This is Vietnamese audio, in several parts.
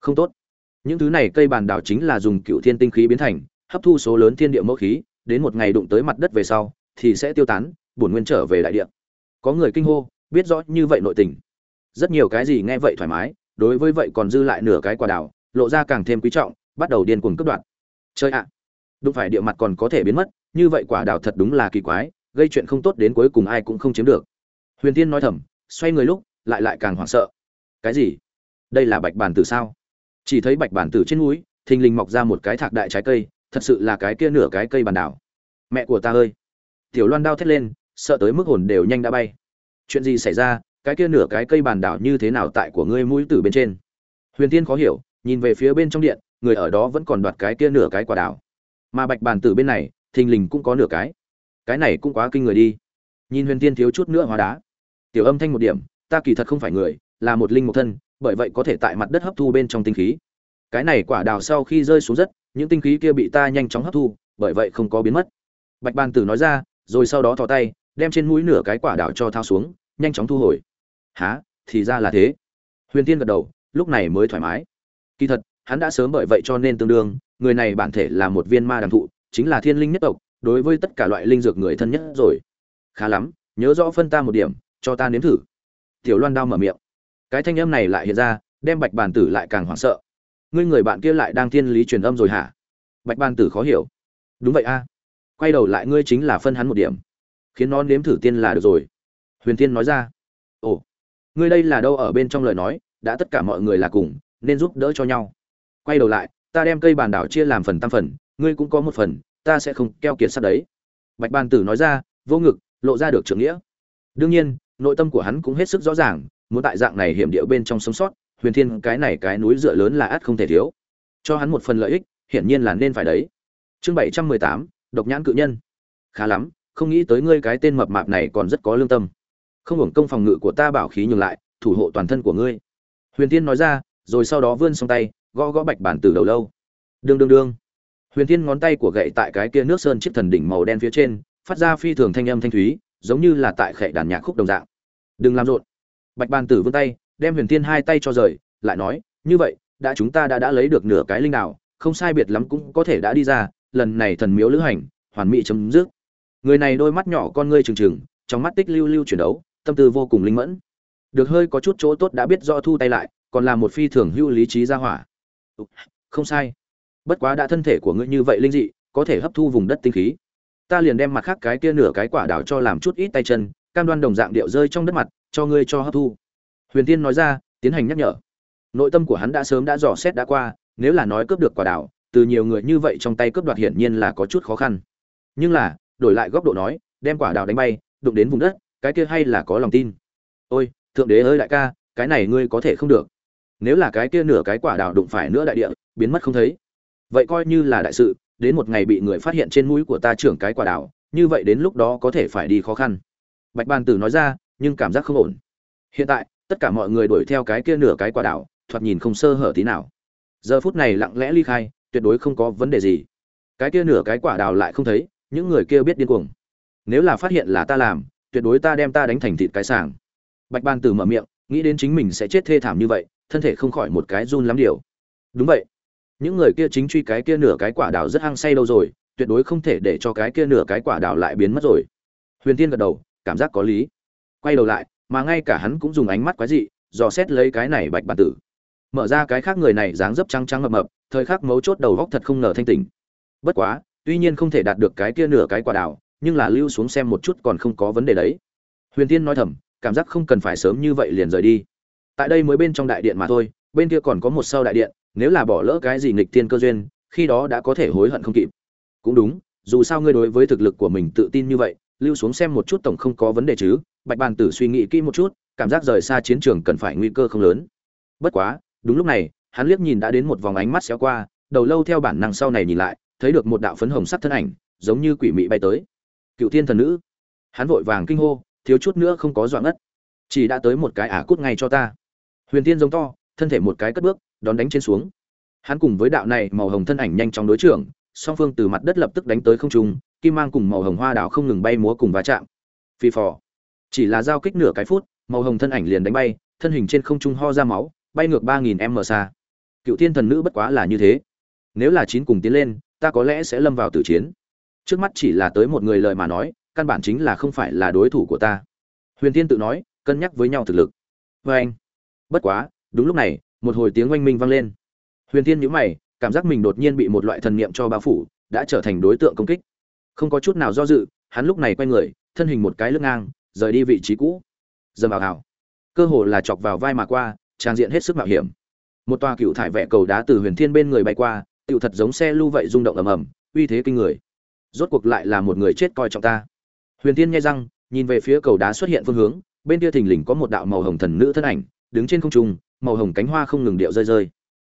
không tốt. Những thứ này cây bàn đảo chính là dùng cựu thiên tinh khí biến thành hấp thu số lớn thiên địa mẫu khí đến một ngày đụng tới mặt đất về sau thì sẽ tiêu tán bổn nguyên trở về đại địa. Có người kinh hô biết rõ như vậy nội tình. Rất nhiều cái gì nghe vậy thoải mái đối với vậy còn dư lại nửa cái quả đảo lộ ra càng thêm quý trọng bắt đầu điên cuồng cướp đoạt. Chơi ạ. À, đụng phải địa mặt còn có thể biến mất như vậy quả đảo thật đúng là kỳ quái gây chuyện không tốt đến cuối cùng ai cũng không chiếm được. Huyền tiên nói thầm xoay người lúc lại lại càng hoảng sợ. Cái gì? Đây là bạch bàn từ sao? Chỉ thấy bạch bản tử trên núi, thình lình mọc ra một cái thạc đại trái cây, thật sự là cái kia nửa cái cây bàn đảo. Mẹ của ta ơi! Tiểu loan đao thét lên, sợ tới mức hồn đều nhanh đã bay. Chuyện gì xảy ra? Cái kia nửa cái cây bàn đảo như thế nào tại của ngươi mũi tử bên trên? Huyền tiên khó hiểu, nhìn về phía bên trong điện, người ở đó vẫn còn đoạt cái kia nửa cái quả đảo. Mà bạch bản tử bên này, thình lình cũng có nửa cái. Cái này cũng quá kinh người đi. Nhìn huyền tiên thiếu chút nữa hóa đá. Tiểu âm thanh một điểm, ta kỳ thật không phải người, là một linh mục thân bởi vậy có thể tại mặt đất hấp thu bên trong tinh khí. Cái này quả đào sau khi rơi xuống đất những tinh khí kia bị ta nhanh chóng hấp thu, bởi vậy không có biến mất. Bạch ban tử nói ra, rồi sau đó thò tay, đem trên mũi nửa cái quả đào cho thao xuống, nhanh chóng thu hồi. Há thì ra là thế. Huyền tiên gật đầu, lúc này mới thoải mái. Kỳ thật, hắn đã sớm bởi vậy cho nên tương đương, người này bản thể là một viên ma đàm thụ, chính là thiên linh nhất tộc, đối với tất cả loại linh dược người thân nhất rồi. Khá lắm, nhớ rõ phân ta một điểm, cho ta nếm thử. Tiểu loan đao mở miệng cái thanh âm này lại hiện ra, đem bạch bàn tử lại càng hoảng sợ. Ngươi người bạn kia lại đang thiên lý truyền âm rồi hả? Bạch bàn tử khó hiểu. Đúng vậy a. Quay đầu lại ngươi chính là phân hắn một điểm. Khiến nó nếm thử tiên là được rồi. Huyền tiên nói ra. Ồ. Ngươi đây là đâu ở bên trong lời nói, đã tất cả mọi người là cùng, nên giúp đỡ cho nhau. Quay đầu lại, ta đem cây bàn đảo chia làm phần tam phần, ngươi cũng có một phần, ta sẽ không keo kiệt sát đấy. Bạch bàn tử nói ra, vô ngực, lộ ra được trưởng nghĩa. Đương nhiên, nội tâm của hắn cũng hết sức rõ ràng muốn tại dạng này hiểm địa bên trong sống sót, huyền thiên, cái này cái núi dựa lớn là ắt không thể thiếu. Cho hắn một phần lợi ích, hiển nhiên là nên phải đấy. Chương bảy trăm mười tám, độc nhãn cự nhân. Khá lắm, không nghĩ tới ngươi cái tên mập mạp này còn rất có lương tâm. Không hưởng công phòng ngự của ta bảo khí nhường lại, thủ hộ toàn thân của ngươi. Huyền Thiên nói ra, rồi sau đó vươn xong tay, gõ gõ bạch bản từ đầu lâu. Đương đương đương. Huyền Thiên ngón tay của gậy tại cái kia nước sơn chiếc thần đỉnh màu đen phía trên, phát ra phi thường thanh âm thanh thúy, giống như là tại khệ đàn nhạc khúc đồng dạng. Đừng làm rộn bạch bàn tử vươn tay đem huyền Thiên hai tay cho rời lại nói như vậy đã chúng ta đã đã lấy được nửa cái linh đảo, không sai biệt lắm cũng có thể đã đi ra lần này thần miếu lữ hành hoàn mỹ chấm dứt. Người này đôi mắt nhỏ con ngươi trừng trừng trong mắt tích lưu lưu chuyển đấu tâm tư vô cùng linh mẫn. Được hơi có chút chỗ tốt đã biết rõ thu tay lại còn là một phi thường hưu lý trí ra hỏa. Không sai. Bất quá đã thân thể của ngươi như vậy linh dị có thể hấp thu vùng đất tinh khí. Ta liền đem mặt khác cái kia nửa cái quả đảo cho làm chút ít tay chân cam đoan đồng dạng điệu rơi trong đất mặt cho ngươi cho hấp thu. Huyền tiên nói ra, tiến hành nhắc nhở. Nội tâm của hắn đã sớm đã dò xét đã qua, nếu là nói cướp được quả đảo, từ nhiều người như vậy trong tay cướp đoạt hiển nhiên là có chút khó khăn. Nhưng là, đổi lại góc độ nói, đem quả đảo đánh bay, đụng đến vùng đất, cái kia hay là có lòng tin. Ôi, thượng đế ơi đại ca, cái này ngươi có thể không được. Nếu là cái kia nửa cái quả đảo đụng phải nữa đại địa, biến mất không thấy. Vậy coi như là đại sự, đến một ngày bị người phát hiện trên mũi của ta trưởng cái quả đảo, như vậy đến lúc đó có thể phải đi khó khăn. Bạch bàn tử nói ra nhưng cảm giác không ổn. Hiện tại, tất cả mọi người đuổi theo cái kia nửa cái quả đào thoạt nhìn không sơ hở tí nào. Giờ phút này lặng lẽ ly khai, tuyệt đối không có vấn đề gì. Cái kia nửa cái quả đào lại không thấy, những người kia biết điên cuồng. Nếu là phát hiện là ta làm, tuyệt đối ta đem ta đánh thành thịt cái sàng. Bạch ban tử mở miệng, nghĩ đến chính mình sẽ chết thê thảm như vậy, thân thể không khỏi một cái run lắm điều. Đúng vậy. Những người kia chính truy cái kia nửa cái quả đào rất hăng say đâu rồi, tuyệt đối không thể để cho cái kia nửa cái quả đào lại biến mất rồi. Huyền tiên gật đầu, cảm giác có lý quay đầu lại, mà ngay cả hắn cũng dùng ánh mắt quái dị, dò xét lấy cái này bạch bản tử. Mở ra cái khác người này dáng dấp trắng trắng mập mập, thời khắc mấu chốt đầu góc thật không ngờ thanh tỉnh. Bất quá, tuy nhiên không thể đạt được cái kia nửa cái quả đào, nhưng là lưu xuống xem một chút còn không có vấn đề đấy. Huyền tiên nói thầm, cảm giác không cần phải sớm như vậy liền rời đi. Tại đây mới bên trong đại điện mà thôi, bên kia còn có một sau đại điện, nếu là bỏ lỡ cái gì nghịch tiên cơ duyên, khi đó đã có thể hối hận không kịp. Cũng đúng, dù sao ngươi đối với thực lực của mình tự tin như vậy, lưu xuống xem một chút tổng không có vấn đề chứ bạch bàn tử suy nghĩ kỹ một chút, cảm giác rời xa chiến trường cần phải nguy cơ không lớn. Bất quá, đúng lúc này, hắn liếc nhìn đã đến một vòng ánh mắt xéo qua, đầu lâu theo bản năng sau này nhìn lại, thấy được một đạo phấn hồng sắc thân ảnh, giống như quỷ mị bay tới. Cựu thiên thần nữ. Hắn vội vàng kinh hô, thiếu chút nữa không có dọa ngất. Chỉ đã tới một cái ả cút ngay cho ta. Huyền tiên giống to, thân thể một cái cất bước, đón đánh trên xuống. Hắn cùng với đạo này màu hồng thân ảnh nhanh chóng đối trưởng, song phương từ mặt đất lập tức đánh tới không trung, kim mang cùng màu hồng hoa đảo không ngừng bay múa cùng va chạm. Phi phò chỉ là giao kích nửa cái phút, màu hồng thân ảnh liền đánh bay, thân hình trên không trung ho ra máu, bay ngược ba nghìn m xa. Cựu tiên thần nữ bất quá là như thế. Nếu là chín cùng tiến lên, ta có lẽ sẽ lâm vào tử chiến. Trước mắt chỉ là tới một người lời mà nói, căn bản chính là không phải là đối thủ của ta. Huyền tiên tự nói, cân nhắc với nhau thực lực. Vê anh. Bất quá, đúng lúc này, một hồi tiếng oanh minh vang lên. Huyền tiên nhíu mày, cảm giác mình đột nhiên bị một loại thần niệm cho bao phủ, đã trở thành đối tượng công kích. Không có chút nào do dự, hắn lúc này quay người, thân hình một cái lưng ngang rời đi vị trí cũ. Dầm vào hào cơ hồ là chọc vào vai mà qua, trang diện hết sức mạo hiểm. Một tòa cựu thải vẽ cầu đá từ huyền thiên bên người bay qua, tựu thật giống xe lưu vậy rung động ầm ầm, uy thế kinh người. Rốt cuộc lại là một người chết coi trọng ta. Huyền thiên nghe răng, nhìn về phía cầu đá xuất hiện phương hướng, bên kia thình lình có một đạo màu hồng thần nữ thân ảnh, đứng trên không trung, màu hồng cánh hoa không ngừng điệu rơi rơi.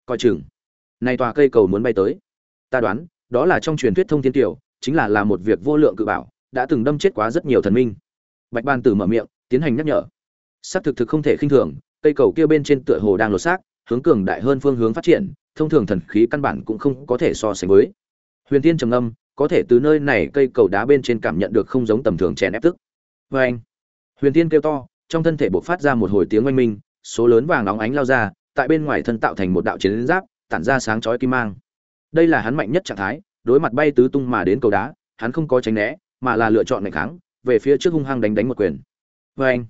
Coi chừng. Này tòa cây cầu muốn bay tới. Ta đoán, đó là trong truyền thuyết thông thiên tiểu, chính là là một việc vô lượng cự bảo, đã từng đâm chết quá rất nhiều thần minh bạch ban tử mở miệng, tiến hành nhắc nhở. Xác thực thực không thể khinh thường, cây cầu kia bên trên tựa hồ đang lột xác, hướng cường đại hơn phương hướng phát triển, thông thường thần khí căn bản cũng không có thể so sánh với. Huyền tiên trầm âm có thể từ nơi này cây cầu đá bên trên cảm nhận được không giống tầm thường chèn ép tức. Vê anh, huyền tiên kêu to, trong thân thể bộc phát ra một hồi tiếng oanh minh, số lớn vàng óng ánh lao ra, tại bên ngoài thân tạo thành một đạo chiến giáp, tản ra sáng chói kim mang. Đây là hắn mạnh nhất trạng thái, đối mặt bay tứ tung mà đến cầu đá, hắn không có tránh né, mà là lựa chọn mạnh kháng về phía trước hung hăng đánh đánh một quyền. Vê anh,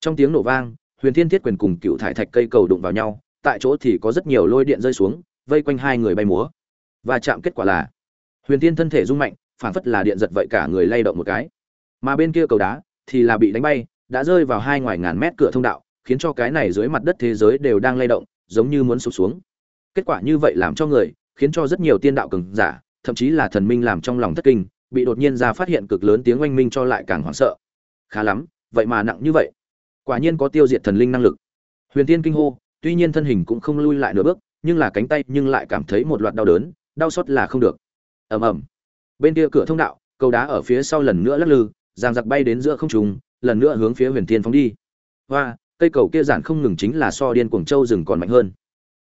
trong tiếng nổ vang, huyền thiên thiết quyền cùng cựu thải thạch cây cầu đụng vào nhau, tại chỗ thì có rất nhiều lôi điện rơi xuống, vây quanh hai người bay múa. Và chạm kết quả là, huyền thiên thân thể rung mạnh phản phất là điện giật vậy cả người lay động một cái. Mà bên kia cầu đá thì là bị đánh bay, đã rơi vào hai ngoài ngàn mét cửa thông đạo, khiến cho cái này dưới mặt đất thế giới đều đang lay động, giống như muốn sụp xuống. Kết quả như vậy làm cho người, khiến cho rất nhiều tiên đạo cường giả, thậm chí là thần minh làm trong lòng thất kinh bị đột nhiên ra phát hiện cực lớn tiếng oanh minh cho lại càng hoảng sợ. Khá lắm, vậy mà nặng như vậy. Quả nhiên có tiêu diệt thần linh năng lực. Huyền tiên kinh hô, tuy nhiên thân hình cũng không lui lại nửa bước, nhưng là cánh tay nhưng lại cảm thấy một loạt đau đớn, đau xót là không được. Ầm ầm. Bên kia cửa thông đạo, cầu đá ở phía sau lần nữa lắc lư, giang giặc bay đến giữa không trung, lần nữa hướng phía huyền thiên phóng đi. Hoa, cây cầu kia giản không ngừng chính là so điên cuồng châu rừng còn mạnh hơn.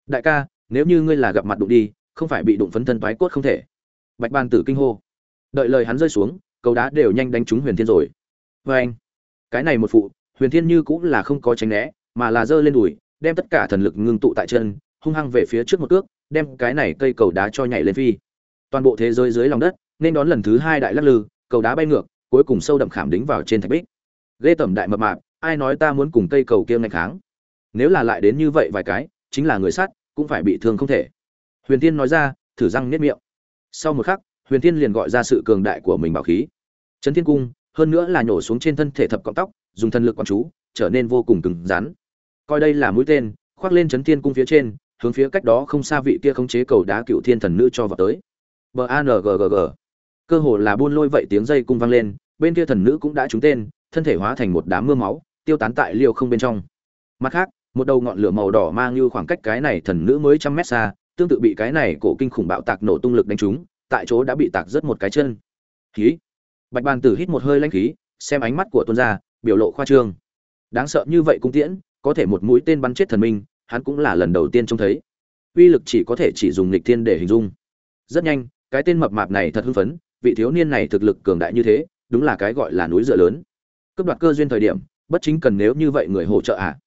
Đại ca, nếu như ngươi là gặp mặt đụng đi, không phải bị đụng phấn thân toái cốt không thể. Bạch ban tử kinh hô đợi lời hắn rơi xuống, cầu đá đều nhanh đánh trúng huyền thiên rồi. Vê anh, cái này một phụ, huyền thiên như cũng là không có tránh né, mà là giơ lên đùi, đem tất cả thần lực ngưng tụ tại chân, hung hăng về phía trước một cước, đem cái này cây cầu đá cho nhảy lên phi. Toàn bộ thế giới dưới lòng đất, nên đón lần thứ hai đại lắc lư, cầu đá bay ngược, cuối cùng sâu đậm khảm đính vào trên thạch bích. Ghê tẩm đại mập mạp, ai nói ta muốn cùng cây cầu kia ngày kháng? Nếu là lại đến như vậy vài cái, chính là người sát cũng phải bị thương không thể. Huyền tiên nói ra, thử răng nếp miệng. Sau một khắc huyền Thiên liền gọi ra sự cường đại của mình bảo khí. Trấn thiên cung, hơn nữa là nhổ xuống trên thân thể thập cọng tóc, dùng thân lực quán chú, trở nên vô cùng cứng rắn. Coi đây là mũi tên, khoác lên trấn thiên cung phía trên, hướng phía cách đó không xa vị kia khống chế cầu đá cựu thiên thần nữ cho vào tới. B a n g g g. Cơ hồ là buôn lôi vậy tiếng dây cung vang lên, bên kia thần nữ cũng đã trúng tên, thân thể hóa thành một đám mưa máu, tiêu tán tại liều không bên trong. Mặt khác, một đầu ngọn lửa màu đỏ mang như khoảng cách cái này thần nữ mới trăm mét xa, tương tự bị cái này cổ kinh khủng bạo tạc nổ tung lực đánh trúng tại chỗ đã bị tạc rớt một cái chân. Khí. Bạch bàn tử hít một hơi lãnh khí, xem ánh mắt của tuân gia, biểu lộ khoa trương. Đáng sợ như vậy cung tiễn, có thể một mũi tên bắn chết thần minh, hắn cũng là lần đầu tiên trông thấy. Uy lực chỉ có thể chỉ dùng lịch thiên để hình dung. Rất nhanh, cái tên mập mạp này thật hưng phấn, vị thiếu niên này thực lực cường đại như thế, đúng là cái gọi là núi dựa lớn. Cướp đoạt cơ duyên thời điểm, bất chính cần nếu như vậy người hỗ trợ à?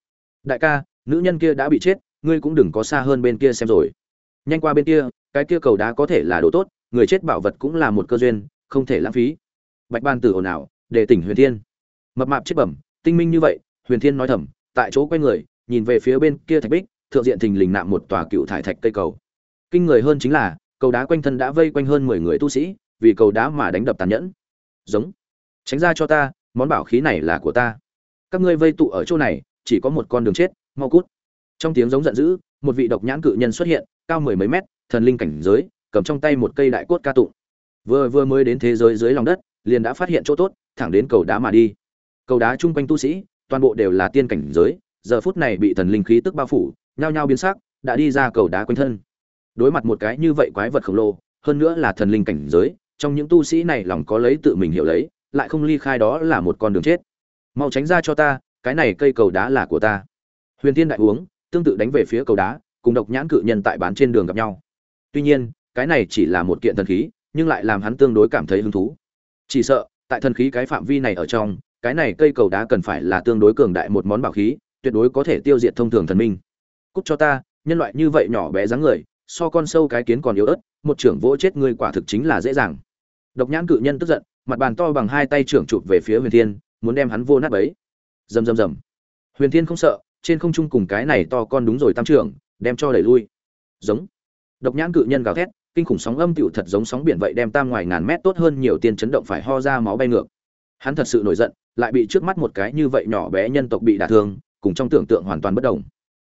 Đại ca, nữ nhân kia đã bị chết, ngươi cũng đừng có xa hơn bên kia xem rồi. Nhanh qua bên kia, cái kia cầu đá có thể là đồ tốt người chết bảo vật cũng là một cơ duyên, không thể lãng phí. Bạch ban tử ồn ào, để tỉnh huyền thiên. Mập mạp chết bẩm, tinh minh như vậy, huyền thiên nói thầm, tại chỗ quay người, nhìn về phía bên kia thạch bích, thượng diện thình lình nạm một tòa cựu thải thạch cây cầu. Kinh người hơn chính là, cầu đá quanh thân đã vây quanh hơn mười người tu sĩ, vì cầu đá mà đánh đập tàn nhẫn. Giống. Tránh ra cho ta, món bảo khí này là của ta. Các ngươi vây tụ ở chỗ này, chỉ có một con đường chết, mau cút. Trong tiếng giống giận dữ, một vị độc nhãn cự nhân xuất hiện, cao mười mấy mét, thần linh cảnh giới cầm trong tay một cây đại cốt ca tụng. Vừa vừa mới đến thế giới dưới lòng đất, liền đã phát hiện chỗ tốt, thẳng đến cầu đá mà đi. Cầu đá chung quanh tu sĩ, toàn bộ đều là tiên cảnh giới, giờ phút này bị thần linh khí tức bao phủ, nhao nhao biến sắc, đã đi ra cầu đá quanh thân. Đối mặt một cái như vậy quái vật khổng lồ, hơn nữa là thần linh cảnh giới, trong những tu sĩ này lòng có lấy tự mình hiểu lấy, lại không ly khai đó là một con đường chết. Mau tránh ra cho ta, cái này cây cầu đá là của ta. Huyền tiên đại uống, tương tự đánh về phía cầu đá, cùng độc nhãn cự nhân tại bán trên đường gặp nhau. Tuy nhiên cái này chỉ là một kiện thần khí, nhưng lại làm hắn tương đối cảm thấy hứng thú. Chỉ sợ, tại thần khí cái phạm vi này ở trong, cái này cây cầu đá cần phải là tương đối cường đại một món bảo khí, tuyệt đối có thể tiêu diệt thông thường thần minh. Cút cho ta, nhân loại như vậy nhỏ bé dáng người, so con sâu cái kiến còn yếu ớt, một trưởng vỗ chết ngươi quả thực chính là dễ dàng. Độc nhãn cự nhân tức giận, mặt bàn to bằng hai tay trưởng chụp về phía huyền thiên, muốn đem hắn vô nát bấy. Rầm rầm rầm. Huyền thiên không sợ, trên không trung cùng cái này to con đúng rồi tam trưởng, đem cho đẩy lui. Giống. Độc nhãn cự nhân gào thét kinh khủng sóng âm tựu thật giống sóng biển vậy đem tam ngoài ngàn mét tốt hơn nhiều tiên chấn động phải ho ra máu bay ngược. Hắn thật sự nổi giận, lại bị trước mắt một cái như vậy nhỏ bé nhân tộc bị đả thương, cùng trong tưởng tượng hoàn toàn bất đồng.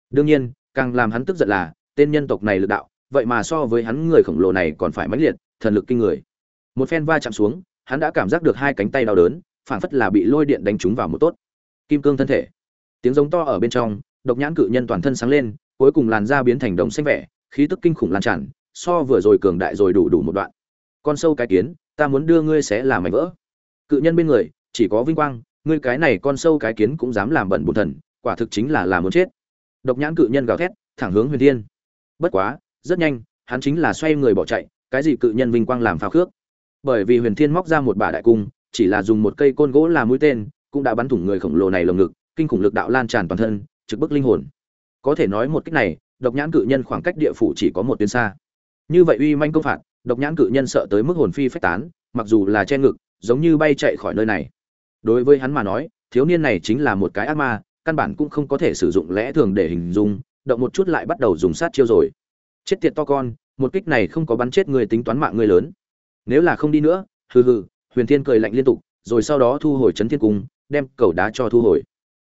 Đương nhiên, càng làm hắn tức giận là, tên nhân tộc này lực đạo, vậy mà so với hắn người khổng lồ này còn phải mãnh liệt, thần lực kinh người. Một phen va chạm xuống, hắn đã cảm giác được hai cánh tay đau đớn, phảng phất là bị lôi điện đánh trúng vào một tốt. Kim cương thân thể. Tiếng giống to ở bên trong, độc nhãn cự nhân toàn thân sáng lên, cuối cùng làn da biến thành đồng xanh vẻ, khí tức kinh khủng lan tràn so vừa rồi cường đại rồi đủ đủ một đoạn. Con sâu cái kiến, ta muốn đưa ngươi sẽ làm mảnh vỡ. Cự nhân bên người, chỉ có vinh quang, ngươi cái này con sâu cái kiến cũng dám làm bẩn bùn thần, quả thực chính là làm muốn chết. Độc nhãn cự nhân gào thét, thẳng hướng huyền thiên. Bất quá, rất nhanh, hắn chính là xoay người bỏ chạy, cái gì cự nhân vinh quang làm phao khước. Bởi vì huyền thiên móc ra một bả đại cung, chỉ là dùng một cây côn gỗ làm mũi tên, cũng đã bắn thủng người khổng lồ này lồng ngực, kinh khủng lực đạo lan tràn toàn thân, trực bức linh hồn. Có thể nói một cách này, độc nhãn cự nhân khoảng cách địa phủ chỉ có một tuyến xa như vậy uy manh công phạt, độc nhãn cự nhân sợ tới mức hồn phi phách tán, mặc dù là che ngực, giống như bay chạy khỏi nơi này. Đối với hắn mà nói, thiếu niên này chính là một cái ác ma, căn bản cũng không có thể sử dụng lẽ thường để hình dung, động một chút lại bắt đầu dùng sát chiêu rồi. Chết tiệt to con, một kích này không có bắn chết người tính toán mạng người lớn. Nếu là không đi nữa, hừ hừ, huyền thiên cười lạnh liên tục, rồi sau đó thu hồi chấn thiên cung, đem cầu đá cho thu hồi.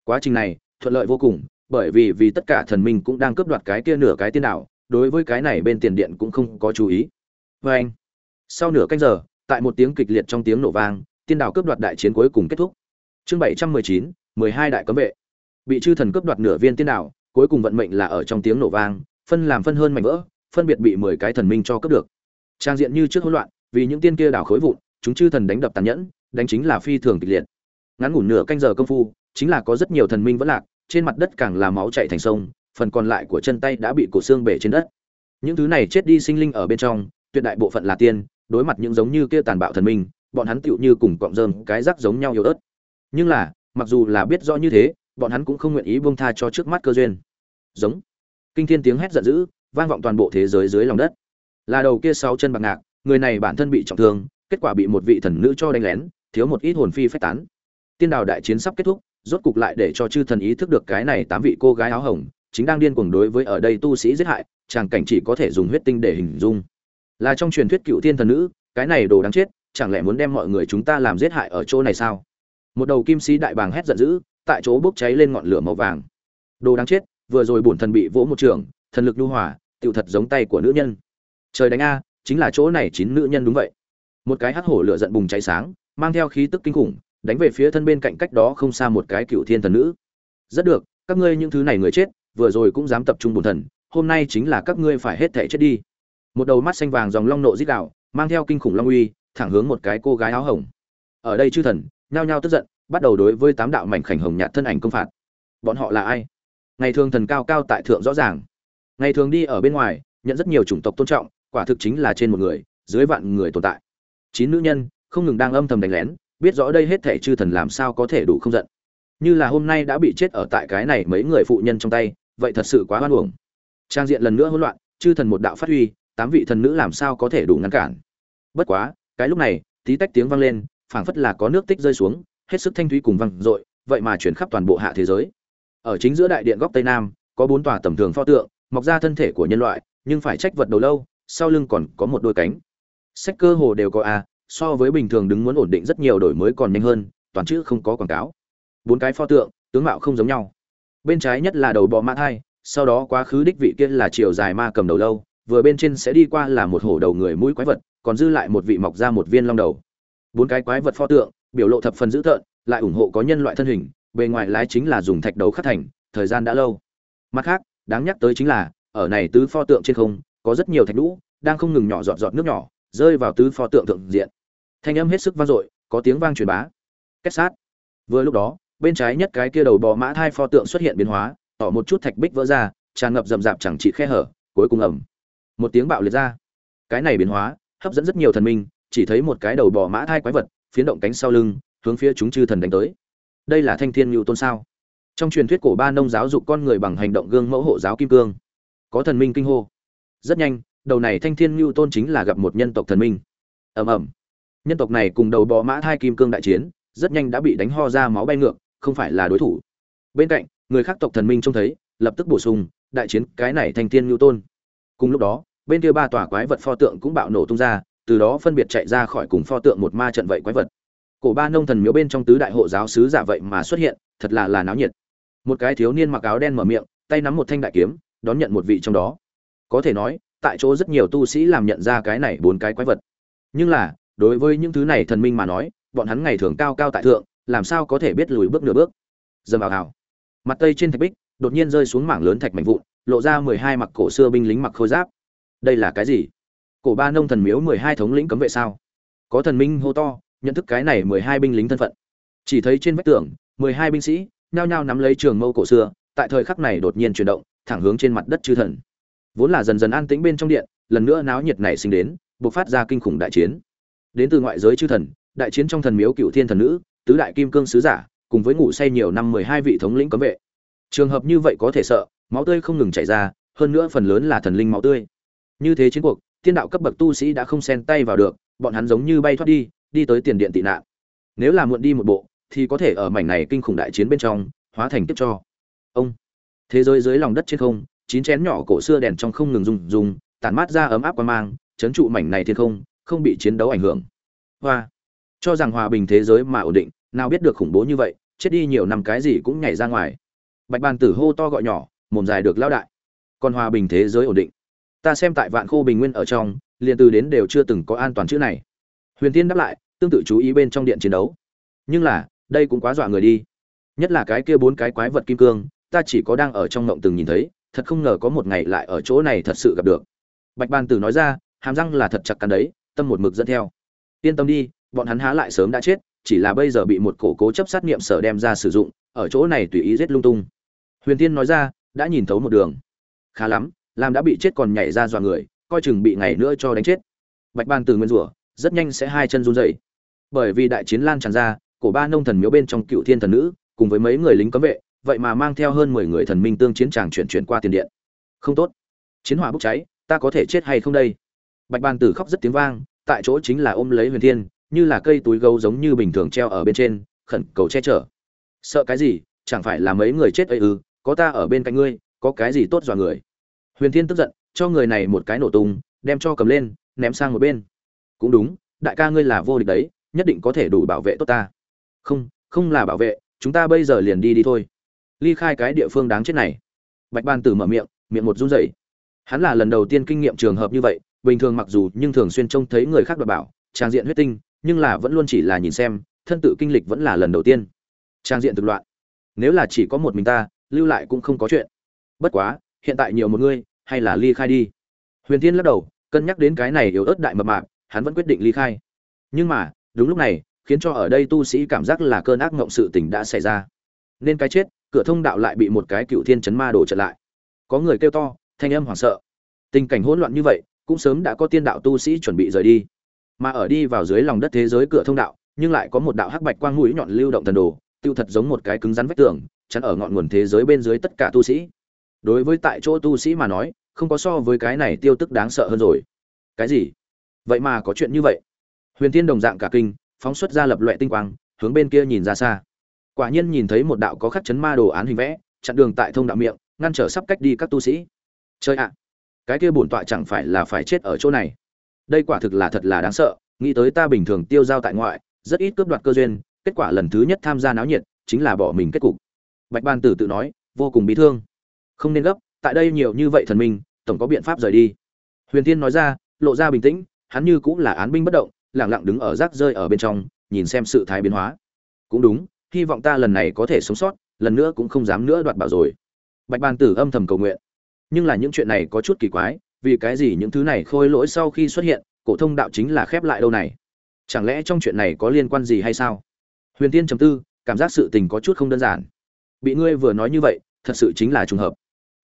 Quá trình này, thuận lợi vô cùng, bởi vì vì tất cả thần minh cũng đang cướp đoạt cái kia nửa cái tiên đảo đối với cái này bên tiền điện cũng không có chú ý. Vê anh, sau nửa canh giờ, tại một tiếng kịch liệt trong tiếng nổ vang, tiên đảo cướp đoạt đại chiến cuối cùng kết thúc. Chương bảy trăm mười chín, mười hai đại cấm vệ. Bị chư thần cướp đoạt nửa viên tiên đảo, cuối cùng vận mệnh là ở trong tiếng nổ vang, phân làm phân hơn mảnh vỡ, phân biệt bị mười cái thần minh cho cướp được. Trang diện như trước hỗn loạn, vì những tiên kia đảo khối vụn, chúng chư thần đánh đập tàn nhẫn, đánh chính là phi thường kịch liệt. Ngắn ngủn nửa canh giờ công phu, chính là có rất nhiều thần minh vẫn lạc, trên mặt đất càng là máu chảy thành sông phần còn lại của chân tay đã bị cổ xương bể trên đất. Những thứ này chết đi sinh linh ở bên trong, tuyệt đại bộ phận là tiên, đối mặt những giống như kia tàn bạo thần minh, bọn hắn tựu như cùng cọng rơm cái rắc giống nhau yếu ớt. Nhưng là, mặc dù là biết rõ như thế, bọn hắn cũng không nguyện ý buông tha cho trước mắt cơ duyên. Giống. Kinh thiên tiếng hét giận dữ, vang vọng toàn bộ thế giới dưới lòng đất. Là đầu kia sáu chân bạc ngạc, người này bản thân bị trọng thương, kết quả bị một vị thần nữ cho đánh lén, thiếu một ít hồn phi phách tán. Tiên đào đại chiến sắp kết thúc, rốt cục lại để cho chư thần ý thức được cái này tám vị cô gái áo hồng chính đang điên cuồng đối với ở đây tu sĩ giết hại chàng cảnh chỉ có thể dùng huyết tinh để hình dung. Là trong truyền thuyết cựu thiên thần nữ, cái này đồ đáng chết, chẳng lẽ muốn đem mọi người chúng ta làm giết hại ở chỗ này sao? Một đầu kim sĩ đại bàng hét giận dữ, tại chỗ bốc cháy lên ngọn lửa màu vàng. Đồ đáng chết, vừa rồi bổn thần bị vỗ một trường, thần lực lưu hỏa tiểu thật giống tay của nữ nhân. Trời đánh a, chính là chỗ này chín nữ nhân đúng vậy. Một cái hắc hổ lửa giận bùng cháy sáng, mang theo khí tức kinh khủng, đánh về phía thân bên cạnh cách đó không xa một cái cựu thiên thần nữ. Rất được, các ngươi những thứ này người chết vừa rồi cũng dám tập trung bổn thần, hôm nay chính là các ngươi phải hết thể chết đi. Một đầu mắt xanh vàng dòng long nộ dít đạo mang theo kinh khủng long uy, thẳng hướng một cái cô gái áo hồng. Ở đây chư thần, nhao nhao tức giận, bắt đầu đối với tám đạo mảnh khảnh hồng nhạt thân ảnh công phạt. Bọn họ là ai? Ngày thường thần cao cao tại thượng rõ ràng. Ngày thường đi ở bên ngoài, nhận rất nhiều chủng tộc tôn trọng, quả thực chính là trên một người, dưới vạn người tồn tại. Chín nữ nhân, không ngừng đang âm thầm đánh lén, biết rõ đây hết thể chư thần làm sao có thể đủ không giận. Như là hôm nay đã bị chết ở tại cái này mấy người phụ nhân trong tay vậy thật sự quá hoan uổng. Trang diện lần nữa hỗn loạn, chư thần một đạo phát huy, tám vị thần nữ làm sao có thể đủ ngăn cản. Bất quá, cái lúc này, tí tách tiếng vang lên, phảng phất là có nước tích rơi xuống, hết sức thanh thúy cùng vang dội, vậy mà chuyển khắp toàn bộ hạ thế giới. Ở chính giữa đại điện góc tây nam, có bốn tòa tầm thường pho tượng, mọc ra thân thể của nhân loại, nhưng phải trách vật đầu lâu, sau lưng còn có một đôi cánh. Sách cơ hồ đều có a, so với bình thường đứng muốn ổn định rất nhiều đổi mới còn nhanh hơn, toàn chữ không có quảng cáo. Bốn cái pho tượng, tướng mạo không giống nhau bên trái nhất là đầu bọ mã thai sau đó quá khứ đích vị kia là chiều dài ma cầm đầu lâu vừa bên trên sẽ đi qua là một hổ đầu người mũi quái vật còn dư lại một vị mọc ra một viên long đầu. Bốn cái quái vật pho tượng biểu lộ thập phần dữ tợn lại ủng hộ có nhân loại thân hình bề ngoài lái chính là dùng thạch đấu khắc thành thời gian đã lâu. Mặt khác đáng nhắc tới chính là ở này tứ pho tượng trên không có rất nhiều thạch đũ, đang không ngừng nhỏ giọt giọt nước nhỏ rơi vào tứ pho tượng thượng diện. Thanh âm hết sức vang dội có tiếng vang truyền bá. Kết sát. Vừa lúc đó bên trái nhất cái kia đầu bò mã thai pho tượng xuất hiện biến hóa, tỏ một chút thạch bích vỡ ra, tràn ngập rậm rạp chẳng trị khe hở, cuối cùng ẩm một tiếng bạo liệt ra. Cái này biến hóa, hấp dẫn rất nhiều thần minh, chỉ thấy một cái đầu bò mã thai quái vật, phiến động cánh sau lưng, hướng phía chúng chư thần đánh tới. Đây là thanh thiên ngưu tôn sao? Trong truyền thuyết cổ ba nông giáo dục con người bằng hành động gương mẫu hộ giáo kim cương. Có thần minh kinh hô. Rất nhanh, đầu này thanh thiên ngưu tôn chính là gặp một nhân tộc thần minh. Ầm ầm. Nhân tộc này cùng đầu bò mã thai kim cương đại chiến, rất nhanh đã bị đánh ho ra máu bay ngược không phải là đối thủ. Bên cạnh, người khác tộc thần minh trông thấy, lập tức bổ sung, đại chiến, cái này thành thiên ngưu tôn cùng lúc đó, bên kia ba tòa quái vật pho tượng cũng bạo nổ tung ra, từ đó phân biệt chạy ra khỏi cùng pho tượng một ma trận vậy quái vật. Cổ ba nông thần miếu bên trong tứ đại hộ giáo sứ giả vậy mà xuất hiện, thật là là náo nhiệt. Một cái thiếu niên mặc áo đen mở miệng, tay nắm một thanh đại kiếm, đón nhận một vị trong đó. Có thể nói, tại chỗ rất nhiều tu sĩ làm nhận ra cái này bốn cái quái vật. Nhưng là, đối với những thứ này thần minh mà nói, bọn hắn ngày thường cao cao tại thượng làm sao có thể biết lùi bước nửa bước? Dầm vào hào. Mặt tây trên thạch bích, đột nhiên rơi xuống mảng lớn thạch mạnh vụn, lộ ra mười hai mặc cổ xưa binh lính mặc khôi giáp. Đây là cái gì? Cổ ba nông thần miếu mười hai thống lĩnh cấm vệ sao? Có thần minh hô to, nhận thức cái này mười hai binh lính thân phận. Chỉ thấy trên vách tường, mười hai binh sĩ, nhao nhao nắm lấy trường mâu cổ xưa, tại thời khắc này đột nhiên chuyển động, thẳng hướng trên mặt đất chư thần. Vốn là dần dần an tĩnh bên trong điện, lần nữa náo nhiệt này sinh đến buộc phát ra kinh khủng đại chiến. Đến từ ngoại giới chư thần, đại chiến trong thần miếu cựu thiên thần nữ tứ đại kim cương sứ giả, cùng với ngủ say nhiều năm mười hai vị thống lĩnh cấm vệ. Trường hợp như vậy có thể sợ, máu tươi không ngừng chảy ra, hơn nữa phần lớn là thần linh máu tươi. Như thế chiến cuộc, thiên đạo cấp bậc tu sĩ đã không xen tay vào được, bọn hắn giống như bay thoát đi đi tới tiền điện tị nạn. Nếu là muộn đi một bộ, thì có thể ở mảnh này kinh khủng đại chiến bên trong, hóa thành tiếp cho. Ông, thế giới dưới lòng đất trên không, chín chén nhỏ cổ xưa đèn trong không ngừng rung rung, tản mát ra ấm áp qua mang, chấn trụ mảnh này thiên không không bị chiến đấu ảnh hưởng. Hoa cho rằng hòa bình thế giới mà ổn định, nào biết được khủng bố như vậy, chết đi nhiều năm cái gì cũng nhảy ra ngoài. Bạch bàn tử hô to gọi nhỏ, mồm dài được lao đại. Còn hòa bình thế giới ổn định. Ta xem tại vạn khô bình nguyên ở trong, liền từ đến đều chưa từng có an toàn chữ này. Huyền tiên đáp lại, tương tự chú ý bên trong điện chiến đấu. Nhưng là, đây cũng quá dọa người đi. Nhất là cái kia bốn cái quái vật kim cương, ta chỉ có đang ở trong ngộng từng nhìn thấy, thật không ngờ có một ngày lại ở chỗ này thật sự gặp được. Bạch bàn tử nói ra, hàm răng là thật chặt cắn đấy, tâm một mực dẫn theo. Yên tâm đi bọn hắn há lại sớm đã chết, chỉ là bây giờ bị một cổ cố chấp sát nghiệm sở đem ra sử dụng, ở chỗ này tùy ý giết lung tung. Huyền tiên nói ra, đã nhìn thấu một đường. Khá lắm, làm đã bị chết còn nhảy ra dọa người, coi chừng bị ngày nữa cho đánh chết. Bạch ban từ nguyên rủa, rất nhanh sẽ hai chân run dậy bởi vì đại chiến lan tràn ra, cổ ba nông thần miếu bên trong cựu thiên thần nữ, cùng với mấy người lính cấm vệ, vậy mà mang theo hơn mười người thần minh tương chiến tràng chuyển chuyển qua tiền điện. Không tốt. Chiến hỏa bốc cháy, ta có thể chết hay không đây? Bạch ban tử khóc rất tiếng vang, tại chỗ chính là ôm lấy huyền thiên như là cây túi gấu giống như bình thường treo ở bên trên, khẩn cầu che chở. Sợ cái gì? Chẳng phải là mấy người chết ấy ư? Có ta ở bên cạnh ngươi, có cái gì tốt dọa người? Huyền thiên tức giận, cho người này một cái nổ tung, đem cho cầm lên, ném sang một bên. Cũng đúng, đại ca ngươi là vô địch đấy, nhất định có thể đủ bảo vệ tốt ta. Không không là bảo vệ, chúng ta bây giờ liền đi đi thôi. Ly khai cái địa phương đáng chết này. Bạch ban tử mở miệng miệng một run rẩy. Hắn là lần đầu tiên kinh nghiệm trường hợp như vậy, bình thường mặc dù nhưng thường xuyên trông thấy người khác đoạt bảo, trang diện huyết tinh nhưng là vẫn luôn chỉ là nhìn xem, thân tự kinh lịch vẫn là lần đầu tiên. Trang diện thực loạn. Nếu là chỉ có một mình ta, lưu lại cũng không có chuyện. Bất quá, hiện tại nhiều một ngươi hay là ly khai đi. Huyền thiên lắc đầu, cân nhắc đến cái này yếu ớt đại mập mạp, hắn vẫn quyết định ly khai. Nhưng mà, đúng lúc này, khiến cho ở đây tu sĩ cảm giác là cơn ác ngộng sự tình đã xảy ra. Nên cái chết, cửa thông đạo lại bị một cái cựu thiên chấn ma đổ trở lại. Có người kêu to, thanh âm hoảng sợ. Tình cảnh hỗn loạn như vậy, cũng sớm đã có tiên đạo tu sĩ chuẩn bị rời đi mà ở đi vào dưới lòng đất thế giới cửa thông đạo, nhưng lại có một đạo hắc bạch quang mũi nhọn lưu động thần đồ, tiêu thật giống một cái cứng rắn vách tường, chắn ở ngọn nguồn thế giới bên dưới tất cả tu sĩ. Đối với tại chỗ tu sĩ mà nói, không có so với cái này tiêu tức đáng sợ hơn rồi. Cái gì? Vậy mà có chuyện như vậy. Huyền thiên đồng dạng cả kinh, phóng xuất ra lập loại tinh quang, hướng bên kia nhìn ra xa. Quả nhiên nhìn thấy một đạo có khắc chấn ma đồ án hình vẽ, chặn đường tại thông đạo miệng, ngăn trở sắp cách đi các tu sĩ. Chơi ạ! Cái kia bổn tọa chẳng phải là phải chết ở chỗ này đây quả thực là thật là đáng sợ, nghĩ tới ta bình thường tiêu giao tại ngoại, rất ít cướp đoạt cơ duyên, kết quả lần thứ nhất tham gia náo nhiệt, chính là bỏ mình kết cục. Bạch ban tử tự nói, vô cùng bị thương. Không nên gấp, tại đây nhiều như vậy thần minh, tổng có biện pháp rời đi. Huyền tiên nói ra, lộ ra bình tĩnh, hắn như cũng là án binh bất động lẳng lặng đứng ở rác rơi ở bên trong, nhìn xem sự thái biến hóa. Cũng đúng, hy vọng ta lần này có thể sống sót, lần nữa cũng không dám nữa đoạt bảo rồi. Bạch ban tử âm thầm cầu nguyện. Nhưng là những chuyện này có chút kỳ quái vì cái gì những thứ này khôi lỗi sau khi xuất hiện, cổ thông đạo chính là khép lại đâu này? Chẳng lẽ trong chuyện này có liên quan gì hay sao? Huyền tiên chấm tư, cảm giác sự tình có chút không đơn giản. Bị ngươi vừa nói như vậy, thật sự chính là trùng hợp.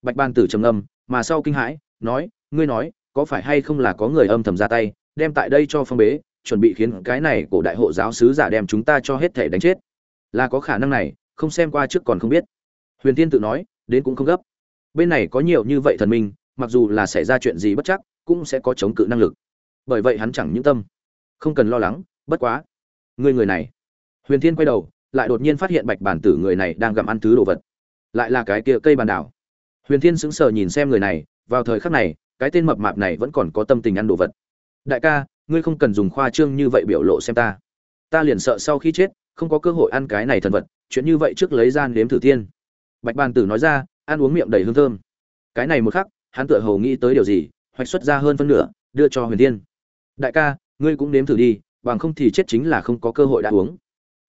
Bạch ban tử trầm âm mà sau kinh hãi, nói, ngươi nói, có phải hay không là có người âm thầm ra tay, đem tại đây cho phong bế, chuẩn bị khiến cái này cổ đại hộ giáo sứ giả đem chúng ta cho hết thể đánh chết? Là có khả năng này, không xem qua trước còn không biết. Huyền tiên tự nói, đến cũng không gấp. Bên này có nhiều như vậy thần minh mặc dù là xảy ra chuyện gì bất chắc, cũng sẽ có chống cự năng lực. Bởi vậy hắn chẳng những tâm, không cần lo lắng, bất quá, người người này. Huyền thiên quay đầu, lại đột nhiên phát hiện bạch bản tử người này đang gặm ăn thứ đồ vật. Lại là cái kia cây bàn đảo. Huyền thiên sững sờ nhìn xem người này, vào thời khắc này, cái tên mập mạp này vẫn còn có tâm tình ăn đồ vật. Đại ca, ngươi không cần dùng khoa trương như vậy biểu lộ xem ta. Ta liền sợ sau khi chết, không có cơ hội ăn cái này thần vật, chuyện như vậy trước lấy gian nếm thử tiên bạch bàn tử nói ra, ăn uống miệng đầy hương thơm. Cái này một khắc hắn tựa hồ nghĩ tới điều gì, hoạch xuất ra hơn phân nửa, đưa cho huyền tiên đại ca, ngươi cũng nếm thử đi, bằng không thì chết chính là không có cơ hội đã uống.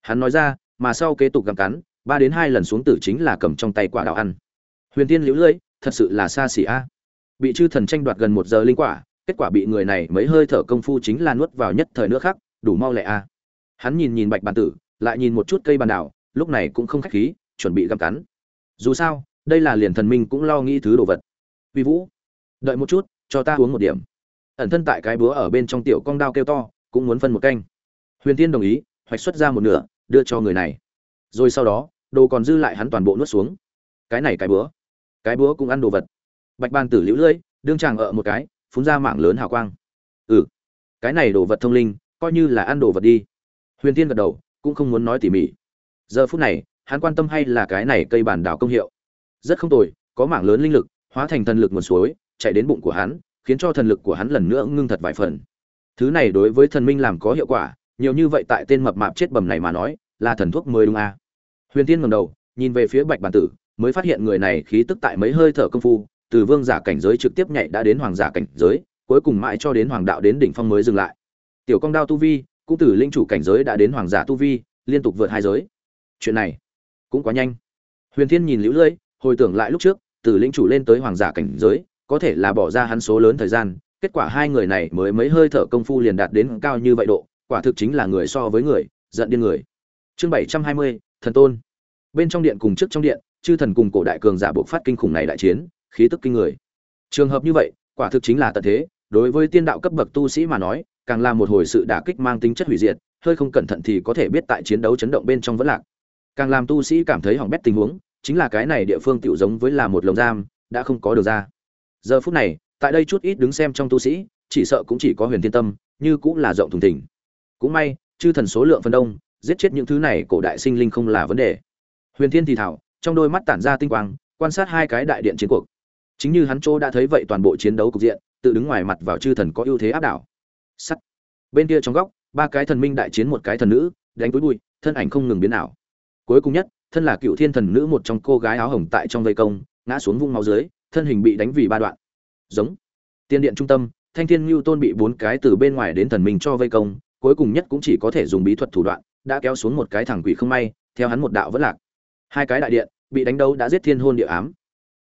Hắn nói ra, mà sau kế tục gặm cắn, ba đến hai lần xuống tử chính là cầm trong tay quả đào ăn. Huyền tiên liễu lưỡi, thật sự là xa xỉ a. Bị chư thần tranh đoạt gần một giờ linh quả, kết quả bị người này mấy hơi thở công phu chính là nuốt vào nhất thời nữa khác, đủ mau lẹ a. Hắn nhìn nhìn bạch bàn tử, lại nhìn một chút cây bàn đào lúc này cũng không khách khí, chuẩn bị gặm cắn. Dù sao, đây là liền thần minh cũng lo nghĩ thứ đồ vật uy vũ, đợi một chút, cho ta uống một điểm. Ẩn thân tại cái búa ở bên trong tiểu cong đao kêu to, cũng muốn phân một canh. Huyền tiên đồng ý, hoạch xuất ra một nửa, đưa cho người này. Rồi sau đó, đồ còn dư lại hắn toàn bộ nuốt xuống. Cái này cái búa cái búa cũng ăn đồ vật. Bạch ban tử liễu lưỡi, đương chàng ở một cái, phun ra mạng lớn hào quang. Ừ cái này đồ vật thông linh, coi như là ăn đồ vật đi. Huyền tiên gật đầu, cũng không muốn nói tỉ mỉ. Giờ phút này, hắn quan tâm hay là cái này cây bản đảo công hiệu? Rất không tồi, có mảng lớn linh lực hóa thành thần lực nguồn suối, chạy đến bụng của hắn, khiến cho thần lực của hắn lần nữa ngưng thật vài phần. Thứ này đối với thần minh làm có hiệu quả, nhiều như vậy tại tên mập mạp chết bầm này mà nói, là thần thuốc mới đúng à. huyền tiên ngầm đầu, nhìn về phía bạch bản tử, mới phát hiện người này khí tức tại mấy hơi thở công phu, từ vương giả cảnh giới trực tiếp nhảy đã đến hoàng giả cảnh giới, cuối cùng mãi cho đến hoàng đạo đến đỉnh phong mới dừng lại. Tiểu công đao tu vi, cũng từ linh chủ cảnh giới đã đến hoàng giả tu vi, liên tục vượt hai giới. Chuyện này cũng quá nhanh. Huyền thiên nhìn lũ lưỡi hồi tưởng lại lúc trước từ lĩnh chủ lên tới hoàng giả cảnh giới, có thể là bỏ ra hắn số lớn thời gian, kết quả hai người này mới mấy hơi thở công phu liền đạt đến cao như vậy độ, quả thực chính là người so với người, giận điên người. Chương bảy trăm hai mươi, thần tôn. Bên trong điện cùng trước trong điện, chư thần cùng cổ đại cường giả buộc phát kinh khủng này đại chiến, khí tức kinh người. Trường hợp như vậy, quả thực chính là tận thế, đối với tiên đạo cấp bậc tu sĩ mà nói, càng là một hồi sự đả kích mang tính chất hủy diệt, hơi không cẩn thận thì có thể biết tại chiến đấu chấn động bên trong vẫn lạc. Càng làm tu sĩ cảm thấy hỏng bét tình huống chính là cái này địa phương tiểu giống với là một lồng giam, đã không có đường ra. Giờ phút này, tại đây chút ít đứng xem trong tu sĩ, chỉ sợ cũng chỉ có huyền thiên tâm, như cũng là rộng thùng thình. Cũng may, chư thần số lượng phần đông, giết chết những thứ này cổ đại sinh linh không là vấn đề. Huyền thiên thì thảo, trong đôi mắt tản ra tinh quang, quan sát hai cái đại điện chiến cuộc. Chính như hắn chỗ đã thấy vậy toàn bộ chiến đấu cục diện, tự đứng ngoài mặt vào chư thần có ưu thế áp đảo. Sắt. Bên kia trong góc, ba cái thần minh đại chiến một cái thần nữ, đánh túi bụi, thân ảnh không ngừng biến ảo. Cuối cùng nhất thân là cựu thiên thần nữ một trong cô gái áo hồng tại trong vây công, ngã xuống vung máu dưới, thân hình bị đánh vì ba đoạn. Giống. Tiên điện trung tâm, thanh thiên ngưu tôn bị bốn cái từ bên ngoài đến thần minh cho vây công, cuối cùng nhất cũng chỉ có thể dùng bí thuật thủ đoạn, đã kéo xuống một cái thẳng quỷ không may, theo hắn một đạo vẫn lạc. Hai cái đại điện, bị đánh đấu đã giết thiên hôn địa ám.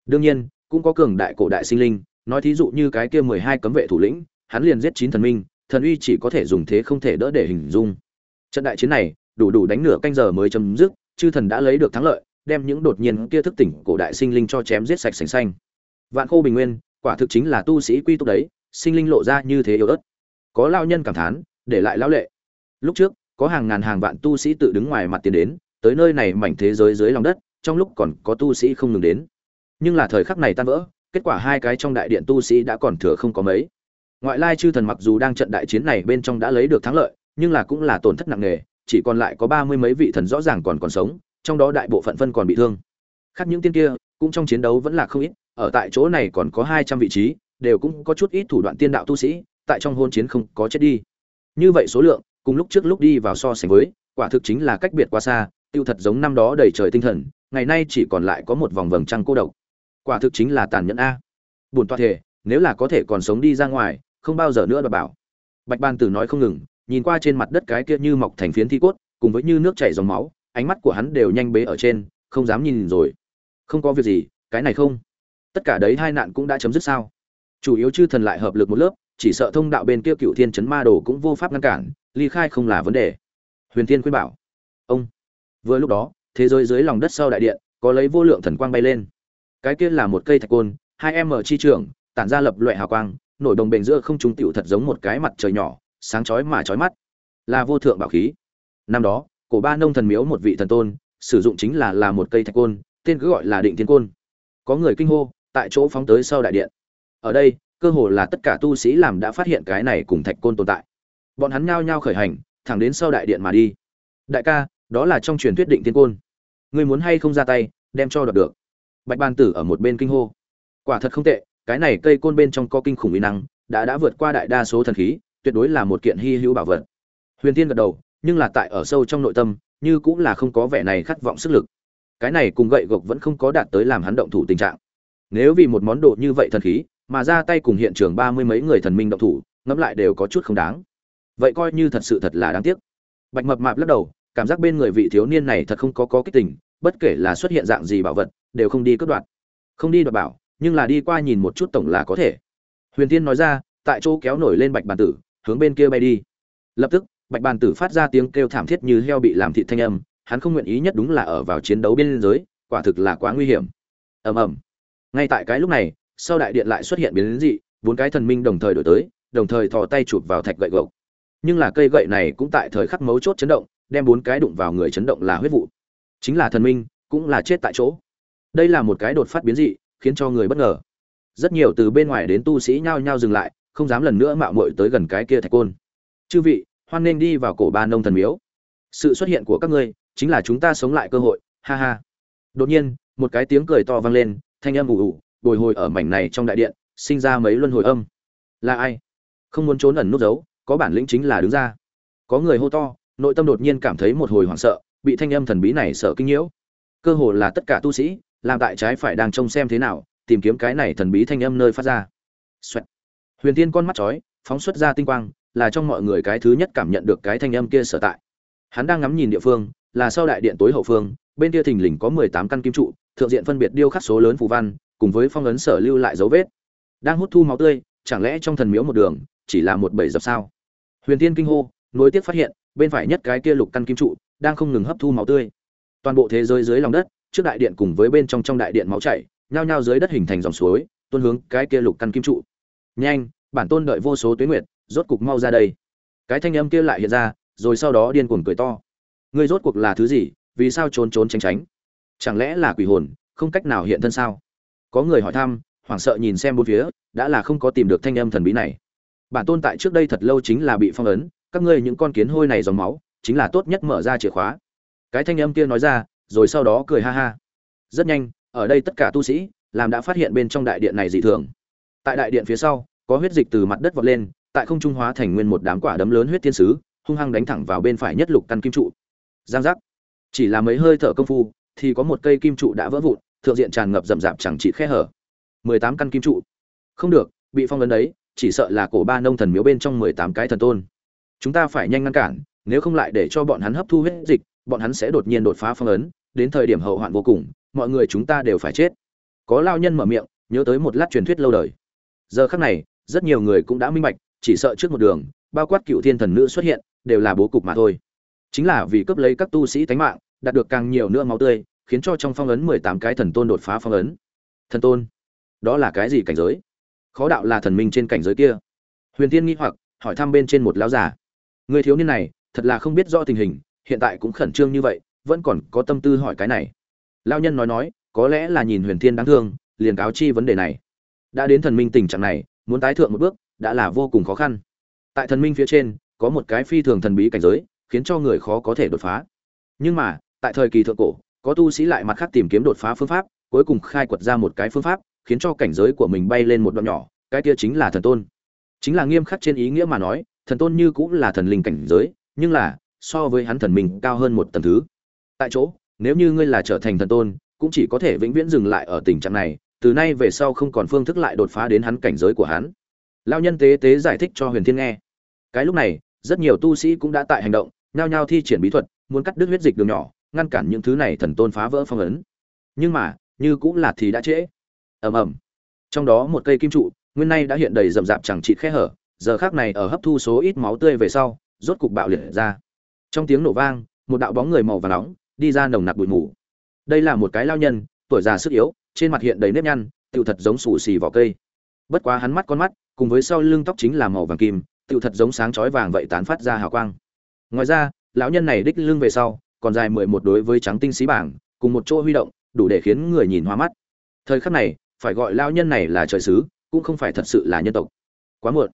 Đương nhiên, cũng có cường đại cổ đại sinh linh, nói thí dụ như cái kia mười hai cấm vệ thủ lĩnh, hắn liền giết chín thần minh, thần uy chỉ có thể dùng thế không thể đỡ để hình dung. Trận đại chiến này, đủ đủ đánh nửa canh giờ mới chấm dứt chư thần đã lấy được thắng lợi, đem những đột nhiên kia thức tỉnh cổ đại sinh linh cho chém giết sạch sành xanh. Vạn khô bình nguyên, quả thực chính là tu sĩ quy tụ đấy, sinh linh lộ ra như thế yếu ớt. Có lao nhân cảm thán, để lại lão lệ. Lúc trước, có hàng ngàn hàng vạn tu sĩ tự đứng ngoài mặt tiến đến, tới nơi này mảnh thế giới dưới lòng đất, trong lúc còn có tu sĩ không ngừng đến. Nhưng là thời khắc này tan vỡ, kết quả hai cái trong đại điện tu sĩ đã còn thừa không có mấy. Ngoại lai chư thần mặc dù đang trận đại chiến này bên trong đã lấy được thắng lợi, nhưng là cũng là tổn thất nặng nề chỉ còn lại có ba mươi mấy vị thần rõ ràng còn còn sống, trong đó đại bộ phận phân còn bị thương. Khác những tiên kia, cũng trong chiến đấu vẫn là không ít, ở tại chỗ này còn có hai trăm vị trí, đều cũng có chút ít thủ đoạn tiên đạo tu sĩ, tại trong hôn chiến không có chết đi. Như vậy số lượng, cùng lúc trước lúc đi vào so sánh với, quả thực chính là cách biệt quá xa, tiêu thật giống năm đó đầy trời tinh thần, ngày nay chỉ còn lại có một vòng vầng trăng cô độc. Quả thực chính là tàn nhẫn a. Buồn toa thể nếu là có thể còn sống đi ra ngoài, không bao giờ nữa đọc bảo. Bạch ban tử nói không ngừng nhìn qua trên mặt đất cái kia như mọc thành phiến thi cốt, cùng với như nước chảy dòng máu, ánh mắt của hắn đều nhanh bế ở trên, không dám nhìn rồi. Không có việc gì, cái này không. Tất cả đấy hai nạn cũng đã chấm dứt sao? Chủ yếu chư thần lại hợp lực một lớp, chỉ sợ thông đạo bên kia cựu thiên chấn ma đồ cũng vô pháp ngăn cản, ly khai không là vấn đề. Huyền thiên khuyên bảo. Ông. Vừa lúc đó, thế giới dưới lòng đất sau đại điện, có lấy vô lượng thần quang bay lên. Cái kia là một cây thạch côn, hai m chi trường, tản ra lập loại hào quang, nổi đồng bền giữa không trung tiểu thật giống một cái mặt trời nhỏ sáng chói mà chói mắt. Là vô thượng bảo khí. Năm đó, cổ ba nông thần miếu một vị thần tôn, sử dụng chính là là một cây thạch côn, tên cứ gọi là định thiên côn. Có người kinh hô, tại chỗ phóng tới sau đại điện. Ở đây, cơ hồ là tất cả tu sĩ làm đã phát hiện cái này cùng thạch côn tồn tại. Bọn hắn nhao nhao khởi hành, thẳng đến sau đại điện mà đi. Đại ca, đó là trong truyền thuyết định thiên côn. Ngươi muốn hay không ra tay, đem cho đoạt được. Bạch ban tử ở một bên kinh hô. Quả thật không tệ, cái này cây côn bên trong có kinh khủng uy năng, đã đã vượt qua đại đa số thần khí tuyệt đối là một kiện hy hữu bảo vật. Huyền tiên gật đầu, nhưng là tại ở sâu trong nội tâm, như cũng là không có vẻ này khát vọng sức lực. Cái này cùng gậy gộc vẫn không có đạt tới làm hắn động thủ tình trạng. Nếu vì một món đồ như vậy thần khí, mà ra tay cùng hiện trường ba mươi mấy người thần minh động thủ, ngẫm lại đều có chút không đáng. Vậy coi như thật sự thật là đáng tiếc. Bạch mập mạp lắc đầu, cảm giác bên người vị thiếu niên này thật không có có kích tình, bất kể là xuất hiện dạng gì bảo vật, đều không đi cướp đoạt. Không đi đoạt bảo, nhưng là đi qua nhìn một chút tổng là có thể. Huyền tiên nói ra, tại chỗ kéo nổi lên bạch bàn tử hướng bên kia bay đi. Lập tức, bạch bàn tử phát ra tiếng kêu thảm thiết như heo bị làm thịt thanh âm, hắn không nguyện ý nhất đúng là ở vào chiến đấu biên giới, quả thực là quá nguy hiểm. Ầm ầm. Ngay tại cái lúc này, sau đại điện lại xuất hiện biến dị, bốn cái thần minh đồng thời đổi tới, đồng thời thò tay chụp vào thạch gậy gộc. Nhưng là cây gậy này cũng tại thời khắc mấu chốt chấn động, đem bốn cái đụng vào người chấn động là huyết vụ. Chính là thần minh, cũng là chết tại chỗ. Đây là một cái đột phát biến dị, khiến cho người bất ngờ. Rất nhiều từ bên ngoài đến tu sĩ nhao nhao dừng lại không dám lần nữa mạo muội tới gần cái kia thạch côn. Chư vị, hoan nên đi vào cổ ba nông thần miếu. Sự xuất hiện của các ngươi chính là chúng ta sống lại cơ hội, ha ha. Đột nhiên, một cái tiếng cười to vang lên, thanh âm ủ ủ bồi hồi ở mảnh này trong đại điện, sinh ra mấy luân hồi âm. Là ai? Không muốn trốn ẩn nút giấu có bản lĩnh chính là đứng ra. Có người hô to, nội tâm đột nhiên cảm thấy một hồi hoảng sợ, bị thanh âm thần bí này sợ kinh nhiễu. Cơ hồ là tất cả tu sĩ, làm tại trái phải đang trông xem thế nào, tìm kiếm cái này thần bí thanh âm nơi phát ra. Xoẹt huyền tiên con mắt chói, phóng xuất ra tinh quang, là trong mọi người cái thứ nhất cảm nhận được cái thanh âm kia sở tại. Hắn đang ngắm nhìn địa phương, là sau đại điện tối hậu phương, bên kia thình lình có mười tám căn kim trụ, thượng diện phân biệt điêu khắc số lớn phù văn, cùng với phong ấn sở lưu lại dấu vết. Đang hút thu máu tươi, chẳng lẽ trong thần miếu một đường, chỉ là một bầy dập sao? Huyền tiên kinh hô, nối tiếp phát hiện, bên phải nhất cái kia lục căn kim trụ, đang không ngừng hấp thu máu tươi. Toàn bộ thế giới dưới lòng đất, trước đại điện cùng với bên trong trong đại điện máu chảy, nhao nhao dưới đất hình thành dòng suối, tuôn hướng cái kia lục căn kim trụ nhanh, bản tôn đợi vô số tuyến nguyệt, rốt cục mau ra đây. Cái thanh âm kia lại hiện ra, rồi sau đó điên cuồng cười to. Ngươi rốt cuộc là thứ gì, vì sao trốn trốn tránh tránh? Chẳng lẽ là quỷ hồn, không cách nào hiện thân sao? Có người hỏi thăm, hoảng sợ nhìn xem bốn phía, đã là không có tìm được thanh âm thần bí này. Bản tôn tại trước đây thật lâu chính là bị phong ấn, các ngươi những con kiến hôi này dòng máu, chính là tốt nhất mở ra chìa khóa. Cái thanh âm kia nói ra, rồi sau đó cười ha ha. Rất nhanh, ở đây tất cả tu sĩ, làm đã phát hiện bên trong đại điện này dị thường tại đại điện phía sau, có huyết dịch từ mặt đất vọt lên, tại không trung hóa thành nguyên một đám quả đấm lớn huyết thiên sứ, hung hăng đánh thẳng vào bên phải nhất lục căn kim trụ. Giang giác. Chỉ là mấy hơi thở công phu, thì có một cây kim trụ đã vỡ vụn, thượng diện tràn ngập rậm rạp chẳng trị khe hở. Mười tám căn kim trụ. Không được, bị phong ấn đấy, chỉ sợ là cổ ba nông thần miếu bên trong mười tám cái thần tôn. Chúng ta phải nhanh ngăn cản, nếu không lại để cho bọn hắn hấp thu huyết dịch, bọn hắn sẽ đột nhiên đột phá phong ấn, đến thời điểm hậu hoạn vô cùng, mọi người chúng ta đều phải chết. Có lao nhân mở miệng, nhớ tới một lát truyền thuyết lâu đời giờ khắc này, rất nhiều người cũng đã minh bạch, chỉ sợ trước một đường, bao quát cựu thiên thần nữ xuất hiện, đều là bố cục mà thôi. Chính là vì cướp lấy các tu sĩ tánh mạng, đạt được càng nhiều nữa máu tươi, khiến cho trong phong ấn mười tám cái thần tôn đột phá phong ấn. Thần tôn? Đó là cái gì cảnh giới? Khó đạo là thần minh trên cảnh giới kia. Huyền tiên nghi hoặc, hỏi thăm bên trên một lão giả người thiếu niên này, thật là không biết rõ tình hình, hiện tại cũng khẩn trương như vậy, vẫn còn có tâm tư hỏi cái này. Lao nhân nói nói, có lẽ là nhìn huyền thiên đáng thương, liền cáo chi vấn đề này đã đến thần minh tình trạng này, muốn tái thượng một bước, đã là vô cùng khó khăn. Tại thần minh phía trên, có một cái phi thường thần bí cảnh giới, khiến cho người khó có thể đột phá. Nhưng mà, tại thời kỳ thượng cổ, có tu sĩ lại mặt khác tìm kiếm đột phá phương pháp, cuối cùng khai quật ra một cái phương pháp, khiến cho cảnh giới của mình bay lên một đoạn nhỏ, cái kia chính là thần tôn. Chính là nghiêm khắc trên ý nghĩa mà nói, thần tôn như cũng là thần linh cảnh giới, nhưng là, so với hắn thần mình cao hơn một tầng thứ. Tại chỗ, nếu như ngươi là trở thành thần tôn, cũng chỉ có thể vĩnh viễn dừng lại ở tình trạng này từ nay về sau không còn phương thức lại đột phá đến hắn cảnh giới của hắn. Lao nhân tế tế giải thích cho huyền thiên nghe. Cái lúc này, rất nhiều tu sĩ cũng đã tại hành động, nhao nhao thi triển bí thuật, muốn cắt đứt huyết dịch đường nhỏ, ngăn cản những thứ này thần tôn phá vỡ phong ấn. Nhưng mà, như cũng là thì đã trễ. Ầm ầm. Trong đó một cây kim trụ, nguyên nay đã hiện đầy rậm rạp chẳng trị khe hở, giờ khác này ở hấp thu số ít máu tươi về sau, rốt cục bạo liệt ra. Trong tiếng nổ vang, một đạo bóng người màu và nóng, đi ra nồng nặc bụi mù. Đây là một cái lao nhân, tuổi già sức yếu trên mặt hiện đầy nếp nhăn, tựu thật giống sủ xì vỏ cây. Bất quá hắn mắt con mắt, cùng với sau lưng tóc chính là màu vàng kim, tựu thật giống sáng chói vàng vậy tán phát ra hào quang. Ngoài ra, lão nhân này đích lưng về sau, còn dài mười một đối với trắng tinh xí bảng, cùng một chỗ huy động, đủ để khiến người nhìn hoa mắt. Thời khắc này, phải gọi lão nhân này là trời sứ cũng không phải thật sự là nhân tộc. Quá muộn.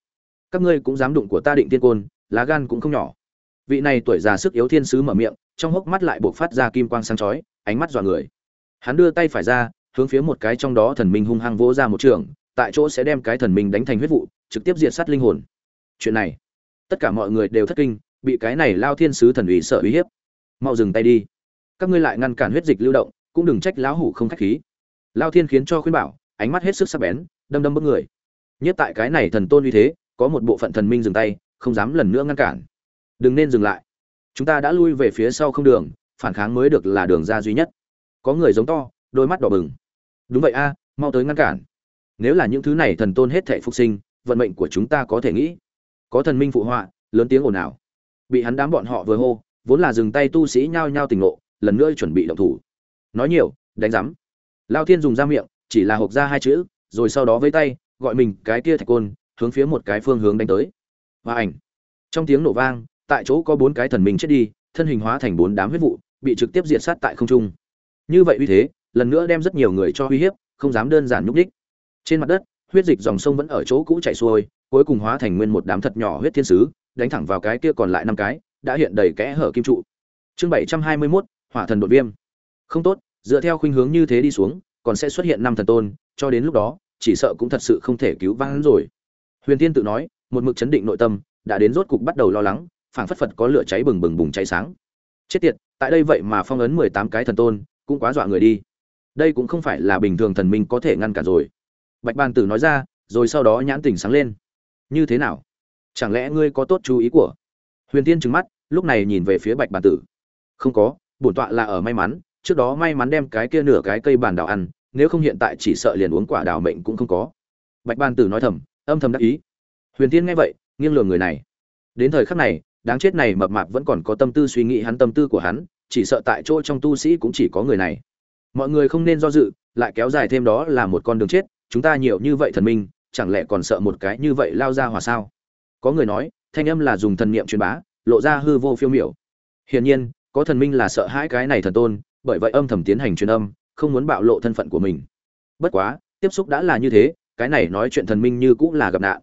Các ngươi cũng dám đụng của ta định tiên côn, lá gan cũng không nhỏ. Vị này tuổi già sức yếu thiên sứ mở miệng, trong hốc mắt lại buộc phát ra kim quang sáng chói, ánh mắt dọa người. Hắn đưa tay phải ra hướng phía một cái trong đó thần minh hung hăng vỗ ra một trường, tại chỗ sẽ đem cái thần minh đánh thành huyết vụ, trực tiếp diệt sát linh hồn. Chuyện này, tất cả mọi người đều thất kinh, bị cái này lao thiên sứ thần ủy sợ uy hiếp. Mau dừng tay đi. Các ngươi lại ngăn cản huyết dịch lưu động, cũng đừng trách lão hủ không khách khí. Lao thiên khiến cho khuyên bảo, ánh mắt hết sức sắc bén, đâm đâm bức người. Nhất tại cái này thần tôn uy thế, có một bộ phận thần minh dừng tay, không dám lần nữa ngăn cản. Đừng nên dừng lại. Chúng ta đã lui về phía sau không đường, phản kháng mới được là đường ra duy nhất. Có người giống to, đôi mắt đỏ bừng đúng vậy a, mau tới ngăn cản. Nếu là những thứ này thần tôn hết thể phục sinh, vận mệnh của chúng ta có thể nghĩ. Có thần minh phụ họa, lớn tiếng ồn ào. Bị hắn đám bọn họ vừa hô, vốn là dừng tay tu sĩ nhao nhao tỉnh ngộ, lần nữa chuẩn bị động thủ. Nói nhiều, đánh rắm lao thiên dùng ra miệng, chỉ là hộp ra hai chữ, rồi sau đó với tay, gọi mình cái kia thạch côn, hướng phía một cái phương hướng đánh tới. Và ảnh. Trong tiếng nổ vang, tại chỗ có bốn cái thần minh chết đi, thân hình hóa thành bốn đám huyết vụ, bị trực tiếp diệt sát tại không trung. Như vậy uy thế lần nữa đem rất nhiều người cho uy hiếp không dám đơn giản nhúc đích trên mặt đất huyết dịch dòng sông vẫn ở chỗ cũ chảy xuôi cuối cùng hóa thành nguyên một đám thật nhỏ huyết thiên sứ đánh thẳng vào cái kia còn lại năm cái đã hiện đầy kẽ hở kim trụ. Chương bảy trăm hai mươi 721, hỏa thần đột viêm. Không tốt dựa theo khuynh hướng như thế đi xuống còn sẽ xuất hiện năm thần tôn cho đến lúc đó chỉ sợ cũng thật sự không thể cứu vãn rồi. Huyền tiên tự nói một mực chấn định nội tâm đã đến rốt cục bắt đầu lo lắng phảng phất phật có lửa cháy bừng bừng bùng cháy sáng. Chết tiệt tại đây vậy mà phong ấn mười tám cái thần tôn cũng quá dọa người đi đây cũng không phải là bình thường thần minh có thể ngăn cản rồi. Bạch bàn tử nói ra, rồi sau đó nhãn tình sáng lên. Như thế nào? Chẳng lẽ ngươi có tốt chú ý của huyền tiên trừng mắt, lúc này nhìn về phía bạch bàn tử. Không có, bổn tọa là ở may mắn, trước đó may mắn đem cái kia nửa cái cây bàn đào ăn, nếu không hiện tại chỉ sợ liền uống quả đào mệnh cũng không có. Bạch bàn tử nói thầm, âm thầm đắc ý. Huyền tiên nghe vậy, nghiêng lường người này. Đến thời khắc này, đáng chết này mập mạp vẫn còn có tâm tư suy nghĩ hắn tâm tư của hắn, chỉ sợ tại chỗ trong tu sĩ cũng chỉ có người này mọi người không nên do dự, lại kéo dài thêm đó là một con đường chết, chúng ta nhiều như vậy thần minh, chẳng lẽ còn sợ một cái như vậy lao ra hòa sao? Có người nói, thanh âm là dùng thần niệm truyền bá, lộ ra hư vô phiêu miểu. Hiển nhiên, có thần minh là sợ hãi cái này thần tôn, bởi vậy âm thầm tiến hành truyền âm, không muốn bạo lộ thân phận của mình. Bất quá, tiếp xúc đã là như thế, cái này nói chuyện thần minh như cũng là gặp nạn.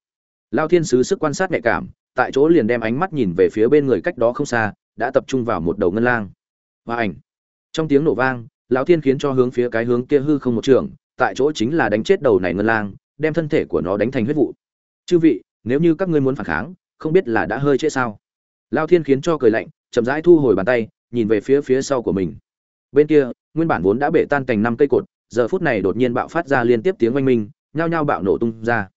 Lao thiên sứ sức quan sát nhạy cảm, tại chỗ liền đem ánh mắt nhìn về phía bên người cách đó không xa, đã tập trung vào một đầu ngân lang. Và ảnh. Trong tiếng nổ vang lão thiên khiến cho hướng phía cái hướng kia hư không một trường, tại chỗ chính là đánh chết đầu này ngân lang, đem thân thể của nó đánh thành huyết vụ. Chư vị, nếu như các ngươi muốn phản kháng, không biết là đã hơi trễ sao? Lao thiên khiến cho cười lạnh, chậm rãi thu hồi bàn tay, nhìn về phía phía sau của mình. Bên kia, nguyên bản vốn đã bể tan cành năm cây cột, giờ phút này đột nhiên bạo phát ra liên tiếp tiếng oanh minh, nhao nhao bạo nổ tung ra.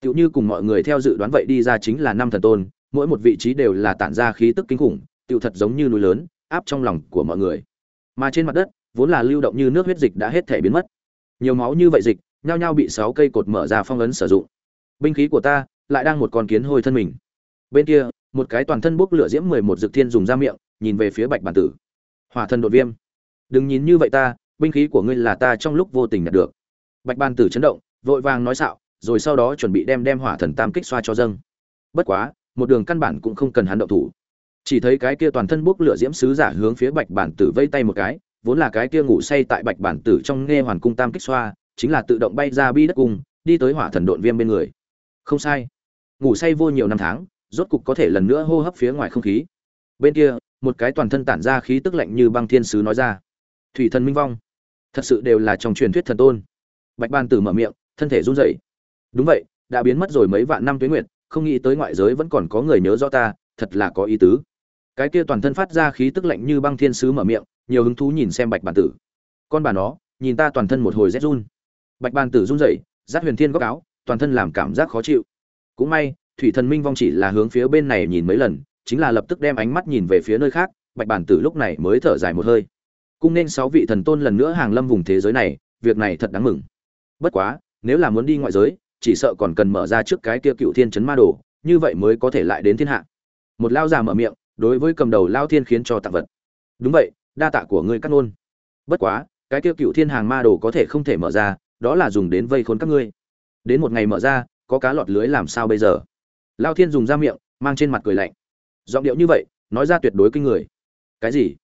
Tựu như cùng mọi người theo dự đoán vậy đi ra chính là năm thần tôn, mỗi một vị trí đều là tản ra khí tức kinh khủng, tựu thật giống như núi lớn, áp trong lòng của mọi người. Mà trên mặt đất vốn là lưu động như nước huyết dịch đã hết thể biến mất. Nhiều máu như vậy dịch, nhao nhao bị sáu cây cột mở ra phong ấn sử dụng. Binh khí của ta lại đang một con kiến hôi thân mình. Bên kia, một cái toàn thân bốc lửa diễm mười một dược thiên dùng ra miệng, nhìn về phía bạch bản tử. Hỏa thần đột viêm. Đừng nhìn như vậy ta, binh khí của ngươi là ta trong lúc vô tình nhận được. Bạch bản tử chấn động, vội vàng nói xạo, rồi sau đó chuẩn bị đem đem hỏa thần tam kích xoa cho dâng. Bất quá, một đường căn bản cũng không cần hắn động thủ. Chỉ thấy cái kia toàn thân bốc lửa diễm sứ giả hướng phía bạch bản tử vây tay một cái vốn là cái kia ngủ say tại bạch bản tử trong nghe hoàn cung tam kích xoa, chính là tự động bay ra bi đất cung, đi tới hỏa thần độn viêm bên người. Không sai. Ngủ say vô nhiều năm tháng, rốt cục có thể lần nữa hô hấp phía ngoài không khí. Bên kia, một cái toàn thân tản ra khí tức lạnh như băng thiên sứ nói ra. Thủy thần minh vong. Thật sự đều là trong truyền thuyết thần tôn. Bạch ban tử mở miệng, thân thể run rẩy. Đúng vậy, đã biến mất rồi mấy vạn năm tuế nguyệt, không nghĩ tới ngoại giới vẫn còn có người nhớ rõ ta, thật là có ý tứ. Cái kia toàn thân phát ra khí tức lạnh như băng thiên sứ mở miệng nhiều hứng thú nhìn xem bạch bản tử. Con bà nó, nhìn ta toàn thân một hồi rét run. Bạch bản tử run rẩy giáp huyền thiên góc áo, toàn thân làm cảm giác khó chịu. Cũng may, thủy thần minh vong chỉ là hướng phía bên này nhìn mấy lần, chính là lập tức đem ánh mắt nhìn về phía nơi khác, bạch bản tử lúc này mới thở dài một hơi. Cung nên sáu vị thần tôn lần nữa hàng lâm vùng thế giới này, việc này thật đáng mừng. Bất quá, nếu là muốn đi ngoại giới, chỉ sợ còn cần mở ra trước cái kia cựu thiên chấn ma đồ, như vậy mới có thể lại đến thiên hạ. Một lao già mở miệng, đối với cầm đầu lao thiên khiến cho tặng vật. Đúng vậy đa tạ của ngươi cắt ngôn. Bất quá, cái tiêu cựu thiên hàng ma đồ có thể không thể mở ra, đó là dùng đến vây khốn các ngươi. Đến một ngày mở ra, có cá lọt lưới làm sao bây giờ? Lao thiên dùng ra miệng, mang trên mặt cười lạnh. Giọng điệu như vậy, nói ra tuyệt đối kinh người. Cái gì?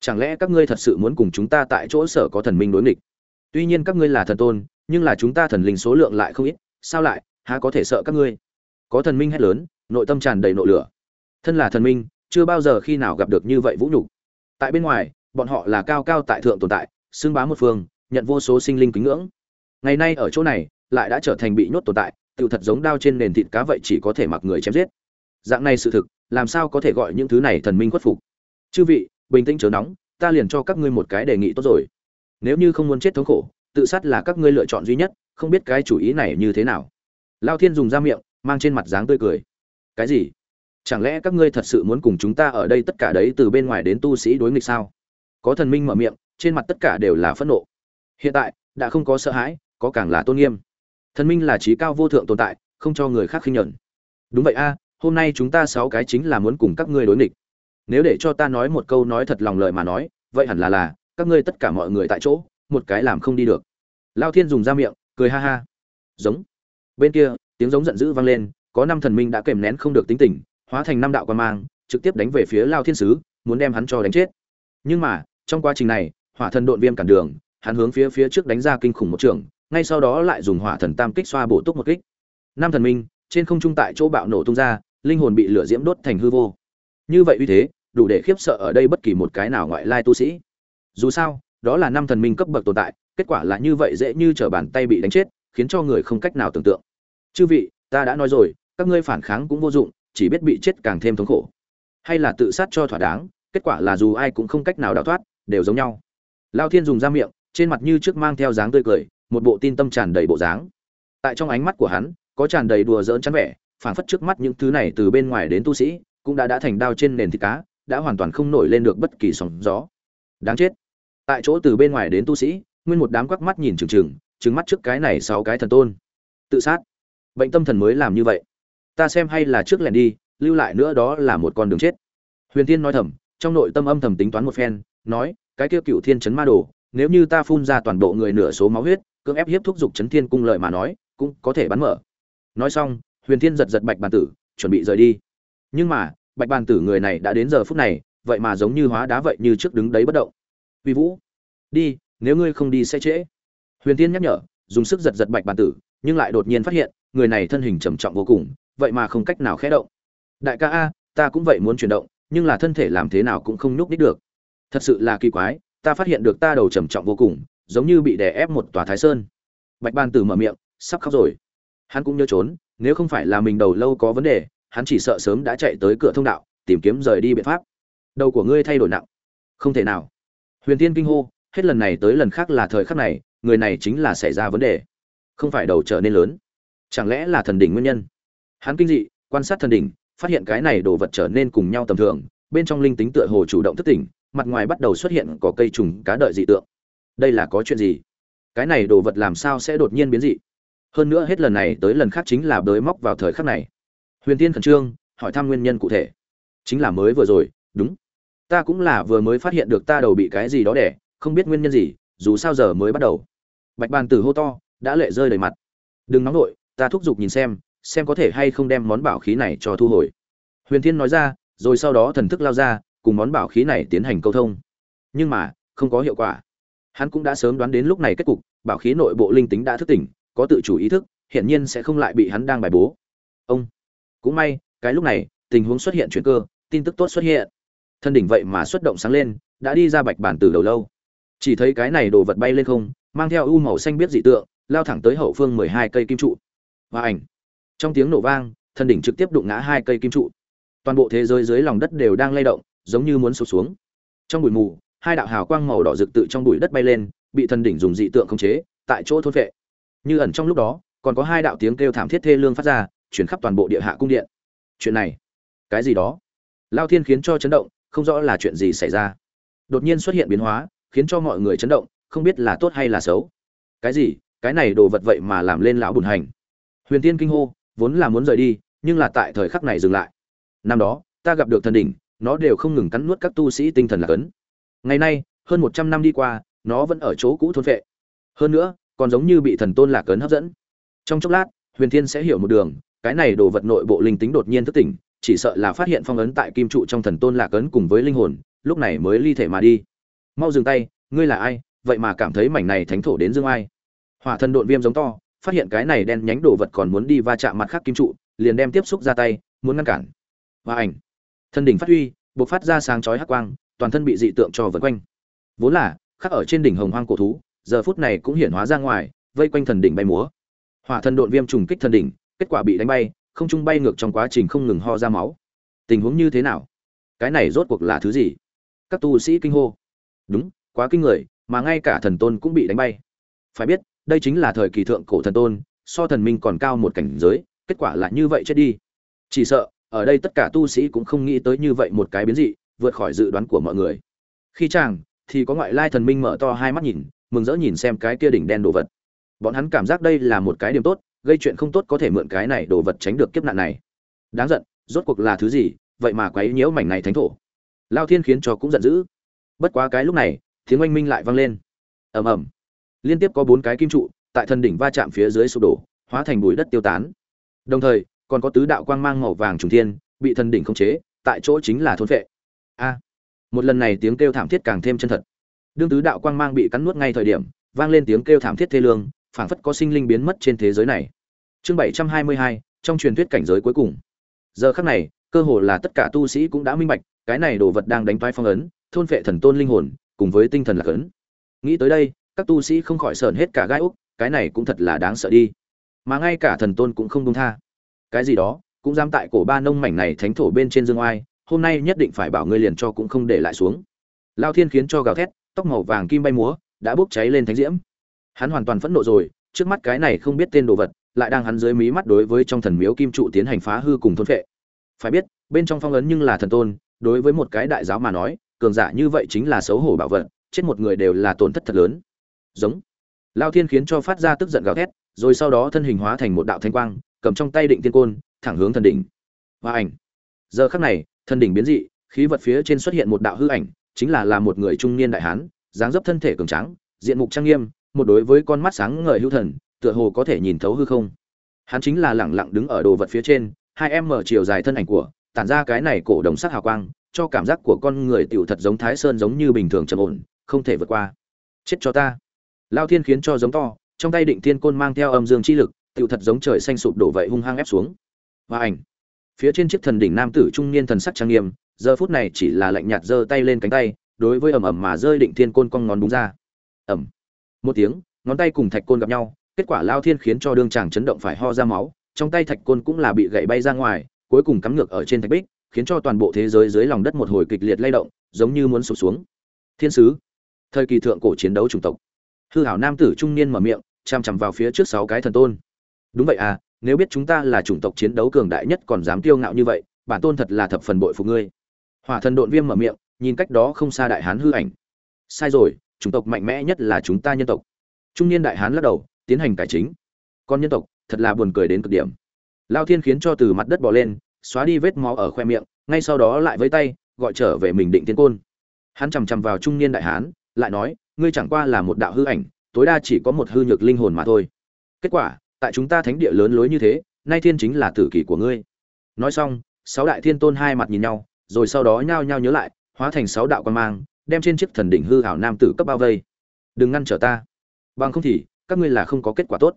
Chẳng lẽ các ngươi thật sự muốn cùng chúng ta tại chỗ sở có thần minh đối nghịch? Tuy nhiên các ngươi là thần tôn, nhưng là chúng ta thần linh số lượng lại không ít, sao lại, há có thể sợ các ngươi? Có thần minh hét lớn, nội tâm tràn đầy nội lửa. Thân là thần minh, chưa bao giờ khi nào gặp được như vậy vũ nhục tại bên ngoài, bọn họ là cao cao tại thượng tồn tại, xưng bá một phương, nhận vô số sinh linh kính ngưỡng. Ngày nay ở chỗ này, lại đã trở thành bị nhốt tồn tại tự thật giống đao trên nền thịt cá vậy chỉ có thể mặc người chém giết. Dạng này sự thực, làm sao có thể gọi những thứ này thần minh khuất phục? Chư vị, bình tĩnh chớ nóng, ta liền cho các ngươi một cái đề nghị tốt rồi. Nếu như không muốn chết thống khổ, tự sát là các ngươi lựa chọn duy nhất, không biết cái chủ ý này như thế nào. Lao thiên dùng ra miệng, mang trên mặt dáng tươi cười. Cái gì? Chẳng lẽ các ngươi thật sự muốn cùng chúng ta ở đây tất cả đấy từ bên ngoài đến tu sĩ đối nghịch sao? Có thần minh mở miệng, trên mặt tất cả đều là phẫn nộ. Hiện tại, đã không có sợ hãi, có càng là tôn nghiêm. Thần minh là trí cao vô thượng tồn tại, không cho người khác khinh nhẫn. Đúng vậy a, hôm nay chúng ta sáu cái chính là muốn cùng các ngươi đối nghịch. Nếu để cho ta nói một câu nói thật lòng lời mà nói, vậy hẳn là là, các ngươi tất cả mọi người tại chỗ, một cái làm không đi được. Lao thiên dùng ra miệng, cười ha ha. Giống. Bên kia, tiếng giống giận dữ vang lên, có năm thần minh đã kèm nén không được tính tình hóa thành năm đạo quan mang, trực tiếp đánh về phía lao thiên sứ, muốn đem hắn cho đánh chết. Nhưng mà, trong quá trình này, hỏa thần độn viêm cản đường, hắn hướng phía phía trước đánh ra kinh khủng một trường, ngay sau đó lại dùng hỏa thần tam kích xoa bổ túc một kích. Năm thần minh, trên không trung tại chỗ bạo nổ tung ra, linh hồn bị lửa diễm đốt thành hư vô. Như vậy uy thế, đủ để khiếp sợ ở đây bất kỳ một cái nào ngoại lai tu sĩ. Dù sao, đó là năm thần minh cấp bậc tồn tại, kết quả là như vậy dễ như trở bàn tay bị đánh chết, khiến cho người không cách nào tưởng tượng. Chư vị, ta đã nói rồi, các ngươi phản kháng cũng vô dụng chỉ biết bị chết càng thêm thống khổ. Hay là tự sát cho thỏa đáng, kết quả là dù ai cũng không cách nào đào thoát, đều giống nhau. Lao thiên dùng ra miệng, trên mặt như trước mang theo dáng tươi cười, một bộ tin tâm tràn đầy bộ dáng. Tại trong ánh mắt của hắn, có tràn đầy đùa giỡn chán vẻ, phảng phất trước mắt những thứ này từ bên ngoài đến tu sĩ, cũng đã đã thành đao trên nền thịt cá, đã hoàn toàn không nổi lên được bất kỳ sóng gió. Đáng chết. Tại chỗ từ bên ngoài đến tu sĩ, nguyên một đám quắc mắt nhìn trừng trừng trừng mắt trước cái này sáu cái thần tôn. Tự sát. Bệnh tâm thần mới làm như vậy ta xem hay là trước lẻn đi, lưu lại nữa đó là một con đường chết. Huyền Thiên nói thầm, trong nội tâm âm thầm tính toán một phen, nói, cái kia cựu thiên chấn ma đồ, nếu như ta phun ra toàn bộ người nửa số máu huyết, cưỡng ép hiếp thúc giục chấn thiên cung lợi mà nói, cũng có thể bắn mở. Nói xong, huyền thiên giật giật bạch bàn tử, chuẩn bị rời đi. Nhưng mà, bạch bàn tử người này đã đến giờ phút này, vậy mà giống như hóa đá vậy như trước đứng đấy bất động. Vi vũ, đi, nếu ngươi không đi sẽ trễ. Huyền thiên nhắc nhở, dùng sức giật giật bạch bàn tử, nhưng lại đột nhiên phát hiện, người này thân hình trầm trọng vô cùng vậy mà không cách nào khẽ động. Đại ca a, ta cũng vậy muốn chuyển động, nhưng là thân thể làm thế nào cũng không nhúc đích được. Thật sự là kỳ quái, ta phát hiện được ta đầu trầm trọng vô cùng, giống như bị đè ép một tòa thái sơn. Bạch ban tử mở miệng, sắp khóc rồi. Hắn cũng nhớ trốn, nếu không phải là mình đầu lâu có vấn đề, hắn chỉ sợ sớm đã chạy tới cửa thông đạo, tìm kiếm rời đi biện pháp. Đầu của ngươi thay đổi nặng. Không thể nào. Huyền tiên kinh hô, hết lần này tới lần khác là thời khắc này, người này chính là xảy ra vấn đề. Không phải đầu trở nên lớn. Chẳng lẽ là thần đỉnh nguyên nhân? Hắn kinh dị, quan sát thần đỉnh, phát hiện cái này đồ vật trở nên cùng nhau tầm thường, bên trong linh tính tựa hồ chủ động thức tỉnh, mặt ngoài bắt đầu xuất hiện có cây trùng cá đợi dị tượng. Đây là có chuyện gì? Cái này đồ vật làm sao sẽ đột nhiên biến dị? Hơn nữa hết lần này tới lần khác chính là bới móc vào thời khắc này. Huyền tiên khẩn trương, hỏi thăm nguyên nhân cụ thể. Chính là mới vừa rồi, đúng. Ta cũng là vừa mới phát hiện được ta đầu bị cái gì đó đẻ, không biết nguyên nhân gì, dù sao giờ mới bắt đầu. Bạch bàn tử hô to, đã lệ rơi đầy mặt. Đừng nóng nổi ta thúc giục nhìn xem xem có thể hay không đem món bảo khí này cho thu hồi. Huyền thiên nói ra, rồi sau đó thần thức lao ra, cùng món bảo khí này tiến hành câu thông. Nhưng mà, không có hiệu quả. Hắn cũng đã sớm đoán đến lúc này kết cục, bảo khí nội bộ linh tính đã thức tỉnh, có tự chủ ý thức, hiển nhiên sẽ không lại bị hắn đang bài bố. Ông, cũng may, cái lúc này, tình huống xuất hiện chuyển cơ, tin tức tốt xuất hiện. Thân đỉnh vậy mà xuất động sáng lên, đã đi ra bạch bản từ đầu lâu. Chỉ thấy cái này đồ vật bay lên không, mang theo u màu xanh biết dị tượng, lao thẳng tới hậu phương mười hai cây kim trụ. Và ảnh trong tiếng nổ vang thân đỉnh trực tiếp đụng ngã hai cây kim trụ. Toàn bộ thế giới dưới lòng đất đều đang lay động, giống như muốn sụp xuống. Trong bụi mù, hai đạo hào quang màu đỏ rực tự trong bụi đất bay lên, bị thần đỉnh dùng dị tượng khống chế, tại chỗ thôn vệ như ẩn trong lúc đó, còn có hai đạo tiếng kêu thảm thiết thê lương phát ra, chuyển khắp toàn bộ địa hạ cung điện. Chuyện này, cái gì đó? Lao thiên khiến cho chấn động, không rõ là chuyện gì xảy ra. Đột nhiên xuất hiện biến hóa, khiến cho mọi người chấn động, không biết là tốt hay là xấu. Cái gì? Cái này đồ vật vậy mà làm lên lão bùn hành. Huyền tiên kinh hô vốn là muốn rời đi, nhưng là tại thời khắc này dừng lại. Năm đó, ta gặp được thần đỉnh, nó đều không ngừng cắn nuốt các tu sĩ tinh thần là cấn. Ngày nay, hơn một trăm năm đi qua, nó vẫn ở chỗ cũ thôn vệ hơn nữa, còn giống như bị thần tôn lạc cấn hấp dẫn. Trong chốc lát, huyền thiên sẽ hiểu một đường, cái này đồ vật nội bộ linh tính đột nhiên thức tỉnh, chỉ sợ là phát hiện phong ấn tại kim trụ trong thần tôn lạc ấn cùng với linh hồn, lúc này mới ly thể mà đi. Mau dừng tay, ngươi là ai? Vậy mà cảm thấy mảnh này thánh thổ đến dương ai? Hỏa thần độn viêm giống to phát hiện cái này đen nhánh đồ vật còn muốn đi va chạm mặt khác kim trụ, liền đem tiếp xúc ra tay, muốn ngăn cản. Và ảnh. Thân đỉnh phát huy buộc phát ra sáng chói hắc quang, toàn thân bị dị tượng cho vần quanh. Vốn là, khắc ở trên đỉnh hồng hoang cổ thú, giờ phút này cũng hiển hóa ra ngoài, vây quanh thần đỉnh bay múa. Hỏa thần độn viêm trùng kích thần đỉnh, kết quả bị đánh bay, không trung bay ngược trong quá trình không ngừng ho ra máu. Tình huống như thế nào? Cái này rốt cuộc là thứ gì? Các tu sĩ kinh hô. Đúng, quá kinh người, mà ngay cả thần tôn cũng bị đánh bay. Phải biết đây chính là thời kỳ thượng cổ thần tôn, so thần minh còn cao một cảnh giới, kết quả là như vậy chết đi. Chỉ sợ, ở đây tất cả tu sĩ cũng không nghĩ tới như vậy một cái biến dị, vượt khỏi dự đoán của mọi người. Khi chàng, thì có ngoại lai thần minh mở to hai mắt nhìn, mừng rỡ nhìn xem cái kia đỉnh đen đồ vật. Bọn hắn cảm giác đây là một cái điểm tốt, gây chuyện không tốt có thể mượn cái này đồ vật tránh được kiếp nạn này. Đáng giận, rốt cuộc là thứ gì, vậy mà quấy nhiễu mảnh này thánh thổ. Lao thiên khiến cho cũng giận dữ. Bất quá cái lúc này, tiếng oanh minh lại vang lên. Ầm ầm liên tiếp có bốn cái kim trụ tại thần đỉnh va chạm phía dưới sụp đổ, hóa thành bụi đất tiêu tán. Đồng thời, còn có tứ đạo quang mang màu vàng trùng thiên bị thần đỉnh khống chế, tại chỗ chính là thôn vệ a! Một lần này tiếng kêu thảm thiết càng thêm chân thật. Đương tứ đạo quang mang bị cắn nuốt ngay thời điểm, vang lên tiếng kêu thảm thiết thê lương, phảng phất có sinh linh biến mất trên thế giới này. Chương bảy trăm hai mươi hai, trong truyền thuyết cảnh giới cuối cùng. Giờ khắc này, cơ hồ là tất cả tu sĩ cũng đã minh bạch, cái này đồ vật đang đánh toái phong ấn, thôn phệ thần tôn linh hồn, cùng với tinh thần lạc ấn. Nghĩ tới đây các tu sĩ không khỏi sờn hết cả gai úc, cái này cũng thật là đáng sợ đi. Mà ngay cả thần tôn cũng không công tha. Cái gì đó, cũng dám tại cổ ba nông mảnh này thánh thổ bên trên dương oai, hôm nay nhất định phải bảo ngươi liền cho cũng không để lại xuống. Lao thiên khiến cho gào thét, tóc màu vàng kim bay múa, đã bốc cháy lên thánh diễm. Hắn hoàn toàn phẫn nộ rồi, trước mắt cái này không biết tên đồ vật, lại đang hắn dưới mí mắt đối với trong thần miếu kim trụ tiến hành phá hư cùng thôn phệ. Phải biết, bên trong phong ấn nhưng là thần tôn, đối với một cái đại giáo mà nói, cường giả như vậy chính là xấu hổ bảo vật, chết một người đều là tổn thất thật lớn giống. Lao thiên khiến cho phát ra tức giận gào thét, rồi sau đó thân hình hóa thành một đạo thanh quang, cầm trong tay định tiên côn, thẳng hướng thần đỉnh. Và ảnh. Giờ khắc này, thần đỉnh biến dị, khí vật phía trên xuất hiện một đạo hư ảnh, chính là là một người trung niên đại hán, dáng dấp thân thể cường tráng, diện mục trang nghiêm, một đối với con mắt sáng ngời hữu thần, tựa hồ có thể nhìn thấu hư không. Hắn chính là lẳng lặng đứng ở đồ vật phía trên, hai em mở chiều dài thân ảnh của, tản ra cái này cổ đồng sắc hào quang, cho cảm giác của con người tiểu thật giống thái sơn giống như bình thường trầm ổn, không thể vượt qua. Chết cho ta lao thiên khiến cho giống to, trong tay định thiên côn mang theo âm dương chi lực, tựu thật giống trời xanh sụp đổ vậy hung hăng ép xuống. Và ảnh, phía trên chiếc thần đỉnh nam tử trung niên thần sắc trang nghiêm, giờ phút này chỉ là lạnh nhạt giơ tay lên cánh tay, đối với ầm ầm mà rơi định thiên côn cong ngón đúng ra. Ầm, một tiếng, ngón tay cùng thạch côn gặp nhau, kết quả lao thiên khiến cho đương chàng chấn động phải ho ra máu, trong tay thạch côn cũng là bị gãy bay ra ngoài, cuối cùng cắm ngược ở trên thạch bích, khiến cho toàn bộ thế giới dưới lòng đất một hồi kịch liệt lay động, giống như muốn sụp xuống. Thiên sứ, thời kỳ thượng cổ chiến đấu chủng tộc hư hảo nam tử trung niên mở miệng chằm chằm vào phía trước sáu cái thần tôn. Đúng vậy à nếu biết chúng ta là chủng tộc chiến đấu cường đại nhất còn dám kiêu ngạo như vậy, bản tôn thật là thập phần bội phục ngươi. Hỏa thần độn viêm mở miệng, nhìn cách đó không xa đại hán hư ảnh. Sai rồi, chủng tộc mạnh mẽ nhất là chúng ta nhân tộc. Trung niên đại hán lắc đầu, tiến hành cải chính. Con nhân tộc, thật là buồn cười đến cực điểm. Lao thiên khiến cho từ mặt đất bò lên, xóa đi vết máu ở khoe miệng, ngay sau đó lại với tay, gọi trở về mình định tiên côn. Hắn chằm chằm vào trung niên đại hán, lại nói ngươi chẳng qua là một đạo hư ảnh, tối đa chỉ có một hư nhược linh hồn mà thôi. Kết quả, tại chúng ta thánh địa lớn lối như thế, nay thiên chính là tử kỷ của ngươi. Nói xong, sáu đại thiên tôn hai mặt nhìn nhau, rồi sau đó nhao nhao nhớ lại, hóa thành sáu đạo quan mang, đem trên chiếc thần đỉnh hư hảo nam tử cấp bao vây. Đừng ngăn trở ta. Bằng không thì, các ngươi là không có kết quả tốt.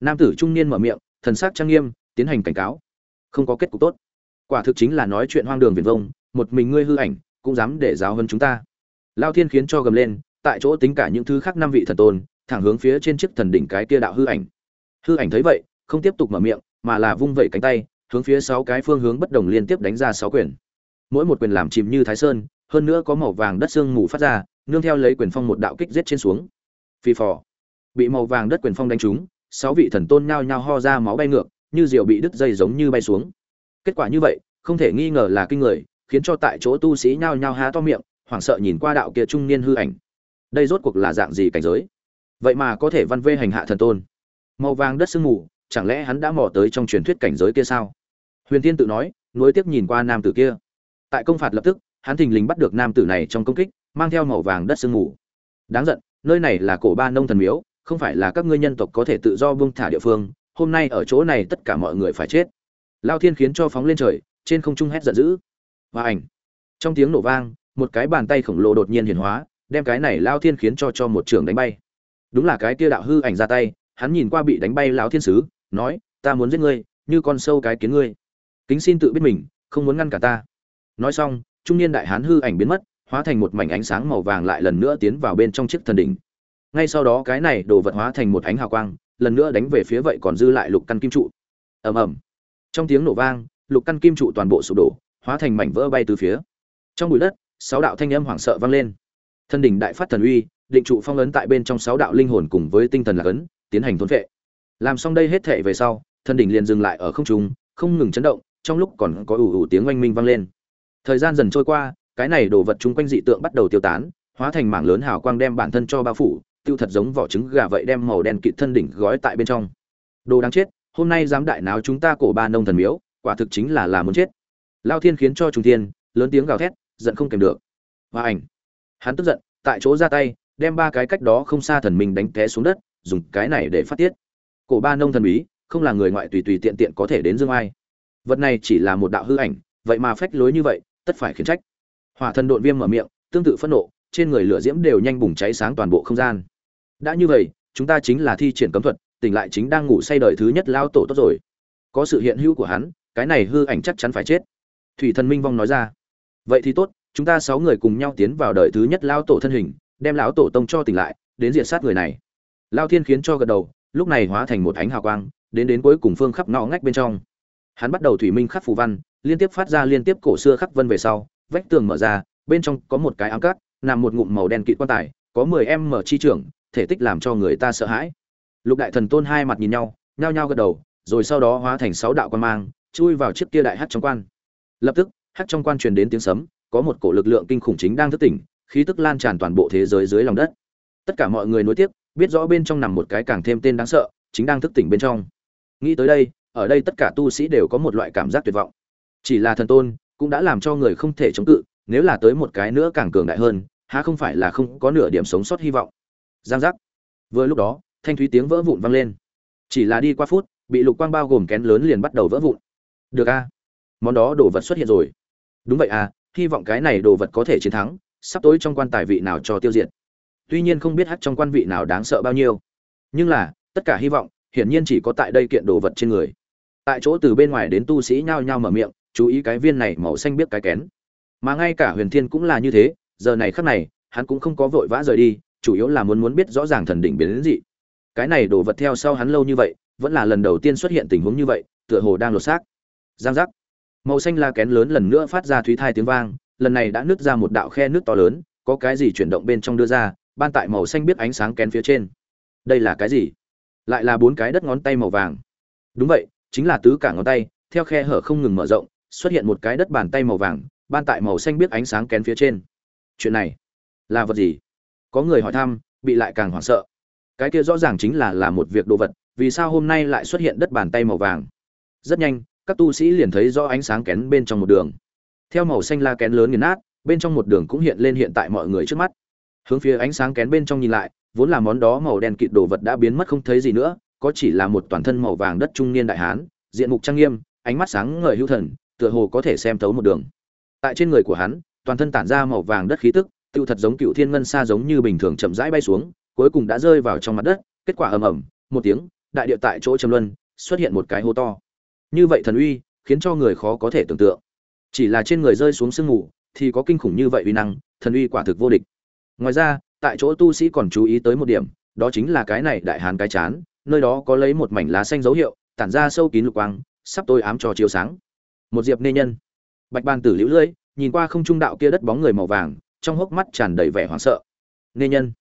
Nam tử trung niên mở miệng, thần sắc trang nghiêm, tiến hành cảnh cáo. Không có kết cục tốt. Quả thực chính là nói chuyện hoang đường viền vông, một mình ngươi hư ảnh, cũng dám để giáo hơn chúng ta. Lao thiên khiến cho gầm lên tại chỗ tính cả những thứ khác năm vị thần tôn, thẳng hướng phía trên chiếc thần đỉnh cái kia đạo hư ảnh. Hư ảnh thấy vậy, không tiếp tục mở miệng, mà là vung vẩy cánh tay, hướng phía sáu cái phương hướng bất đồng liên tiếp đánh ra sáu quyền. Mỗi một quyền làm chìm như thái sơn, hơn nữa có màu vàng đất xương mù phát ra, nương theo lấy quyền phong một đạo kích giết trên xuống. Phi phò. Bị màu vàng đất quyền phong đánh trúng, sáu vị thần tôn nhao nhao ho ra máu bay ngược, như diều bị đứt dây giống như bay xuống. Kết quả như vậy, không thể nghi ngờ là kinh người, khiến cho tại chỗ tu sĩ nhao nhao há to miệng, hoảng sợ nhìn qua đạo kia trung niên hư ảnh đây rốt cuộc là dạng gì cảnh giới? Vậy mà có thể văn vê hành hạ thần tôn. Màu vàng đất sương mù, chẳng lẽ hắn đã mò tới trong truyền thuyết cảnh giới kia sao? Huyền tiên tự nói nối tiếp nhìn qua nam tử kia. Tại công phạt lập tức, hắn thình lình bắt được nam tử này trong công kích, mang theo màu vàng đất sương mù. Đáng giận, nơi này là cổ ba nông thần miếu, không phải là các ngươi nhân tộc có thể tự do buông thả địa phương, hôm nay ở chỗ này tất cả mọi người phải chết. Lao thiên khiến cho phóng lên trời, trên không trung hét giận dữ. Và ảnh. Trong tiếng nổ vang, một cái bàn tay khổng lồ đột nhiên hiển hóa đem cái này lao thiên khiến cho cho một trường đánh bay. Đúng là cái kia đạo hư ảnh ra tay, hắn nhìn qua bị đánh bay lão thiên sứ, nói, ta muốn giết ngươi, như con sâu cái kiến ngươi. Kính xin tự biết mình, không muốn ngăn cả ta. Nói xong, trung niên đại hán hư ảnh biến mất, hóa thành một mảnh ánh sáng màu vàng lại lần nữa tiến vào bên trong chiếc thần đỉnh. Ngay sau đó cái này đồ vật hóa thành một ánh hào quang, lần nữa đánh về phía vậy còn dư lại lục căn kim trụ. Ầm ầm. Trong tiếng nổ vang, lục căn kim trụ toàn bộ sụp đổ, hóa thành mảnh vỡ bay từ phía. Trong bụi đất, sáu đạo thanh âm hoảng sợ vang lên thân đỉnh đại phát thần uy, định trụ phong ấn tại bên trong sáu đạo linh hồn cùng với tinh thần lạc ấn, tiến hành thốn vệ. Làm xong đây hết thể về sau, thân đỉnh liền dừng lại ở không trung, không ngừng chấn động, trong lúc còn có ủ ủ tiếng oanh minh vang lên. Thời gian dần trôi qua, cái này đồ vật chung quanh dị tượng bắt đầu tiêu tán, hóa thành mảng lớn hào quang đem bản thân cho bao phủ, tiêu thật giống vỏ trứng gà vậy đem màu đen kịt thân đỉnh gói tại bên trong. Đồ đáng chết, hôm nay dám đại náo chúng ta cổ ba nông thần miếu, quả thực chính là là muốn chết. Lao thiên khiến cho trung thiên, lớn tiếng gào thét, giận không kèm được. Và ảnh hắn tức giận, tại chỗ ra tay, đem ba cái cách đó không xa thần mình đánh té xuống đất, dùng cái này để phát tiết. Cổ ba nông thần bí, không là người ngoại tùy tùy tiện tiện có thể đến dương ai. Vật này chỉ là một đạo hư ảnh, vậy mà phách lối như vậy, tất phải khiến trách. Hỏa thần đột viêm mở miệng, tương tự phẫn nộ, trên người lửa diễm đều nhanh bùng cháy sáng toàn bộ không gian. Đã như vậy, chúng ta chính là thi triển cấm thuật, tỉnh lại chính đang ngủ say đời thứ nhất lao tổ tốt rồi. Có sự hiện hữu của hắn, cái này hư ảnh chắc chắn phải chết. Thủy thần minh vong nói ra. Vậy thì tốt chúng ta sáu người cùng nhau tiến vào đời thứ nhất lao tổ thân hình, đem lão tổ tông cho tỉnh lại, đến diện sát người này. Lao thiên khiến cho gật đầu, lúc này hóa thành một ánh hào quang, đến đến cuối cùng phương khắp ngõ ngách bên trong. Hắn bắt đầu thủy minh khắc phù văn, liên tiếp phát ra liên tiếp cổ xưa khắc vân về sau, vách tường mở ra, bên trong có một cái ám cát, nằm một ngụm màu đen kịt quan tài, có mười em mở chi trưởng, thể tích làm cho người ta sợ hãi. Lục đại thần tôn hai mặt nhìn nhau, nhao nhao gật đầu, rồi sau đó hóa thành sáu đạo quan mang, chui vào chiếc kia đại hát trong quan. Lập tức hát trong quan truyền đến tiếng sấm có một cổ lực lượng kinh khủng chính đang thức tỉnh, khí tức lan tràn toàn bộ thế giới dưới lòng đất. Tất cả mọi người nối tiếc, biết rõ bên trong nằm một cái càng thêm tên đáng sợ, chính đang thức tỉnh bên trong. Nghĩ tới đây, ở đây tất cả tu sĩ đều có một loại cảm giác tuyệt vọng. Chỉ là thần tôn, cũng đã làm cho người không thể chống cự, nếu là tới một cái nữa càng cường đại hơn, há không phải là không có nửa điểm sống sót hy vọng. Giang giác. Vừa lúc đó, thanh thúy tiếng vỡ vụn vang lên. Chỉ là đi qua phút, bị lục quang bao gồm kén lớn liền bắt đầu vỡ vụn. Được a. Món đó đồ vật xuất hiện rồi. Đúng vậy à hy vọng cái này đồ vật có thể chiến thắng, sắp tối trong quan tài vị nào cho tiêu diệt. Tuy nhiên không biết hát trong quan vị nào đáng sợ bao nhiêu. Nhưng là, tất cả hy vọng, hiển nhiên chỉ có tại đây kiện đồ vật trên người. Tại chỗ từ bên ngoài đến tu sĩ nhao nhao mở miệng, chú ý cái viên này màu xanh biết cái kén. Mà ngay cả huyền thiên cũng là như thế, giờ này khắc này, hắn cũng không có vội vã rời đi, chủ yếu là muốn muốn biết rõ ràng thần đỉnh biến đến gì. Cái này đồ vật theo sau hắn lâu như vậy, vẫn là lần đầu tiên xuất hiện tình huống như vậy, tựa hồ đang lột xác. Giang giác màu xanh la kén lớn lần nữa phát ra thúy thai tiếng vang, lần này đã nứt ra một đạo khe nước to lớn, có cái gì chuyển động bên trong đưa ra, ban tại màu xanh biết ánh sáng kén phía trên. Đây là cái gì? Lại là bốn cái đất ngón tay màu vàng. Đúng vậy, chính là tứ cả ngón tay, theo khe hở không ngừng mở rộng, xuất hiện một cái đất bàn tay màu vàng, ban tại màu xanh biết ánh sáng kén phía trên. Chuyện này là vật gì? Có người hỏi thăm, bị lại càng hoảng sợ. Cái kia rõ ràng chính là là một việc đồ vật, vì sao hôm nay lại xuất hiện đất bàn tay màu vàng? Rất nhanh các tu sĩ liền thấy rõ ánh sáng kén bên trong một đường. Theo màu xanh la kén lớn nghiền nát, bên trong một đường cũng hiện lên hiện tại mọi người trước mắt. Hướng phía ánh sáng kén bên trong nhìn lại, vốn là món đó màu đen kịt đồ vật đã biến mất không thấy gì nữa, có chỉ là một toàn thân màu vàng đất trung niên đại hán, diện mục trang nghiêm, ánh mắt sáng ngời hữu thần, tựa hồ có thể xem thấu một đường. Tại trên người của hắn, toàn thân tản ra màu vàng đất khí tức tiêu thật giống cựu thiên ngân xa giống như bình thường chậm rãi bay xuống, cuối cùng đã rơi vào trong mặt đất, kết quả ầm ầm, một tiếng, đại địa tại chỗ trầm luân, xuất hiện một cái hố to như vậy thần uy, khiến cho người khó có thể tưởng tượng. Chỉ là trên người rơi xuống sương mù, thì có kinh khủng như vậy uy năng, thần uy quả thực vô địch. Ngoài ra, tại chỗ tu sĩ còn chú ý tới một điểm, đó chính là cái này đại hán cái chán, nơi đó có lấy một mảnh lá xanh dấu hiệu, tản ra sâu kín lục quang, sắp tôi ám cho chiếu sáng. Một diệp nê nhân. Bạch bàn tử liễu lưỡi nhìn qua không trung đạo kia đất bóng người màu vàng, trong hốc mắt tràn đầy vẻ hoảng sợ. Nê nhân.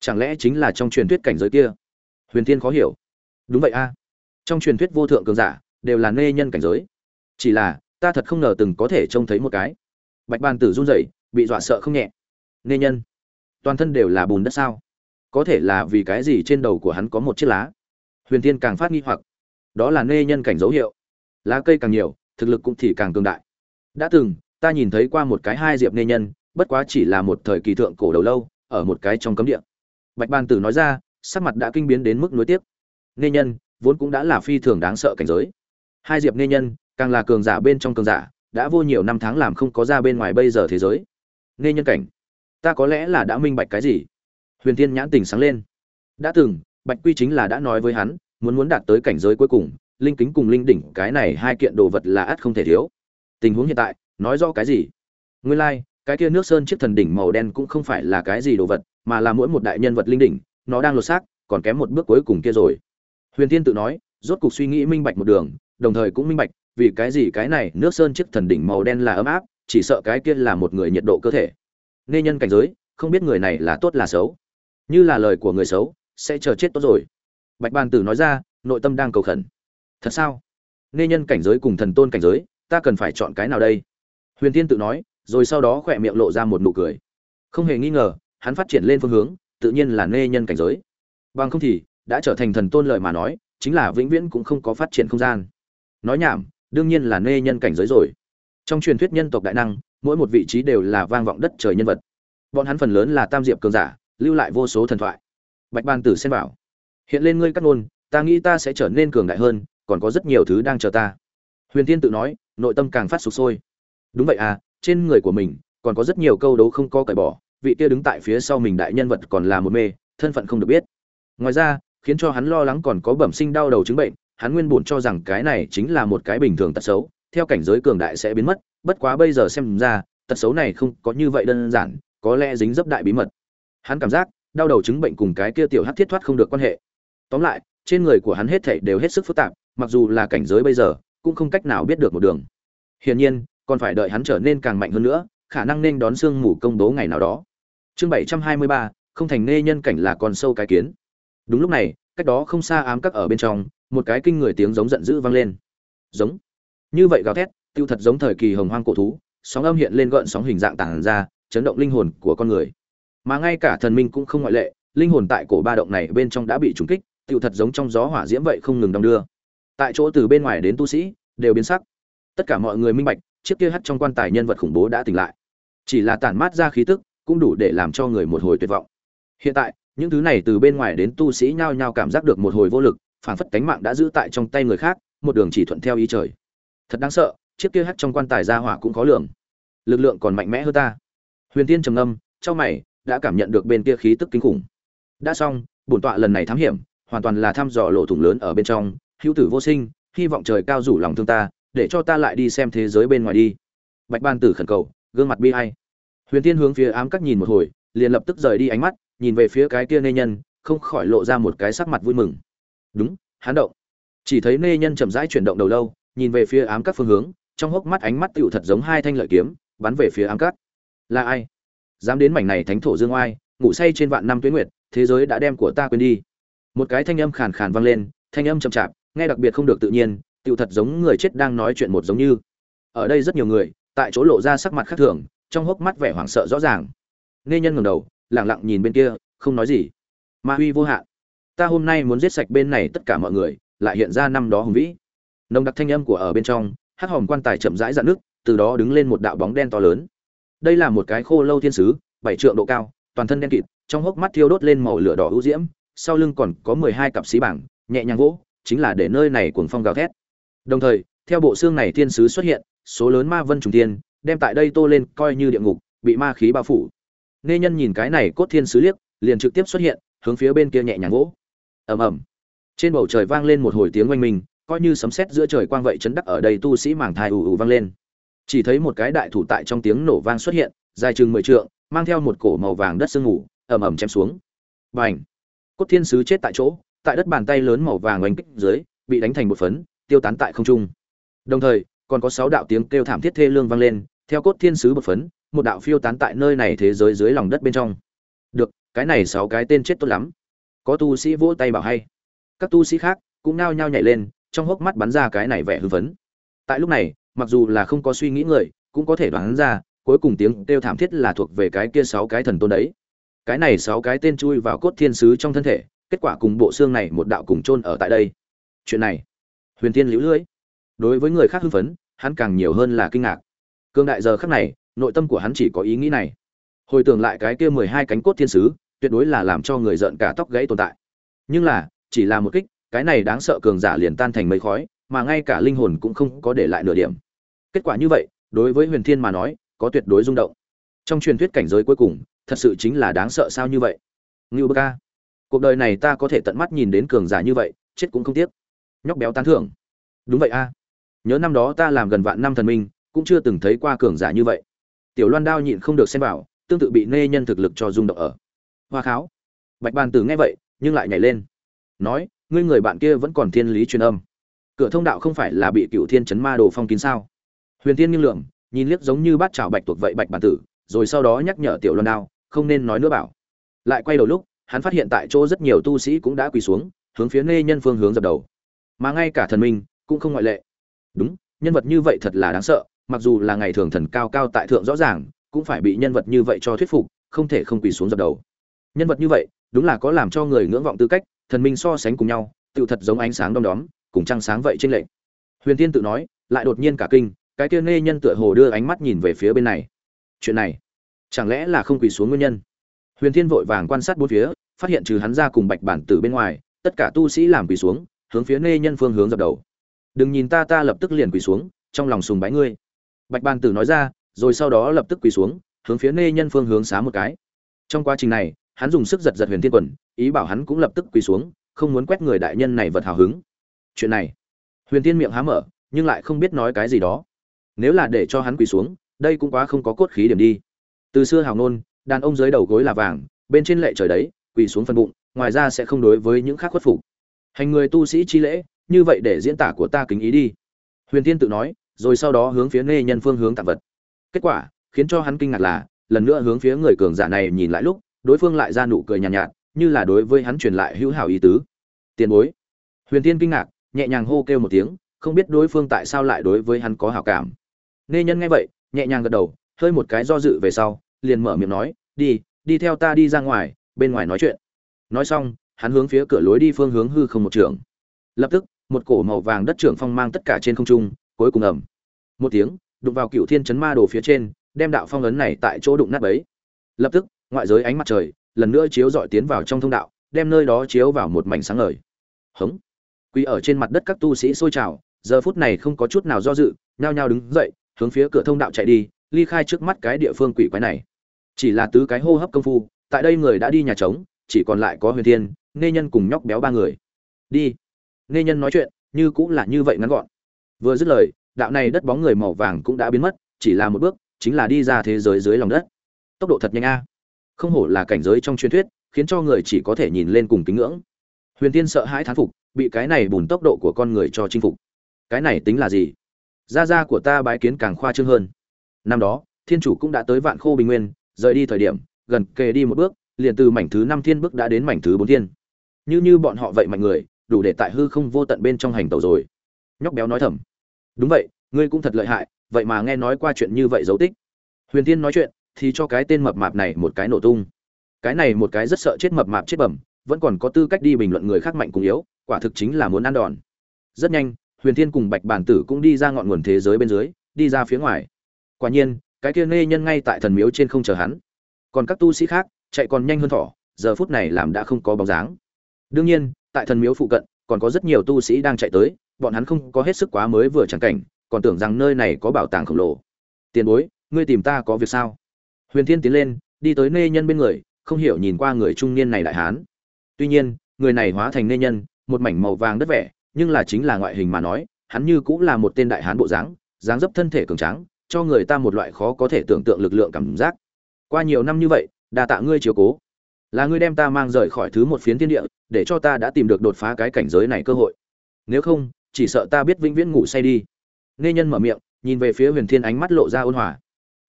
Chẳng lẽ chính là trong truyền thuyết cảnh giới kia? Huyền thiên khó hiểu. Đúng vậy a. Trong truyền thuyết vô thượng cường giả đều là nê nhân cảnh giới. Chỉ là, ta thật không ngờ từng có thể trông thấy một cái. Bạch bàn tử run rẩy, bị dọa sợ không nhẹ. Nê nhân? Toàn thân đều là bùn đất sao? Có thể là vì cái gì trên đầu của hắn có một chiếc lá? Huyền thiên càng phát nghi hoặc. Đó là nê nhân cảnh dấu hiệu. Lá cây càng nhiều, thực lực cũng thì càng cường đại. Đã từng, ta nhìn thấy qua một cái hai diệp nê nhân, bất quá chỉ là một thời kỳ thượng cổ đầu lâu, ở một cái trong cấm địa. Bạch bàn tử nói ra, sắc mặt đã kinh biến đến mức nối tiếp nê nhân, vốn cũng đã là phi thường đáng sợ cảnh giới hai diệp nê nhân càng là cường giả bên trong cường giả đã vô nhiều năm tháng làm không có ra bên ngoài bây giờ thế giới. Nê nhân cảnh ta có lẽ là đã minh bạch cái gì? Huyền thiên nhãn tình sáng lên. Đã từng bạch quy chính là đã nói với hắn muốn muốn đạt tới cảnh giới cuối cùng linh kính cùng linh đỉnh cái này hai kiện đồ vật là ắt không thể thiếu. Tình huống hiện tại nói rõ cái gì? Nguyên lai like, cái kia nước sơn chiếc thần đỉnh màu đen cũng không phải là cái gì đồ vật mà là mỗi một đại nhân vật linh đỉnh nó đang lột xác còn kém một bước cuối cùng kia rồi. Huyền thiên tự nói rốt cục suy nghĩ minh bạch một đường đồng thời cũng minh bạch, vì cái gì cái này nước sơn chiếc thần đỉnh màu đen là ấm áp, chỉ sợ cái kia là một người nhiệt độ cơ thể. Nên nhân cảnh giới, không biết người này là tốt là xấu. Như là lời của người xấu, sẽ chờ chết tốt rồi. Bạch bàn tử nói ra, nội tâm đang cầu khẩn. Thật sao? Nên nhân cảnh giới cùng thần tôn cảnh giới, ta cần phải chọn cái nào đây? Huyền tiên tự nói, rồi sau đó khỏe miệng lộ ra một nụ cười. Không hề nghi ngờ, hắn phát triển lên phương hướng, tự nhiên là nê nhân cảnh giới. Bằng không thì, đã trở thành thần tôn lợi mà nói, chính là vĩnh viễn cũng không có phát triển không gian nói nhảm, đương nhiên là nê nhân cảnh giới rồi. Trong truyền thuyết nhân tộc đại năng, mỗi một vị trí đều là vang vọng đất trời nhân vật. Bọn hắn phần lớn là tam diệp cường giả, lưu lại vô số thần thoại. Bạch ban tử xem bảo hiện lên ngươi cắt ngôn, ta nghĩ ta sẽ trở nên cường đại hơn, còn có rất nhiều thứ đang chờ ta. Huyền tiên tự nói, nội tâm càng phát sụp sôi. Đúng vậy à trên người của mình, còn có rất nhiều câu đấu không có cởi bỏ, vị kia đứng tại phía sau mình đại nhân vật còn là một mê, thân phận không được biết. Ngoài ra, khiến cho hắn lo lắng còn có bẩm sinh đau đầu chứng bệnh hắn nguyên bổn cho rằng cái này chính là một cái bình thường tật xấu, theo cảnh giới cường đại sẽ biến mất, bất quá bây giờ xem ra, tật xấu này không có như vậy đơn giản, có lẽ dính dấp đại bí mật. Hắn cảm giác, đau đầu chứng bệnh cùng cái kia tiểu hắc thiết thoát không được quan hệ. Tóm lại, trên người của hắn hết thảy đều hết sức phức tạp, mặc dù là cảnh giới bây giờ, cũng không cách nào biết được một đường. Hiển nhiên, còn phải đợi hắn trở nên càng mạnh hơn nữa, khả năng nên đón xương mù công bố ngày nào đó. Chương bảy trăm hai mươi ba, không thành nê nhân cảnh là con sâu cái kiến. Đúng lúc này, cách đó không xa ám các ở bên trong một cái kinh người tiếng giống giận dữ vang lên. Giống. Như vậy gào thét, tiêu thật giống thời kỳ hồng hoang cổ thú, sóng âm hiện lên gợn sóng hình dạng tàng ra, chấn động linh hồn của con người. Mà ngay cả thần minh cũng không ngoại lệ, linh hồn tại cổ ba động này bên trong đã bị trúng kích, tiêu thật giống trong gió hỏa diễm vậy không ngừng đong đưa. Tại chỗ từ bên ngoài đến tu sĩ, đều biến sắc. Tất cả mọi người minh bạch, chiếc kia hắt trong quan tài nhân vật khủng bố đã tỉnh lại. Chỉ là tản mát ra khí tức, cũng đủ để làm cho người một hồi tuyệt vọng. Hiện tại, những thứ này từ bên ngoài đến tu sĩ nhao nhao cảm giác được một hồi vô lực phản phất cánh mạng đã giữ tại trong tay người khác, một đường chỉ thuận theo ý trời. Thật đáng sợ, chiếc kia hắt trong quan tài ra hỏa cũng khó lường. Lực lượng còn mạnh mẽ hơn ta. Huyền tiên trầm ngâm trong mày, đã cảm nhận được bên kia khí tức kinh khủng. Đã xong, bổn tọa lần này thám hiểm, hoàn toàn là thăm dò lộ thủng lớn ở bên trong. Hữu tử vô sinh, hy vọng trời cao rủ lòng thương ta, để cho ta lại đi xem thế giới bên ngoài đi. Bạch ban tử khẩn cầu, gương mặt bi hay huyền tiên hướng phía ám các nhìn một hồi, liền lập tức rời đi ánh mắt, nhìn về phía cái kia nê nhân, không khỏi lộ ra một cái sắc mặt vui mừng đúng, hắn động. Chỉ thấy nê nhân chậm rãi chuyển động đầu lâu, nhìn về phía ám các phương hướng, trong hốc mắt ánh mắt tựu thật giống hai thanh lợi kiếm, bắn về phía ám các. Là ai? Dám đến mảnh này thánh thổ dương oai, ngủ say trên vạn năm tuyến nguyệt, thế giới đã đem của ta quên đi. Một cái thanh âm khàn khàn vang lên, thanh âm chậm chạp, nghe đặc biệt không được tự nhiên, tựu thật giống người chết đang nói chuyện một giống như. Ở đây rất nhiều người, tại chỗ lộ ra sắc mặt khác thường, trong hốc mắt vẻ hoảng sợ rõ ràng. Nghe nhân ngẩng đầu, lặng lặng nhìn bên kia, không nói gì. Ma huy vô hạn ta hôm nay muốn giết sạch bên này tất cả mọi người, lại hiện ra năm đó hùng vĩ. Nồng đặc thanh âm của ở bên trong, hắc hòm quan tài chậm rãi dạn nước, từ đó đứng lên một đạo bóng đen to lớn. Đây là một cái khô lâu thiên sứ, bảy trượng độ cao, toàn thân đen kịt, trong hốc mắt thiêu đốt lên màu lửa đỏ hữu diễm, sau lưng còn có mười hai cặp xí bảng, nhẹ nhàng vỗ, chính là để nơi này cuồng phong gào thét. Đồng thời, theo bộ xương này thiên sứ xuất hiện, số lớn ma vân trùng tiên đem tại đây tô lên coi như địa ngục, bị ma khí bao phủ. Nghe nhân nhìn cái này cốt thiên sứ liếc, liền trực tiếp xuất hiện, hướng phía bên kia nhẹ nhàng vỗ ầm ầm. Trên bầu trời vang lên một hồi tiếng oanh minh, coi như sấm sét giữa trời quang vậy chấn đắc ở đây tu sĩ màng thai ù ù vang lên. Chỉ thấy một cái đại thủ tại trong tiếng nổ vang xuất hiện, dài chừng mười trượng, mang theo một cổ màu vàng đất sương ngủ ầm ầm chém xuống. B à n h cốt thiên sứ chết tại chỗ, tại đất bàn tay lớn màu vàng oanh kích dưới, bị đánh thành một phấn, tiêu tán tại không trung. Đồng thời, còn có sáu đạo tiếng kêu thảm thiết thê lương vang lên, theo cốt thiên sứ một phấn, một đạo phiêu tán tại nơi này thế giới dưới lòng đất bên trong. Được, cái này sáu cái tên chết tốt lắm có tu sĩ vỗ tay bảo hay. Các tu sĩ khác cũng nao nhao nhảy lên, trong hốc mắt bắn ra cái này vẻ hư vấn tại lúc này, mặc dù là không có suy nghĩ người, cũng có thể đoán ra, cuối cùng tiếng kêu thảm thiết là thuộc về cái kia sáu cái thần tôn đấy. Cái này sáu cái tên chui vào cốt thiên sứ trong thân thể, kết quả cùng bộ xương này một đạo cùng chôn ở tại đây. Chuyện này, huyền tiên liễu lưỡi. Đối với người khác hưng phấn, hắn càng nhiều hơn là kinh ngạc. Cương đại giờ khắc này, nội tâm của hắn chỉ có ý nghĩ này. Hồi tưởng lại cái kia mười hai cánh cốt thiên sứ tuyệt đối là làm cho người giận cả tóc gãy tồn tại. Nhưng là, chỉ là một kích, cái này đáng sợ cường giả liền tan thành mây khói, mà ngay cả linh hồn cũng không có để lại nửa điểm. Kết quả như vậy, đối với huyền thiên mà nói, có tuyệt đối rung động. Trong truyền thuyết cảnh giới cuối cùng, thật sự chính là đáng sợ sao như vậy? Ngưu bơ ca, cuộc đời này ta có thể tận mắt nhìn đến cường giả như vậy, chết cũng không tiếc. Nhóc béo tán thưởng. Đúng vậy a. Nhớ năm đó ta làm gần vạn năm thần minh, cũng chưa từng thấy qua cường giả như vậy. Tiểu loan đao nhịn không được xem vào, tương tự bị nê nhân thực lực cho rung động ở hoa kháo. Bạch bàn tử nghe vậy, nhưng lại nhảy lên. Nói, ngươi người bạn kia vẫn còn thiên lý truyền âm. Cửa thông đạo không phải là bị cựu thiên chấn ma đồ phong kín sao? Huyền tiên nghiêng lượng, nhìn liếc giống như bát chảo bạch tuộc vậy bạch bàn tử, rồi sau đó nhắc nhở tiểu loan đao, không nên nói nữa bảo. Lại quay đầu lúc, hắn phát hiện tại chỗ rất nhiều tu sĩ cũng đã quỳ xuống, hướng phía nê nhân phương hướng dập đầu. Mà ngay cả thần minh cũng không ngoại lệ. Đúng, nhân vật như vậy thật là đáng sợ, mặc dù là ngày thường thần cao cao tại thượng rõ ràng, cũng phải bị nhân vật như vậy cho thuyết phục, không thể không quỳ xuống dập đầu nhân vật như vậy, đúng là có làm cho người ngưỡng vọng tư cách, thần minh so sánh cùng nhau tự thật giống ánh sáng đom đóm, cùng trăng sáng vậy trên lệnh huyền tiên tự nói, lại đột nhiên cả kinh, cái kia nê nhân tựa hồ đưa ánh mắt nhìn về phía bên này. Chuyện này, chẳng lẽ là không quỳ xuống nguyên nhân? Huyền thiên vội vàng quan sát bốn phía, phát hiện trừ hắn ra cùng bạch bản tử bên ngoài, tất cả tu sĩ làm quỳ xuống, hướng phía nê nhân phương hướng dập đầu. Đừng nhìn ta ta lập tức liền quỳ xuống, trong lòng sùng bái ngươi. Bạch bản tử nói ra, rồi sau đó lập tức quỳ xuống, hướng phía nê nhân phương hướng xá một cái. Trong quá trình này hắn dùng sức giật giật huyền thiên quần, ý bảo hắn cũng lập tức quỳ xuống, không muốn quét người đại nhân này vật hào hứng. Chuyện này, huyền thiên miệng há mở, nhưng lại không biết nói cái gì đó. Nếu là để cho hắn quỳ xuống, đây cũng quá không có cốt khí điểm đi. Từ xưa hào nôn đàn ông dưới đầu gối là vàng, bên trên lệ trời đấy, quỳ xuống phần bụng, ngoài ra sẽ không đối với những khác khuất phục. Hành người tu sĩ chi lễ, như vậy để diễn tả của ta kính ý đi. Huyền Thiên tự nói, rồi sau đó hướng phía nghe nhân phương hướng tạm vật. Kết quả, khiến cho hắn kinh ngạc là, lần nữa hướng phía người cường giả này nhìn lại lúc đối phương lại ra nụ cười nhàn nhạt, nhạt như là đối với hắn truyền lại hữu hảo ý tứ. Tiền bối. Huyền tiên kinh ngạc nhẹ nhàng hô kêu một tiếng không biết đối phương tại sao lại đối với hắn có hảo cảm. Nê nhân nghe vậy nhẹ nhàng gật đầu hơi một cái do dự về sau liền mở miệng nói đi đi theo ta đi ra ngoài bên ngoài nói chuyện. Nói xong hắn hướng phía cửa lối đi phương hướng hư không một trường. Lập tức một cổ màu vàng đất trưởng phong mang tất cả trên không trung cuối cùng ẩm một tiếng đụng vào cựu thiên chấn ma đồ phía trên đem đạo phong ấn này tại chỗ đụng nát bấy. Lập tức ngoại giới ánh mặt trời, lần nữa chiếu dọi tiến vào trong thông đạo, đem nơi đó chiếu vào một mảnh sáng ngời. Hống. Quỳ ở trên mặt đất các tu sĩ sôi trào, giờ phút này không có chút nào do dự, nhao nhao đứng dậy, hướng phía cửa thông đạo chạy đi, ly khai trước mắt cái địa phương quỷ quái này. Chỉ là tứ cái hô hấp công phu, tại đây người đã đi nhà trống, chỉ còn lại có huyền thiên nghe nhân cùng nhóc béo ba người. Đi. Nghe nhân nói chuyện, như cũng là như vậy ngắn gọn. Vừa dứt lời, đạo này đất bóng người màu vàng cũng đã biến mất, chỉ là một bước, chính là đi ra thế giới dưới lòng đất. Tốc độ thật nhanh a không hổ là cảnh giới trong truyền thuyết, khiến cho người chỉ có thể nhìn lên cùng kính ngưỡng. Huyền tiên sợ hãi thán phục, bị cái này bùn tốc độ của con người cho chinh phục. Cái này tính là gì? Gia gia của ta bái kiến càng khoa trương hơn. Năm đó, thiên chủ cũng đã tới vạn khô bình nguyên, rời đi thời điểm, gần kề đi một bước, liền từ mảnh thứ năm thiên bước đã đến mảnh thứ bốn thiên. Như như bọn họ vậy mạnh người, đủ để tại hư không vô tận bên trong hành tàu rồi. Nhóc béo nói thầm. Đúng vậy, ngươi cũng thật lợi hại, vậy mà nghe nói qua chuyện như vậy dấu tích. Huyền tiên nói chuyện thì cho cái tên mập mạp này một cái nổ tung. Cái này một cái rất sợ chết mập mạp chết bẩm, vẫn còn có tư cách đi bình luận người khác mạnh cùng yếu, quả thực chính là muốn ăn đòn. Rất nhanh, huyền thiên cùng bạch bản tử cũng đi ra ngọn nguồn thế giới bên dưới, đi ra phía ngoài. Quả nhiên, cái kia nê nhân ngay tại thần miếu trên không chờ hắn. Còn các tu sĩ khác, chạy còn nhanh hơn thỏ, giờ phút này làm đã không có bóng dáng. Đương nhiên, tại thần miếu phụ cận, còn có rất nhiều tu sĩ đang chạy tới, bọn hắn không có hết sức quá mới vừa chẳng cảnh, còn tưởng rằng nơi này có bảo tàng khổng lồ. Tiền bối, ngươi tìm ta có việc sao? Huyền thiên tiến lên, đi tới nê nhân bên người, không hiểu nhìn qua người trung niên này đại hán. Tuy nhiên, người này hóa thành nê nhân, một mảnh màu vàng đất vẻ, nhưng là chính là ngoại hình mà nói, hắn như cũng là một tên đại hán bộ dáng dáng dấp thân thể cường tráng, cho người ta một loại khó có thể tưởng tượng lực lượng cảm giác. Qua nhiều năm như vậy, đa tạ ngươi chiếu cố. Là ngươi đem ta mang rời khỏi thứ một phiến thiên địa, để cho ta đã tìm được đột phá cái cảnh giới này cơ hội. Nếu không, chỉ sợ ta biết vĩnh viễn ngủ say đi. Nghe nhân mở miệng, nhìn về phía huyền thiên ánh mắt lộ ra ôn hòa.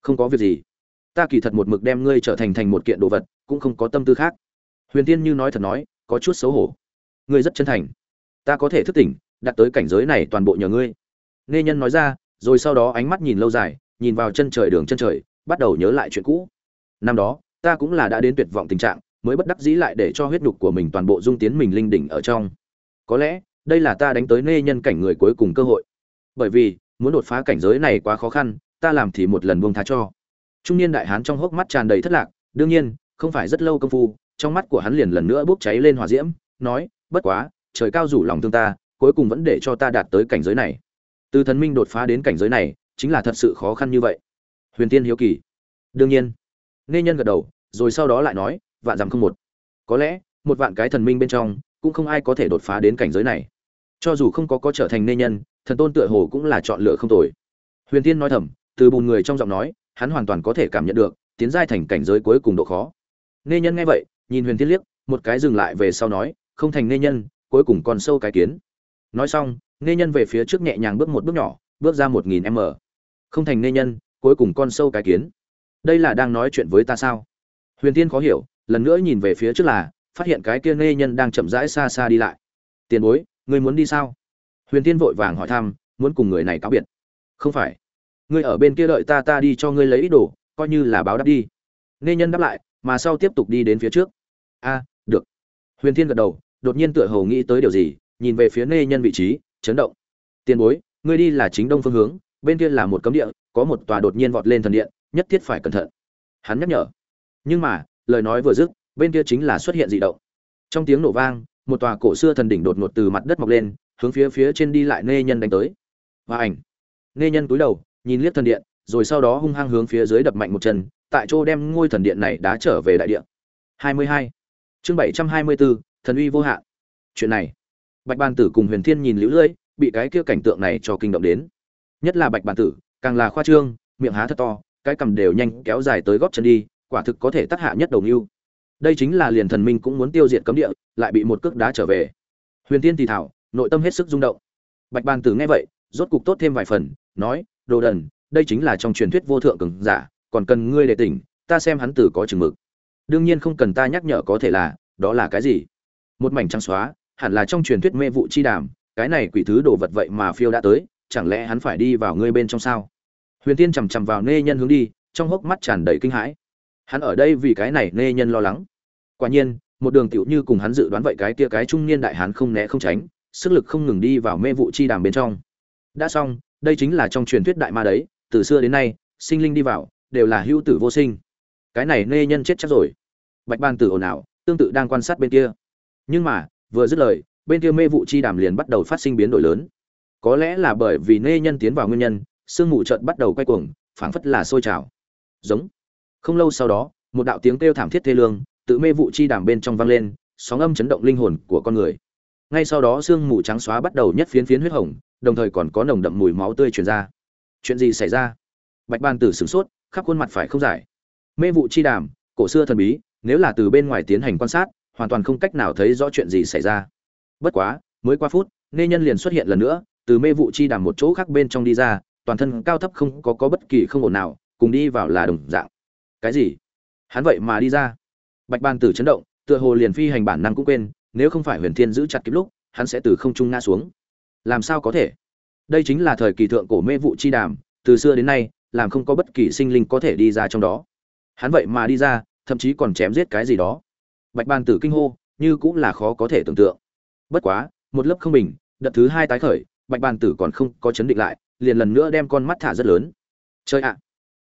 Không có việc gì ta kỳ thật một mực đem ngươi trở thành thành một kiện đồ vật, cũng không có tâm tư khác. Huyền thiên như nói thật nói, có chút xấu hổ. Ngươi rất chân thành. Ta có thể thức tỉnh, đạt tới cảnh giới này toàn bộ nhờ ngươi. Nghe nhân nói ra, rồi sau đó ánh mắt nhìn lâu dài, nhìn vào chân trời đường chân trời, bắt đầu nhớ lại chuyện cũ. Năm đó, ta cũng là đã đến tuyệt vọng tình trạng, mới bất đắc dĩ lại để cho huyết nhục của mình toàn bộ dung tiến mình linh đỉnh ở trong. Có lẽ, đây là ta đánh tới nê nhân cảnh người cuối cùng cơ hội. Bởi vì, muốn đột phá cảnh giới này quá khó khăn, ta làm thì một lần buông tha cho trung niên đại hán trong hốc mắt tràn đầy thất lạc, đương nhiên, không phải rất lâu công phu, trong mắt của hắn liền lần nữa bốc cháy lên hỏa diễm, nói, bất quá, trời cao rủ lòng thương ta, cuối cùng vẫn để cho ta đạt tới cảnh giới này. Từ thần minh đột phá đến cảnh giới này, chính là thật sự khó khăn như vậy. Huyền tiên hiếu kỳ. Đương nhiên. Nghe nhân gật đầu, rồi sau đó lại nói, vạn dặm không một. Có lẽ, một vạn cái thần minh bên trong, cũng không ai có thể đột phá đến cảnh giới này. Cho dù không có có trở thành nê nhân, thần tôn tựa hồ cũng là chọn lựa không tồi. Huyền tiên nói thầm, từ bùn người trong giọng nói hắn hoàn toàn có thể cảm nhận được, tiến giai thành cảnh giới cuối cùng độ khó. Nê nhân nghe vậy, nhìn huyền thiên liếc, một cái dừng lại về sau nói, không thành nê nhân, cuối cùng còn sâu cái kiến. Nói xong nê nhân về phía trước nhẹ nhàng bước một bước nhỏ, bước ra một nghìn m. Không thành nê nhân, cuối cùng con sâu cái kiến. Đây là đang nói chuyện với ta sao? Huyền tiên khó hiểu, lần nữa nhìn về phía trước là, phát hiện cái kia nê nhân đang chậm rãi xa xa đi lại. Tiền bối ngươi muốn đi sao? Huyền tiên vội vàng hỏi thăm, muốn cùng người này cáo biệt. Không phải ngươi ở bên kia đợi ta ta đi cho ngươi lấy ít đồ, coi như là báo đáp đi. Nê nhân đáp lại, mà sau tiếp tục đi đến phía trước. A, được. Huyền thiên gật đầu, đột nhiên tựa hồ nghĩ tới điều gì, nhìn về phía nê nhân vị trí, chấn động. Tiền bối, ngươi đi là chính đông phương hướng, bên kia là một cấm địa, có một tòa đột nhiên vọt lên thần điện, nhất thiết phải cẩn thận. Hắn nhắc nhở. Nhưng mà, lời nói vừa dứt, bên kia chính là xuất hiện dị động. Trong tiếng nổ vang, một tòa cổ xưa thần đỉnh đột ngột từ mặt đất mọc lên, hướng phía phía trên đi lại nê nhân đánh tới. Và ảnh. Nê nhân cúi đầu nhìn liếc thần điện rồi sau đó hung hăng hướng phía dưới đập mạnh một chân tại chỗ đem ngôi thần điện này đá trở về đại điện 22. chương 724, thần uy vô hạn. Chuyện này bạch bàn tử cùng huyền thiên nhìn liễu lưỡi bị cái kia cảnh tượng này cho kinh động đến. Nhất là bạch bàn tử càng là khoa trương miệng há thật to cái cầm đều nhanh kéo dài tới góp chân đi quả thực có thể tác hạ nhất đầu mưu đây chính là liền thần minh cũng muốn tiêu diệt cấm địa lại bị một cước đá trở về. Huyền tiên thì thảo nội tâm hết sức rung động. Bạch bàn tử nghe vậy rốt cục tốt thêm vài phần nói đồ đần, đây chính là trong truyền thuyết vô thượng cường giả, còn cần ngươi để tỉnh, ta xem hắn tử có chừng mực. Đương nhiên không cần ta nhắc nhở có thể là, đó là cái gì? Một mảnh trắng xóa, hẳn là trong truyền thuyết mê vụ chi đàm, cái này quỷ thứ đồ vật vậy mà phiêu đã tới, chẳng lẽ hắn phải đi vào ngươi bên trong sao? Huyền tiên chằm chằm vào nê nhân hướng đi, trong hốc mắt tràn đầy kinh hãi. Hắn ở đây vì cái này nê nhân lo lắng. Quả nhiên, một đường tiểu như cùng hắn dự đoán vậy cái tia cái trung niên đại hắn không né không tránh, sức lực không ngừng đi vào mê vụ chi đàm bên trong. Đã xong đây chính là trong truyền thuyết đại ma đấy, từ xưa đến nay, sinh linh đi vào, đều là hữu tử vô sinh. Cái này nê nhân chết chắc rồi. Bạch ban tử ồn ào, tương tự đang quan sát bên kia. Nhưng mà, vừa dứt lời, bên kia mê vụ chi đàm liền bắt đầu phát sinh biến đổi lớn. Có lẽ là bởi vì nê nhân tiến vào nguyên nhân, sương mù trợt bắt đầu quay cuồng, phảng phất là sôi trào. Giống. Không lâu sau đó, một đạo tiếng kêu thảm thiết thê lương, tự mê vụ chi đàm bên trong vang lên, sóng âm chấn động linh hồn của con người. Ngay sau đó sương mù trắng xóa bắt đầu nhất phiến phiến huyết hồng đồng thời còn có nồng đậm mùi máu tươi truyền ra. Chuyện gì xảy ra? Bạch ban tử sửng sốt, khắp khuôn mặt phải không giải. Mê vụ chi đàm, cổ xưa thần bí, nếu là từ bên ngoài tiến hành quan sát, hoàn toàn không cách nào thấy rõ chuyện gì xảy ra. Bất quá, mới qua phút, nê nhân liền xuất hiện lần nữa, từ mê vụ chi đàm một chỗ khác bên trong đi ra, toàn thân cao thấp không có có bất kỳ không ổn nào, cùng đi vào là đồng dạng. Cái gì? Hắn vậy mà đi ra. Bạch ban tử chấn động, tựa hồ liền phi hành bản năng cũng quên, nếu không phải huyền thiên giữ chặt kịp lúc, hắn sẽ từ không trung ngã xuống làm sao có thể? Đây chính là thời kỳ thượng cổ mê vụ chi đàm, từ xưa đến nay, làm không có bất kỳ sinh linh có thể đi ra trong đó. Hắn vậy mà đi ra, thậm chí còn chém giết cái gì đó. Bạch ban tử kinh hô, như cũng là khó có thể tưởng tượng. Bất quá, một lớp không bình, đợt thứ hai tái khởi, bạch ban tử còn không có chấn định lại, liền lần nữa đem con mắt thả rất lớn. Chơi ạ!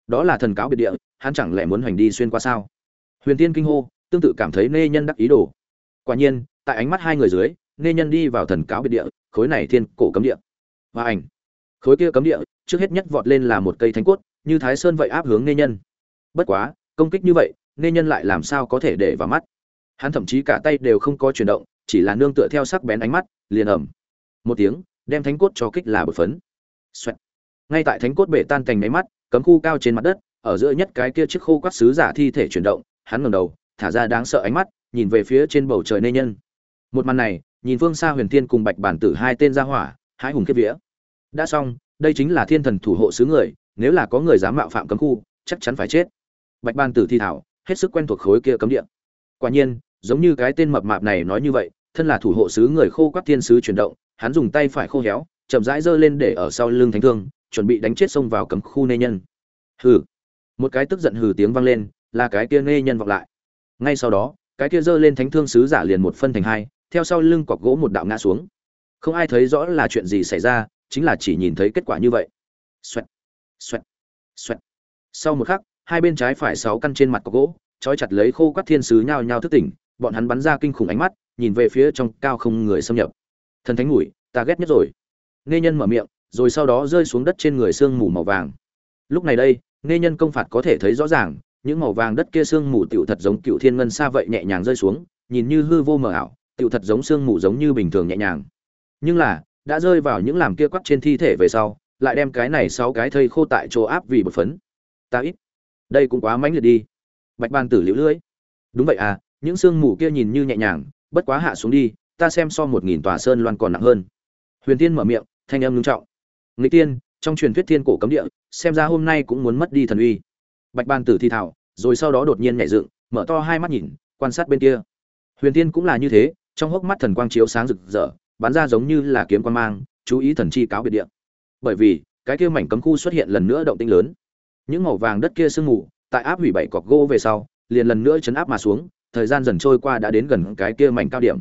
Đó là thần cáo biệt địa, hắn chẳng lẽ muốn hoành đi xuyên qua sao? Huyền tiên kinh hô, tương tự cảm thấy nê nhân đắc ý đồ. Quả nhiên, tại ánh mắt hai người dưới nên nhân đi vào thần cáo biệt địa, khối này thiên cổ cấm địa. Và ảnh. Khối kia cấm địa, trước hết nhất vọt lên là một cây thánh cốt, như thái sơn vậy áp hướng nên nhân. Bất quá, công kích như vậy nên nhân lại làm sao có thể để vào mắt? Hắn thậm chí cả tay đều không có chuyển động, chỉ là nương tựa theo sắc bén ánh mắt, liền ẩm một tiếng, đem thánh cốt cho kích là bột phấn. Xoẹt. ngay tại thánh cốt bể tan thành máy mắt, cấm khu cao trên mặt đất, ở giữa nhất cái kia chiếc khô quát sứ giả thi thể chuyển động, hắn ngẩng đầu, thả ra đáng sợ ánh mắt, nhìn về phía trên bầu trời nê nhân. Một màn này nhìn phương xa huyền thiên cùng bạch bản tử hai tên ra hỏa hai hùng kết vía. Đã xong, đây chính là thiên thần thủ hộ sứ người, nếu là có người dám mạo phạm cấm khu, chắc chắn phải chết. Bạch bản tử thi thảo, hết sức quen thuộc khối kia cấm địa. Quả nhiên, giống như cái tên mập mạp này nói như vậy, thân là thủ hộ sứ người khô quắc thiên sứ chuyển động, hắn dùng tay phải khô héo, chậm rãi giơ lên để ở sau lưng thánh thương, chuẩn bị đánh chết xông vào cấm khu nê nhân. Hừ. Một cái tức giận hừ tiếng vang lên, là cái kia nê nhân vọng lại. Ngay sau đó, cái kia giơ lên thánh thương sứ giả liền một phân thành hai theo sau lưng cọc gỗ một đạo ngã xuống. Không ai thấy rõ là chuyện gì xảy ra, chính là chỉ nhìn thấy kết quả như vậy. Xoẹt xoẹt xoẹt. Sau một khắc, hai bên trái phải sáu căn trên mặt cọc gỗ, trói chặt lấy khô quắt thiên sứ nhao nhao thức tỉnh, bọn hắn bắn ra kinh khủng ánh mắt, nhìn về phía trong cao không người xâm nhập. Thần thánh ngủi, ta ghét nhất rồi. Nghe nhân mở miệng, rồi sau đó rơi xuống đất trên người sương mù màu vàng. Lúc này đây, nghe nhân công phạt có thể thấy rõ ràng, những màu vàng đất kia sương mù tiểu thật giống cựu thiên ngân xa vậy nhẹ nhàng rơi xuống, nhìn như hư vô mờ ảo tựu thật giống xương mù giống như bình thường nhẹ nhàng. Nhưng là, đã rơi vào những làm kia quắc trên thi thể về sau, lại đem cái này sáu cái thây khô tại chỗ áp vì bột phấn. Ta ít. Đây cũng quá mãnh liệt đi. Bạch ban tử liễu lưỡi. Đúng vậy à những sương mù kia nhìn như nhẹ nhàng, bất quá hạ xuống đi, ta xem so một nghìn tòa sơn loan còn nặng hơn. Huyền tiên mở miệng, thanh âm ngưng trọng. Nghĩ tiên, trong truyền thuyết thiên cổ cấm địa, xem ra hôm nay cũng muốn mất đi thần uy. Bạch ban tử thi thảo rồi sau đó đột nhiên nhảy dựng, mở to hai mắt nhìn, quan sát bên kia. Huyền tiên cũng là như thế trong hốc mắt thần quang chiếu sáng rực rỡ, bắn ra giống như là kiếm quan mang, chú ý thần chi cáo biệt địa. Bởi vì, cái kia mảnh cấm khu xuất hiện lần nữa động tĩnh lớn. Những màu vàng đất kia sương mù, tại áp hủy bảy cọc gỗ về sau, liền lần nữa chấn áp mà xuống, thời gian dần trôi qua đã đến gần cái kia mảnh cao điểm.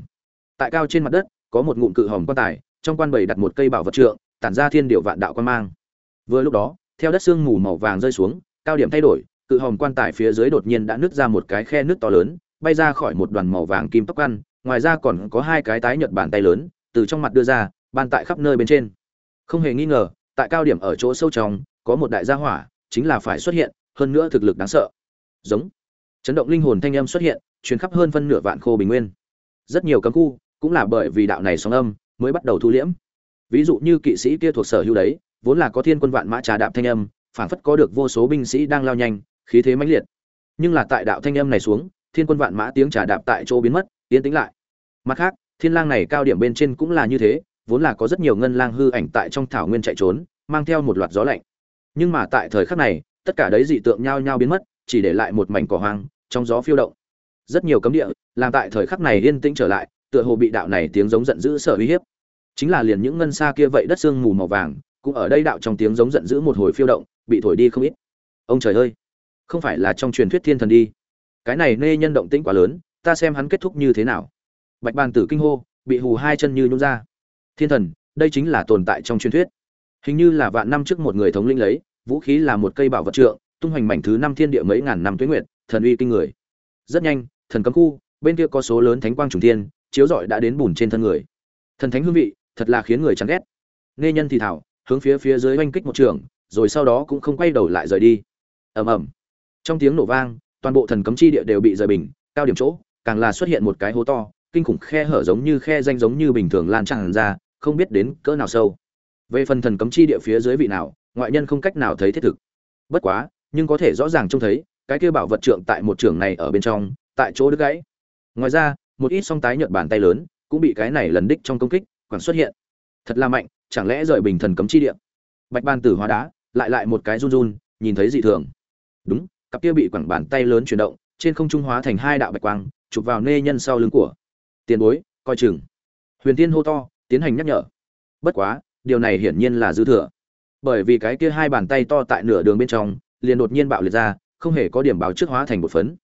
Tại cao trên mặt đất, có một ngụm cự hồng quan tài, trong quan bảy đặt một cây bảo vật trượng, tản ra thiên điệu vạn đạo quan mang. Vừa lúc đó, theo đất sương mù màu vàng rơi xuống, cao điểm thay đổi, cự hồng quan tài phía dưới đột nhiên đã nứt ra một cái khe nứt to lớn, bay ra khỏi một đoàn màu vàng kim tóc ăn ngoài ra còn có hai cái tái nhợt bàn tay lớn, từ trong mặt đưa ra, ban tại khắp nơi bên trên. Không hề nghi ngờ, tại cao điểm ở chỗ sâu trong, có một đại gia hỏa, chính là phải xuất hiện, hơn nữa thực lực đáng sợ. Giống. Chấn động linh hồn thanh âm xuất hiện, truyền khắp hơn phân nửa vạn khô bình nguyên. Rất nhiều cấm khu, cũng là bởi vì đạo này sóng âm, mới bắt đầu thu liễm. Ví dụ như kỵ sĩ kia thuộc sở hữu đấy, vốn là có thiên quân vạn mã trà đạm thanh âm, phảng phất có được vô số binh sĩ đang lao nhanh, khí thế mãnh liệt. Nhưng là tại đạo thanh âm này xuống, thiên quân vạn mã tiếng trà đạp tại chỗ biến mất yên tĩnh lại. Mặt khác, thiên lang này cao điểm bên trên cũng là như thế, vốn là có rất nhiều ngân lang hư ảnh tại trong thảo nguyên chạy trốn, mang theo một loạt gió lạnh. Nhưng mà tại thời khắc này, tất cả đấy dị tượng nhao nhao biến mất, chỉ để lại một mảnh cỏ hoang, trong gió phiêu động. Rất nhiều cấm địa, làm tại thời khắc này yên tĩnh trở lại, tựa hồ bị đạo này tiếng giống giận dữ sợ uy hiếp. Chính là liền những ngân xa kia vậy đất xương mù màu vàng, cũng ở đây đạo trong tiếng giống giận dữ một hồi phiêu động, bị thổi đi không ít. Ông trời ơi! Không phải là trong truyền thuyết thiên thần đi. Cái này nê nhân động tĩnh quá lớn ta xem hắn kết thúc như thế nào. Bạch bàn tử kinh hô, bị hù hai chân như nhún ra. Thiên thần, đây chính là tồn tại trong truyền thuyết. Hình như là vạn năm trước một người thống linh lấy, vũ khí là một cây bảo vật trượng, tung hoành mảnh thứ năm thiên địa mấy ngàn năm tuế nguyệt, thần uy kinh người. Rất nhanh, thần cấm khu, bên kia có số lớn thánh quang trùng thiên, chiếu rọi đã đến bùn trên thân người. Thần thánh hương vị, thật là khiến người chán ghét. Nghe nhân thì thảo, hướng phía phía dưới oanh kích một trường, rồi sau đó cũng không quay đầu lại rời đi. Ầm ầm. Trong tiếng nổ vang, toàn bộ thần cấm chi địa đều bị rời bình, cao điểm chỗ càng là xuất hiện một cái hố to, kinh khủng khe hở giống như khe danh giống như bình thường lan tràn ra, không biết đến cỡ nào sâu. Về phần thần cấm chi địa phía dưới vị nào, ngoại nhân không cách nào thấy thiết thực. Bất quá, nhưng có thể rõ ràng trông thấy, cái kia bảo vật trượng tại một trường này ở bên trong, tại chỗ đứt gãy. Ngoài ra, một ít song tái nhợt bàn tay lớn cũng bị cái này lần đích trong công kích còn xuất hiện. Thật là mạnh, chẳng lẽ rời bình thần cấm chi địa? Bạch ban tử hóa đá, lại lại một cái run run, nhìn thấy dị thường. Đúng, cặp kia bị quẳng bàn tay lớn chuyển động, trên không trung hóa thành hai đạo bạch quang chụp vào nê nhân sau lưng của. Tiền bối, coi chừng. Huyền tiên hô to, tiến hành nhắc nhở. Bất quá, điều này hiển nhiên là dư thừa. Bởi vì cái kia hai bàn tay to tại nửa đường bên trong, liền đột nhiên bạo liệt ra, không hề có điểm báo trước hóa thành một phấn.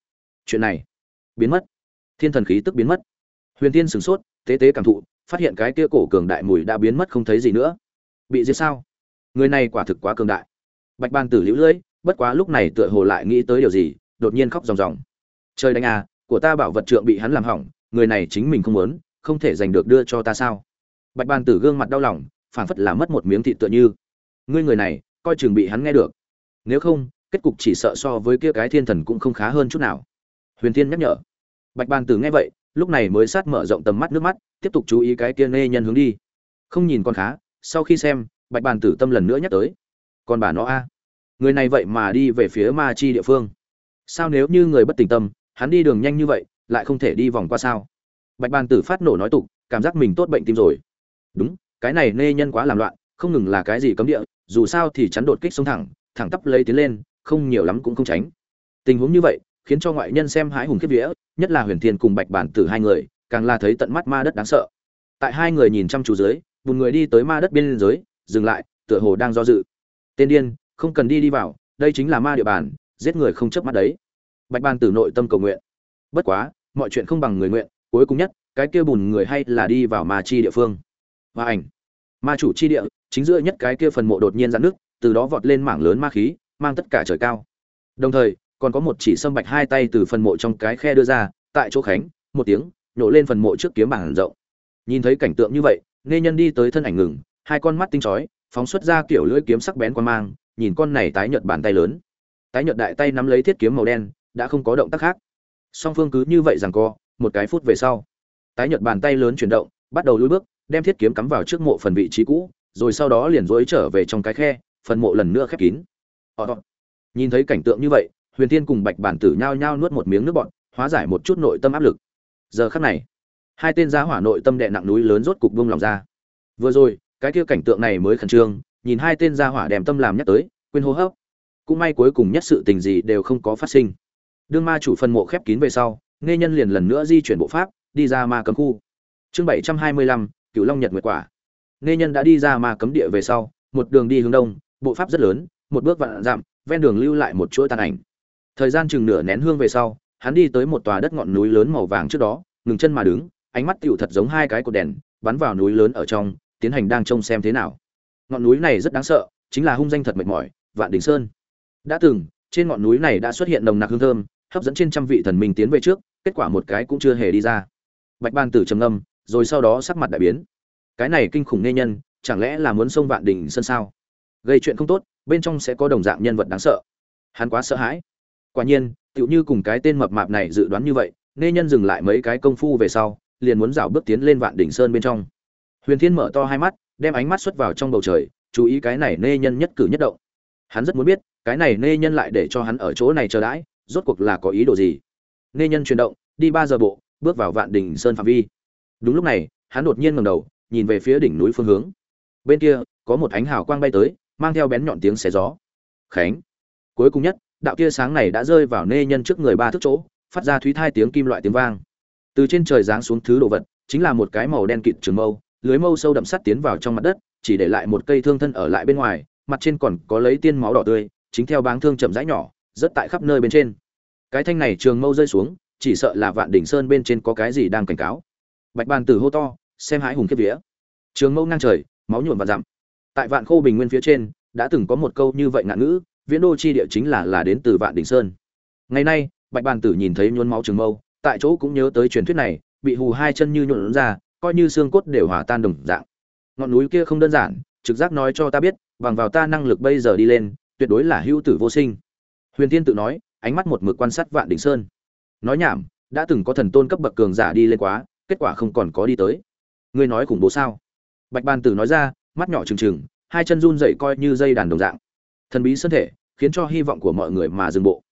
Chuyện này biến mất. Thiên thần khí tức biến mất. Huyền tiên sửng sốt, tế tế cảm thụ, phát hiện cái kia cổ cường đại mùi đã biến mất không thấy gì nữa. Bị giết sao? Người này quả thực quá cường đại. Bạch ban tử liễu lưỡi, bất quá lúc này tựa hồ lại nghĩ tới điều gì, đột nhiên khóc ròng ròng. Trời đánh à của ta bảo vật trượng bị hắn làm hỏng, người này chính mình không muốn, không thể giành được đưa cho ta sao? Bạch ban tử gương mặt đau lòng, phảng phất là mất một miếng thịt tựa như. Ngươi người này, coi chừng bị hắn nghe được. Nếu không, kết cục chỉ sợ so với kia cái thiên thần cũng không khá hơn chút nào. Huyền thiên nhắc nhở. Bạch ban tử nghe vậy, lúc này mới sát mở rộng tầm mắt nước mắt, tiếp tục chú ý cái kia nê nhân hướng đi. Không nhìn con khá, sau khi xem, bạch bàn tử tâm lần nữa nhắc tới. Còn bà nó a. Người này vậy mà đi về phía ma chi địa phương. Sao nếu như người bất tỉnh tâm hắn đi đường nhanh như vậy, lại không thể đi vòng qua sao? Bạch bàn tử phát nổ nói tục, cảm giác mình tốt bệnh tim rồi. Đúng, cái này nê nhân quá làm loạn, không ngừng là cái gì cấm địa, dù sao thì chắn đột kích xuống thẳng thẳng tắp lấy tiến lên, không nhiều lắm cũng không tránh. Tình huống như vậy, khiến cho ngoại nhân xem hãi hùng kiếp vía, nhất là huyền thiên cùng bạch bản tử hai người, càng là thấy tận mắt ma đất đáng sợ. Tại hai người nhìn chăm chú dưới, một người đi tới ma đất bên giới dừng lại, tựa hồ đang do dự. Tên điên, không cần đi đi vào, đây chính là ma địa bàn, giết người không chớp mắt đấy bạch ban tử nội tâm cầu nguyện. Bất quá, mọi chuyện không bằng người nguyện, cuối cùng nhất, cái kia bùn người hay là đi vào ma chi địa phương. Và ảnh. Ma chủ chi địa, chính giữa nhất cái kia phần mộ đột nhiên dạn nước từ đó vọt lên mảng lớn ma khí, mang tất cả trời cao. Đồng thời, còn có một chỉ sâm bạch hai tay từ phần mộ trong cái khe đưa ra, tại chỗ khánh, một tiếng, nhổ lên phần mộ trước kiếm bảng rộng. Nhìn thấy cảnh tượng như vậy nghe nhân đi tới thân ảnh ngừng, hai con mắt tinh chói, phóng xuất ra kiểu lưỡi kiếm sắc bén quan mang, nhìn con này tái nhợt bàn tay lớn. Tái nhợt đại tay nắm lấy thiết kiếm màu đen đã không có động tác khác. Song phương cứ như vậy rằng co, một cái phút về sau, tái nhợt bàn tay lớn chuyển động, bắt đầu lùi bước, đem thiết kiếm cắm vào trước mộ phần vị trí cũ, rồi sau đó liền dối trở về trong cái khe, phần mộ lần nữa khép kín. Họ nhìn thấy cảnh tượng như vậy, huyền tiên cùng bạch bản tử nhao nhao nuốt một miếng nước bọn hóa giải một chút nội tâm áp lực. Giờ khắc này, hai tên giá hỏa nội tâm đệ nặng núi lớn rốt cục buông lòng ra. Vừa rồi, cái kia cảnh tượng này mới khẩn trương, nhìn hai tên gia hỏa đem tâm làm nhắc tới, quên hô hấp. Cũng may cuối cùng nhất sự tình gì đều không có phát sinh đương ma chủ phân mộ khép kín về sau nghe nhân liền lần nữa di chuyển bộ pháp, đi ra ma cấm khu. Chương bảy trăm hai mươi lăm cựu long nhật nguyệt quả. Nghe nhân đã đi ra ma cấm địa về sau, một đường đi hướng đông, bộ pháp rất lớn, một bước vạn dặm, ven đường lưu lại một chuỗi tàn ảnh. Thời gian chừng nửa nén hương về sau, hắn đi tới một tòa đất ngọn núi lớn màu vàng trước đó, ngừng chân mà đứng, ánh mắt tựu thật giống hai cái cột đèn, bắn vào núi lớn ở trong, tiến hành đang trông xem thế nào. Ngọn núi này rất đáng sợ, chính là hung danh thật mệt mỏi, vạn đình sơn. Đã từng, trên ngọn núi này đã xuất hiện nồng nặc hương thơm hấp dẫn trên trăm vị thần minh tiến về trước, kết quả một cái cũng chưa hề đi ra. Bạch ban tử trầm ngâm, rồi sau đó sắc mặt đại biến. Cái này kinh khủng nghe nhân, chẳng lẽ là muốn xông vạn đỉnh sơn sao? Gây chuyện không tốt, bên trong sẽ có đồng dạng nhân vật đáng sợ. Hắn quá sợ hãi. Quả nhiên, tựu như cùng cái tên mập mạp này dự đoán như vậy nghe nhân dừng lại mấy cái công phu về sau, liền muốn rảo bước tiến lên vạn đỉnh sơn bên trong. Huyền thiên mở to hai mắt, đem ánh mắt xuất vào trong bầu trời, chú ý cái này nê nhân nhất cử nhất động. Hắn rất muốn biết, cái này nê nhân lại để cho hắn ở chỗ này chờ đãi rốt cuộc là có ý đồ gì? Nê nhân chuyển động, đi ba giờ bộ, bước vào vạn đỉnh sơn phạm vi. Đúng lúc này, hắn đột nhiên ngẩng đầu, nhìn về phía đỉnh núi phương hướng. Bên kia, có một ánh hào quang bay tới, mang theo bén nhọn tiếng xé gió. Khánh! Cuối cùng nhất, đạo tia sáng này đã rơi vào nê nhân trước người ba thước chỗ, phát ra thúy thai tiếng kim loại tiếng vang. Từ trên trời giáng xuống thứ đồ vật, chính là một cái màu đen kịt trường mâu, lưới mâu sâu đậm sắt tiến vào trong mặt đất, chỉ để lại một cây thương thân ở lại bên ngoài, mặt trên còn có lấy tiên máu đỏ tươi, chính theo báng thương chậm rãi nhỏ rất tại khắp nơi bên trên cái thanh này trường mâu rơi xuống, chỉ sợ là vạn đỉnh sơn bên trên có cái gì đang cảnh cáo. Bạch bàn tử hô to, xem hãi hùng kiếp vía. Trường mâu ngang trời, máu nhuộm và dặm. Tại vạn khô bình nguyên phía trên, đã từng có một câu như vậy ngạn ngữ, viễn đô chi địa chính là là đến từ vạn đỉnh sơn. Ngày nay, bạch bàn tử nhìn thấy nhuôn máu trường mâu, tại chỗ cũng nhớ tới truyền thuyết này, bị hù hai chân như nhuộn ra, coi như xương cốt đều hòa tan đồng dạng. Ngọn núi kia không đơn giản, trực giác nói cho ta biết, bằng vào ta năng lực bây giờ đi lên, tuyệt đối là hữu tử vô sinh. Huyền thiên tự nói ánh mắt một mực quan sát vạn đỉnh sơn. Nói nhảm, đã từng có thần tôn cấp bậc cường giả đi lên quá, kết quả không còn có đi tới. Ngươi nói khủng bố sao? Bạch ban tử nói ra, mắt nhỏ trừng trừng, hai chân run dậy coi như dây đàn đồng dạng. Thần bí sơn thể, khiến cho hy vọng của mọi người mà dừng bộ.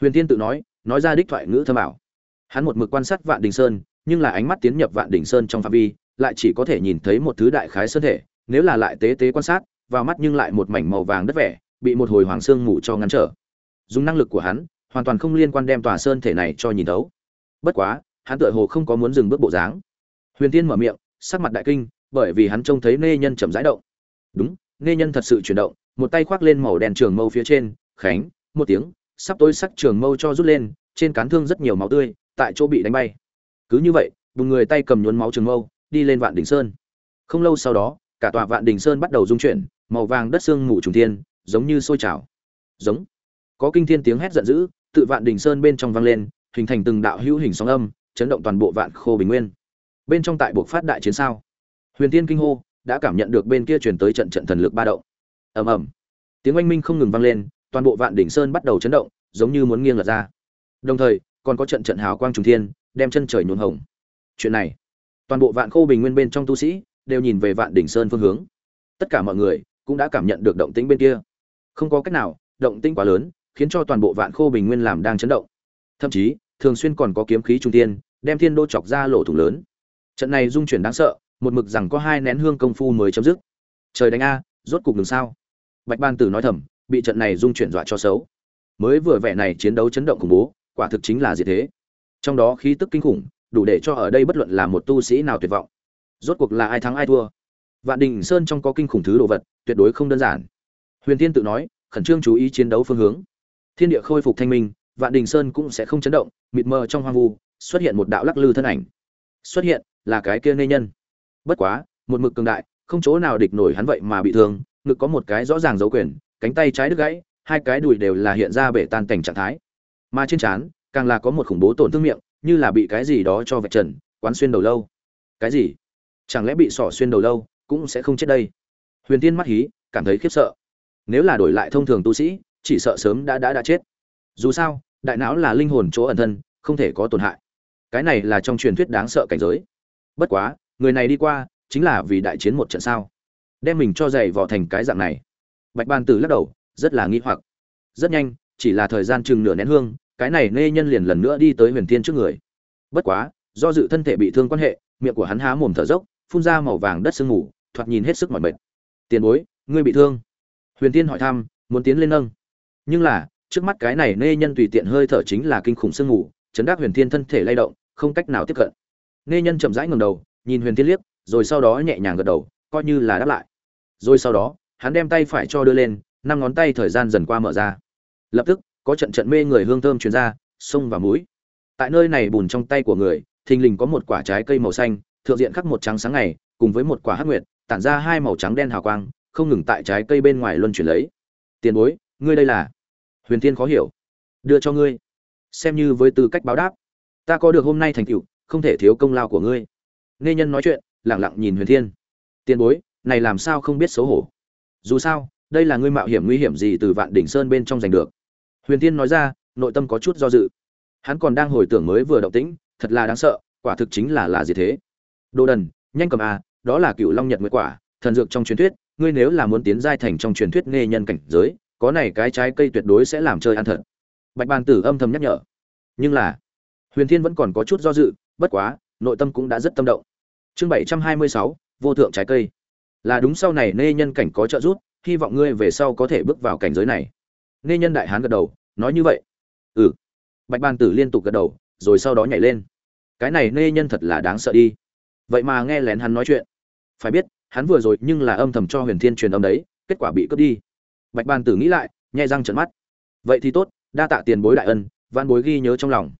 Huyền tiên tự nói nói ra đích thoại ngữ thâm ảo. Hắn một mực quan sát vạn đình sơn, nhưng là ánh mắt tiến nhập vạn đỉnh sơn trong phạm vi, lại chỉ có thể nhìn thấy một thứ đại khái sơn thể, nếu là lại tế tế quan sát, vào mắt nhưng lại một mảnh màu vàng đất vẻ, bị một hồi hoàng sương mù cho ngăn trở. Dùng năng lực của hắn hoàn toàn không liên quan đem tòa sơn thể này cho nhìn thấu. Bất quá, hắn tựa hồ không có muốn dừng bước bộ dáng. Huyền tiên mở miệng, sắc mặt đại kinh, bởi vì hắn trông thấy nê nhân chậm rãi động. Đúng, nê nhân thật sự chuyển động, một tay khoác lên màu đèn trường mâu phía trên, khánh, một tiếng, sắp tối sắc trường mâu cho rút lên, trên cán thương rất nhiều máu tươi, tại chỗ bị đánh bay. Cứ như vậy, bùng người tay cầm nhuốm máu trường mâu, đi lên vạn đỉnh sơn. Không lâu sau đó, cả tòa vạn đỉnh sơn bắt đầu rung chuyển, màu vàng đất xương mù trùng thiên, giống như sôi trào. Giống. Có kinh thiên tiếng hét giận dữ tự vạn đỉnh sơn bên trong vang lên, hình thành từng đạo hữu hình sóng âm, chấn động toàn bộ vạn khô bình nguyên. Bên trong tại buộc phát đại chiến sao? Huyền tiên kinh hô, đã cảm nhận được bên kia truyền tới trận trận thần lực ba động. Ầm ầm. Tiếng oanh minh không ngừng vang lên, toàn bộ vạn đỉnh sơn bắt đầu chấn động, giống như muốn nghiêng lật ra. Đồng thời, còn có trận trận hào quang trùng thiên, đem chân trời nhuộm hồng. Chuyện này, toàn bộ vạn khô bình nguyên bên trong tu sĩ, đều nhìn về vạn đỉnh sơn phương hướng. Tất cả mọi người cũng đã cảm nhận được động tĩnh bên kia. Không có cách nào, động tĩnh quá lớn khiến cho toàn bộ vạn khô bình nguyên làm đang chấn động. Thậm chí, thường xuyên còn có kiếm khí trung tiên, đem thiên đô chọc ra lỗ thủng lớn. Trận này dung chuyển đáng sợ, một mực rằng có hai nén hương công phu mới chấm dứt. Trời đánh a, rốt cục đường sao? Bạch ban tử nói thầm, bị trận này dung chuyển dọa cho xấu. Mới vừa vẻ này chiến đấu chấn động khủng bố, quả thực chính là gì thế? Trong đó khí tức kinh khủng, đủ để cho ở đây bất luận là một tu sĩ nào tuyệt vọng. Rốt cuộc là ai thắng ai thua? Vạn đình sơn trong có kinh khủng thứ đồ vật, tuyệt đối không đơn giản. Huyền tiên tự nói, khẩn trương chú ý chiến đấu phương hướng thiên địa khôi phục thanh minh, vạn đình sơn cũng sẽ không chấn động, mịt mờ trong hoang vu, xuất hiện một đạo lắc lư thân ảnh. Xuất hiện là cái kia nê nhân. Bất quá, một mực cường đại, không chỗ nào địch nổi hắn vậy mà bị thương, ngực có một cái rõ ràng dấu quyền, cánh tay trái đứt gãy, hai cái đùi đều là hiện ra bể tan cảnh trạng thái. Mà trên trán, càng là có một khủng bố tổn thương miệng, như là bị cái gì đó cho vạch trần, quán xuyên đầu lâu. Cái gì? Chẳng lẽ bị sỏ xuyên đầu lâu, cũng sẽ không chết đây? Huyền tiên mắt hí, cảm thấy khiếp sợ. Nếu là đổi lại thông thường tu sĩ chỉ sợ sớm đã đã đã chết. Dù sao, đại não là linh hồn chỗ ẩn thân, không thể có tổn hại. Cái này là trong truyền thuyết đáng sợ cảnh giới. Bất quá, người này đi qua, chính là vì đại chiến một trận sao? Đem mình cho dày vò thành cái dạng này. Bạch ban tử lắc đầu, rất là nghi hoặc. Rất nhanh, chỉ là thời gian chừng nửa nén hương, cái này nê nhân liền lần nữa đi tới huyền thiên trước người. Bất quá, do dự thân thể bị thương quan hệ, miệng của hắn há mồm thở dốc, phun ra màu vàng đất sương mù, thoạt nhìn hết sức mỏi mệt. Tiền bối, ngươi bị thương? Huyền tiên hỏi thăm, muốn tiến lên nâng nhưng là, trước mắt cái này nê nhân tùy tiện hơi thở chính là kinh khủng sương mù, chấn đắc huyền thiên thân thể lay động, không cách nào tiếp cận. Nê nhân chậm rãi ngầm đầu, nhìn huyền thiên liếc, rồi sau đó nhẹ nhàng gật đầu, coi như là đáp lại. Rồi sau đó, hắn đem tay phải cho đưa lên, năm ngón tay thời gian dần qua mở ra. Lập tức, có trận trận mê người hương thơm truyền ra, sông và mũi. Tại nơi này bùn trong tay của người, thình lình có một quả trái cây màu xanh, thượng diện khắc một trắng sáng ngày, cùng với một quả hắc nguyệt, tản ra hai màu trắng đen hào quang, không ngừng tại trái cây bên ngoài luân chuyển lấy. Tiền bối ngươi đây là? Huyền thiên khó hiểu. Đưa cho ngươi. Xem như với tư cách báo đáp. Ta có được hôm nay thành tựu, không thể thiếu công lao của ngươi. Nghe nhân nói chuyện lẳng lặng nhìn huyền thiên. Tiền bối, này làm sao không biết xấu hổ? Dù sao, đây là ngươi mạo hiểm nguy hiểm gì từ vạn đỉnh sơn bên trong giành được. Huyền thiên nói ra, nội tâm có chút do dự. Hắn còn đang hồi tưởng mới vừa động tĩnh, thật là đáng sợ, quả thực chính là là gì thế? Đồ đần, nhanh cầm a đó là cựu long nhật nguyệt quả, thần dược trong truyền thuyết, ngươi nếu là muốn tiến giai thành trong truyền thuyết nghe nhân cảnh giới có này cái trái cây tuyệt đối sẽ làm chơi ăn thật. Bạch bàn tử âm thầm nhắc nhở. Nhưng là, huyền thiên vẫn còn có chút do dự, bất quá, nội tâm cũng đã rất tâm động. Chương bảy trăm hai mươi sáu, vô thượng trái cây. Là đúng sau này nê nhân cảnh có trợ giúp, hy vọng ngươi về sau có thể bước vào cảnh giới này. Nê nhân đại hán gật đầu, nói như vậy. Ừ. Bạch bàn tử liên tục gật đầu, rồi sau đó nhảy lên. Cái này nê nhân thật là đáng sợ đi. Vậy mà nghe lén hắn nói chuyện. Phải biết, hắn vừa rồi nhưng là âm thầm cho huyền thiên truyền âm đấy, kết quả bị cướp đi bạch bàn tử nghĩ lại nhai răng trận mắt. Vậy thì tốt, đa tạ tiền bối đại ân văn bối ghi nhớ trong lòng.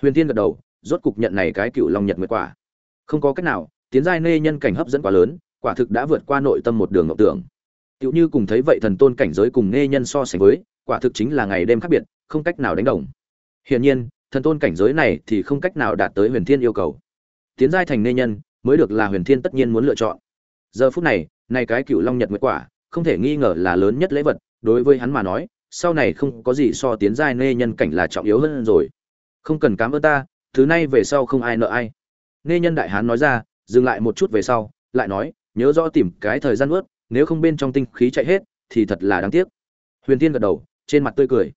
Huyền thiên gật đầu, rốt cục nhận này cái cựu long nhật nguyệt quả. Không có cách nào, tiến giai nê nhân cảnh hấp dẫn quá lớn, quả thực đã vượt qua nội tâm một đường ngọc tưởng. Tựu như cùng thấy vậy thần tôn cảnh giới cùng nê nhân so sánh với, quả thực chính là ngày đêm khác biệt, không cách nào đánh đồng. Hiển nhiên, thần tôn cảnh giới này thì không cách nào đạt tới huyền thiên yêu cầu. Tiến giai thành nê nhân, mới được là huyền thiên tất nhiên muốn lựa chọn. Giờ phút này này cái cựu long nhật nguyệt quả không thể nghi ngờ là lớn nhất lễ vật, đối với hắn mà nói, sau này không có gì so tiến giai nê nhân cảnh là trọng yếu hơn rồi. Không cần cám ơn ta, thứ này về sau không ai nợ ai. Nê nhân đại hán nói ra, dừng lại một chút về sau, lại nói, nhớ rõ tìm cái thời gian ướt nếu không bên trong tinh khí chạy hết, thì thật là đáng tiếc. Huyền tiên gật đầu, trên mặt tươi cười.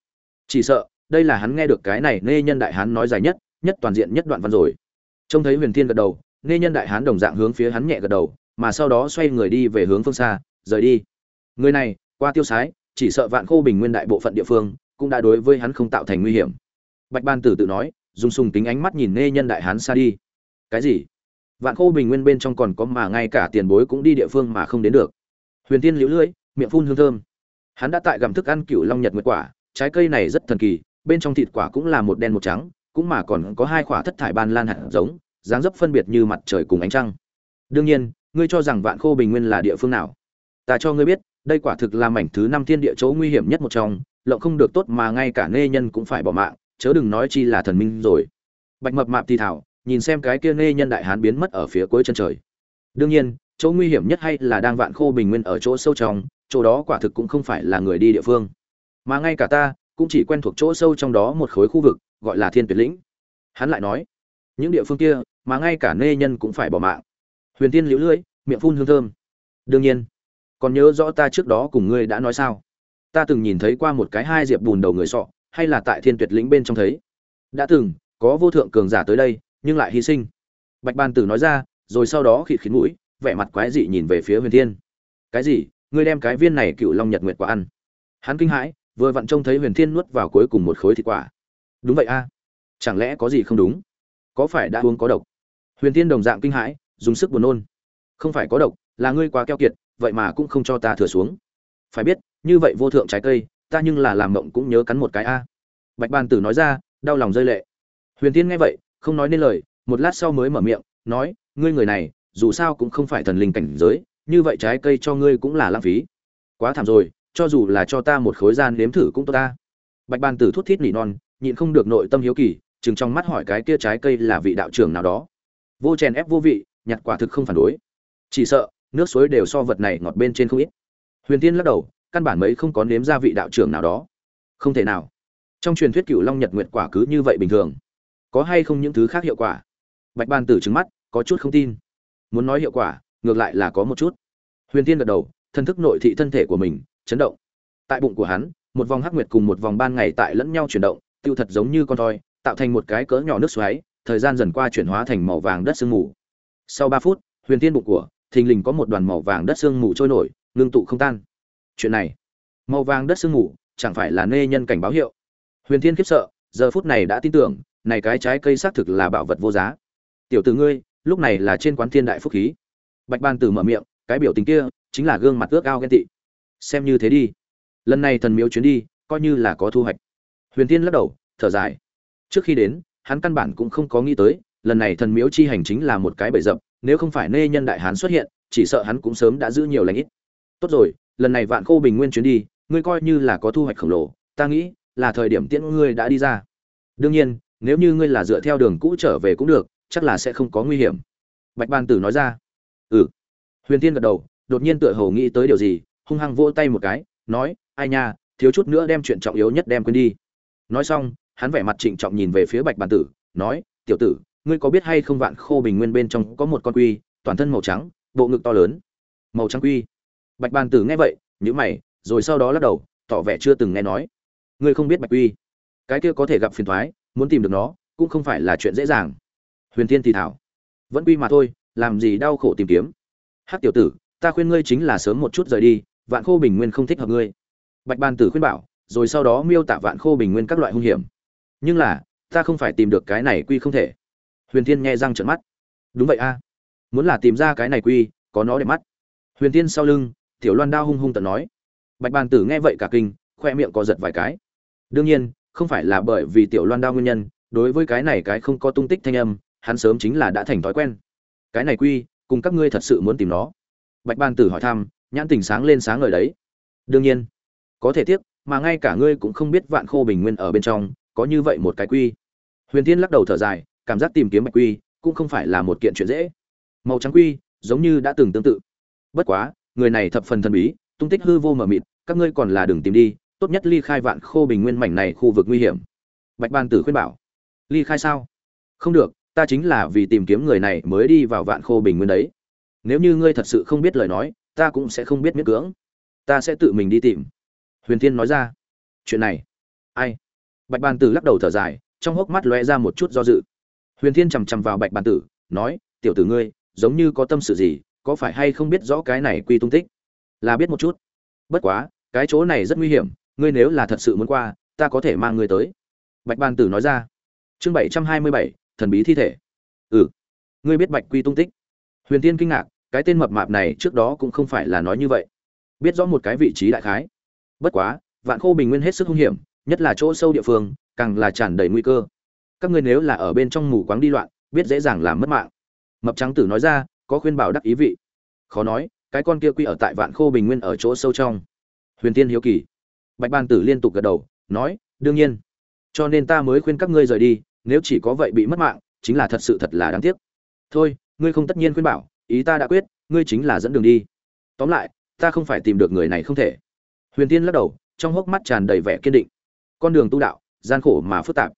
Chỉ sợ, đây là hắn nghe được cái này nê nhân đại hán nói dài nhất nhất toàn diện nhất đoạn văn rồi. Trông thấy huyền tiên gật đầu, nê nhân đại hán đồng dạng hướng phía hắn nhẹ gật đầu, mà sau đó xoay người đi về hướng phương xa, rời đi người này, qua tiêu sái, chỉ sợ vạn khô bình nguyên đại bộ phận địa phương, cũng đã đối với hắn không tạo thành nguy hiểm. Bạch ban tử tự nói, dùng sùng tính ánh mắt nhìn nê nhân đại hán xa đi. Cái gì? Vạn khô bình nguyên bên trong còn có mà ngay cả tiền bối cũng đi địa phương mà không đến được. Huyền tiên liễu lưỡi, miệng phun hương thơm. Hắn đã tại gặm thức ăn cựu long nhật nguyệt quả, trái cây này rất thần kỳ, bên trong thịt quả cũng là một đen một trắng, cũng mà còn có hai quả thất thải ban lan hạt giống, dáng dấp phân biệt như mặt trời cùng ánh trăng. Đương nhiên, ngươi cho rằng vạn khô bình nguyên là địa phương nào? Ta cho ngươi biết đây quả thực là mảnh thứ năm thiên địa chỗ nguy hiểm nhất một trong, lộng không được tốt mà ngay cả nê nhân cũng phải bỏ mạng, chớ đừng nói chi là thần minh rồi. Bạch mập mạp thì thảo, nhìn xem cái kia nê nhân đại hán biến mất ở phía cuối chân trời. Đương nhiên, chỗ nguy hiểm nhất hay là đang vạn khô bình nguyên ở chỗ sâu trong, chỗ đó quả thực cũng không phải là người đi địa phương. Mà ngay cả ta, cũng chỉ quen thuộc chỗ sâu trong đó một khối khu vực, gọi là thiên tuyệt lĩnh. Hắn lại nói, những địa phương kia, mà ngay cả nê nhân cũng phải bỏ mạng. Huyền tiên liễu lưỡi, miệng phun hương thơm. Đương nhiên còn nhớ rõ ta trước đó cùng ngươi đã nói sao? Ta từng nhìn thấy qua một cái hai diệp bùn đầu người sọ, hay là tại thiên tuyệt lĩnh bên trong thấy. Đã từng, có vô thượng cường giả tới đây, nhưng lại hy sinh. Bạch ban tử nói ra, rồi sau đó khịt khít mũi, vẻ mặt quái dị nhìn về phía huyền thiên. Cái gì? Ngươi đem cái viên này cựu long nhật nguyệt quả ăn. Hắn kinh hãi, vừa vặn trông thấy huyền thiên nuốt vào cuối cùng một khối thịt quả. Đúng vậy a. Chẳng lẽ có gì không đúng? Có phải đã uống có độc? Huyền thiên đồng dạng kinh hãi, dùng sức buồn nôn. Không phải có độc, là ngươi quá keo kiệt vậy mà cũng không cho ta thừa xuống. Phải biết, như vậy vô thượng trái cây, ta nhưng là làm mộng cũng nhớ cắn một cái a. Bạch bàn tử nói ra, đau lòng rơi lệ. Huyền tiên nghe vậy, không nói nên lời, một lát sau mới mở miệng, nói, ngươi người này, dù sao cũng không phải thần linh cảnh giới, như vậy trái cây cho ngươi cũng là lãng phí. Quá thảm rồi, cho dù là cho ta một khối gian nếm thử cũng tốt ta. Bạch bàn tử thút thít nỉ non, nhịn không được nội tâm hiếu kỳ, chừng trong mắt hỏi cái kia trái cây là vị đạo trưởng nào đó. Vô chèn ép vô vị, nhặt quả thực không phản đối. Chỉ sợ nước suối đều so vật này ngọt bên trên không ít. Huyền tiên lắc đầu, căn bản mấy không có nếm ra vị đạo trưởng nào đó. Không thể nào. Trong truyền thuyết cựu long nhật nguyệt quả cứ như vậy bình thường. Có hay không những thứ khác hiệu quả? Bạch ban tử trứng mắt, có chút không tin. Muốn nói hiệu quả, ngược lại là có một chút. Huyền tiên gật đầu, thân thức nội thị thân thể của mình, chấn động. Tại bụng của hắn, một vòng hắc nguyệt cùng một vòng ban ngày tại lẫn nhau chuyển động, tiêu thật giống như con thoi, tạo thành một cái cỡ nhỏ nước xoáy, thời gian dần qua chuyển hóa thành màu vàng đất sương mù. Sau ba phút, huyền tiên bụng của thình lình có một đoàn màu vàng đất sương mù trôi nổi, ngưng tụ không tan. Chuyện này, màu vàng đất sương mù chẳng phải là nê nhân cảnh báo hiệu. Huyền thiên khiếp sợ, giờ phút này đã tin tưởng, này cái trái cây xác thực là bảo vật vô giá. Tiểu tử ngươi, lúc này là trên quán thiên đại phúc khí. Bạch ban tử mở miệng, cái biểu tình kia chính là gương mặt ước ao ghen tị. Xem như thế đi. Lần này thần miếu chuyến đi, coi như là có thu hoạch. Huyền thiên lắc đầu, thở dài. Trước khi đến, hắn căn bản cũng không có nghĩ tới, lần này thần miếu chi hành chính là một cái bẫy dập nếu không phải nê nhân đại hán xuất hiện, chỉ sợ hắn cũng sớm đã giữ nhiều lãnh ít. Tốt rồi, lần này vạn khô bình nguyên chuyến đi, ngươi coi như là có thu hoạch khổng lồ, ta nghĩ là thời điểm tiễn ngươi đã đi ra. Đương nhiên, nếu như ngươi là dựa theo đường cũ trở về cũng được, chắc là sẽ không có nguy hiểm. Bạch ban tử nói ra. Ừ. Huyền tiên gật đầu, đột nhiên tựa hồ nghĩ tới điều gì, hung hăng vỗ tay một cái, nói, ai nha, thiếu chút nữa đem chuyện trọng yếu nhất đem quên đi. Nói xong, hắn vẻ mặt trịnh trọng nhìn về phía bạch bàn tử, nói, tiểu tử ngươi có biết hay không vạn khô bình nguyên bên trong có một con quy, toàn thân màu trắng, bộ ngực to lớn. Màu trắng quy. Bạch bàn tử nghe vậy nhữ mày, rồi sau đó lắc đầu, tỏ vẻ chưa từng nghe nói. Ngươi không biết bạch quy. Cái kia có thể gặp phiền thoái, muốn tìm được nó, cũng không phải là chuyện dễ dàng. Huyền thiên thì thảo. Vẫn quy mà thôi, làm gì đau khổ tìm kiếm. Hát tiểu tử, ta khuyên ngươi chính là sớm một chút rời đi, vạn khô bình nguyên không thích hợp ngươi. Bạch bàn tử khuyên bảo, rồi sau đó miêu tả vạn khô bình nguyên các loại hung hiểm. Nhưng là, ta không phải tìm được cái này quy không thể huyền thiên nghe răng trợn mắt. Đúng vậy a, muốn là tìm ra cái này quy, có nó để mắt. Huyền thiên sau lưng, tiểu loan đao hung hung tận nói. Bạch bàn tử nghe vậy cả kinh, khoe miệng co giật vài cái. Đương nhiên, không phải là bởi vì tiểu loan đao nguyên nhân, đối với cái này cái không có tung tích thanh âm, hắn sớm chính là đã thành thói quen. Cái này quy, cùng các ngươi thật sự muốn tìm nó? Bạch bàn tử hỏi thăm, nhãn tình sáng lên sáng ngời đấy. Đương nhiên, có thể tiếc, mà ngay cả ngươi cũng không biết vạn khô bình nguyên ở bên trong, có như vậy một cái quy. Huyền Thiên lắc đầu thở dài cảm giác tìm kiếm bạch quy cũng không phải là một kiện chuyện dễ. Màu trắng quy giống như đã từng tương tự. Bất quá, người này thập phần thần bí, tung tích hư vô mờ mịt, các ngươi còn là đừng tìm đi, tốt nhất ly khai vạn khô bình nguyên mảnh này khu vực nguy hiểm. Bạch ban tử khuyên bảo. Ly khai sao? Không được, ta chính là vì tìm kiếm người này mới đi vào vạn khô bình nguyên đấy. Nếu như ngươi thật sự không biết lời nói, ta cũng sẽ không biết miết cưỡng. Ta sẽ tự mình đi tìm. Huyền thiên nói ra. Chuyện này. Ai? Bạch ban tử lắc đầu thở dài, trong hốc mắt lóe ra một chút do dự huyền thiên chằm chằm vào bạch bản tử, nói, tiểu tử ngươi, giống như có tâm sự gì, có phải hay không biết rõ cái này quy tung tích? Là biết một chút. Bất quá, cái chỗ này rất nguy hiểm, ngươi nếu là thật sự muốn qua, ta có thể mang ngươi tới. Bạch bản tử nói ra. Chương bảy trăm hai mươi bảy, thần bí thi thể. Ừ ngươi biết bạch quy tung tích? Huyền Thiên kinh ngạc, cái tên mập mạp này trước đó cũng không phải là nói như vậy. Biết rõ một cái vị trí đại khái. Bất quá, vạn khô bình nguyên hết sức hung hiểm, nhất là chỗ sâu địa phương, càng là tràn đầy nguy cơ các ngươi nếu là ở bên trong mù quáng đi loạn, biết dễ dàng làm mất mạng. Mập trắng tử nói ra, có khuyên bảo đắc ý vị. Khó nói, cái con kia quy ở tại vạn khô bình nguyên ở chỗ sâu trong. Huyền tiên hiếu kỳ. Bạch ban tử liên tục gật đầu, nói, đương nhiên. Cho nên ta mới khuyên các ngươi rời đi, nếu chỉ có vậy bị mất mạng, chính là thật sự thật là đáng tiếc. Thôi, ngươi không tất nhiên khuyên bảo, ý ta đã quyết, ngươi chính là dẫn đường đi. Tóm lại, ta không phải tìm được người này không thể. Huyền tiên lắc đầu, trong hốc mắt tràn đầy vẻ kiên định. Con đường tu đạo, gian khổ mà phức tạp.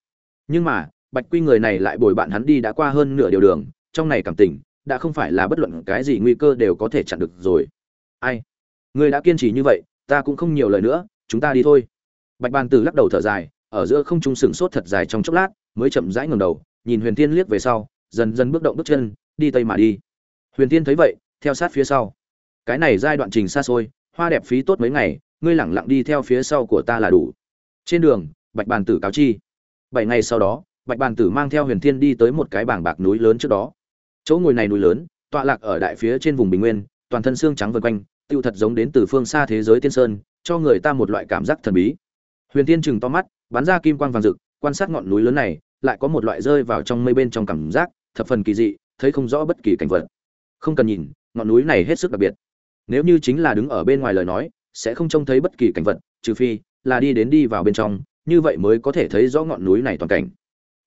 Nhưng mà bạch quy người này lại bồi bạn hắn đi đã qua hơn nửa điều đường, trong này cảm tình, đã không phải là bất luận cái gì nguy cơ đều có thể chặn được rồi. Ai? Ngươi đã kiên trì như vậy, ta cũng không nhiều lời nữa, chúng ta đi thôi. Bạch bàn tử lắc đầu thở dài, ở giữa không trung sừng sốt thật dài trong chốc lát, mới chậm rãi ngẩng đầu, nhìn huyền tiên liếc về sau, dần dần bước động bước chân, đi tây mà đi. Huyền tiên thấy vậy, theo sát phía sau. Cái này giai đoạn trình xa xôi, hoa đẹp phí tốt mấy ngày, ngươi lẳng lặng đi theo phía sau của ta là đủ. Trên đường, bạch bàn tử cáo chi. Bảy ngày sau đó bạch bàn tử mang theo huyền thiên đi tới một cái bảng bạc núi lớn trước đó. Chỗ ngồi này núi lớn, tọa lạc ở đại phía trên vùng bình nguyên, toàn thân xương trắng vân quanh, tựu thật giống đến từ phương xa thế giới tiên sơn, cho người ta một loại cảm giác thần bí. Huyền Thiên chừng to mắt, bắn ra kim quang vàng rực, quan sát ngọn núi lớn này, lại có một loại rơi vào trong mây bên trong cảm giác, thập phần kỳ dị, thấy không rõ bất kỳ cảnh vật. Không cần nhìn, ngọn núi này hết sức đặc biệt. Nếu như chính là đứng ở bên ngoài lời nói, sẽ không trông thấy bất kỳ cảnh vật, trừ phi là đi đến đi vào bên trong, như vậy mới có thể thấy rõ ngọn núi này toàn cảnh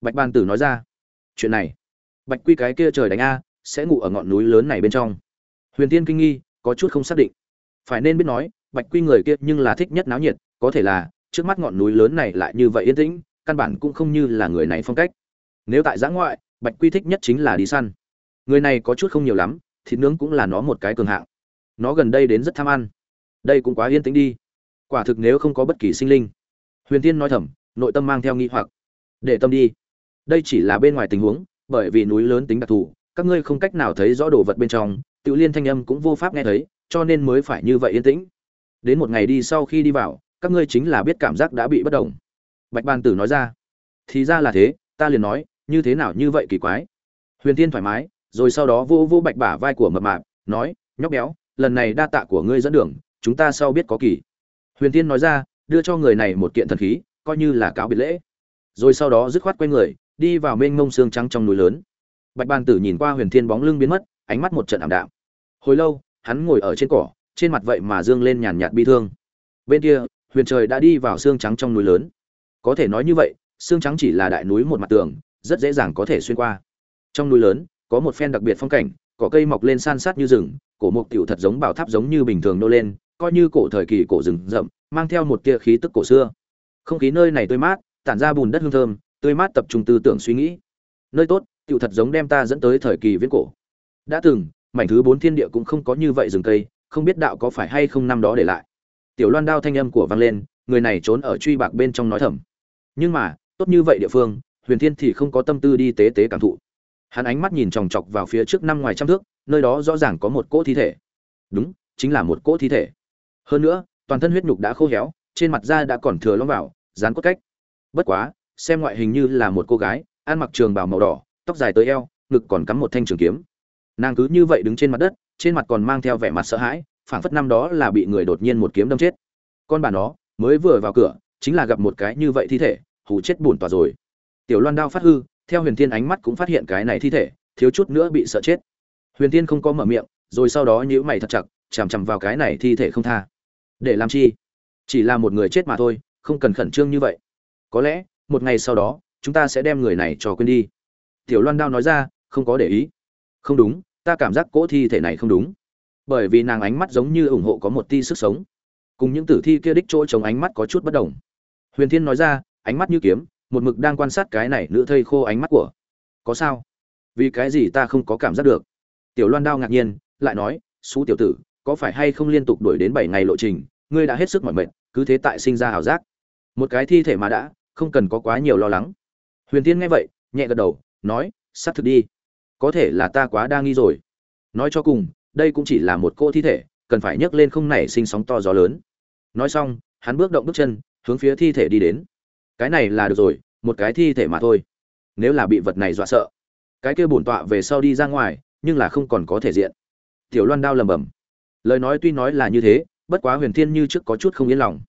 bạch ban tử nói ra, chuyện này, bạch quy cái kia trời đánh a, sẽ ngủ ở ngọn núi lớn này bên trong. Huyền tiên kinh nghi có chút không xác định. Phải nên biết nói, bạch quy người kia nhưng là thích nhất náo nhiệt, có thể là trước mắt ngọn núi lớn này lại như vậy yên tĩnh, căn bản cũng không như là người này phong cách. Nếu tại giã ngoại, bạch quy thích nhất chính là đi săn. Người này có chút không nhiều lắm, thịt nướng cũng là nó một cái cường hạng. Nó gần đây đến rất tham ăn. Đây cũng quá yên tĩnh đi. Quả thực nếu không có bất kỳ sinh linh. Huyền tiên nói thầm, nội tâm mang theo nghi hoặc. Để tâm đi đây chỉ là bên ngoài tình huống, bởi vì núi lớn tính đặc thù, các ngươi không cách nào thấy rõ đồ vật bên trong, tự liên thanh âm cũng vô pháp nghe thấy, cho nên mới phải như vậy yên tĩnh. Đến một ngày đi sau khi đi vào, các ngươi chính là biết cảm giác đã bị bất động. Bạch ban tử nói ra. Thì ra là thế, ta liền nói, như thế nào như vậy kỳ quái. Huyền tiên thoải mái, rồi sau đó vô vô bạch bả vai của mập mạp, nói, nhóc béo, lần này đa tạ của ngươi dẫn đường, chúng ta sau biết có kỳ. Huyền tiên nói ra, đưa cho người này một kiện thần khí, coi như là cáo biệt lễ. Rồi sau đó dứt khoát quay người đi vào mênh mông xương trắng trong núi lớn. Bạch Ban tử nhìn qua huyền thiên bóng lưng biến mất, ánh mắt một trận ảm đạm. Hồi lâu, hắn ngồi ở trên cỏ, trên mặt vậy mà dương lên nhàn nhạt bi thương. Bên kia, huyền trời đã đi vào xương trắng trong núi lớn. Có thể nói như vậy, xương trắng chỉ là đại núi một mặt tường, rất dễ dàng có thể xuyên qua. Trong núi lớn, có một phen đặc biệt phong cảnh, cỏ cây mọc lên san sát như rừng, cổ mục tiểu thật giống bảo tháp giống như bình thường nô lên, coi như cổ thời kỳ cổ rừng rậm, mang theo một tia khí tức cổ xưa. Không khí nơi này tươi mát, tản ra bùn đất hương thơm tươi mát tập trung tư tưởng suy nghĩ. Nơi tốt, tiểu thật giống đem ta dẫn tới thời kỳ viễn cổ. Đã từng, mảnh thứ bốn thiên địa cũng không có như vậy rừng cây, không biết đạo có phải hay không năm đó để lại. Tiểu loan đao thanh âm của vang lên, người này trốn ở truy bạc bên trong nói thầm. Nhưng mà, tốt như vậy địa phương, huyền thiên thì không có tâm tư đi tế tế cảm thụ. Hắn ánh mắt nhìn chòng chọc vào phía trước năm ngoài trăm thước, nơi đó rõ ràng có một cỗ thi thể. Đúng, chính là một cỗ thi thể. Hơn nữa, toàn thân huyết nhục đã khô héo, trên mặt da đã còn thừa lõm vào, dán cốt cách. Bất quá xem ngoại hình như là một cô gái, ăn mặc trường bào màu đỏ, tóc dài tới eo, ngực còn cắm một thanh trường kiếm. Nàng cứ như vậy đứng trên mặt đất, trên mặt còn mang theo vẻ mặt sợ hãi, phảng phất năm đó là bị người đột nhiên một kiếm đâm chết. Con bà nó, mới vừa vào cửa, chính là gặp một cái như vậy thi thể, hù chết buồn tỏa rồi. Tiểu loan đao phát hư, theo huyền thiên ánh mắt cũng phát hiện cái này thi thể, thiếu chút nữa bị sợ chết. Huyền thiên không có mở miệng, rồi sau đó nhíu mày thật chặt, chằm chằm vào cái này thi thể không tha. Để làm chi? Chỉ là một người chết mà thôi, không cần khẩn trương như vậy. Có lẽ một ngày sau đó, chúng ta sẽ đem người này cho quên đi. Tiểu loan đao nói ra, không có để ý. Không đúng, ta cảm giác cỗ thi thể này không đúng. Bởi vì nàng ánh mắt giống như ủng hộ có một ti sức sống. Cùng những tử thi kia đích chỗ chống ánh mắt có chút bất đồng. Huyền thiên nói ra, ánh mắt như kiếm, một mực đang quan sát cái này nữ thây khô ánh mắt của. Có sao? Vì cái gì ta không có cảm giác được? Tiểu loan đao ngạc nhiên, lại nói xú tiểu tử, có phải hay không liên tục đuổi đến bảy ngày lộ trình, ngươi đã hết sức mỏi mệt, cứ thế tại sinh ra ảo giác. Một cái thi thể mà đã không cần có quá nhiều lo lắng. Huyền tiên nghe vậy, nhẹ gật đầu, nói, xác thực đi. Có thể là ta quá đa nghi rồi. Nói cho cùng, đây cũng chỉ là một cô thi thể, cần phải nhấc lên không nảy sinh sóng to gió lớn. Nói xong, hắn bước động bước chân, hướng phía thi thể đi đến. Cái này là được rồi, một cái thi thể mà thôi. Nếu là bị vật này dọa sợ, cái kia bổn tọa về sau đi ra ngoài, nhưng là không còn có thể diện. Tiểu loan đao lầm bầm. Lời nói tuy nói là như thế, bất quá huyền thiên như trước có chút không yên lòng.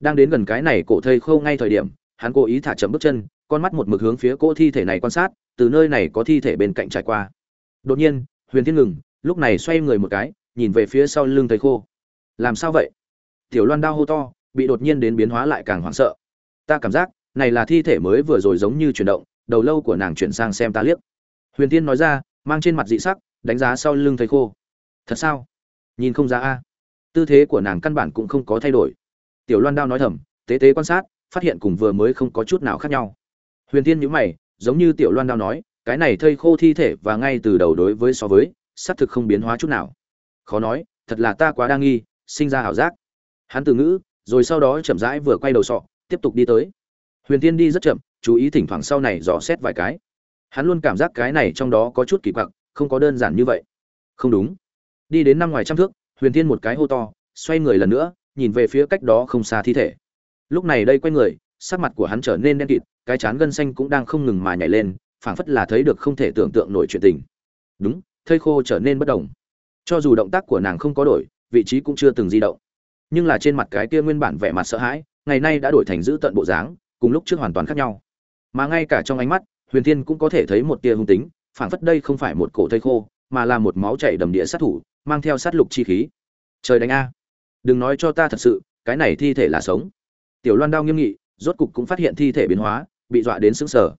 Đang đến gần cái này cổ thây khâu ngay thời điểm hắn cố ý thả chậm bước chân, con mắt một mực hướng phía cỗ thi thể này quan sát, từ nơi này có thi thể bên cạnh trải qua. Đột nhiên, huyền thiên ngừng, lúc này xoay người một cái, nhìn về phía sau lưng thầy khô. Làm sao vậy? Tiểu loan đao hô to, bị đột nhiên đến biến hóa lại càng hoảng sợ. Ta cảm giác, này là thi thể mới vừa rồi giống như chuyển động, đầu lâu của nàng chuyển sang xem ta liếc. Huyền tiên nói ra, mang trên mặt dị sắc, đánh giá sau lưng thầy khô. Thật sao? Nhìn không ra a. Tư thế của nàng căn bản cũng không có thay đổi. Tiểu loan đao nói thầm, tế tế quan sát phát hiện cùng vừa mới không có chút nào khác nhau. Huyền tiên nhữ mày, giống như tiểu loan đao nói, cái này thây khô thi thể và ngay từ đầu đối với so với, xác thực không biến hóa chút nào. Khó nói, thật là ta quá đa nghi, sinh ra ảo giác. Hắn từ ngữ, rồi sau đó chậm rãi vừa quay đầu sọ, tiếp tục đi tới. Huyền tiên đi rất chậm, chú ý thỉnh thoảng sau này dò xét vài cái. Hắn luôn cảm giác cái này trong đó có chút kỳ quặc, không có đơn giản như vậy. Không đúng. Đi đến năm ngoài trăm thước, huyền tiên một cái hô to, xoay người lần nữa, nhìn về phía cách đó không xa thi thể lúc này đây quay người, sắc mặt của hắn trở nên đen kịt, cái chán gân xanh cũng đang không ngừng mà nhảy lên, phảng phất là thấy được không thể tưởng tượng nổi chuyện tình. Đúng, thây khô trở nên bất động. Cho dù động tác của nàng không có đổi, vị trí cũng chưa từng di động. Nhưng là trên mặt cái kia nguyên bản vẻ mặt sợ hãi, ngày nay đã đổi thành giữ tận bộ dáng, cùng lúc trước hoàn toàn khác nhau. Mà ngay cả trong ánh mắt, huyền thiên cũng có thể thấy một tia hung tính, phảng phất đây không phải một cổ thây khô, mà là một máu chảy đầm địa sát thủ, mang theo sát lục chi khí. Trời đánh a. Đừng nói cho ta thật sự, cái này thi thể là sống tiểu loan đao nghiêm nghị, rốt cục cũng phát hiện thi thể biến hóa, bị dọa đến sững sờ.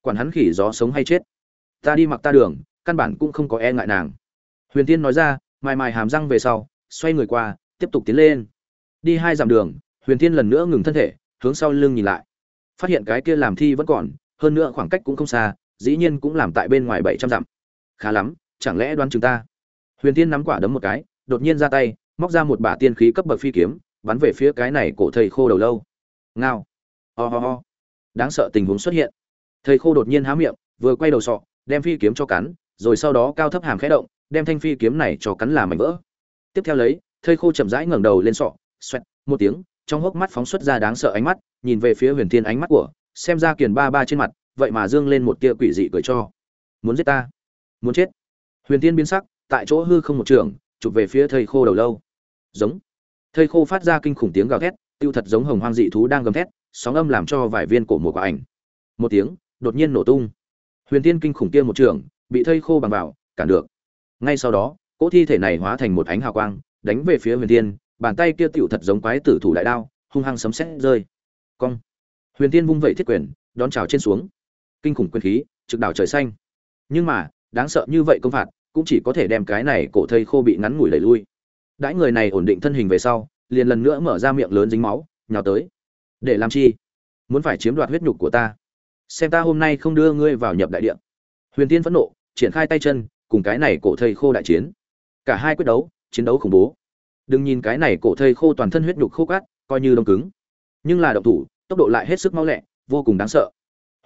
Quản hắn khỉ gió sống hay chết. Ta đi mặc ta đường, căn bản cũng không có e ngại nàng. Huyền tiên nói ra, mài mài hàm răng về sau, xoay người qua, tiếp tục tiến lên. Đi hai dặm đường, huyền tiên lần nữa ngừng thân thể, hướng sau lưng nhìn lại. Phát hiện cái kia làm thi vẫn còn, hơn nữa khoảng cách cũng không xa, dĩ nhiên cũng làm tại bên ngoài bảy trăm dặm. Khá lắm, chẳng lẽ đoán chúng ta? Huyền tiên nắm quả đấm một cái, đột nhiên ra tay, móc ra một bả tiên khí cấp bậc phi kiếm bắn về phía cái này cổ thầy khô đầu lâu. Ngao. Ho、oh、ho、oh. ho. Đáng sợ tình huống xuất hiện. Thầy khô đột nhiên há miệng, vừa quay đầu sọ, đem phi kiếm cho cắn, rồi sau đó cao thấp hàm khẽ động, đem thanh phi kiếm này cho cắn làm mảnh vỡ. Tiếp theo lấy, thầy khô chậm rãi ngẩng đầu lên sọ, xoẹt, một tiếng, trong hốc mắt phóng xuất ra đáng sợ ánh mắt, nhìn về phía huyền thiên ánh mắt của, xem ra kiền ba ba trên mặt, vậy mà dương lên một tia quỷ dị cười cho. Muốn giết ta? Muốn chết? Huyền thiên biến sắc, tại chỗ hư không một trường, chụp về phía thầy khô đầu lâu. Giống thây khô phát ra kinh khủng tiếng gào thét, tiêu thật giống hồng hoang dị thú đang gầm thét, sóng âm làm cho vài viên cổ mùa quả ảnh. Một tiếng, đột nhiên nổ tung. Huyền tiên kinh khủng kia một trường, bị thây khô bằng vào, cản được. Ngay sau đó, cỗ thi thể này hóa thành một ánh hào quang, đánh về phía huyền tiên bàn tay kia tựu thật giống quái tử thủ đại đao, hung hăng sấm sét rơi. Cong. Huyền tiên vung vẩy thiết quyền, đón trào trên xuống. Kinh khủng quyền khí, trực đảo trời xanh. Nhưng mà, đáng sợ như vậy công phạt, cũng chỉ có thể đem cái này cổ thây khô bị ngắn ngủi đẩy lui đãi người này ổn định thân hình về sau, liền lần nữa mở ra miệng lớn dính máu, nhào tới. Để làm chi? Muốn phải chiếm đoạt huyết nhục của ta. Xem ta hôm nay không đưa ngươi vào nhập đại địa. Huyền tiên phẫn nộ, triển khai tay chân, cùng cái này cổ thầy khô đại chiến. Cả hai quyết đấu, chiến đấu khủng bố. Đừng nhìn cái này cổ thầy khô toàn thân huyết nhục khô cát, coi như đông cứng. Nhưng là động thủ, tốc độ lại hết sức mau lẹ, vô cùng đáng sợ.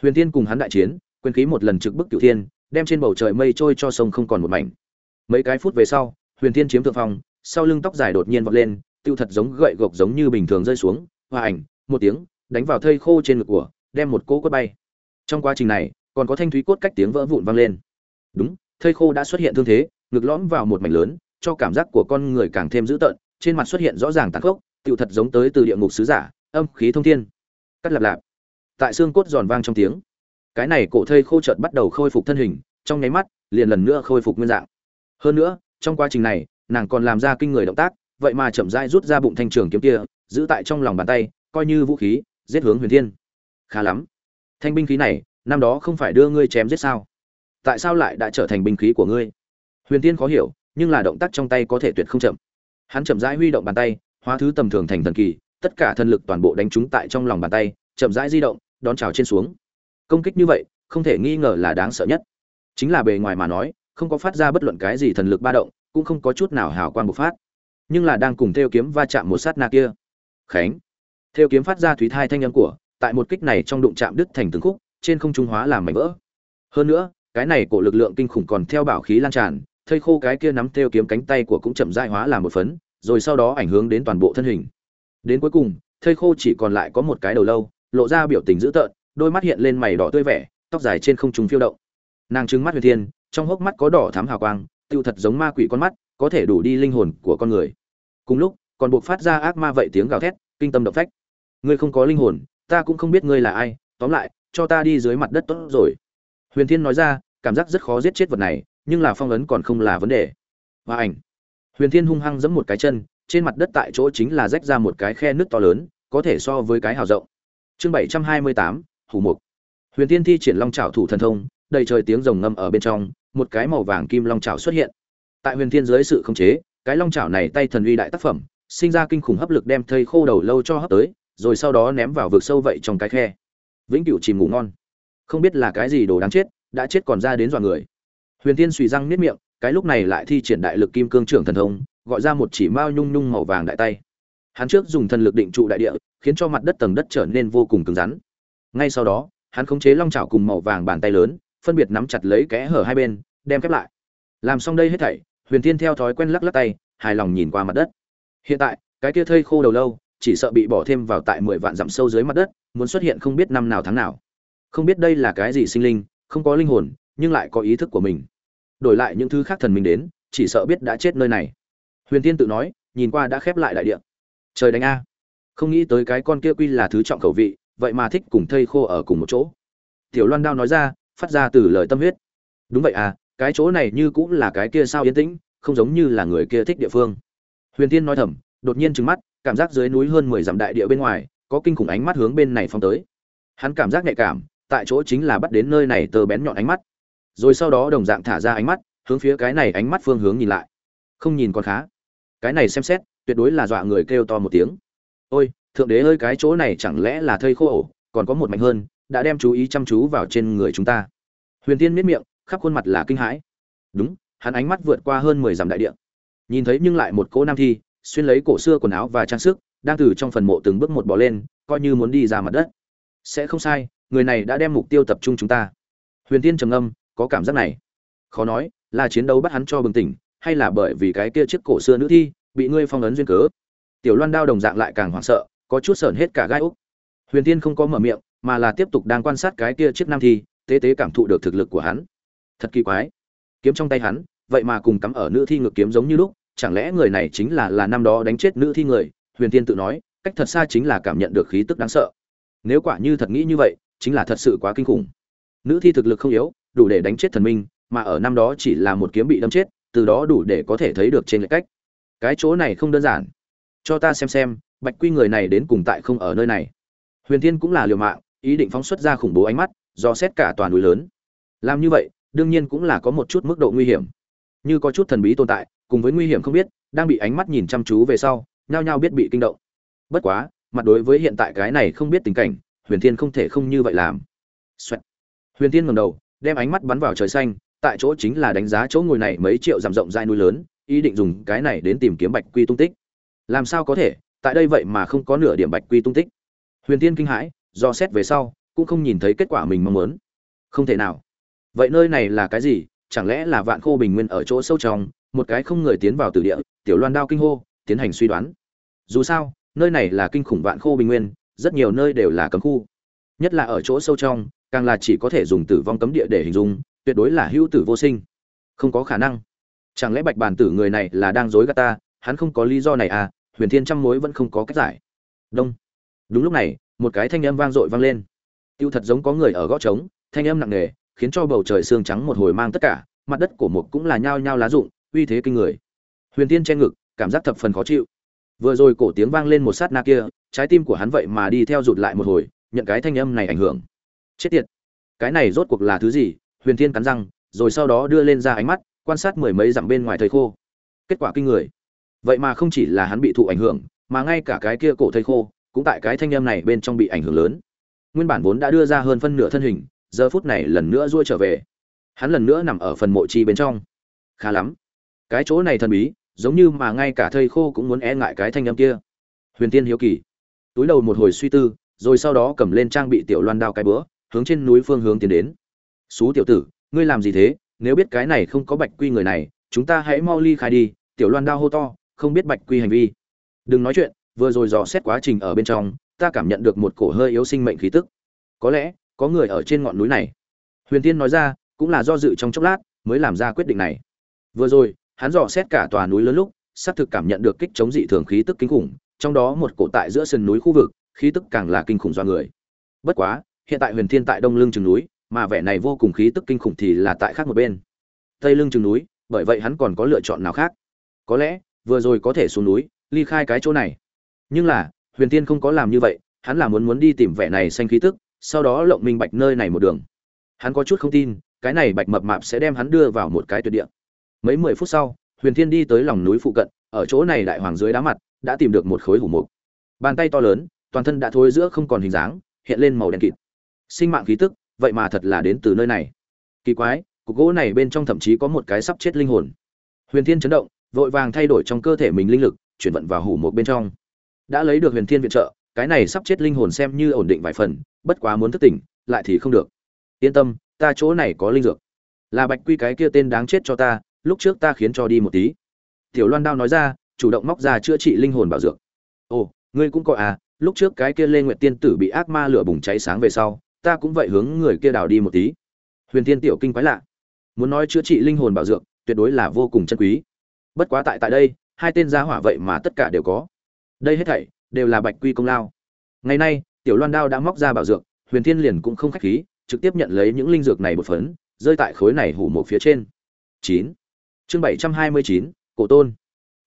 Huyền tiên cùng hắn đại chiến, quyền khí một lần trực bức cửu thiên, đem trên bầu trời mây trôi cho sông không còn một mảnh. Mấy cái phút về sau, huyền tiên chiếm thượng phong sau lưng tóc dài đột nhiên vọt lên, tiêu thật giống gậy gộc giống như bình thường rơi xuống hòa ảnh, một tiếng, đánh vào thây khô trên ngực của, đem một cỗ quất bay. Trong quá trình này, còn có thanh thúy cốt cách tiếng vỡ vụn vang lên. Đúng, thây khô đã xuất hiện thương thế, ngực lõm vào một mảnh lớn, cho cảm giác của con người càng thêm dữ tợn, trên mặt xuất hiện rõ ràng tàn khốc, tiêu thật giống tới từ địa ngục sứ giả, âm khí thông thiên. Cắt lạp lạp. Tại xương cốt giòn vang trong tiếng. Cái này cổ thây khô chợt bắt đầu khôi phục thân hình, trong nháy mắt, liền lần nữa khôi phục nguyên dạng. Hơn nữa, trong quá trình này nàng còn làm ra kinh người động tác, vậy mà chậm rãi rút ra bụng thanh trường kiếm kia, giữ tại trong lòng bàn tay, coi như vũ khí, giết hướng huyền thiên. Khá lắm. Thanh binh khí này, năm đó không phải đưa ngươi chém giết sao? Tại sao lại đã trở thành binh khí của ngươi? Huyền thiên khó hiểu, nhưng là động tác trong tay có thể tuyệt không chậm. Hắn chậm rãi huy động bàn tay, hóa thứ tầm thường thành thần kỳ, tất cả thần lực toàn bộ đánh trúng tại trong lòng bàn tay, chậm rãi di động, đón trào trên xuống. Công kích như vậy, không thể nghi ngờ là đáng sợ nhất. Chính là bề ngoài mà nói, không có phát ra bất luận cái gì thần lực ba động cũng không có chút nào hào quang bộc phát. Nhưng là đang cùng theo kiếm va chạm một sát na kia. Khánh. Theo kiếm phát ra thúy thai thanh âm của, tại một kích này trong đụng chạm đứt thành từng khúc, trên không trung hóa làm mảnh vỡ. Hơn nữa, cái này cổ lực lượng kinh khủng còn theo bảo khí lan tràn, thây khô cái kia nắm theo kiếm cánh tay của cũng chậm dại hóa làm một phấn, rồi sau đó ảnh hưởng đến toàn bộ thân hình. Đến cuối cùng, thây khô chỉ còn lại có một cái đầu lâu, lộ ra biểu tình dữ tợn, đôi mắt hiện lên mày đỏ tươi vẻ, tóc dài trên không trung phiêu động. Nàng trừng mắt huyền thiên, trong hốc mắt có đỏ thắm hào quang tiêu thật giống ma quỷ con mắt, có thể đủ đi linh hồn của con người. Cùng lúc, còn buộc phát ra ác ma vậy tiếng gào thét, kinh tâm động phách. Ngươi không có linh hồn, ta cũng không biết ngươi là ai, tóm lại, cho ta đi dưới mặt đất tốt rồi. Huyền thiên nói ra, cảm giác rất khó giết chết vật này, nhưng là phong ấn còn không là vấn đề. Và ảnh. Huyền thiên hung hăng giẫm một cái chân, trên mặt đất tại chỗ chính là rách ra một cái khe nước to lớn, có thể so với cái hào rộng. Chương bảy trăm hai mươi tám, hủ mục. Huyền thiên thi triển long trảo thủ thần thông, đầy trời tiếng rồng ngâm ở bên trong một cái màu vàng kim long trảo xuất hiện. Tại huyền thiên dưới sự khống chế, cái long chảo này tay thần uy đại tác phẩm, sinh ra kinh khủng hấp lực đem thây khô đầu lâu cho hấp tới, rồi sau đó ném vào vực sâu vậy trong cái khe. Vĩnh cửu chìm ngủ ngon. Không biết là cái gì đồ đáng chết, đã chết còn ra đến dọa người. Huyền thiên suy răng niết miệng, cái lúc này lại thi triển đại lực kim cương trưởng thần thông, gọi ra một chỉ mao nhung nhung màu vàng đại tay. Hắn trước dùng thần lực định trụ đại địa, khiến cho mặt đất tầng đất trở nên vô cùng cứng rắn. Ngay sau đó, hắn khống chế long chảo cùng màu vàng bàn tay lớn phân biệt nắm chặt lấy kẽ hở hai bên, đem khép lại. Làm xong đây hết thảy, huyền Thiên theo thói quen lắc lắc tay, hài lòng nhìn qua mặt đất. Hiện tại, cái kia thây khô đầu lâu, chỉ sợ bị bỏ thêm vào tại mười vạn dặm sâu dưới mặt đất, muốn xuất hiện không biết năm nào tháng nào. Không biết đây là cái gì sinh linh, không có linh hồn, nhưng lại có ý thức của mình. Đổi lại những thứ khác thần mình đến, chỉ sợ biết đã chết nơi này. Huyền tiên tự nói, nhìn qua đã khép lại đại địa. Trời đánh a. Không nghĩ tới cái con kia quy là thứ trọng khẩu vị, vậy mà thích cùng thây khô ở cùng một chỗ. Tiểu loan đao nói ra phát ra từ lời tâm huyết. Đúng vậy à cái chỗ này như cũng là cái kia sao yên tĩnh, không giống như là người kia thích địa phương. Huyền tiên nói thầm, đột nhiên trừng mắt, cảm giác dưới núi hơn mười dặm đại địa bên ngoài, có kinh khủng ánh mắt hướng bên này phong tới. Hắn cảm giác nhạy cảm, tại chỗ chính là bắt đến nơi này tờ bén nhọn ánh mắt. Rồi sau đó đồng dạng thả ra ánh mắt, hướng phía cái này ánh mắt phương hướng nhìn lại. Không nhìn còn khá. Cái này xem xét, tuyệt đối là dọa người kêu to một tiếng. Ôi, thượng đế ơi, cái chỗ này chẳng lẽ là thây khô ổ, còn có một mạnh hơn đã đem chú ý chăm chú vào trên người chúng ta. Huyền tiên miết miệng, khắp khuôn mặt là kinh hãi. Đúng, hắn ánh mắt vượt qua hơn mười dặm đại địa. Nhìn thấy nhưng lại một cỗ nam thi, xuyên lấy cổ xưa quần áo và trang sức, đang từ trong phần mộ từng bước một bỏ lên, coi như muốn đi ra mặt đất. Sẽ không sai, người này đã đem mục tiêu tập trung chúng ta. Huyền tiên trầm âm có cảm giác này. Khó nói, là chiến đấu bắt hắn cho bừng tỉnh, hay là bởi vì cái kia chiếc cổ xưa nữ thi, bị ngươi phong ấn duyên cớ. Tiểu loan đao đồng dạng lại càng hoảng sợ, có chút sởn hết cả gai úc. Huyền tiên không có mở miệng mà là tiếp tục đang quan sát cái kia chiếc nam thi, tế tế cảm thụ được thực lực của hắn. Thật kỳ quái. Kiếm trong tay hắn, vậy mà cùng cắm ở nữ thi ngược kiếm giống như lúc, chẳng lẽ người này chính là là năm đó đánh chết nữ thi người? Huyền tiên tự nói, cách thật xa chính là cảm nhận được khí tức đáng sợ. Nếu quả như thật nghĩ như vậy, chính là thật sự quá kinh khủng. Nữ thi thực lực không yếu, đủ để đánh chết thần minh, mà ở năm đó chỉ là một kiếm bị đâm chết, từ đó đủ để có thể thấy được trên lệch cách. Cái chỗ này không đơn giản. Cho ta xem xem, bạch quy người này đến cùng tại không ở nơi này. Huyền thiên cũng là liều mạng ý định phóng xuất ra khủng bố ánh mắt, do xét cả toàn núi lớn. Làm như vậy, đương nhiên cũng là có một chút mức độ nguy hiểm. Như có chút thần bí tồn tại, cùng với nguy hiểm không biết, đang bị ánh mắt nhìn chăm chú về sau, nhao nhao biết bị kinh động. Bất quá, mặt đối với hiện tại cái này không biết tình cảnh, huyền thiên không thể không như vậy làm. Xoẹt. huyền thiên ngầm đầu, đem ánh mắt bắn vào trời xanh, tại chỗ chính là đánh giá chỗ ngồi này mấy triệu dặm rộng dài núi lớn, ý định dùng cái này đến tìm kiếm bạch quy tung tích. Làm sao có thể, tại đây vậy mà không có nửa điểm bạch quy tung tích? Huyền tiên kinh hãi do xét về sau, cũng không nhìn thấy kết quả mình mong muốn. Không thể nào. Vậy nơi này là cái gì? Chẳng lẽ là vạn khô bình nguyên ở chỗ sâu trong, một cái không người tiến vào từ địa, tiểu loan đao kinh hô, tiến hành suy đoán. Dù sao, nơi này là kinh khủng vạn khô bình nguyên, rất nhiều nơi đều là cấm khu. Nhất là ở chỗ sâu trong, càng là chỉ có thể dùng tử vong cấm địa để hình dung, tuyệt đối là hữu tử vô sinh. Không có khả năng. Chẳng lẽ bạch bàn tử người này là đang dối gạt ta? Hắn không có lý do này à? Huyền thiên trăm mối vẫn không có cách giải. Đông. Đúng lúc này một cái thanh âm vang dội vang lên. Tiêu thật giống có người ở gõ trống, thanh âm nặng nề, khiến cho bầu trời sương trắng một hồi mang tất cả, mặt đất của một cũng là nhao nhao lá rụng, uy thế kinh người. Huyền tiên che ngực, cảm giác thập phần khó chịu. Vừa rồi cổ tiếng vang lên một sát na kia, trái tim của hắn vậy mà đi theo rụt lại một hồi, nhận cái thanh âm này ảnh hưởng. Chết tiệt. Cái này rốt cuộc là thứ gì? Huyền thiên cắn răng, rồi sau đó đưa lên ra ánh mắt, quan sát mười mấy dặm bên ngoài thời khô. Kết quả kinh người. Vậy mà không chỉ là hắn bị thụ ảnh hưởng, mà ngay cả cái kia cổ thầy khô cũng tại cái thanh âm này bên trong bị ảnh hưởng lớn. Nguyên bản vốn đã đưa ra hơn phân nửa thân hình, giờ phút này lần nữa ruôi trở về. Hắn lần nữa nằm ở phần mộ chi bên trong. Khá lắm. Cái chỗ này thần bí, giống như mà ngay cả thầy khô cũng muốn e ngại cái thanh âm kia. Huyền tiên hiếu kỳ. Túi đầu một hồi suy tư, rồi sau đó cầm lên trang bị tiểu loan đao cái bữa, hướng trên núi phương hướng tiến đến. Xú tiểu tử, ngươi làm gì thế? Nếu biết cái này không có bạch quy người này, chúng ta hãy mau ly khai đi. Tiểu loan đao hô to, không biết bạch quy hành vi. Đừng nói chuyện vừa rồi dò xét quá trình ở bên trong, ta cảm nhận được một cổ hơi yếu sinh mệnh khí tức. Có lẽ, có người ở trên ngọn núi này. Huyền tiên nói ra, cũng là do dự trong chốc lát, mới làm ra quyết định này. Vừa rồi, hắn dò xét cả tòa núi lớn lúc, xác thực cảm nhận được kích chống dị thường khí tức kinh khủng, trong đó một cổ tại giữa sườn núi khu vực, khí tức càng là kinh khủng do người. Bất quá, hiện tại huyền thiên tại đông lưng chừng núi, mà vẻ này vô cùng khí tức kinh khủng thì là tại khác một bên. Tây lưng chừng núi, bởi vậy hắn còn có lựa chọn nào khác? Có lẽ, vừa rồi có thể xuống núi, ly khai cái chỗ này nhưng là, huyền tiên không có làm như vậy, hắn là muốn muốn đi tìm vẻ này xanh khí tức, sau đó lộng minh bạch nơi này một đường. Hắn có chút không tin, cái này bạch mập mạp sẽ đem hắn đưa vào một cái tuyệt địa. Mấy mười phút sau, huyền thiên đi tới lòng núi phụ cận, ở chỗ này đại hoàng dưới đá mặt, đã tìm được một khối hủ mục. Bàn tay to lớn, toàn thân đã thối giữa không còn hình dáng, hiện lên màu đen kịt. Sinh mạng khí tức, vậy mà thật là đến từ nơi này. Kỳ quái, cục gỗ này bên trong thậm chí có một cái sắp chết linh hồn. Huyền thiên chấn động, vội vàng thay đổi trong cơ thể mình linh lực, chuyển vận vào hủ một bên trong đã lấy được huyền thiên viện trợ, cái này sắp chết linh hồn xem như ổn định vài phần, bất quá muốn thức tỉnh, lại thì không được. Yên tâm, ta chỗ này có linh dược. Là bạch quy cái kia tên đáng chết cho ta, lúc trước ta khiến cho đi một tí. Tiểu loan đao nói ra, chủ động móc ra chữa trị linh hồn bảo dược. Ồ, ngươi cũng có à lúc trước cái kia lê nguyện tiên tử bị ác ma lửa bùng cháy sáng về sau, ta cũng vậy hướng người kia đào đi một tí. Huyền tiên tiểu kinh quái lạ. Muốn nói chữa trị linh hồn bảo dược, tuyệt đối là vô cùng chân quý. Bất quá tại tại đây, hai tên gia hỏa vậy mà tất cả đều có đây hết thảy đều là bạch quy công lao. Ngày nay, tiểu loan đao đã móc ra bảo dược, huyền thiên liền cũng không khách khí, trực tiếp nhận lấy những linh dược này một phấn, rơi tại khối này hủ một phía trên. Chín. Chương bảy trăm hai mươi chín, cổ tôn.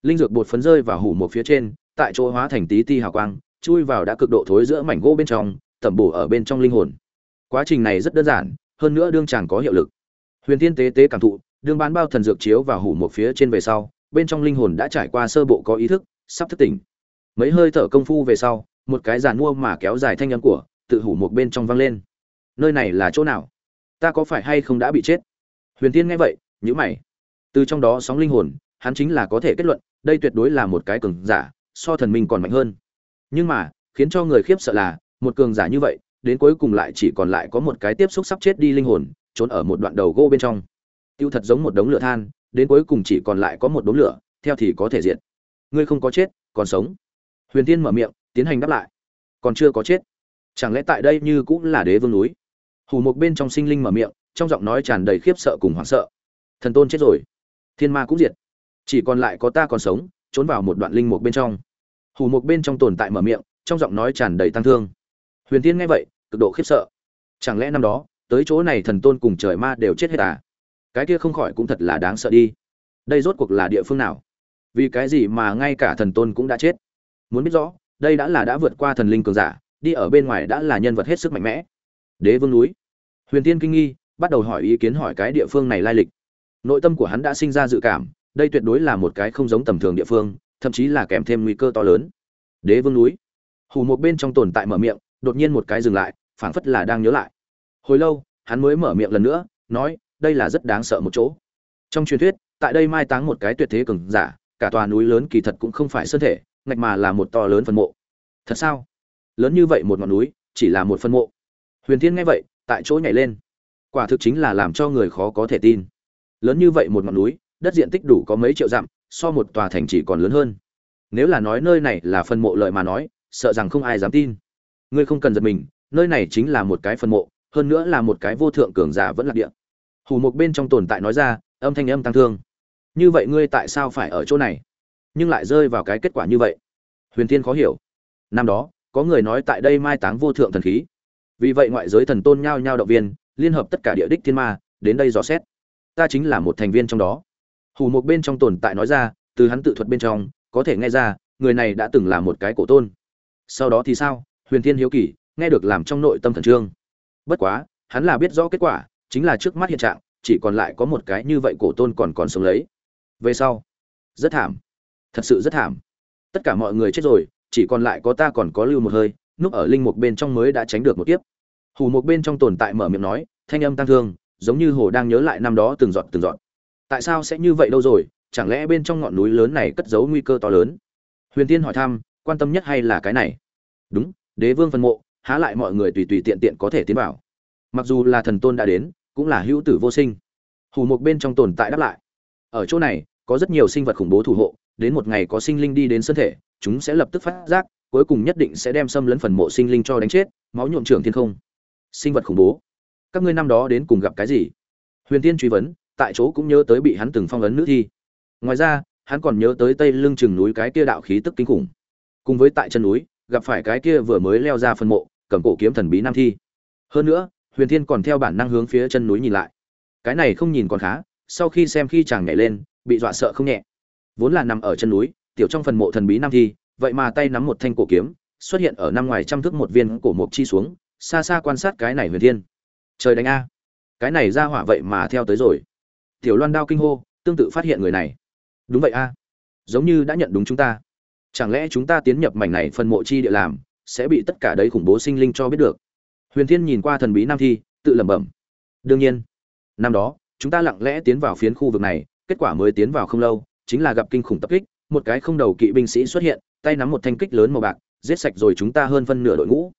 Linh dược bột phấn rơi vào hủ một phía trên, tại chỗ hóa thành tí ti hào quang, chui vào đã cực độ thối giữa mảnh gỗ bên trong, tẩm bổ ở bên trong linh hồn. Quá trình này rất đơn giản, hơn nữa đương chàng có hiệu lực. Huyền thiên tế tế cảm thụ, đương bán bao thần dược chiếu vào hủ một phía trên về sau, bên trong linh hồn đã trải qua sơ bộ có ý thức, sắp thức tỉnh mấy hơi thở công phu về sau, một cái giàn mua mà kéo dài thanh âm của, tự hủ một bên trong vang lên. Nơi này là chỗ nào? Ta có phải hay không đã bị chết? Huyền tiên nghe vậy nhữ mày. Từ trong đó sóng linh hồn, hắn chính là có thể kết luận, đây tuyệt đối là một cái cường giả, so thần minh còn mạnh hơn. Nhưng mà, khiến cho người khiếp sợ là, một cường giả như vậy, đến cuối cùng lại chỉ còn lại có một cái tiếp xúc sắp chết đi linh hồn, trốn ở một đoạn đầu gỗ bên trong. Tiêu thật giống một đống lửa than, đến cuối cùng chỉ còn lại có một đống lửa, theo thì có thể diện ngươi không có chết, còn sống huyền tiên mở miệng, tiến hành đáp lại. Còn chưa có chết. Chẳng lẽ tại đây như cũng là đế vương núi? Hù một bên trong sinh linh mở miệng, trong giọng nói tràn đầy khiếp sợ cùng hoảng sợ. Thần tôn chết rồi. Thiên ma cũng diệt. Chỉ còn lại có ta còn sống, trốn vào một đoạn linh mục bên trong. Hù một bên trong tồn tại mở miệng, trong giọng nói tràn đầy tăng thương. Huyền tiên nghe vậy, cực độ khiếp sợ. Chẳng lẽ năm đó, tới chỗ này thần tôn cùng trời ma đều chết hết à? Cái kia không khỏi cũng thật là đáng sợ đi. Đây rốt cuộc là địa phương nào? Vì cái gì mà ngay cả thần tôn cũng đã chết? Muốn biết rõ, đây đã là đã vượt qua thần linh cường giả, đi ở bên ngoài đã là nhân vật hết sức mạnh mẽ. Đế vương núi. Huyền tiên kinh nghi bắt đầu hỏi ý kiến hỏi cái địa phương này lai lịch. Nội tâm của hắn đã sinh ra dự cảm, đây tuyệt đối là một cái không giống tầm thường địa phương, thậm chí là kèm thêm nguy cơ to lớn. Đế vương núi. Hù một bên trong tồn tại mở miệng, đột nhiên một cái dừng lại, phảng phất là đang nhớ lại. Hồi lâu, hắn mới mở miệng lần nữa, nói, đây là rất đáng sợ một chỗ. Trong truyền thuyết, tại đây mai táng một cái tuyệt thế cường giả, cả tòa núi lớn kỳ thật cũng không phải sơn thể ngạch mà là một to lớn phân mộ. Thật sao? Lớn như vậy một ngọn núi, chỉ là một phân mộ. Huyền thiên nghe vậy, tại chỗ nhảy lên. Quả thực chính là làm cho người khó có thể tin. Lớn như vậy một ngọn núi, đất diện tích đủ có mấy triệu dặm, so một tòa thành chỉ còn lớn hơn. Nếu là nói nơi này là phân mộ lợi mà nói, sợ rằng không ai dám tin. Ngươi không cần giật mình, nơi này chính là một cái phân mộ, hơn nữa là một cái vô thượng cường giả vẫn là địa. Hù một bên trong tồn tại nói ra, âm thanh âm tăng thương. Như vậy ngươi tại sao phải ở chỗ này? Nhưng lại rơi vào cái kết quả như vậy. Huyền Thiên khó hiểu. Năm đó, có người nói tại đây mai táng vô thượng thần khí. Vì vậy ngoại giới thần tôn nhao nhao động viên, liên hợp tất cả địa đích thiên ma, đến đây dò xét. Ta chính là một thành viên trong đó. Hủ một bên trong tồn tại nói ra, từ hắn tự thuật bên trong, có thể nghe ra, người này đã từng là một cái cổ tôn. Sau đó thì sao? Huyền thiên hiếu kỳ, nghe được làm trong nội tâm thần trương. Bất quá, hắn là biết rõ kết quả, chính là trước mắt hiện trạng, chỉ còn lại có một cái như vậy cổ tôn còn còn sống lấy. Về sau, rất thảm thật sự rất thảm. Tất cả mọi người chết rồi, chỉ còn lại có ta còn có lưu một hơi, núp ở linh mục bên trong mới đã tránh được một kiếp. Hù một bên trong tồn tại mở miệng nói, thanh âm tăng thương, giống như hồ đang nhớ lại năm đó từng giọt từng giọt. Tại sao sẽ như vậy đâu rồi, chẳng lẽ bên trong ngọn núi lớn này cất giấu nguy cơ to lớn? Huyền tiên hỏi thăm, quan tâm nhất hay là cái này? Đúng, đế vương phân mộ, há lại mọi người tùy tùy tiện tiện có thể tiến vào. Mặc dù là thần tôn đã đến, cũng là hữu tử vô sinh. Hù một bên trong tồn tại đáp lại, ở chỗ này, có rất nhiều sinh vật khủng bố thủ hộ đến một ngày có sinh linh đi đến sân thể, chúng sẽ lập tức phát giác, cuối cùng nhất định sẽ đem xâm lấn phần mộ sinh linh cho đánh chết, máu nhuộm trưởng thiên không. Sinh vật khủng bố. Các ngươi năm đó đến cùng gặp cái gì? Huyền tiên truy vấn, tại chỗ cũng nhớ tới bị hắn từng phong ấn nữ thi. Ngoài ra, hắn còn nhớ tới tây lưng chừng núi cái kia đạo khí tức kinh khủng. Cùng với tại chân núi, gặp phải cái kia vừa mới leo ra phân mộ, cầm cổ kiếm thần bí nam thi. Hơn nữa, huyền thiên còn theo bản năng hướng phía chân núi nhìn lại. Cái này không nhìn còn khá, sau khi xem khi chàng nhảy lên, bị dọa sợ không nhẹ vốn là nằm ở chân núi, tiểu trong phần mộ thần bí nam thi, vậy mà tay nắm một thanh cổ kiếm, xuất hiện ở năm ngoài trăm thước một viên cổ mộc chi xuống, xa xa quan sát cái này huyền thiên. Trời đánh a. Cái này ra hỏa vậy mà theo tới rồi. Tiểu loan đao kinh hô, tương tự phát hiện người này. Đúng vậy a. Giống như đã nhận đúng chúng ta. Chẳng lẽ chúng ta tiến nhập mảnh này phần mộ chi địa làm, sẽ bị tất cả đấy khủng bố sinh linh cho biết được? Huyền thiên nhìn qua thần bí nam thi, tự lẩm bẩm. Đương nhiên. Năm đó, chúng ta lặng lẽ tiến vào phiến khu vực này, kết quả mới tiến vào không lâu chính là gặp kinh khủng tập kích, một cái không đầu kỵ binh sĩ xuất hiện, tay nắm một thanh kích lớn màu bạc, giết sạch rồi chúng ta hơn phân nửa đội ngũ.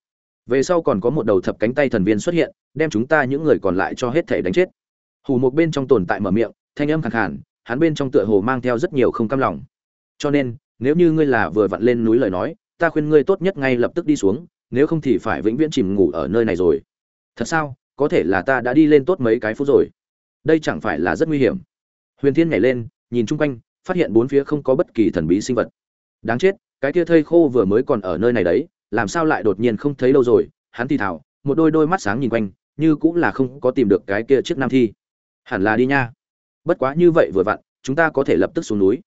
Về sau còn có một đầu thập cánh tay thần viên xuất hiện, đem chúng ta những người còn lại cho hết thể đánh chết. Hù một bên trong tồn tại mở miệng, thanh âm khàn khàn, hắn bên trong tựa hồ mang theo rất nhiều không cam lòng. Cho nên, nếu như ngươi là vừa vặn lên núi lời nói, ta khuyên ngươi tốt nhất ngay lập tức đi xuống, nếu không thì phải vĩnh viễn chìm ngủ ở nơi này rồi. Thật sao? Có thể là ta đã đi lên tốt mấy cái phút rồi. Đây chẳng phải là rất nguy hiểm. Huyền thiên nhảy lên, nhìn chung quanh phát hiện bốn phía không có bất kỳ thần bí sinh vật. Đáng chết, cái kia thây khô vừa mới còn ở nơi này đấy, làm sao lại đột nhiên không thấy đâu rồi? Hắn thì thào, một đôi đôi mắt sáng nhìn quanh, như cũng là không có tìm được cái kia chiếc nam thi. Hẳn là đi nha. Bất quá như vậy vừa vặn, chúng ta có thể lập tức xuống núi.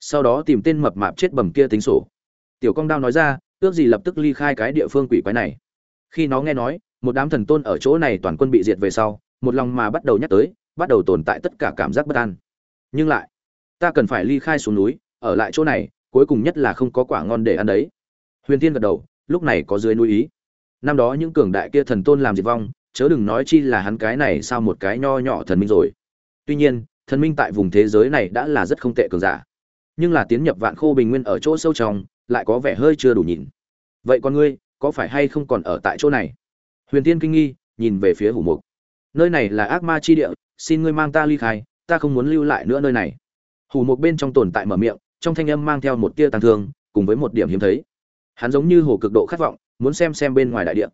Sau đó tìm tên mập mạp chết bầm kia tính sổ. Tiểu công đao nói ra, ước gì lập tức ly khai cái địa phương quỷ quái này. Khi nó nghe nói, một đám thần tôn ở chỗ này toàn quân bị diệt về sau, một lòng mà bắt đầu nhắc tới, bắt đầu tồn tại tất cả cảm giác bất an. Nhưng lại ta cần phải ly khai xuống núi, ở lại chỗ này, cuối cùng nhất là không có quả ngon để ăn đấy. Huyền tiên gật đầu, lúc này có dưới núi ý. Năm đó những cường đại kia thần tôn làm diệt vong, chớ đừng nói chi là hắn cái này sao một cái nho nhỏ thần minh rồi. Tuy nhiên, thần minh tại vùng thế giới này đã là rất không tệ cường giả. Nhưng là tiến nhập vạn khô bình nguyên ở chỗ sâu trong, lại có vẻ hơi chưa đủ nhìn. Vậy con ngươi, có phải hay không còn ở tại chỗ này? Huyền tiên kinh nghi, nhìn về phía hủ mục. Nơi này là ác ma chi địa, xin ngươi mang ta ly khai, ta không muốn lưu lại nữa nơi này hủ mục bên trong tồn tại mở miệng, trong thanh âm mang theo một tia tàng thương, cùng với một điểm hiếm thấy. Hắn giống như hồ cực độ khát vọng, muốn xem xem bên ngoài đại địa.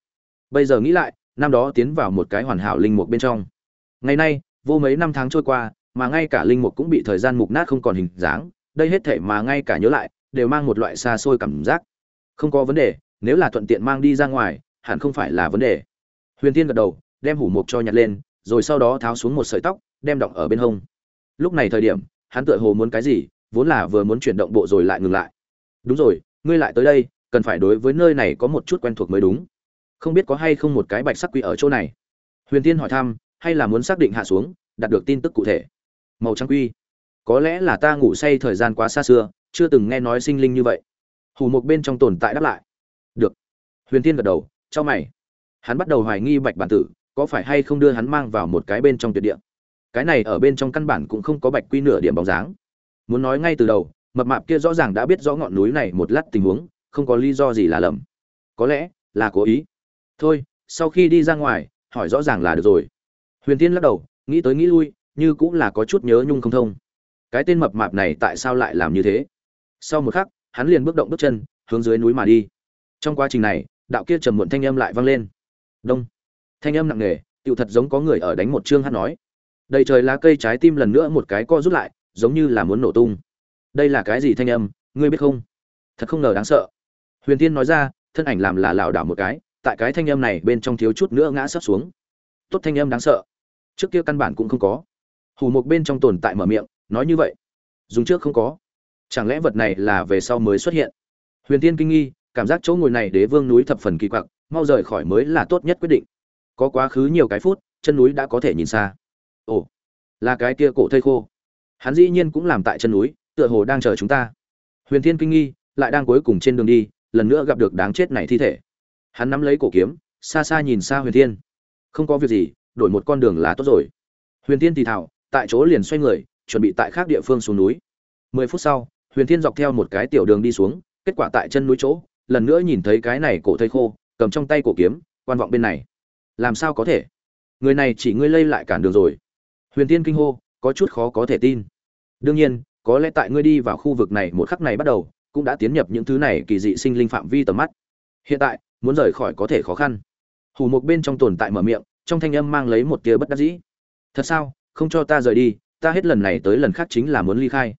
Bây giờ nghĩ lại, năm đó tiến vào một cái hoàn hảo linh mục bên trong. Ngày nay, vô mấy năm tháng trôi qua, mà ngay cả linh mục cũng bị thời gian mục nát không còn hình dáng, đây hết thể mà ngay cả nhớ lại, đều mang một loại xa xôi cảm giác. Không có vấn đề, nếu là thuận tiện mang đi ra ngoài, hẳn không phải là vấn đề. Huyền tiên gật đầu, đem hủ mục cho nhặt lên, rồi sau đó tháo xuống một sợi tóc, đem đọng ở bên hông. Lúc này thời điểm hắn tựa hồ muốn cái gì, vốn là vừa muốn chuyển động bộ rồi lại ngừng lại. Đúng rồi, ngươi lại tới đây, cần phải đối với nơi này có một chút quen thuộc mới đúng. Không biết có hay không một cái bạch sắc quỷ ở chỗ này? Huyền tiên hỏi thăm, hay là muốn xác định hạ xuống, đạt được tin tức cụ thể? Màu trắng quy. Có lẽ là ta ngủ say thời gian quá xa xưa, chưa từng nghe nói sinh linh như vậy. Hù một bên trong tồn tại đáp lại. Được. Huyền tiên gật đầu cho mày. Hắn bắt đầu hoài nghi bạch bản tử, có phải hay không đưa hắn mang vào một cái bên trong tuyệt địa? Cái này ở bên trong căn bản cũng không có bạch quy nửa điểm bóng dáng. Muốn nói ngay từ đầu, mập mạp kia rõ ràng đã biết rõ ngọn núi này một lát tình huống, không có lý do gì là lầm có lẽ là cố ý. Thôi, sau khi đi ra ngoài, hỏi rõ ràng là được rồi. Huyền tiên lắc đầu, nghĩ tới nghĩ lui, như cũng là có chút nhớ nhung không thông. Cái tên mập mạp này tại sao lại làm như thế? Sau một khắc, hắn liền bước động bước chân, hướng dưới núi mà đi. Trong quá trình này, đạo kia trầm muộn thanh âm lại vang lên. Đông. Thanh âm nặng nề, tựu thật giống có người ở đánh một chương hát nói đầy trời lá cây trái tim lần nữa một cái co rút lại, giống như là muốn nổ tung. Đây là cái gì thanh âm, ngươi biết không? Thật không ngờ đáng sợ. Huyền tiên nói ra, thân ảnh làm là lảo đảo một cái, tại cái thanh âm này bên trong thiếu chút nữa ngã sấp xuống. Tốt thanh âm đáng sợ. Trước kia căn bản cũng không có. Hù một bên trong tồn tại mở miệng, nói như vậy. Dùng trước không có. Chẳng lẽ vật này là về sau mới xuất hiện? Huyền tiên kinh nghi, cảm giác chỗ ngồi này đế vương núi thập phần kỳ quặc, mau rời khỏi mới là tốt nhất quyết định. Có quá khứ nhiều cái phút, chân núi đã có thể nhìn xa ồ, là cái kia cổ thây khô. Hắn dĩ nhiên cũng làm tại chân núi, tựa hồ đang chờ chúng ta. Huyền thiên kinh nghi, lại đang cuối cùng trên đường đi, lần nữa gặp được đáng chết này thi thể. Hắn nắm lấy cổ kiếm, xa xa nhìn xa huyền thiên. Không có việc gì, đổi một con đường là tốt rồi. Huyền thiên thì thảo tại chỗ liền xoay người, chuẩn bị tại khác địa phương xuống núi. Mười phút sau, huyền thiên dọc theo một cái tiểu đường đi xuống, kết quả tại chân núi chỗ, lần nữa nhìn thấy cái này cổ thây khô, cầm trong tay cổ kiếm, quan vọng bên này. Làm sao có thể? Người này chỉ ngươi lây lại cản đường rồi huyền tiên kinh hô, có chút khó có thể tin. Đương nhiên, có lẽ tại ngươi đi vào khu vực này một khắc này bắt đầu, cũng đã tiến nhập những thứ này kỳ dị sinh linh phạm vi tầm mắt. Hiện tại, muốn rời khỏi có thể khó khăn. Hù một bên trong tồn tại mở miệng, trong thanh âm mang lấy một tia bất đắc dĩ. Thật sao? Không cho ta rời đi, ta hết lần này tới lần khác chính là muốn ly khai.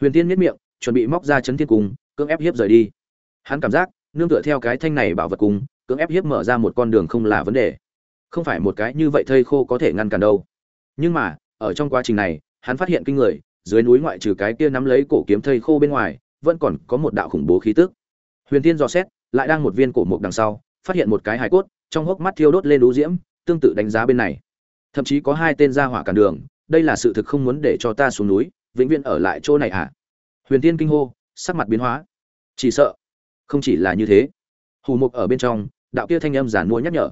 Huyền tiên miết miệng, chuẩn bị móc ra chấn thiên cung, cưỡng ép hiếp rời đi. Hắn cảm giác, nương tựa theo cái thanh này bảo vật cung cưỡng ép hiếp mở ra một con đường không là vấn đề. Không phải một cái như vậy thây khô có thể ngăn cản đâu nhưng mà, ở trong quá trình này, hắn phát hiện kinh người, dưới núi ngoại trừ cái kia nắm lấy cổ kiếm thây khô bên ngoài, vẫn còn có một đạo khủng bố khí tức. Huyền Thiên dò xét, lại đang một viên cổ mục đằng sau, phát hiện một cái hài cốt, trong hốc mắt thiêu đốt lên đũ diễm, tương tự đánh giá bên này. Thậm chí có hai tên ra hỏa cản đường, đây là sự thực không muốn để cho ta xuống núi, vĩnh viễn ở lại chỗ này à? Huyền Thiên kinh hô, sắc mặt biến hóa. Chỉ sợ, không chỉ là như thế. Hù mục ở bên trong, đạo kia thanh âm giản mua nhắc nhở.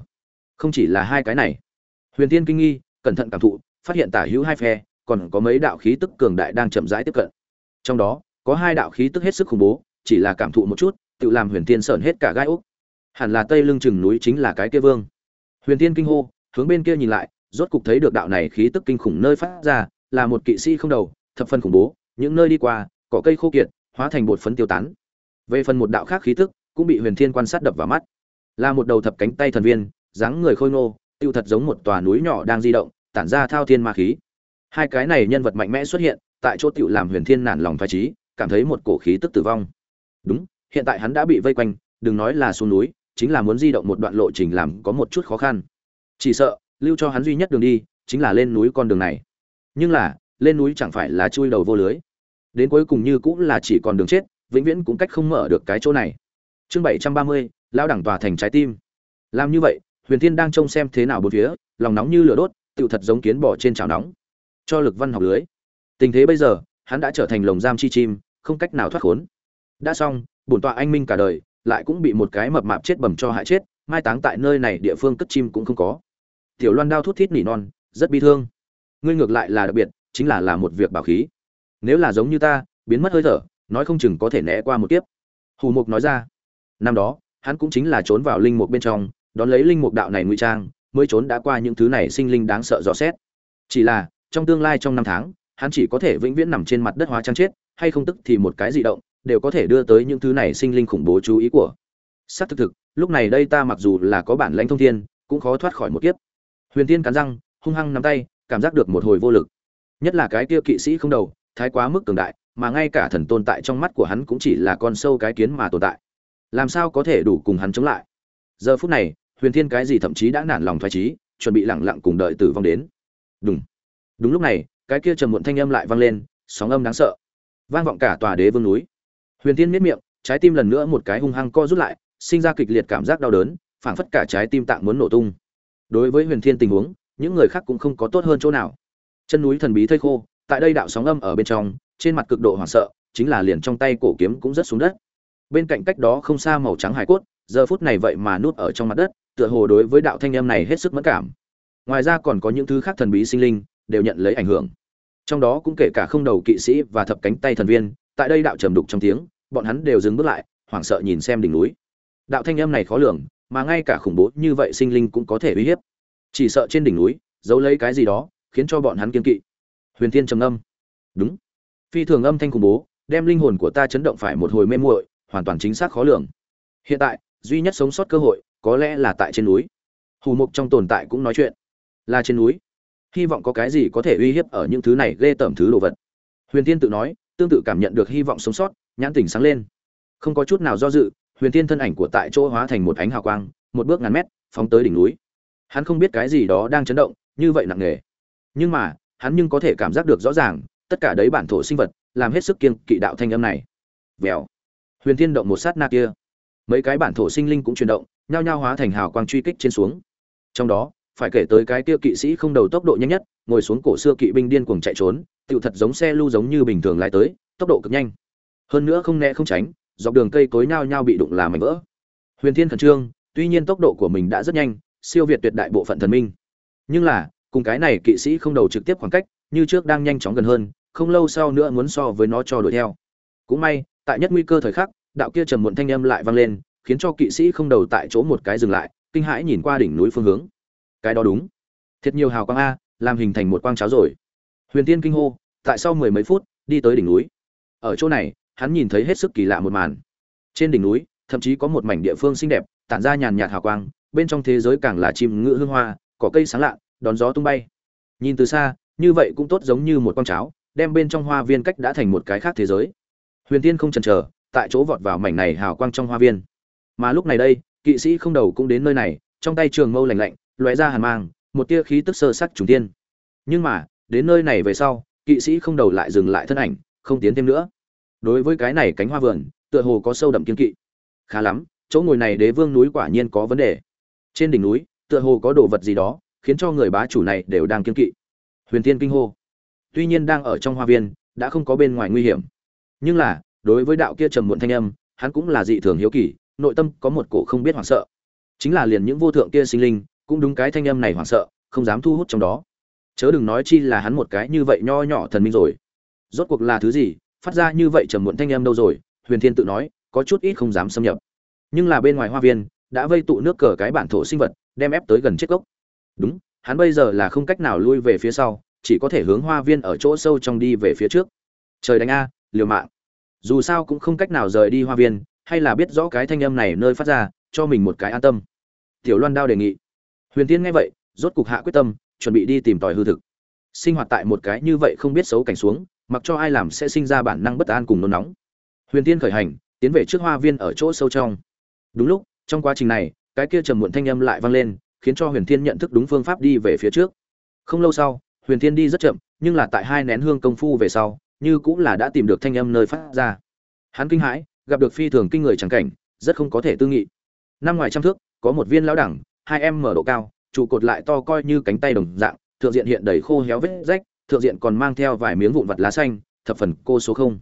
Không chỉ là hai cái này. Huyền Thiên kinh nghi, cẩn thận cảm thụ phát hiện tả hữu hai phe, còn có mấy đạo khí tức cường đại đang chậm rãi tiếp cận. Trong đó, có hai đạo khí tức hết sức khủng bố, chỉ là cảm thụ một chút, tự làm huyền tiên sởn hết cả gai úc. Hẳn là tây lưng chừng núi chính là cái kia vương. Huyền tiên kinh hô, hướng bên kia nhìn lại, rốt cục thấy được đạo này khí tức kinh khủng nơi phát ra, là một kỵ sĩ không đầu, thập phân khủng bố, những nơi đi qua, cỏ cây khô kiệt, hóa thành bột phấn tiêu tán. Về phần một đạo khác khí tức, cũng bị huyền thiên quan sát đập vào mắt. Là một đầu thập cánh tay thần viên, dáng người khôi ngô, tiêu thật giống một tòa núi nhỏ đang di động tản ra thao thiên ma khí. Hai cái này nhân vật mạnh mẽ xuất hiện, tại chỗ tiểu làm huyền thiên nản lòng phải trí, cảm thấy một cổ khí tức tử vong. Đúng, hiện tại hắn đã bị vây quanh, đừng nói là xuống núi, chính là muốn di động một đoạn lộ trình làm có một chút khó khăn. Chỉ sợ, lưu cho hắn duy nhất đường đi, chính là lên núi con đường này. Nhưng là, lên núi chẳng phải là chui đầu vô lưới. Đến cuối cùng như cũng là chỉ còn đường chết, vĩnh viễn cũng cách không mở được cái chỗ này. Chương bảy trăm ba mươi lao đẳng tòa thành trái tim. Làm như vậy, huyền thiên đang trông xem thế nào bốn phía, lòng nóng như lửa đốt tựu thật giống kiến bỏ trên chảo nóng. Cho lực văn học lưới. Tình thế bây giờ, hắn đã trở thành lồng giam chi chim, không cách nào thoát khốn. Đã xong, bổn tọa anh minh cả đời, lại cũng bị một cái mập mạp chết bầm cho hại chết, mai táng tại nơi này địa phương cất chim cũng không có. Tiểu loan đao thút thít nỉ non, rất bi thương. Ngươi ngược lại là đặc biệt, chính là là một việc bảo khí. Nếu là giống như ta, biến mất hơi thở, nói không chừng có thể né qua một kiếp. Hù mục nói ra. Năm đó, hắn cũng chính là trốn vào linh mục bên trong, đón lấy linh mục đạo này ngụy trang mới trốn đã qua những thứ này sinh linh đáng sợ rõ xét. Chỉ là, trong tương lai trong năm tháng, hắn chỉ có thể vĩnh viễn nằm trên mặt đất hóa trang chết, hay không tức thì một cái dị động, đều có thể đưa tới những thứ này sinh linh khủng bố chú ý của. Xác thực thực, lúc này đây ta mặc dù là có bản lãnh thông thiên, cũng khó thoát khỏi một kiếp. Huyền tiên cắn răng, hung hăng nắm tay, cảm giác được một hồi vô lực. Nhất là cái kia kỵ sĩ không đầu, thái quá mức cường đại, mà ngay cả thần tồn tại trong mắt của hắn cũng chỉ là con sâu cái kiến mà tồn tại. Làm sao có thể đủ cùng hắn chống lại? Giờ phút này huyền thiên cái gì thậm chí đã nản lòng thoái trí chuẩn bị lẳng lặng cùng đợi tử vong đến. Đúng đúng lúc này, cái kia trầm muộn thanh âm lại vang lên, sóng âm đáng sợ. Vang vọng cả tòa đế vương núi. Huyền thiên miết miệng, trái tim lần nữa một cái hung hăng co rút lại, sinh ra kịch liệt cảm giác đau đớn, phảng phất cả trái tim tạng muốn nổ tung. Đối với huyền thiên tình huống, những người khác cũng không có tốt hơn chỗ nào. Chân núi thần bí thây khô, tại đây đạo sóng âm ở bên trong, trên mặt cực độ hoảng sợ, chính là liền trong tay cổ kiếm cũng rất xuống đất. Bên cạnh cách đó không xa màu trắng hải cốt, giờ phút này vậy mà nuốt ở trong mặt đất tựa hồ đối với đạo thanh âm này hết sức mẫn cảm. Ngoài ra còn có những thứ khác thần bí sinh linh, đều nhận lấy ảnh hưởng. Trong đó cũng kể cả không đầu kỵ sĩ và thập cánh tay thần viên, tại đây đạo trầm đục trong tiếng, bọn hắn đều dừng bước lại, hoảng sợ nhìn xem đỉnh núi. Đạo thanh âm này khó lường, mà ngay cả khủng bố như vậy sinh linh cũng có thể uy hiếp. Chỉ sợ trên đỉnh núi, giấu lấy cái gì đó, khiến cho bọn hắn kiên kỵ. Huyền thiên trầm âm đúng. Phi thường âm thanh khủng bố, đem linh hồn của ta chấn động phải một hồi mê muội, hoàn toàn chính xác khó lường. Hiện tại, duy nhất sống sót cơ hội có lẽ là tại trên núi. Hù mục trong tồn tại cũng nói chuyện. Là trên núi. Hy vọng có cái gì có thể uy hiếp ở những thứ này ghê tởm thứ đồ vật. Huyền tiên tự nói, tương tự cảm nhận được hy vọng sống sót, nhãn tỉnh sáng lên. Không có chút nào do dự, huyền tiên thân ảnh của tại chỗ hóa thành một ánh hào quang, một bước ngàn mét, phóng tới đỉnh núi. Hắn không biết cái gì đó đang chấn động, như vậy nặng nề. Nhưng mà, hắn nhưng có thể cảm giác được rõ ràng, tất cả đấy bản thổ sinh vật, làm hết sức kiên kỵ đạo thanh âm này. Vèo. Huyền thiên động một sát na kia. Mấy cái bản thổ sinh linh cũng chuyển động nhao nhao hóa thành hào quang truy kích trên xuống. Trong đó, phải kể tới cái kia kỵ sĩ không đầu tốc độ nhanh nhất, ngồi xuống cổ xưa kỵ binh điên cuồng chạy trốn, tựu thật giống xe lưu giống như bình thường lái tới, tốc độ cực nhanh. Hơn nữa không né không tránh, dọc đường cây cối nhao nhao bị đụng làm mảnh vỡ. Huyền thiên thần trương, tuy nhiên tốc độ của mình đã rất nhanh, siêu việt tuyệt đại bộ phận thần minh. Nhưng là, cùng cái này kỵ sĩ không đầu trực tiếp khoảng cách, như trước đang nhanh chóng gần hơn, không lâu sau nữa muốn so với nó cho đuổi theo. Cũng may, tại nhất nguy cơ thời khắc, đạo kia trầm muộn thanh âm lại vang lên khiến cho kỵ sĩ không đầu tại chỗ một cái dừng lại, kinh hãi nhìn qua đỉnh núi phương hướng. Cái đó đúng. Thiệt nhiều hào quang a, làm hình thành một quang cháo rồi. Huyền tiên kinh hô, tại sau mười mấy phút, đi tới đỉnh núi. Ở chỗ này, hắn nhìn thấy hết sức kỳ lạ một màn. Trên đỉnh núi, thậm chí có một mảnh địa phương xinh đẹp, tản ra nhàn nhạt hào quang, bên trong thế giới càng là chim ngựa hương hoa, cỏ cây sáng lạ đón gió tung bay. Nhìn từ xa, như vậy cũng tốt giống như một con cháo, đem bên trong hoa viên cách đã thành một cái khác thế giới. Huyền tiên không chần chờ, tại chỗ vọt vào mảnh này hào quang trong hoa viên mà lúc này đây, kỵ sĩ không đầu cũng đến nơi này, trong tay trường mâu lạnh lạnh, lóe ra hàn mang, một tia khí tức sơ sắc trùng tiên. Nhưng mà, đến nơi này về sau, kỵ sĩ không đầu lại dừng lại thân ảnh, không tiến thêm nữa. Đối với cái này cánh hoa vườn, tựa hồ có sâu đậm kiên kỵ. Khá lắm, chỗ ngồi này đế vương núi quả nhiên có vấn đề. Trên đỉnh núi, tựa hồ có đồ vật gì đó, khiến cho người bá chủ này đều đang kiên kỵ. Huyền tiên kinh hô. Tuy nhiên đang ở trong hoa viên, đã không có bên ngoài nguy hiểm. Nhưng là, đối với đạo kia trầm muộn thanh âm, hắn cũng là dị thường hiếu kỳ nội tâm có một cổ không biết hoảng sợ. Chính là liền những vô thượng kia sinh linh, cũng đúng cái thanh âm này hoảng sợ, không dám thu hút trong đó. Chớ đừng nói chi là hắn một cái như vậy nho nhỏ thần minh rồi. Rốt cuộc là thứ gì? Phát ra như vậy trầm muộn thanh âm đâu rồi? Huyền thiên tự nói, có chút ít không dám xâm nhập. Nhưng là bên ngoài hoa viên, đã vây tụ nước cờ cái bản thổ sinh vật, đem ép tới gần chết gốc. Đúng, hắn bây giờ là không cách nào lui về phía sau, chỉ có thể hướng hoa viên ở chỗ sâu trong đi về phía trước. Trời đánh a, liều mạng. Dù sao cũng không cách nào rời đi hoa viên hay là biết rõ cái thanh âm này nơi phát ra, cho mình một cái an tâm. Tiểu loan đao đề nghị. Huyền tiên nghe vậy, rốt cục hạ quyết tâm, chuẩn bị đi tìm tòi hư thực. Sinh hoạt tại một cái như vậy không biết xấu cảnh xuống, mặc cho ai làm sẽ sinh ra bản năng bất an cùng nôn nóng. Huyền tiên khởi hành, tiến về trước hoa viên ở chỗ sâu trong. Đúng lúc, trong quá trình này, cái kia trầm muộn thanh âm lại vang lên, khiến cho huyền thiên nhận thức đúng phương pháp đi về phía trước. Không lâu sau, huyền thiên đi rất chậm, nhưng là tại hai nén hương công phu về sau, như cũng là đã tìm được thanh âm nơi phát ra. Hắn kinh hãi gặp được phi thường kinh người chẳng cảnh, rất không có thể tư nghị. Năm ngoài trăm thước, có một viên lão đẳng, hai em mở độ cao, trụ cột lại to coi như cánh tay đồng dạng, thượng diện hiện đầy khô héo vết rách, thượng diện còn mang theo vài miếng vụn vặt lá xanh, thập phần cô số không.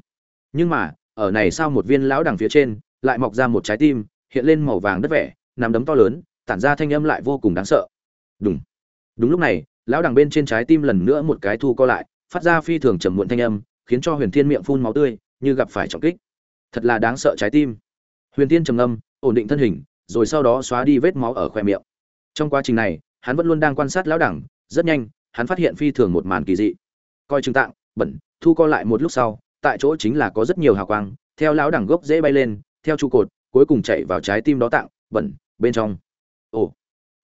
Nhưng mà, ở này sao một viên lão đẳng phía trên, lại mọc ra một trái tim, hiện lên màu vàng đất vẻ, nằm đấm to lớn, tản ra thanh âm lại vô cùng đáng sợ. Đúng đúng lúc này, lão đằng bên trên trái tim lần nữa một cái thu co lại, phát ra phi thường trầm muộn thanh âm, khiến cho huyền thiên miệng phun máu tươi, như gặp phải trọng kích thật là đáng sợ trái tim. Huyền thiên trầm ngâm, ổn định thân hình, rồi sau đó xóa đi vết máu ở khoe miệng. Trong quá trình này, hắn vẫn luôn đang quan sát lão đẳng, rất nhanh, hắn phát hiện phi thường một màn kỳ dị. Coi chừng tạng, bẩn, thu co lại một lúc sau, tại chỗ chính là có rất nhiều hào quang, theo lão đẳng gốc dễ bay lên, theo trụ cột, cuối cùng chạy vào trái tim đó tạng, bẩn, bên trong. Ồ,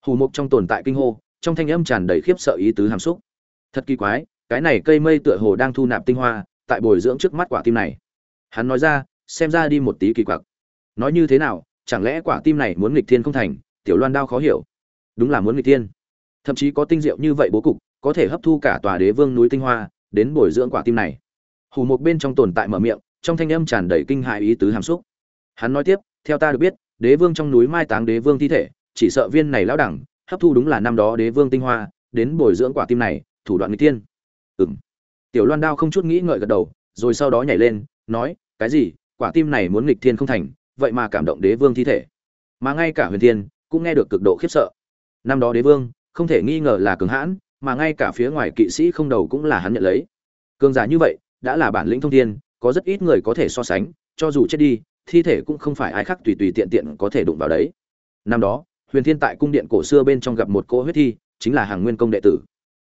hù mục trong tồn tại kinh hô, trong thanh âm tràn đầy khiếp sợ ý tứ hàm xúc. Thật kỳ quái, cái này cây mây tựa hồ đang thu nạp tinh hoa, tại bồi dưỡng trước mắt quả tim này. Hắn nói ra xem ra đi một tí kỳ quặc. Nói như thế nào, chẳng lẽ quả tim này muốn nghịch thiên không thành, tiểu loan đao khó hiểu. Đúng là muốn nghịch thiên. Thậm chí có tinh diệu như vậy bố cục, có thể hấp thu cả tòa đế vương núi tinh hoa, đến bồi dưỡng quả tim này. Hù một bên trong tồn tại mở miệng, trong thanh âm tràn đầy kinh hại ý tứ hàm xúc. Hắn nói tiếp, theo ta được biết, đế vương trong núi mai táng đế vương thi thể, chỉ sợ viên này lão đẳng, hấp thu đúng là năm đó đế vương tinh hoa, đến bồi dưỡng quả tim này, thủ đoạn nghịch tiên ừng tiểu loan đao không chút nghĩ ngợi gật đầu, rồi sau đó nhảy lên, nói, cái gì? Quả tim này muốn nghịch thiên không thành, vậy mà cảm động đế vương thi thể. Mà ngay cả huyền thiên cũng nghe được cực độ khiếp sợ. Năm đó đế vương, không thể nghi ngờ là cường hãn, mà ngay cả phía ngoài kỵ sĩ không đầu cũng là hắn nhận lấy. Cường giả như vậy, đã là bản lĩnh thông thiên, có rất ít người có thể so sánh, cho dù chết đi, thi thể cũng không phải ai khác tùy tùy tiện tiện có thể đụng vào đấy. Năm đó, huyền thiên tại cung điện cổ xưa bên trong gặp một cỗ huyết thi, chính là hàng nguyên công đệ tử.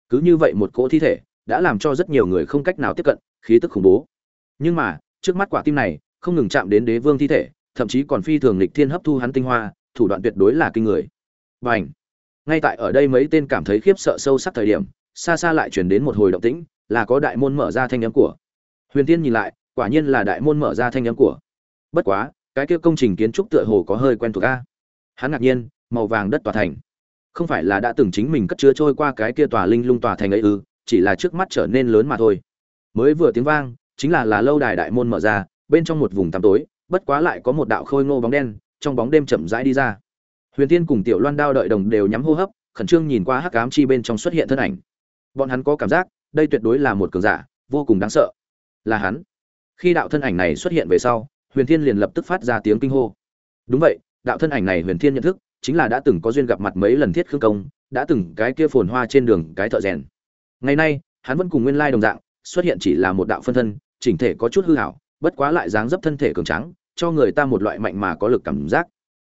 Cứ như vậy một cỗ thi thể, đã làm cho rất nhiều người không cách nào tiếp cận, khí tức khủng bố. Nhưng mà, trước mắt quả tim này không ngừng chạm đến đế vương thi thể, thậm chí còn phi thường lịch thiên hấp thu hắn tinh hoa, thủ đoạn tuyệt đối là kinh người. Và ảnh ngay tại ở đây mấy tên cảm thấy khiếp sợ sâu sắc thời điểm, xa xa lại chuyển đến một hồi động tĩnh, là có đại môn mở ra thanh âm của. Huyền tiên nhìn lại, quả nhiên là đại môn mở ra thanh âm của. Bất quá, cái kia công trình kiến trúc tựa hồ có hơi quen thuộc a. Hắn ngạc nhiên, màu vàng đất tòa thành. Không phải là đã từng chính mình cất chứa trôi qua cái kia tòa linh lung tòa thành ấy ư, chỉ là trước mắt trở nên lớn mà thôi. Mới vừa tiếng vang, chính là là lâu đài đại môn mở ra bên trong một vùng tăm tối bất quá lại có một đạo khôi ngô bóng đen trong bóng đêm chậm rãi đi ra. Huyền tiên cùng tiểu loan đao đợi đồng đều nhắm hô hấp khẩn trương nhìn qua hắc ám chi bên trong xuất hiện thân ảnh. Bọn hắn có cảm giác đây tuyệt đối là một cường giả vô cùng đáng sợ. Là hắn. Khi đạo thân ảnh này xuất hiện về sau huyền thiên liền lập tức phát ra tiếng kinh hô. Đúng vậy đạo thân ảnh này huyền thiên nhận thức chính là đã từng có duyên gặp mặt mấy lần thiết khương công đã từng cái kia phồn hoa trên đường cái thợ rèn. Ngày nay hắn vẫn cùng nguyên lai đồng dạng xuất hiện chỉ là một đạo phân thân chỉnh thể có chút hư ảo, bất quá lại dáng dấp thân thể cường trắng cho người ta một loại mạnh mà có lực cảm giác.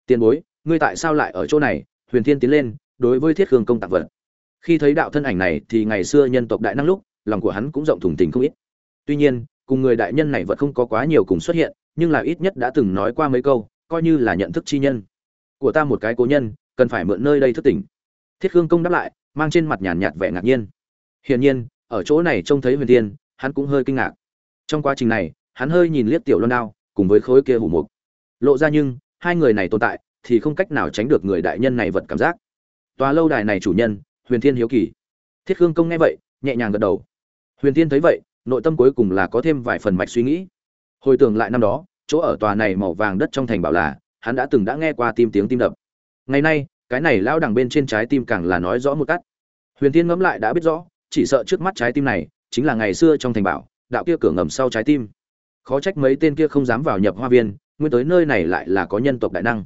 Tiền bối, ngươi tại sao lại ở chỗ này? Huyền thiên tiến lên, đối với thiết khương công tạc vật. Khi thấy đạo thân ảnh này thì ngày xưa nhân tộc đại năng lúc, lòng của hắn cũng rộng thùng tình không ít. Tuy nhiên, cùng người đại nhân này vẫn không có quá nhiều cùng xuất hiện, nhưng là ít nhất đã từng nói qua mấy câu, coi như là nhận thức chi nhân. Của ta một cái cố nhân, cần phải mượn nơi đây thức tỉnh. Thiết khương công đáp lại, mang trên mặt nhàn nhạt vẻ ngạc nhiên. Hiển nhiên, ở chỗ này trông thấy huyền thiên, hắn cũng hơi kinh ngạc. Trong quá trình này hắn hơi nhìn liếc tiểu loan đao, cùng với khối kia hủ mục. Lộ ra nhưng, hai người này tồn tại, thì không cách nào tránh được người đại nhân này vật cảm giác. Tòa lâu đài này chủ nhân, huyền thiên hiếu kỳ. Thiết khương công nghe vậy, nhẹ nhàng gật đầu. Huyền thiên thấy vậy, nội tâm cuối cùng là có thêm vài phần mạch suy nghĩ. Hồi tưởng lại năm đó, chỗ ở tòa này màu vàng đất trong thành bảo là, hắn đã từng đã nghe qua tim tiếng tim đập. Ngày nay, cái này lao đằng bên trên trái tim càng là nói rõ một cắt huyền thiên ngẫm lại đã biết rõ, chỉ sợ trước mắt trái tim này, chính là ngày xưa trong thành bảo, đạo kia cửa ngầm sau trái tim khó trách mấy tên kia không dám vào nhập hoa viên, nguyên tới nơi này lại là có nhân tộc đại năng.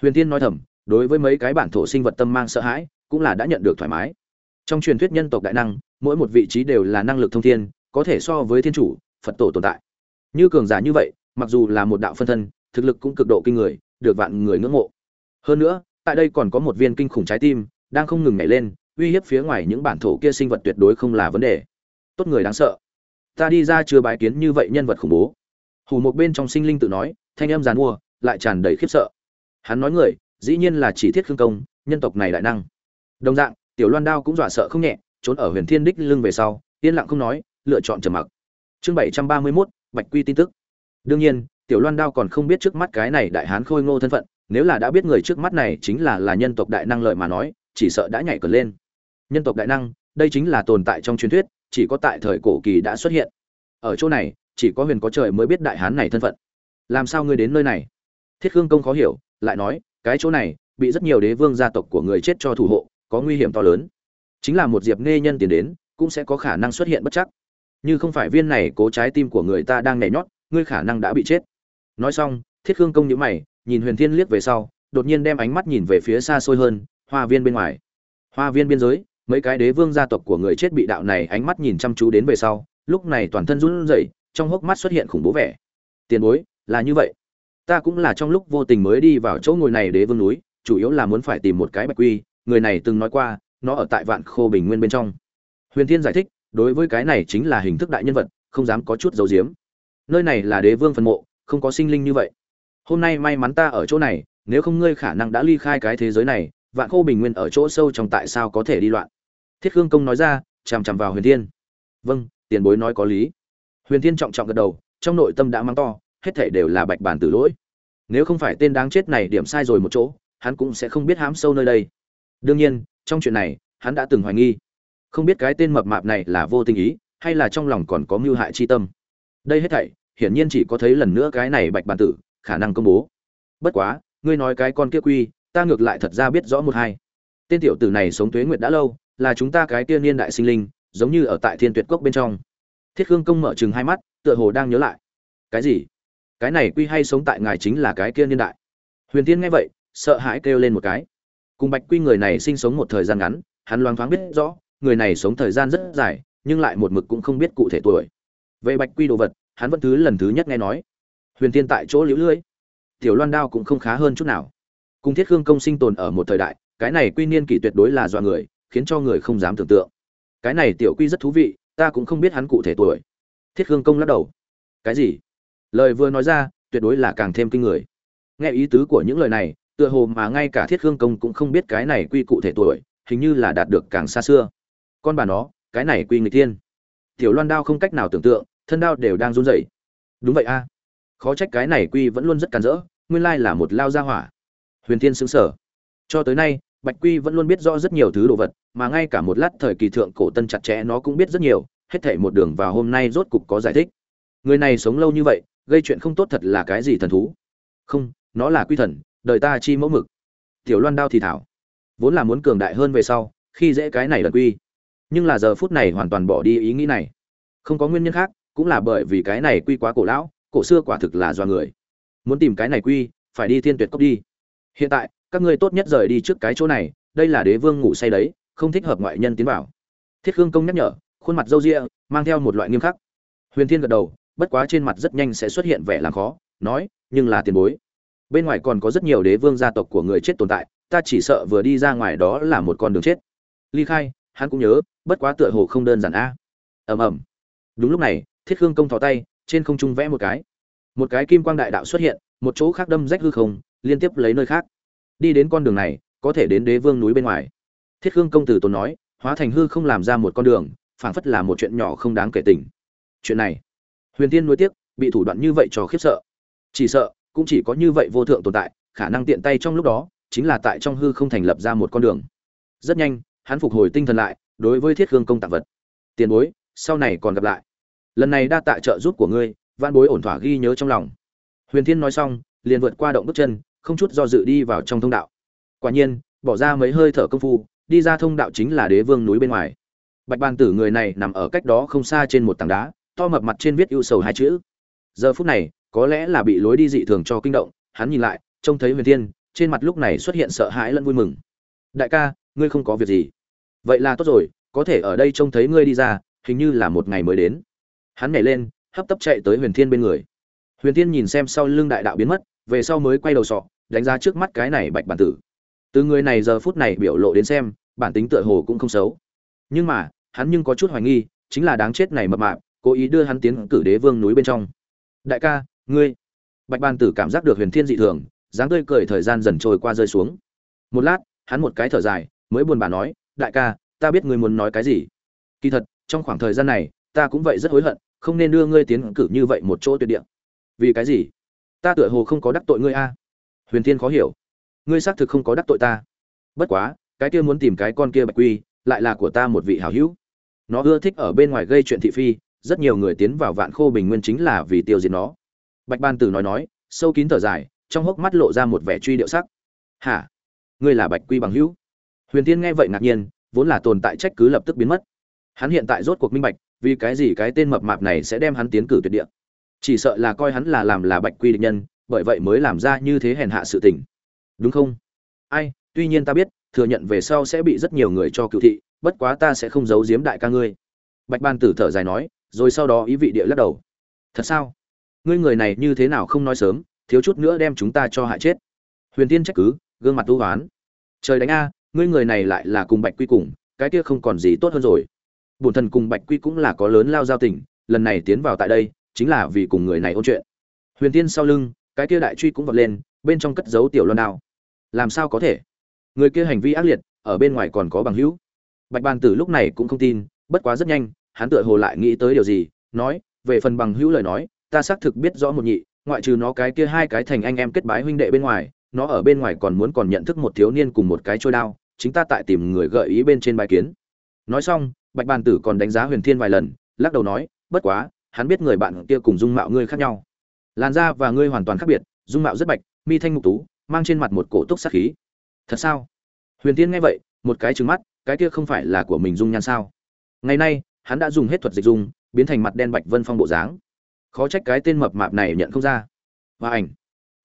Huyền tiên nói thầm, đối với mấy cái bản thổ sinh vật tâm mang sợ hãi, cũng là đã nhận được thoải mái. Trong truyền thuyết nhân tộc đại năng, mỗi một vị trí đều là năng lực thông thiên, có thể so với thiên chủ, phật tổ tồn tại. Như cường giả như vậy, mặc dù là một đạo phân thân, thực lực cũng cực độ kinh người, được vạn người ngưỡng mộ. Hơn nữa, tại đây còn có một viên kinh khủng trái tim, đang không ngừng nhảy lên, uy hiếp phía ngoài những bản thổ kia sinh vật tuyệt đối không là vấn đề. Tốt người đáng sợ ta đi ra chưa bái kiến như vậy nhân vật khủng bố. Hù một bên trong sinh linh tự nói, thanh âm giàn mua, lại tràn đầy khiếp sợ. Hắn nói người, dĩ nhiên là chỉ thiết khương công, nhân tộc này đại năng. Đồng dạng, tiểu loan đao cũng dọa sợ không nhẹ, trốn ở huyền thiên đích lưng về sau, yên lặng không nói, lựa chọn trầm mặc. Chương bảy trăm ba mươi mốt, bạch quy tin tức. Đương nhiên, tiểu loan đao còn không biết trước mắt cái này đại hán khôi ngô thân phận, nếu là đã biết người trước mắt này chính là là nhân tộc đại năng lợi mà nói, chỉ sợ đã nhảy cờ lên. Nhân tộc đại năng, đây chính là tồn tại trong truyền thuyết chỉ có tại thời cổ kỳ đã xuất hiện. Ở chỗ này, chỉ có huyền có trời mới biết đại hán này thân phận. Làm sao ngươi đến nơi này? Thiết khương công khó hiểu, lại nói, cái chỗ này, bị rất nhiều đế vương gia tộc của người chết cho thủ hộ, có nguy hiểm to lớn. Chính là một diệp nghe nhân tiền đến, cũng sẽ có khả năng xuất hiện bất chắc. Như không phải viên này cố trái tim của người ta đang nhảy nhót, ngươi khả năng đã bị chết. Nói xong, thiết khương công nhíu mày, nhìn huyền thiên liếc về sau, đột nhiên đem ánh mắt nhìn về phía xa xôi hơn, hoa viên bên ngoài. Hoa viên biên giới mấy cái đế vương gia tộc của người chết bị đạo này ánh mắt nhìn chăm chú đến về sau, lúc này toàn thân run rẩy, trong hốc mắt xuất hiện khủng bố vẻ. Tiền bối, là như vậy. Ta cũng là trong lúc vô tình mới đi vào chỗ ngồi này đế vương núi, chủ yếu là muốn phải tìm một cái bạch quy, người này từng nói qua, nó ở tại vạn khô bình nguyên bên trong. Huyền thiên giải thích, đối với cái này chính là hình thức đại nhân vật, không dám có chút dấu diếm nơi này là đế vương phần mộ, không có sinh linh như vậy. Hôm nay may mắn ta ở chỗ này, nếu không ngươi khả năng đã ly khai cái thế giới này, vạn khô bình nguyên ở chỗ sâu trong tại sao có thể đi loạn? Thiết khương công nói ra, chằm chằm vào huyền thiên. Vâng tiền bối nói có lý. Huyền thiên trọng trọng gật đầu, trong nội tâm đã mang to, hết thể đều là bạch bản tử lỗi. Nếu không phải tên đáng chết này điểm sai rồi một chỗ, hắn cũng sẽ không biết hám sâu nơi đây. Đương nhiên, trong chuyện này, hắn đã từng hoài nghi. Không biết cái tên mập mạp này là vô tình ý, hay là trong lòng còn có mưu hại chi tâm. Đây hết thảy, hiển nhiên chỉ có thấy lần nữa cái này bạch bản tử, khả năng công bố. Bất quá, ngươi nói cái con kia quy, ta ngược lại thật ra biết rõ một hai. Tên tiểu tử này sống tuế nguyệt đã lâu là chúng ta cái kia niên đại sinh linh, giống như ở tại thiên tuyệt cốc bên trong. Thiết khương công mở chừng hai mắt, tựa hồ đang nhớ lại. Cái gì? Cái này quy hay sống tại ngài chính là cái kia niên đại. Huyền tiên nghe vậy, sợ hãi kêu lên một cái. Cùng bạch quy người này sinh sống một thời gian ngắn, hắn loáng thoáng biết rõ, người này sống thời gian rất dài, nhưng lại một mực cũng không biết cụ thể tuổi. Về bạch quy đồ vật, hắn vẫn thứ lần thứ nhất nghe nói. Huyền tiên tại chỗ liễu lưỡi tiểu loan đao cũng không khá hơn chút nào. Cùng thiết khương công sinh tồn ở một thời đại, cái này quy niên kỷ tuyệt đối là dọa người khiến cho người không dám tưởng tượng. Cái này tiểu quy rất thú vị, ta cũng không biết hắn cụ thể tuổi. Thiết khương công lắc đầu. Cái gì? Lời vừa nói ra, tuyệt đối là càng thêm kinh người. Nghe ý tứ của những lời này, tựa hồ mà ngay cả thiết khương công cũng không biết cái này quy cụ thể tuổi, hình như là đạt được càng xa xưa. Con bà nó, cái này quy người tiên tiểu loan đao không cách nào tưởng tượng, thân đao đều đang run rẩy. Đúng vậy a. Khó trách cái này quy vẫn luôn rất càn rỡ, nguyên lai là một lao gia hỏa. Huyền thiên xứng sở cho tới nay bạch quy vẫn luôn biết rõ rất nhiều thứ đồ vật, mà ngay cả một lát thời kỳ thượng cổ tân chặt chẽ nó cũng biết rất nhiều, hết thảy một đường vào hôm nay rốt cục có giải thích. Người này sống lâu như vậy, gây chuyện không tốt thật là cái gì thần thú? Không, nó là quy thần, đời ta chi mẫu mực. Tiểu loan đao thì thảo. Vốn là muốn cường đại hơn về sau, khi dễ cái này lần quy. Nhưng là giờ phút này hoàn toàn bỏ đi ý nghĩ này. Không có nguyên nhân khác, cũng là bởi vì cái này quy quá cổ lão, cổ xưa quả thực là do người. Muốn tìm cái này quy, phải đi thiên tuyệt cốc đi. Hiện tại các ngươi tốt nhất rời đi trước cái chỗ này, đây là đế vương ngủ say đấy, không thích hợp ngoại nhân tiến vào. Thiết khương công nhắc nhở, khuôn mặt râu ria, mang theo một loại nghiêm khắc. Huyền thiên gật đầu, bất quá trên mặt rất nhanh sẽ xuất hiện vẻ làm khó, nói, nhưng là tiền bối. Bên ngoài còn có rất nhiều đế vương gia tộc của người chết tồn tại, ta chỉ sợ vừa đi ra ngoài đó là một con đường chết. Ly khai, hắn cũng nhớ, bất quá tựa hồ không đơn giản a. Ầm ầm. Đúng lúc này, thiết khương công thò tay, trên không trung vẽ một cái. Một cái kim quang đại đạo xuất hiện, một chỗ khác đâm rách hư không, liên tiếp lấy nơi khác đi đến con đường này, có thể đến đế vương núi bên ngoài. Thiết khương công tử tốn nói, hóa thành hư không làm ra một con đường, phảng phất là một chuyện nhỏ không đáng kể tình. Chuyện này, huyền tiên nuối tiếc, bị thủ đoạn như vậy cho khiếp sợ. Chỉ sợ, cũng chỉ có như vậy vô thượng tồn tại, khả năng tiện tay trong lúc đó, chính là tại trong hư không thành lập ra một con đường. Rất nhanh, hắn phục hồi tinh thần lại, đối với thiết khương công tặng vật. Tiền bối, sau này còn gặp lại. Lần này đa tạ trợ giúp của ngươi văn bối ổn thỏa ghi nhớ trong lòng. Huyền thiên nói xong, liền vượt qua động bước chân không chút do dự đi vào trong thông đạo. Quả nhiên, bỏ ra mấy hơi thở công phu, đi ra thông đạo chính là đế vương núi bên ngoài. Bạch bàn tử người này nằm ở cách đó không xa trên một tảng đá, to mập mặt trên viết ưu sầu hai chữ. Giờ phút này, có lẽ là bị lối đi dị thường cho kinh động, hắn nhìn lại, trông thấy huyền thiên, trên mặt lúc này xuất hiện sợ hãi lẫn vui mừng. Đại ca, ngươi không có việc gì. Vậy là tốt rồi, có thể ở đây trông thấy ngươi đi ra, hình như là một ngày mới đến. Hắn nhảy lên, hấp tấp chạy tới huyền thiên bên người. Huyền thiên nhìn xem sau lưng đại đạo biến mất về sau mới quay đầu sọ, đánh giá trước mắt cái này bạch bản tử. Từ người này giờ phút này biểu lộ đến xem, bản tính tựa hồ cũng không xấu. Nhưng mà, hắn nhưng có chút hoài nghi, chính là đáng chết này mập mạp, cố ý đưa hắn tiến cử đế vương núi bên trong. Đại ca, ngươi. Bạch ban tử cảm giác được huyền thiên dị thường, dáng tươi cười thời gian dần trôi qua rơi xuống. Một lát, hắn một cái thở dài, mới buồn bã nói, đại ca, ta biết ngươi muốn nói cái gì. Kỳ thật, trong khoảng thời gian này, ta cũng vậy rất hối hận, không nên đưa ngươi tiến cử như vậy một chỗ tuyệt địa. Vì cái gì? Ta tựa hồ không có đắc tội ngươi a. Huyền thiên khó hiểu. Ngươi xác thực không có đắc tội ta. Bất quá, cái kia muốn tìm cái con kia bạch quy, lại là của ta một vị hảo hữu. Nó ưa thích ở bên ngoài gây chuyện thị phi, rất nhiều người tiến vào vạn khô bình nguyên chính là vì tiêu diệt nó. Bạch ban tử nói nói, sâu kín thở dài, trong hốc mắt lộ ra một vẻ truy điệu sắc. Hả? Ngươi là bạch quy bằng hữu? Huyền tiên nghe vậy ngạc nhiên, vốn là tồn tại trách cứ lập tức biến mất. Hắn hiện tại rốt cuộc minh bạch, vì cái gì cái tên mập mạp này sẽ đem hắn tiến cử tuyệt địa chỉ sợ là coi hắn là làm là bạch quy địch nhân, bởi vậy mới làm ra như thế hèn hạ sự tình. Đúng không? Ai, tuy nhiên ta biết, thừa nhận về sau sẽ bị rất nhiều người cho cựu thị, bất quá ta sẽ không giấu giếm đại ca ngươi. Bạch ban tử thở dài nói, rồi sau đó ý vị địa lắc đầu. Thật sao? Ngươi người này như thế nào không nói sớm, thiếu chút nữa đem chúng ta cho hại chết. Huyền tiên trách cứ, gương mặt tu hoán trời đánh a, ngươi người này lại là cùng bạch quy cùng, cái kia không còn gì tốt hơn rồi. Bổn thần cùng bạch quy cũng là có lớn lao giao tình, lần này tiến vào tại đây chính là vì cùng người này ôn chuyện. Huyền tiên sau lưng, cái kia đại truy cũng vọt lên, bên trong cất giấu tiểu loan đao. Làm sao có thể? Người kia hành vi ác liệt, ở bên ngoài còn có bằng hữu. Bạch bàn tử lúc này cũng không tin, bất quá rất nhanh, hắn tựa hồ lại nghĩ tới điều gì, nói, về phần bằng hữu lời nói, ta xác thực biết rõ một nhị, ngoại trừ nó cái kia hai cái thành anh em kết bái huynh đệ bên ngoài, nó ở bên ngoài còn muốn còn nhận thức một thiếu niên cùng một cái trôi đao, chính ta tại tìm người gợi ý bên trên bài kiến. Nói xong, bạch bàn tử còn đánh giá huyền thiên vài lần, lắc đầu nói, bất quá hắn biết người bạn kia cùng dung mạo ngươi khác nhau. Làn da và ngươi hoàn toàn khác biệt, dung mạo rất bạch, mi thanh mục tú, mang trên mặt một cổ túc sát khí. Thật sao? Huyền tiên nghe vậy, một cái trứng mắt, cái kia không phải là của mình dung nhan sao? Ngày nay, hắn đã dùng hết thuật dịch dung, biến thành mặt đen bạch vân phong bộ dáng. Khó trách cái tên mập mạp này nhận không ra. Và ảnh.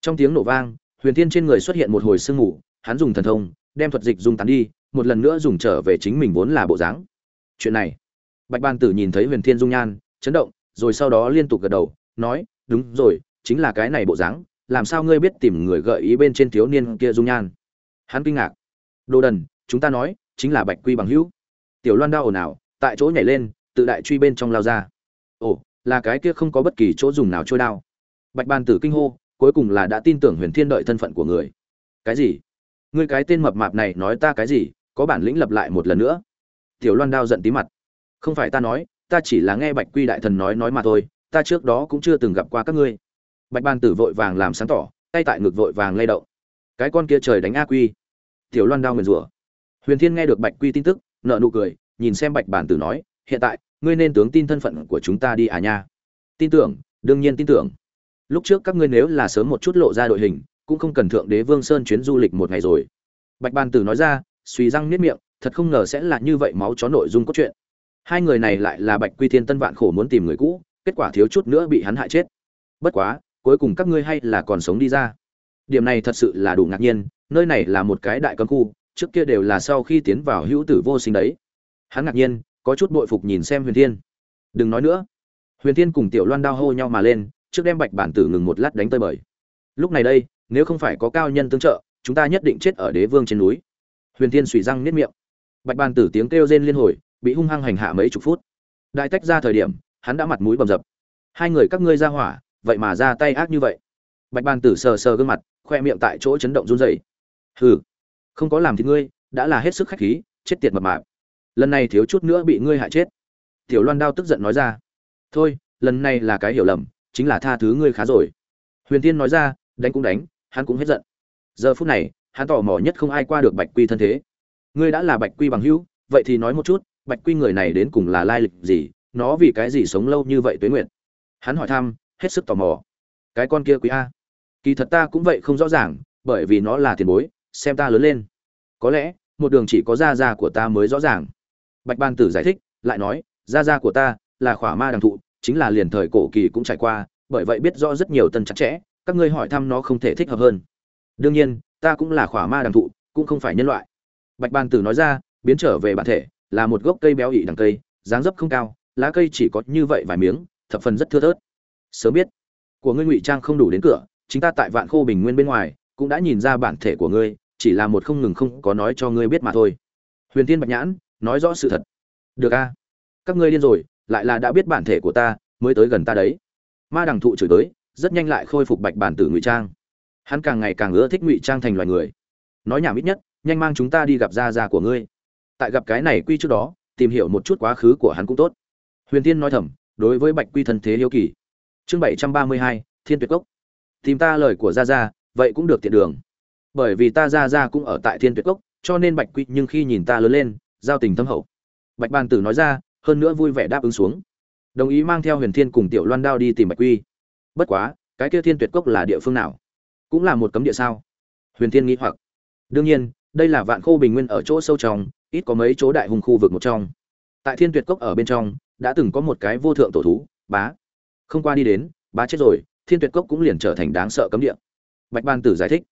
Trong tiếng nổ vang, huyền tiên trên người xuất hiện một hồi sương mù, hắn dùng thần thông, đem thuật dịch dung tán đi, một lần nữa dùng trở về chính mình vốn là bộ dáng. Chuyện này. Bạch ban tử nhìn thấy huyền thiên dung nhan, chấn động rồi sau đó liên tục gật đầu, nói, đúng rồi, chính là cái này bộ dáng, làm sao ngươi biết tìm người gợi ý bên trên thiếu niên kia dung nhan? Hắn kinh ngạc. Đồ đần, chúng ta nói, chính là bạch quy bằng hữu. Tiểu loan đao ồn ào, tại chỗ nhảy lên, tự đại truy bên trong lao ra. Ồ, là cái kia không có bất kỳ chỗ dùng nào trôi đao. Bạch ban tử kinh hô, cuối cùng là đã tin tưởng huyền thiên đợi thân phận của người. Cái gì? Ngươi cái tên mập mạp này nói ta cái gì, có bản lĩnh lập lại một lần nữa? Tiểu loan đao giận tí mặt. Không phải ta nói ta chỉ là nghe bạch quy đại thần nói nói mà thôi, ta trước đó cũng chưa từng gặp qua các ngươi. Bạch ban tử vội vàng làm sáng tỏ, tay tại ngực vội vàng lay động. Cái con kia trời đánh a quy. Tiểu loan đao nguyền rủa. Huyền thiên nghe được bạch quy tin tức nợ nụ cười, nhìn xem bạch bản tử nói, hiện tại, ngươi nên tướng tin thân phận của chúng ta đi à nha. Tin tưởng, đương nhiên tin tưởng. Lúc trước các ngươi nếu là sớm một chút lộ ra đội hình, cũng không cần thượng đế vương sơn chuyến du lịch một ngày rồi. Bạch bàn tử nói ra, suy răng niết miệng, thật không ngờ sẽ là như vậy máu chó nội dung cốt truyện hai người này lại là bạch quy thiên tân vạn khổ muốn tìm người cũ, kết quả thiếu chút nữa bị hắn hại chết. Bất quá, cuối cùng các ngươi hay là còn sống đi ra. Điểm này thật sự là đủ ngạc nhiên, nơi này là một cái đại cấm khu, trước kia đều là sau khi tiến vào hữu tử vô sinh đấy. Hắn ngạc nhiên, có chút bội phục nhìn xem huyền thiên. Đừng nói nữa. Huyền thiên cùng tiểu loan đao hô nhau mà lên, trước đem bạch bản tử ngừng một lát đánh tơi bời. Lúc này đây, nếu không phải có cao nhân tương trợ, chúng ta nhất định chết ở đế vương trên núi. Huyền thiên suy răng niết miệng. Bạch bàn tử tiếng kêu rên liên hồi bị hung hăng hành hạ mấy chục phút. Đại tách ra thời điểm, hắn đã mặt mũi bầm dập. Hai người các ngươi ra hỏa, vậy mà ra tay ác như vậy. Bạch bàn tử sờ sờ gương mặt, khoe miệng tại chỗ chấn động run rẩy. Hừ, không có làm thì ngươi, đã là hết sức khách khí, chết tiệt mập mạp. Lần này thiếu chút nữa bị ngươi hại chết. Tiểu loan đao tức giận nói ra. Thôi, lần này là cái hiểu lầm, chính là tha thứ ngươi khá rồi. Huyền tiên nói ra, đánh cũng đánh, hắn cũng hết giận. Giờ phút này, hắn tò mò nhất không ai qua được bạch quy thân thế. Ngươi đã là bạch quy bằng hữu, vậy thì nói một chút bạch quy người này đến cùng là lai lịch gì, nó vì cái gì sống lâu như vậy tuế nguyện hắn hỏi thăm, hết sức tò mò. Cái con kia quý a. Kỳ thật ta cũng vậy không rõ ràng, bởi vì nó là tiền bối, xem ta lớn lên. Có lẽ, một đường chỉ có da da của ta mới rõ ràng. Bạch ban tử giải thích, lại nói da da của ta là khỏa ma đằng thụ, chính là liền thời cổ kỳ cũng trải qua, bởi vậy biết rõ rất nhiều tân chặt chẽ, các ngươi hỏi thăm nó không thể thích hợp hơn. Đương nhiên, ta cũng là khỏa ma đằng thụ, cũng không phải nhân loại. Bạch ban tử nói ra, biến trở về bản thể là một gốc cây béo ị đằng cây, dáng dấp không cao, lá cây chỉ có như vậy vài miếng, thập phần rất thưa thớt. Sớm biết, của ngươi ngụy trang không đủ đến cửa, chính ta tại vạn khô bình nguyên bên ngoài, cũng đã nhìn ra bản thể của ngươi, chỉ là một không ngừng không có nói cho ngươi biết mà thôi. Huyền tiên bạch nhãn, nói rõ sự thật. Được a, các ngươi điên rồi, lại là đã biết bản thể của ta, mới tới gần ta đấy. Ma đằng thụ chửi tới, rất nhanh lại khôi phục bạch bản tử ngụy trang. Hắn càng ngày càng ưa thích ngụy trang thành loài người. Nói nhảm ít nhất, nhanh mang chúng ta đi gặp gia gia của ngươi tại gặp cái này quy trước đó, tìm hiểu một chút quá khứ của hắn cũng tốt. Huyền tiên nói thầm, đối với bạch quy thân thế hiếu kỳ. Chương bảy trăm ba mươi hai, thiên tuyệt cốc. Tìm ta lời của gia gia, vậy cũng được tiện đường. Bởi vì ta gia gia cũng ở tại thiên tuyệt cốc, cho nên bạch quy nhưng khi nhìn ta lớn lên, giao tình thâm hậu. Bạch bàn tử nói ra, hơn nữa vui vẻ đáp ứng xuống. Đồng ý mang theo huyền thiên cùng tiểu loan đao đi tìm bạch quy. Bất quá, cái kia thiên tuyệt cốc là địa phương nào? Cũng là một cấm địa sao? Huyền thiên nghĩ hoặc. Đương nhiên, đây là vạn khô bình nguyên ở chỗ sâu trong ít có mấy chỗ đại hùng khu vực một trong. Tại thiên tuyệt cốc ở bên trong, đã từng có một cái vô thượng tổ thú, bá. Không qua đi đến, bá chết rồi, thiên tuyệt cốc cũng liền trở thành đáng sợ cấm địa. Bạch ban tử giải thích.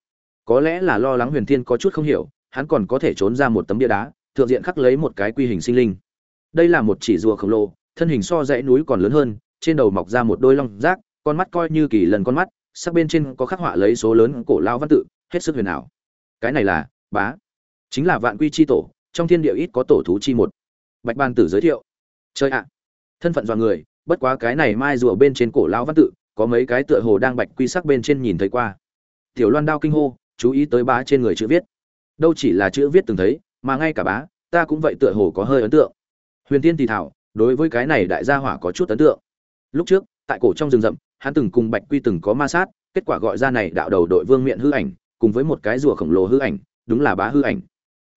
Có lẽ là lo lắng huyền thiên có chút không hiểu, hắn còn có thể trốn ra một tấm bia đá, thượng diện khắc lấy một cái quy hình sinh linh. Đây là một chỉ rùa khổng lồ, thân hình so dãy núi còn lớn hơn, trên đầu mọc ra một đôi long rác, con mắt coi như kỳ lần con mắt, sắc bên trên có khắc họa lấy số lớn cổ lao văn tự, hết sức huyền ảo. Cái này là, bá. Chính là vạn quy chi tổ trong thiên địa ít có tổ thú chi một. Bạch ban tử giới thiệu. Chơi ạ, thân phận dọa người, bất quá cái này mai rùa bên trên cổ lão văn tự, có mấy cái tựa hồ đang bạch quy sắc bên trên nhìn thấy qua. Tiểu loan đao kinh hô, chú ý tới bá trên người chữ viết. Đâu chỉ là chữ viết từng thấy, mà ngay cả bá, ta cũng vậy tựa hồ có hơi ấn tượng. Huyền tiên thì thảo, đối với cái này đại gia hỏa có chút ấn tượng. Lúc trước, tại cổ trong rừng rậm, hắn từng cùng bạch quy từng có ma sát, kết quả gọi ra này đạo đầu đội vương miện hư ảnh, cùng với một cái rùa khổng lồ hư ảnh, đúng là bá hư ảnh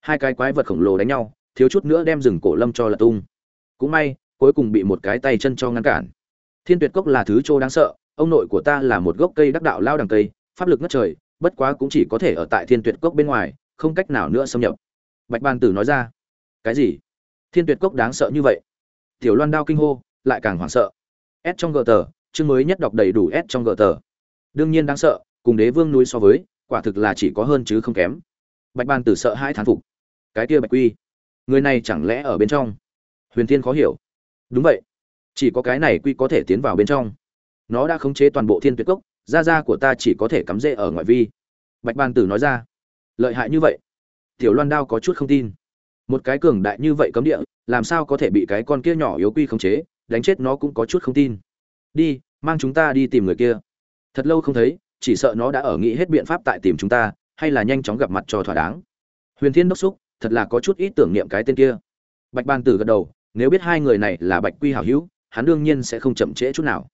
hai cái quái vật khổng lồ đánh nhau, thiếu chút nữa đem rừng cổ lâm cho lật tung. Cũng may, cuối cùng bị một cái tay chân cho ngăn cản. Thiên tuyệt cốc là thứ trô đáng sợ, ông nội của ta là một gốc cây đắc đạo lao đằng cây, pháp lực ngất trời, bất quá cũng chỉ có thể ở tại thiên tuyệt cốc bên ngoài, không cách nào nữa xâm nhập. Bạch ban tử nói ra. Cái gì? Thiên tuyệt cốc đáng sợ như vậy? Tiểu loan đao kinh hô, lại càng hoảng sợ. S trong gờ tờ, chương mới nhất đọc đầy đủ s trong gờ tờ. Đương nhiên đáng sợ, cùng đế vương núi so với, quả thực là chỉ có hơn chứ không kém. Bạch ban tử sợ hai thán phục cái kia bạch quy. Người này chẳng lẽ ở bên trong? Huyền thiên khó hiểu. Đúng vậy. Chỉ có cái này quy có thể tiến vào bên trong. Nó đã khống chế toàn bộ thiên tuyệt cốc da da của ta chỉ có thể cắm rễ ở ngoại vi. Bạch ban tử nói ra. Lợi hại như vậy. Tiểu loan đao có chút không tin. Một cái cường đại như vậy cấm địa, làm sao có thể bị cái con kia nhỏ yếu quy khống chế, đánh chết nó cũng có chút không tin. Đi, mang chúng ta đi tìm người kia. Thật lâu không thấy, chỉ sợ nó đã ở nghĩ hết biện pháp tại tìm chúng ta, hay là nhanh chóng gặp mặt cho thỏa đáng. Huyền thiên đốc xúc thật là có chút ít tưởng niệm cái tên kia. Bạch ban tử gật đầu, nếu biết hai người này là bạch quy hảo hữu, hắn đương nhiên sẽ không chậm trễ chút nào.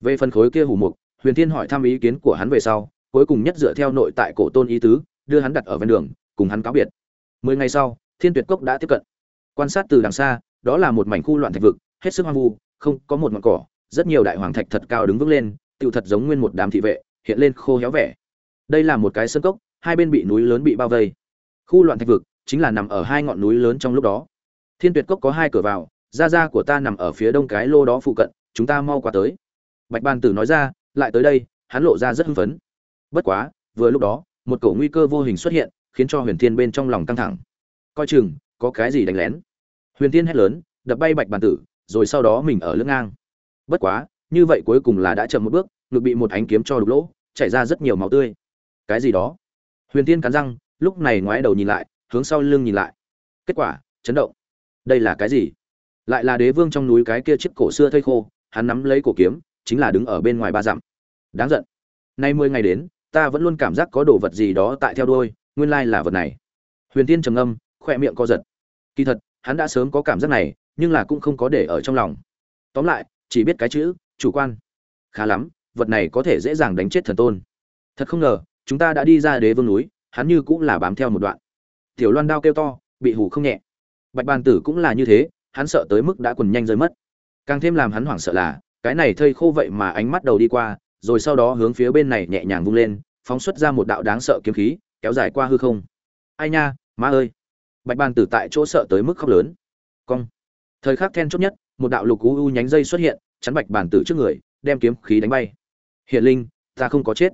Về phần khối kia hủ mục, huyền thiên hỏi thăm ý kiến của hắn về sau, cuối cùng nhất dựa theo nội tại cổ tôn ý tứ, đưa hắn đặt ở ven đường, cùng hắn cáo biệt. Mười ngày sau, thiên tuyệt cốc đã tiếp cận. Quan sát từ đằng xa, đó là một mảnh khu loạn thạch vực, hết sức hoang vu, không có một ngọn cỏ, rất nhiều đại hoàng thạch thật cao đứng vững lên, tựu thật giống nguyên một đám thị vệ, hiện lên khô héo vẻ. Đây là một cái sân cốc, hai bên bị núi lớn bị bao vây. Khu loạn thạch vực chính là nằm ở hai ngọn núi lớn trong lúc đó. Thiên tuyệt cốc có hai cửa vào, gia gia của ta nằm ở phía đông cái lô đó phụ cận, chúng ta mau qua tới. Bạch ban tử nói ra, lại tới đây, hắn lộ ra rất hưng phấn. Bất quá, vừa lúc đó, một cổ nguy cơ vô hình xuất hiện, khiến cho huyền thiên bên trong lòng căng thẳng. Coi chừng, có cái gì đánh lén. Huyền thiên hét lớn, đập bay bạch bàn tử, rồi sau đó mình ở lưng ngang. Bất quá, như vậy cuối cùng là đã chậm một bước, ngực bị một ánh kiếm cho đục lỗ, chảy ra rất nhiều máu tươi. Cái gì đó? Huyền thiên cắn răng, lúc này ngoái đầu nhìn lại hướng sau lưng nhìn lại. Kết quả, chấn động. Đây là cái gì? Lại là đế vương trong núi cái kia chiếc cổ xưa thây khô, hắn nắm lấy cổ kiếm, chính là đứng ở bên ngoài ba dặm. Đáng giận. Nay mười ngày đến, ta vẫn luôn cảm giác có đồ vật gì đó tại theo đuôi, nguyên lai là vật này. Huyền tiên trầm ngâm khoe miệng co giật. Kỳ thật, hắn đã sớm có cảm giác này, nhưng là cũng không có để ở trong lòng. Tóm lại, chỉ biết cái chữ, chủ quan. Khá lắm, vật này có thể dễ dàng đánh chết thần tôn. Thật không ngờ, chúng ta đã đi ra đế vương núi, hắn như cũng là bám theo một đoạn tiểu loan đao kêu to, bị hủ không nhẹ. Bạch bàn tử cũng là như thế, hắn sợ tới mức đã quần nhanh rơi mất. Càng thêm làm hắn hoảng sợ là, cái này thây khô vậy mà ánh mắt đầu đi qua, rồi sau đó hướng phía bên này nhẹ nhàng vung lên, phóng xuất ra một đạo đáng sợ kiếm khí, kéo dài qua hư không. Ai nha, má ơi. Bạch bàn tử tại chỗ sợ tới mức khóc lớn. Cong. Thời khắc then chốt nhất, một đạo lục u u nhánh dây xuất hiện, chắn bạch bàn tử trước người, đem kiếm khí đánh bay. Hiện linh, ta không có chết.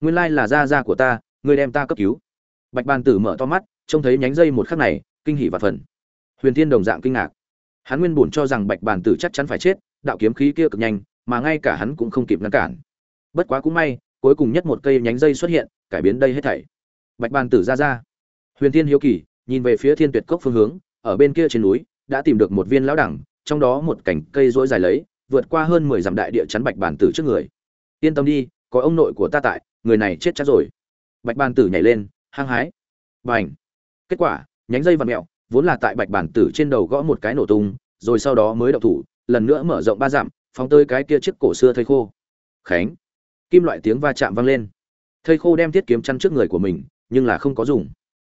Nguyên lai là gia gia của ta, ngươi đem ta cấp cứu. Bạch bàn tử mở to mắt trông thấy nhánh dây một khắc này, kinh hỉ và phần. Huyền thiên đồng dạng kinh ngạc. Hắn nguyên bổn cho rằng bạch bàn tử chắc chắn phải chết, đạo kiếm khí kia cực nhanh, mà ngay cả hắn cũng không kịp ngăn cản. Bất quá cũng may, cuối cùng nhất một cây nhánh dây xuất hiện, cải biến đây hết thảy. Bạch bàn tử ra ra. Huyền thiên hiếu kỳ, nhìn về phía thiên tuyệt cốc phương hướng, ở bên kia trên núi, đã tìm được một viên lão đẳng, trong đó một cành cây rỗi dài lấy, vượt qua hơn mười dặm đại địa chắn bạch bàn tử trước người. Yên tâm đi, có ông nội của ta tại, người này chết chắc rồi. Bạch bàn tử nhảy lên, hăng hái. B à kết quả, nhánh dây và mẹo, vốn là tại bạch bản tử trên đầu gõ một cái nổ tung, rồi sau đó mới đậu thủ, lần nữa mở rộng ba dặm, phóng tới cái kia chiếc cổ xưa thây khô. Khánh! Kim loại tiếng va chạm vang lên. Thây khô đem thiết kiếm chăn trước người của mình, nhưng là không có dùng.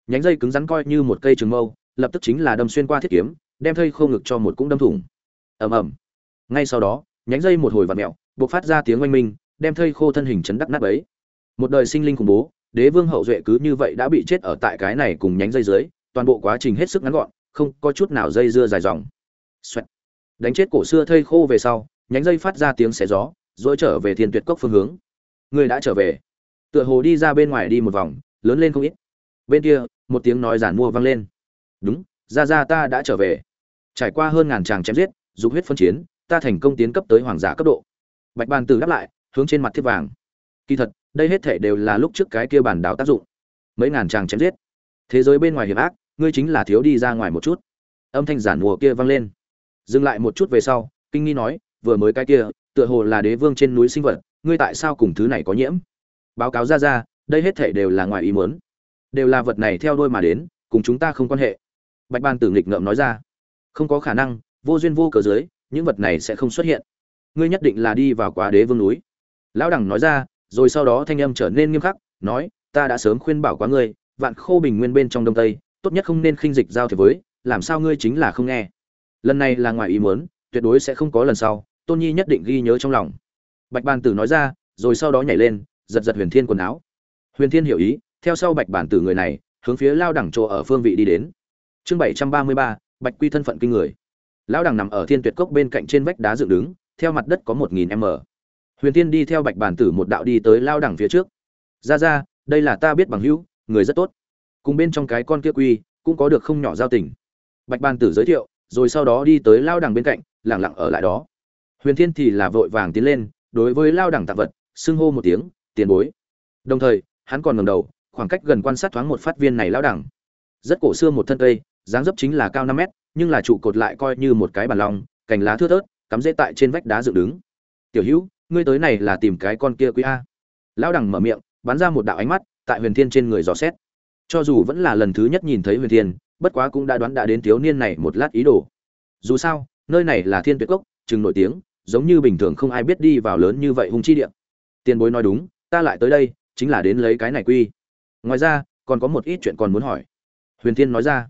Nhánh dây cứng rắn coi như một cây trường mâu, lập tức chính là đâm xuyên qua thiết kiếm, đem thây khô ngực cho một cũng đâm thủng. Ầm ầm. Ngay sau đó, nhánh dây một hồi vặn mẹo buộc phát ra tiếng oanh minh, đem thây khô thân hình chấn đắc nát ấy một đời sinh linh khủng bố đế vương hậu duệ cứ như vậy đã bị chết ở tại cái này cùng nhánh dây dưới, toàn bộ quá trình hết sức ngắn gọn, không có chút nào dây dưa dài dòng. Xoẹt. đánh chết cổ xưa thây khô về sau, nhánh dây phát ra tiếng xé gió, rồi trở về thiên tuyệt cốc phương hướng. Người đã trở về. Tựa hồ đi ra bên ngoài đi một vòng, lớn lên không ít. Bên kia, một tiếng nói giản mua vang lên. Đúng, ra ra ta đã trở về. Trải qua hơn ngàn tràng chém giết, dục huyết phân chiến, ta thành công tiến cấp tới hoàng giả cấp độ. Bạch bàn tử đáp lại, hướng trên mặt thiết vàng kỳ thật, đây hết thể đều là lúc trước cái kia bản đảo tác dụng. Mấy ngàn tràng chém giết. Thế giới bên ngoài hiểm ác, ngươi chính là thiếu đi ra ngoài một chút. Âm thanh giản mùa kia vang lên. Dừng lại một chút về sau, kinh nghi nói, vừa mới cái kia, tựa hồ là đế vương trên núi sinh vật, ngươi tại sao cùng thứ này có nhiễm? Báo cáo ra ra, đây hết thể đều là ngoài ý muốn. Đều là vật này theo đôi mà đến, cùng chúng ta không quan hệ. Bạch ban tử nghịch ngợm nói ra, không có khả năng, vô duyên vô cớ dưới, những vật này sẽ không xuất hiện. Ngươi nhất định là đi vào quá đế vương núi. Lão đẳng nói ra rồi sau đó thanh âm trở nên nghiêm khắc, nói, ta đã sớm khuyên bảo quá ngươi, vạn khô bình nguyên bên trong đông tây, tốt nhất không nên khinh dịch giao thiệp với, làm sao ngươi chính là không nghe. Lần này là ngoài ý muốn, tuyệt đối sẽ không có lần sau, tôn nhi nhất định ghi nhớ trong lòng. Bạch bàn tử nói ra, rồi sau đó nhảy lên, giật giật huyền thiên quần áo. Huyền thiên hiểu ý, theo sau bạch bản tử người này, hướng phía lao đẳng chỗ ở phương vị đi đến. Chương bảy trăm ba mươi ba, bạch quy thân phận kinh người. Lão đẳng nằm ở thiên tuyệt cốc bên cạnh trên vách đá dựng đứng, theo mặt đất có một nghìn m huyền thiên đi theo bạch bản tử một đạo đi tới lao đẳng phía trước. Ra ra đây là ta biết bằng hữu, người rất tốt. Cùng bên trong cái con kia quy, cũng có được không nhỏ giao tình. Bạch bản tử giới thiệu, rồi sau đó đi tới lao đẳng bên cạnh lẳng lặng ở lại đó. Huyền thiên thì là vội vàng tiến lên, đối với lao đẳng tạp vật, xưng hô một tiếng, tiền bối. Đồng thời, hắn còn ngầm đầu, khoảng cách gần quan sát thoáng một phát viên này lao đẳng. Rất cổ xưa một thân cây, dáng dấp chính là cao năm mét, nhưng là trụ cột lại coi như một cái bàn long, cành lá thưa thớt, cắm rễ tại trên vách đá dựng đứng. Tiểu hữu ngươi tới này là tìm cái con kia quý a. Lão đẳng mở miệng, bắn ra một đạo ánh mắt, tại huyền thiên trên người dò xét. Cho dù vẫn là lần thứ nhất nhìn thấy huyền thiên, bất quá cũng đã đoán đã đến thiếu niên này một lát ý đồ. Dù sao, nơi này là thiên tuyệt cốc, chừng nổi tiếng, giống như bình thường không ai biết đi vào lớn như vậy hung chi địa. Tiền bối nói đúng, ta lại tới đây, chính là đến lấy cái này quy. Ngoài ra, còn có một ít chuyện còn muốn hỏi. Huyền thiên nói ra.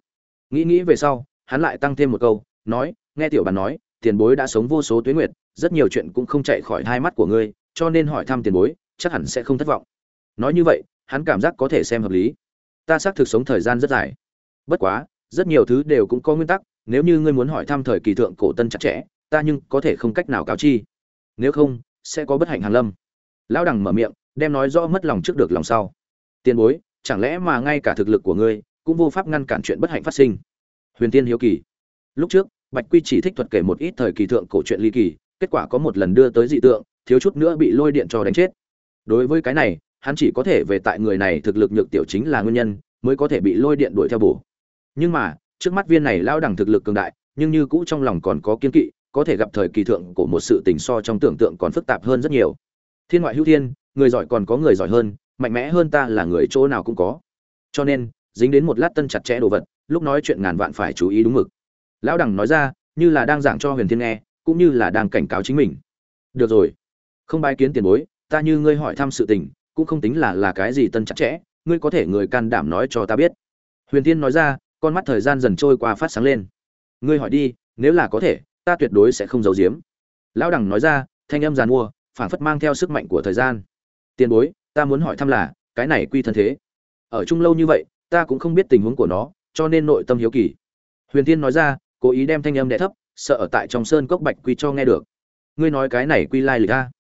Nghĩ nghĩ về sau, hắn lại tăng thêm một câu, nói, nghe tiểu bàn nói, tiền bối đã sống vô số tuyến nguyệt rất nhiều chuyện cũng không chạy khỏi hai mắt của ngươi, cho nên hỏi thăm tiền bối, chắc hẳn sẽ không thất vọng. Nói như vậy, hắn cảm giác có thể xem hợp lý. Ta xác thực sống thời gian rất dài. Bất quá, rất nhiều thứ đều cũng có nguyên tắc, nếu như ngươi muốn hỏi thăm thời kỳ thượng cổ tân chặt chẽ, ta nhưng có thể không cách nào cáo chi. Nếu không, sẽ có bất hạnh hàn lâm. Lão đằng mở miệng, đem nói rõ mất lòng trước được lòng sau. Tiền bối, chẳng lẽ mà ngay cả thực lực của ngươi, cũng vô pháp ngăn cản chuyện bất hạnh phát sinh? Huyền tiên hiếu kỳ. Lúc trước, bạch quy chỉ thích thuật kể một ít thời kỳ thượng cổ chuyện ly kỳ kết quả có một lần đưa tới dị tượng, thiếu chút nữa bị lôi điện cho đánh chết. Đối với cái này, hắn chỉ có thể về tại người này thực lực nhược tiểu chính là nguyên nhân, mới có thể bị lôi điện đuổi theo bổ. Nhưng mà, trước mắt viên này lao đẳng thực lực cường đại, nhưng như cũ trong lòng còn có kiên kỵ, có thể gặp thời kỳ thượng của một sự tình so trong tưởng tượng còn phức tạp hơn rất nhiều. Thiên ngoại hữu thiên, người giỏi còn có người giỏi hơn, mạnh mẽ hơn ta là người chỗ nào cũng có. Cho nên, dính đến một lát tân chặt chẽ đồ vật, lúc nói chuyện ngàn vạn phải chú ý đúng mực. Lão đẳng nói ra, như là đang giảng cho huyền thiên nghe cũng như là đang cảnh cáo chính mình. Được rồi. Không bái kiến tiền bối, ta như ngươi hỏi thăm sự tình, cũng không tính là là cái gì tân chặt chẽ, ngươi có thể người can đảm nói cho ta biết. Huyền thiên nói ra, con mắt thời gian dần trôi qua phát sáng lên. Ngươi hỏi đi, nếu là có thể, ta tuyệt đối sẽ không giấu giếm. Lão đẳng nói ra, thanh âm giàn mua phản phất mang theo sức mạnh của thời gian. Tiền bối, ta muốn hỏi thăm là, cái này quy thân thế. Ở chung lâu như vậy, ta cũng không biết tình huống của nó, cho nên nội tâm hiếu kỳ. Huyền tiên nói ra, cố ý đem thanh âm đẻ thấp sợ ở tại trong sơn cốc bạch quy cho nghe được. Ngươi nói cái này quy lai lịch a?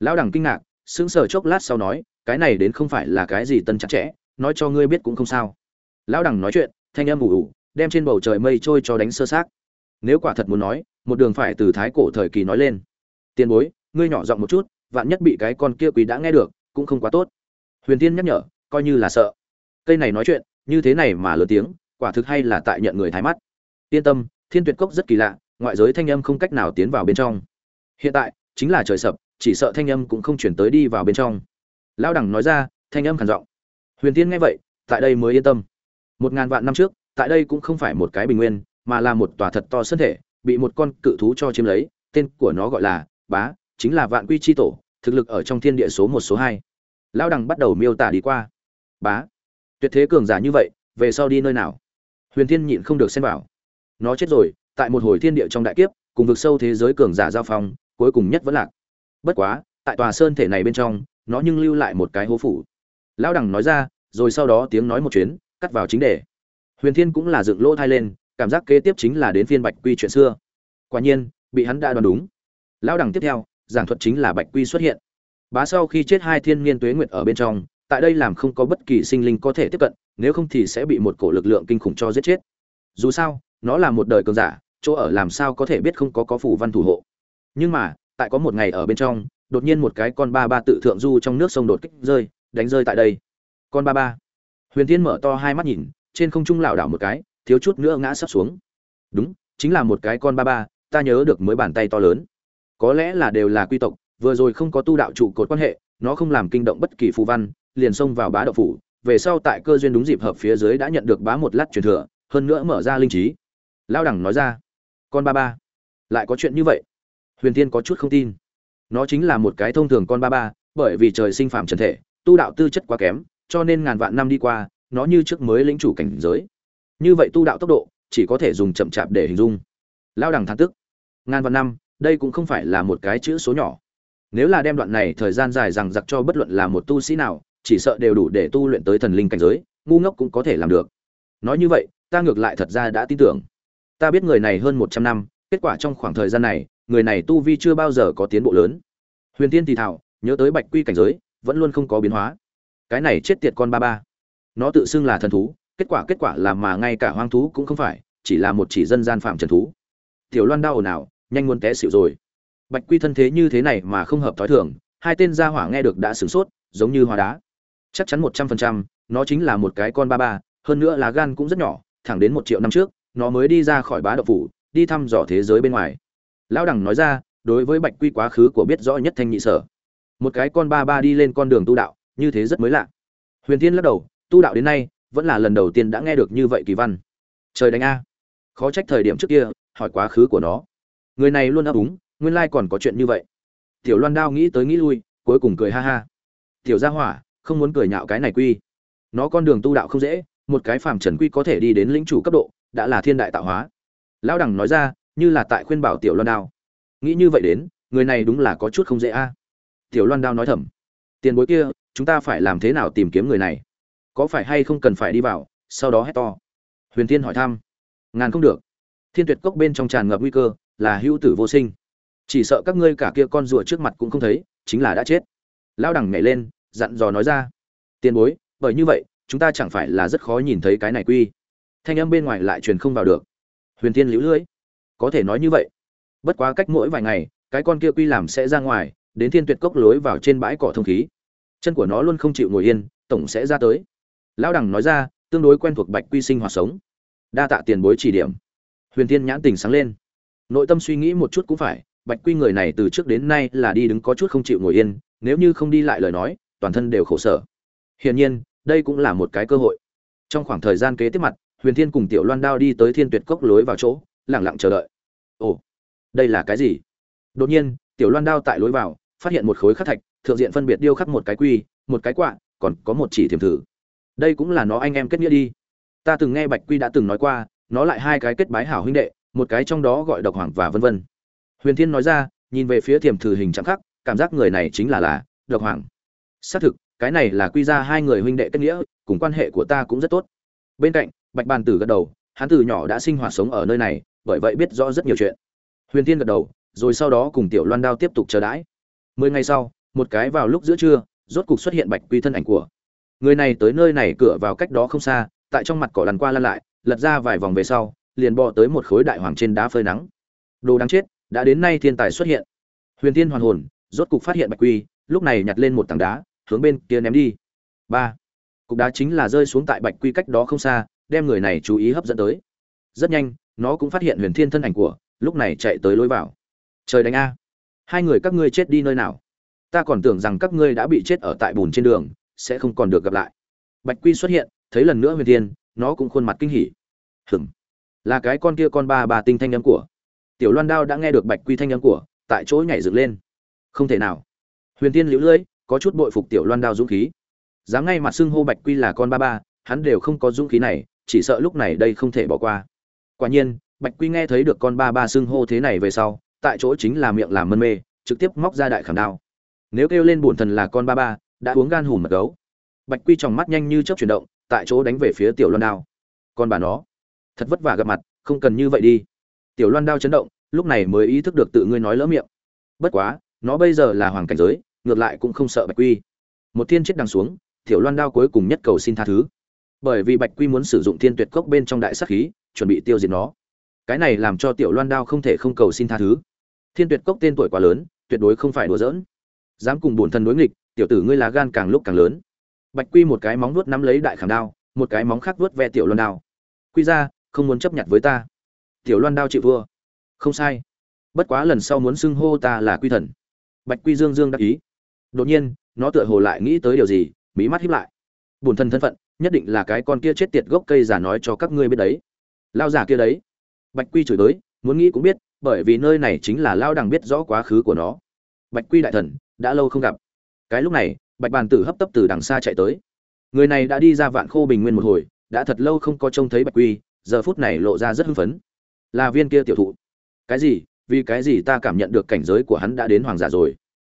Lão đẳng kinh ngạc, sững sờ chốc lát sau nói, cái này đến không phải là cái gì tân chặt chẽ, nói cho ngươi biết cũng không sao. Lão đẳng nói chuyện, thanh âm ủ ủ, đem trên bầu trời mây trôi cho đánh sơ xác. Nếu quả thật muốn nói, một đường phải từ thái cổ thời kỳ nói lên. Tiền bối, ngươi nhỏ giọng một chút, vạn nhất bị cái con kia quý đã nghe được, cũng không quá tốt. Huyền tiên nhắc nhở, coi như là sợ. Cây này nói chuyện, như thế này mà lớn tiếng, quả thực hay là tại nhận người thái mắt. Yên tâm, thiên tuyệt cốc rất kỳ lạ ngoại giới thanh âm không cách nào tiến vào bên trong. Hiện tại, chính là trời sập, chỉ sợ thanh âm cũng không chuyển tới đi vào bên trong. Lão đẳng nói ra, thanh âm khản giọng. Huyền tiên nghe vậy, tại đây mới yên tâm. Một ngàn vạn năm trước, tại đây cũng không phải một cái bình nguyên, mà là một tòa thật to sân thể, bị một con cự thú cho chiếm lấy, tên của nó gọi là bá, chính là vạn quy chi tổ, thực lực ở trong thiên địa số một, số hai. Lão đẳng bắt đầu miêu tả đi qua. Bá. Tuyệt thế cường giả như vậy, về sau đi nơi nào? Huyền thiên nhịn không được xem bảo nó chết rồi tại một hồi thiên địa trong đại kiếp, cùng vực sâu thế giới cường giả giao phong, cuối cùng nhất vẫn lạc. Bất quá, tại tòa sơn thể này bên trong, nó nhưng lưu lại một cái hố phủ. Lão đẳng nói ra, rồi sau đó tiếng nói một chuyến, cắt vào chính đề. Huyền thiên cũng là dựng lỗ thai lên, cảm giác kế tiếp chính là đến phiên bạch quy chuyện xưa. Quả nhiên, bị hắn đã đoán đúng. Lão đẳng tiếp theo, giảng thuật chính là bạch quy xuất hiện. Bá sau khi chết hai thiên niên tuế nguyệt ở bên trong, tại đây làm không có bất kỳ sinh linh có thể tiếp cận, nếu không thì sẽ bị một cổ lực lượng kinh khủng cho giết chết. Dù sao, nó là một đời cường giả chỗ ở làm sao có thể biết không có có phủ văn thủ hộ. Nhưng mà, tại có một ngày ở bên trong, đột nhiên một cái con ba ba tự thượng du trong nước sông đột kích rơi, đánh rơi tại đây. Con ba ba. Huyền Thiên mở to hai mắt nhìn, trên không trung lảo đảo một cái, thiếu chút nữa ngã sắp xuống. Đúng, chính là một cái con ba ba, ta nhớ được mới bàn tay to lớn. Có lẽ là đều là quy tộc, vừa rồi không có tu đạo trụ cột quan hệ, nó không làm kinh động bất kỳ phù văn, liền xông vào bá đậu phủ, về sau tại cơ duyên đúng dịp hợp phía dưới đã nhận được bá một lát truyền thừa, hơn nữa mở ra linh trí. Lao đẳng nói ra con ba ba. Lại có chuyện như vậy? Huyền tiên có chút không tin. Nó chính là một cái thông thường con ba ba, bởi vì trời sinh phạm trần thể, tu đạo tư chất quá kém, cho nên ngàn vạn năm đi qua, nó như trước mới lĩnh chủ cảnh giới. Như vậy tu đạo tốc độ, chỉ có thể dùng chậm chạp để hình dung. Lao đẳng thán tức. Ngàn vạn năm, đây cũng không phải là một cái chữ số nhỏ. Nếu là đem đoạn này thời gian dài rằng giặc cho bất luận là một tu sĩ nào, chỉ sợ đều đủ để tu luyện tới thần linh cảnh giới, ngu ngốc cũng có thể làm được. Nói như vậy, ta ngược lại thật ra đã tin tưởng ta biết người này hơn một trăm năm, kết quả trong khoảng thời gian này, người này tu vi chưa bao giờ có tiến bộ lớn. Huyền tiên thì thảo, nhớ tới bạch quy cảnh giới, vẫn luôn không có biến hóa. Cái này chết tiệt con ba ba. Nó tự xưng là thần thú, kết quả kết quả là mà ngay cả hoang thú cũng không phải, chỉ là một chỉ dân gian phạm trần thú. Tiểu loan đau ồn ào nhanh muốn té xỉu rồi. Bạch quy thân thế như thế này mà không hợp thói thường, hai tên gia hỏa nghe được đã sửng sốt, giống như hóa đá. Chắc chắn một trăm phần trăm, nó chính là một cái con ba ba, hơn nữa là gan cũng rất nhỏ, thẳng đến một triệu năm trước nó mới đi ra khỏi bá đậu phủ, đi thăm dò thế giới bên ngoài. Lão đẳng nói ra, đối với bạch quy quá khứ của biết rõ nhất thanh nhị sở. Một cái con ba ba đi lên con đường tu đạo, như thế rất mới lạ. Huyền Thiên lắc đầu, tu đạo đến nay, vẫn là lần đầu tiên đã nghe được như vậy kỳ văn. Trời đánh a. Khó trách thời điểm trước kia, hỏi quá khứ của nó. Người này luôn ấp úng, nguyên lai còn có chuyện như vậy. Tiểu loan đao nghĩ tới nghĩ lui, cuối cùng cười ha ha. Tiểu gia hỏa, không muốn cười nhạo cái này quy. Nó con đường tu đạo không dễ, một cái phàm trần quy có thể đi đến lĩnh chủ cấp độ đã là thiên đại tạo hóa. Lão đẳng nói ra, như là tại khuyên bảo tiểu loan đao. Nghĩ như vậy đến, người này đúng là có chút không dễ a. Tiểu loan đao nói thầm, tiền bối kia, chúng ta phải làm thế nào tìm kiếm người này? Có phải hay không cần phải đi vào, sau đó hét to? Huyền thiên hỏi thăm, ngàn không được. Thiên tuyệt cốc bên trong tràn ngập nguy cơ, là hữu tử vô sinh. Chỉ sợ các ngươi cả kia con rùa trước mặt cũng không thấy, chính là đã chết. Lão đẳng nhảy lên, dặn dò nói ra, tiền bối, bởi như vậy, chúng ta chẳng phải là rất khó nhìn thấy cái này quy thanh âm bên ngoài lại truyền không vào được. Huyền thiên liễu lưỡi có thể nói như vậy. Bất quá cách mỗi vài ngày, cái con kia quy làm sẽ ra ngoài, đến thiên tuyệt cốc lối vào trên bãi cỏ thông khí. Chân của nó luôn không chịu ngồi yên, tổng sẽ ra tới. Lão đẳng nói ra, tương đối quen thuộc bạch quy sinh hoạt sống. Đa tạ tiền bối chỉ điểm. Huyền thiên nhãn tình sáng lên. Nội tâm suy nghĩ một chút cũng phải, bạch quy người này từ trước đến nay là đi đứng có chút không chịu ngồi yên, nếu như không đi lại lời nói, toàn thân đều khổ sở. Hiển nhiên, đây cũng là một cái cơ hội. Trong khoảng thời gian kế tiếp mặt huyền thiên cùng tiểu loan đao đi tới thiên tuyệt cốc lối vào chỗ lẳng lặng chờ đợi. Ồ, đây là cái gì? Đột nhiên, tiểu loan đao tại lối vào, phát hiện một khối khắc thạch, thượng diện phân biệt điêu khắc một cái quy, một cái quạ, còn có một chỉ thiềm thử. Đây cũng là nó anh em kết nghĩa đi. Ta từng nghe bạch quy đã từng nói qua, nó lại hai cái kết bái hảo huynh đệ, một cái trong đó gọi độc hoàng và vân vân. Huyền thiên nói ra, nhìn về phía thiềm thử hình trạng khắc, cảm giác người này chính là là độc hoàng. Xác thực, cái này là quy ra hai người huynh đệ kết nghĩa, cùng quan hệ của ta cũng rất tốt. Bên cạnh bạch bàn tử gật đầu, hắn từ nhỏ đã sinh hoạt sống ở nơi này, bởi vậy biết rõ rất nhiều chuyện. Huyền tiên gật đầu, rồi sau đó cùng tiểu loan đao tiếp tục chờ đãi. Mười ngày sau, một cái vào lúc giữa trưa, rốt cục xuất hiện bạch quy thân ảnh của. Người này tới nơi này cửa vào cách đó không xa, tại trong mặt cỏ lăn qua lăn lại, lật ra vài vòng về sau, liền bò tới một khối đại hoàng trên đá phơi nắng. Đồ đáng chết, đã đến nay thiên tài xuất hiện. Huyền tiên hoàn hồn, rốt cục phát hiện bạch quy, lúc này nhặt lên một tảng đá, hướng bên kia ném đi. Ba. Cục đá chính là rơi xuống tại bạch quy cách đó không xa đem người này chú ý hấp dẫn tới. Rất nhanh, nó cũng phát hiện huyền thiên thân ảnh của, lúc này chạy tới lối vào. Trời đánh a. Hai người các ngươi chết đi nơi nào? Ta còn tưởng rằng các ngươi đã bị chết ở tại bùn trên đường, sẽ không còn được gặp lại. Bạch quy xuất hiện, thấy lần nữa huyền thiên, nó cũng khuôn mặt kinh hỉ. Hừm là cái con kia con ba bà tinh thanh âm của. Tiểu loan đao đã nghe được bạch quy thanh âm của, tại chỗ nhảy dựng lên. Không thể nào. Huyền tiên liễu lưỡi có chút bội phục tiểu loan đao dũng khí. Dám ngay mặt xưng hô bạch quy là con ba ba, hắn đều không có dũng khí này chỉ sợ lúc này đây không thể bỏ qua. Quả nhiên, bạch quy nghe thấy được con ba ba xưng hô thế này về sau, tại chỗ chính là miệng làm mân mê, trực tiếp móc ra đại khảm đao. Nếu kêu lên bổn thần là con ba ba, đã uống gan hùm mật gấu. Bạch quy tròng mắt nhanh như chớp chuyển động, tại chỗ đánh về phía tiểu loan đao. Con bà nó, thật vất vả gặp mặt, không cần như vậy đi. Tiểu loan đao chấn động, lúc này mới ý thức được tự ngươi nói lỡ miệng. Bất quá, nó bây giờ là hoàng cảnh giới, ngược lại cũng không sợ bạch quy. Một thiên chết đằng xuống, tiểu loan đao cuối cùng nhất cầu xin tha thứ bởi vì bạch quy muốn sử dụng thiên tuyệt cốc bên trong đại sắc khí, chuẩn bị tiêu diệt nó. Cái này làm cho tiểu loan đao không thể không cầu xin tha thứ. Thiên tuyệt cốc tên tuổi quá lớn, tuyệt đối không phải đùa giỡn. Dám cùng bổn thân đối nghịch, tiểu tử ngươi lá gan càng lúc càng lớn. Bạch quy một cái móng vuốt nắm lấy đại khảm đao, một cái móng khác vuốt ve tiểu loan đao. Quy ra, không muốn chấp nhận với ta. Tiểu loan đao chịu vua không sai. Bất quá lần sau muốn xưng hô ta là quy thần. Bạch quy dương dương đắc ý. Đột nhiên, nó tựa hồ lại nghĩ tới điều gì, mí mắt híp lại. Bổn thân thân phận nhất định là cái con kia chết tiệt gốc cây giả nói cho các ngươi biết đấy. Lao giả kia đấy. Bạch quy chửi tới muốn nghĩ cũng biết, bởi vì nơi này chính là lao đằng biết rõ quá khứ của nó. Bạch quy đại thần, đã lâu không gặp. Cái lúc này, bạch bàn tử hấp tấp từ đằng xa chạy tới. Người này đã đi ra vạn khô bình nguyên một hồi, đã thật lâu không có trông thấy bạch quy, giờ phút này lộ ra rất hưng phấn. Là viên kia tiểu thụ. Cái gì? Vì cái gì ta cảm nhận được cảnh giới của hắn đã đến hoàng giả rồi?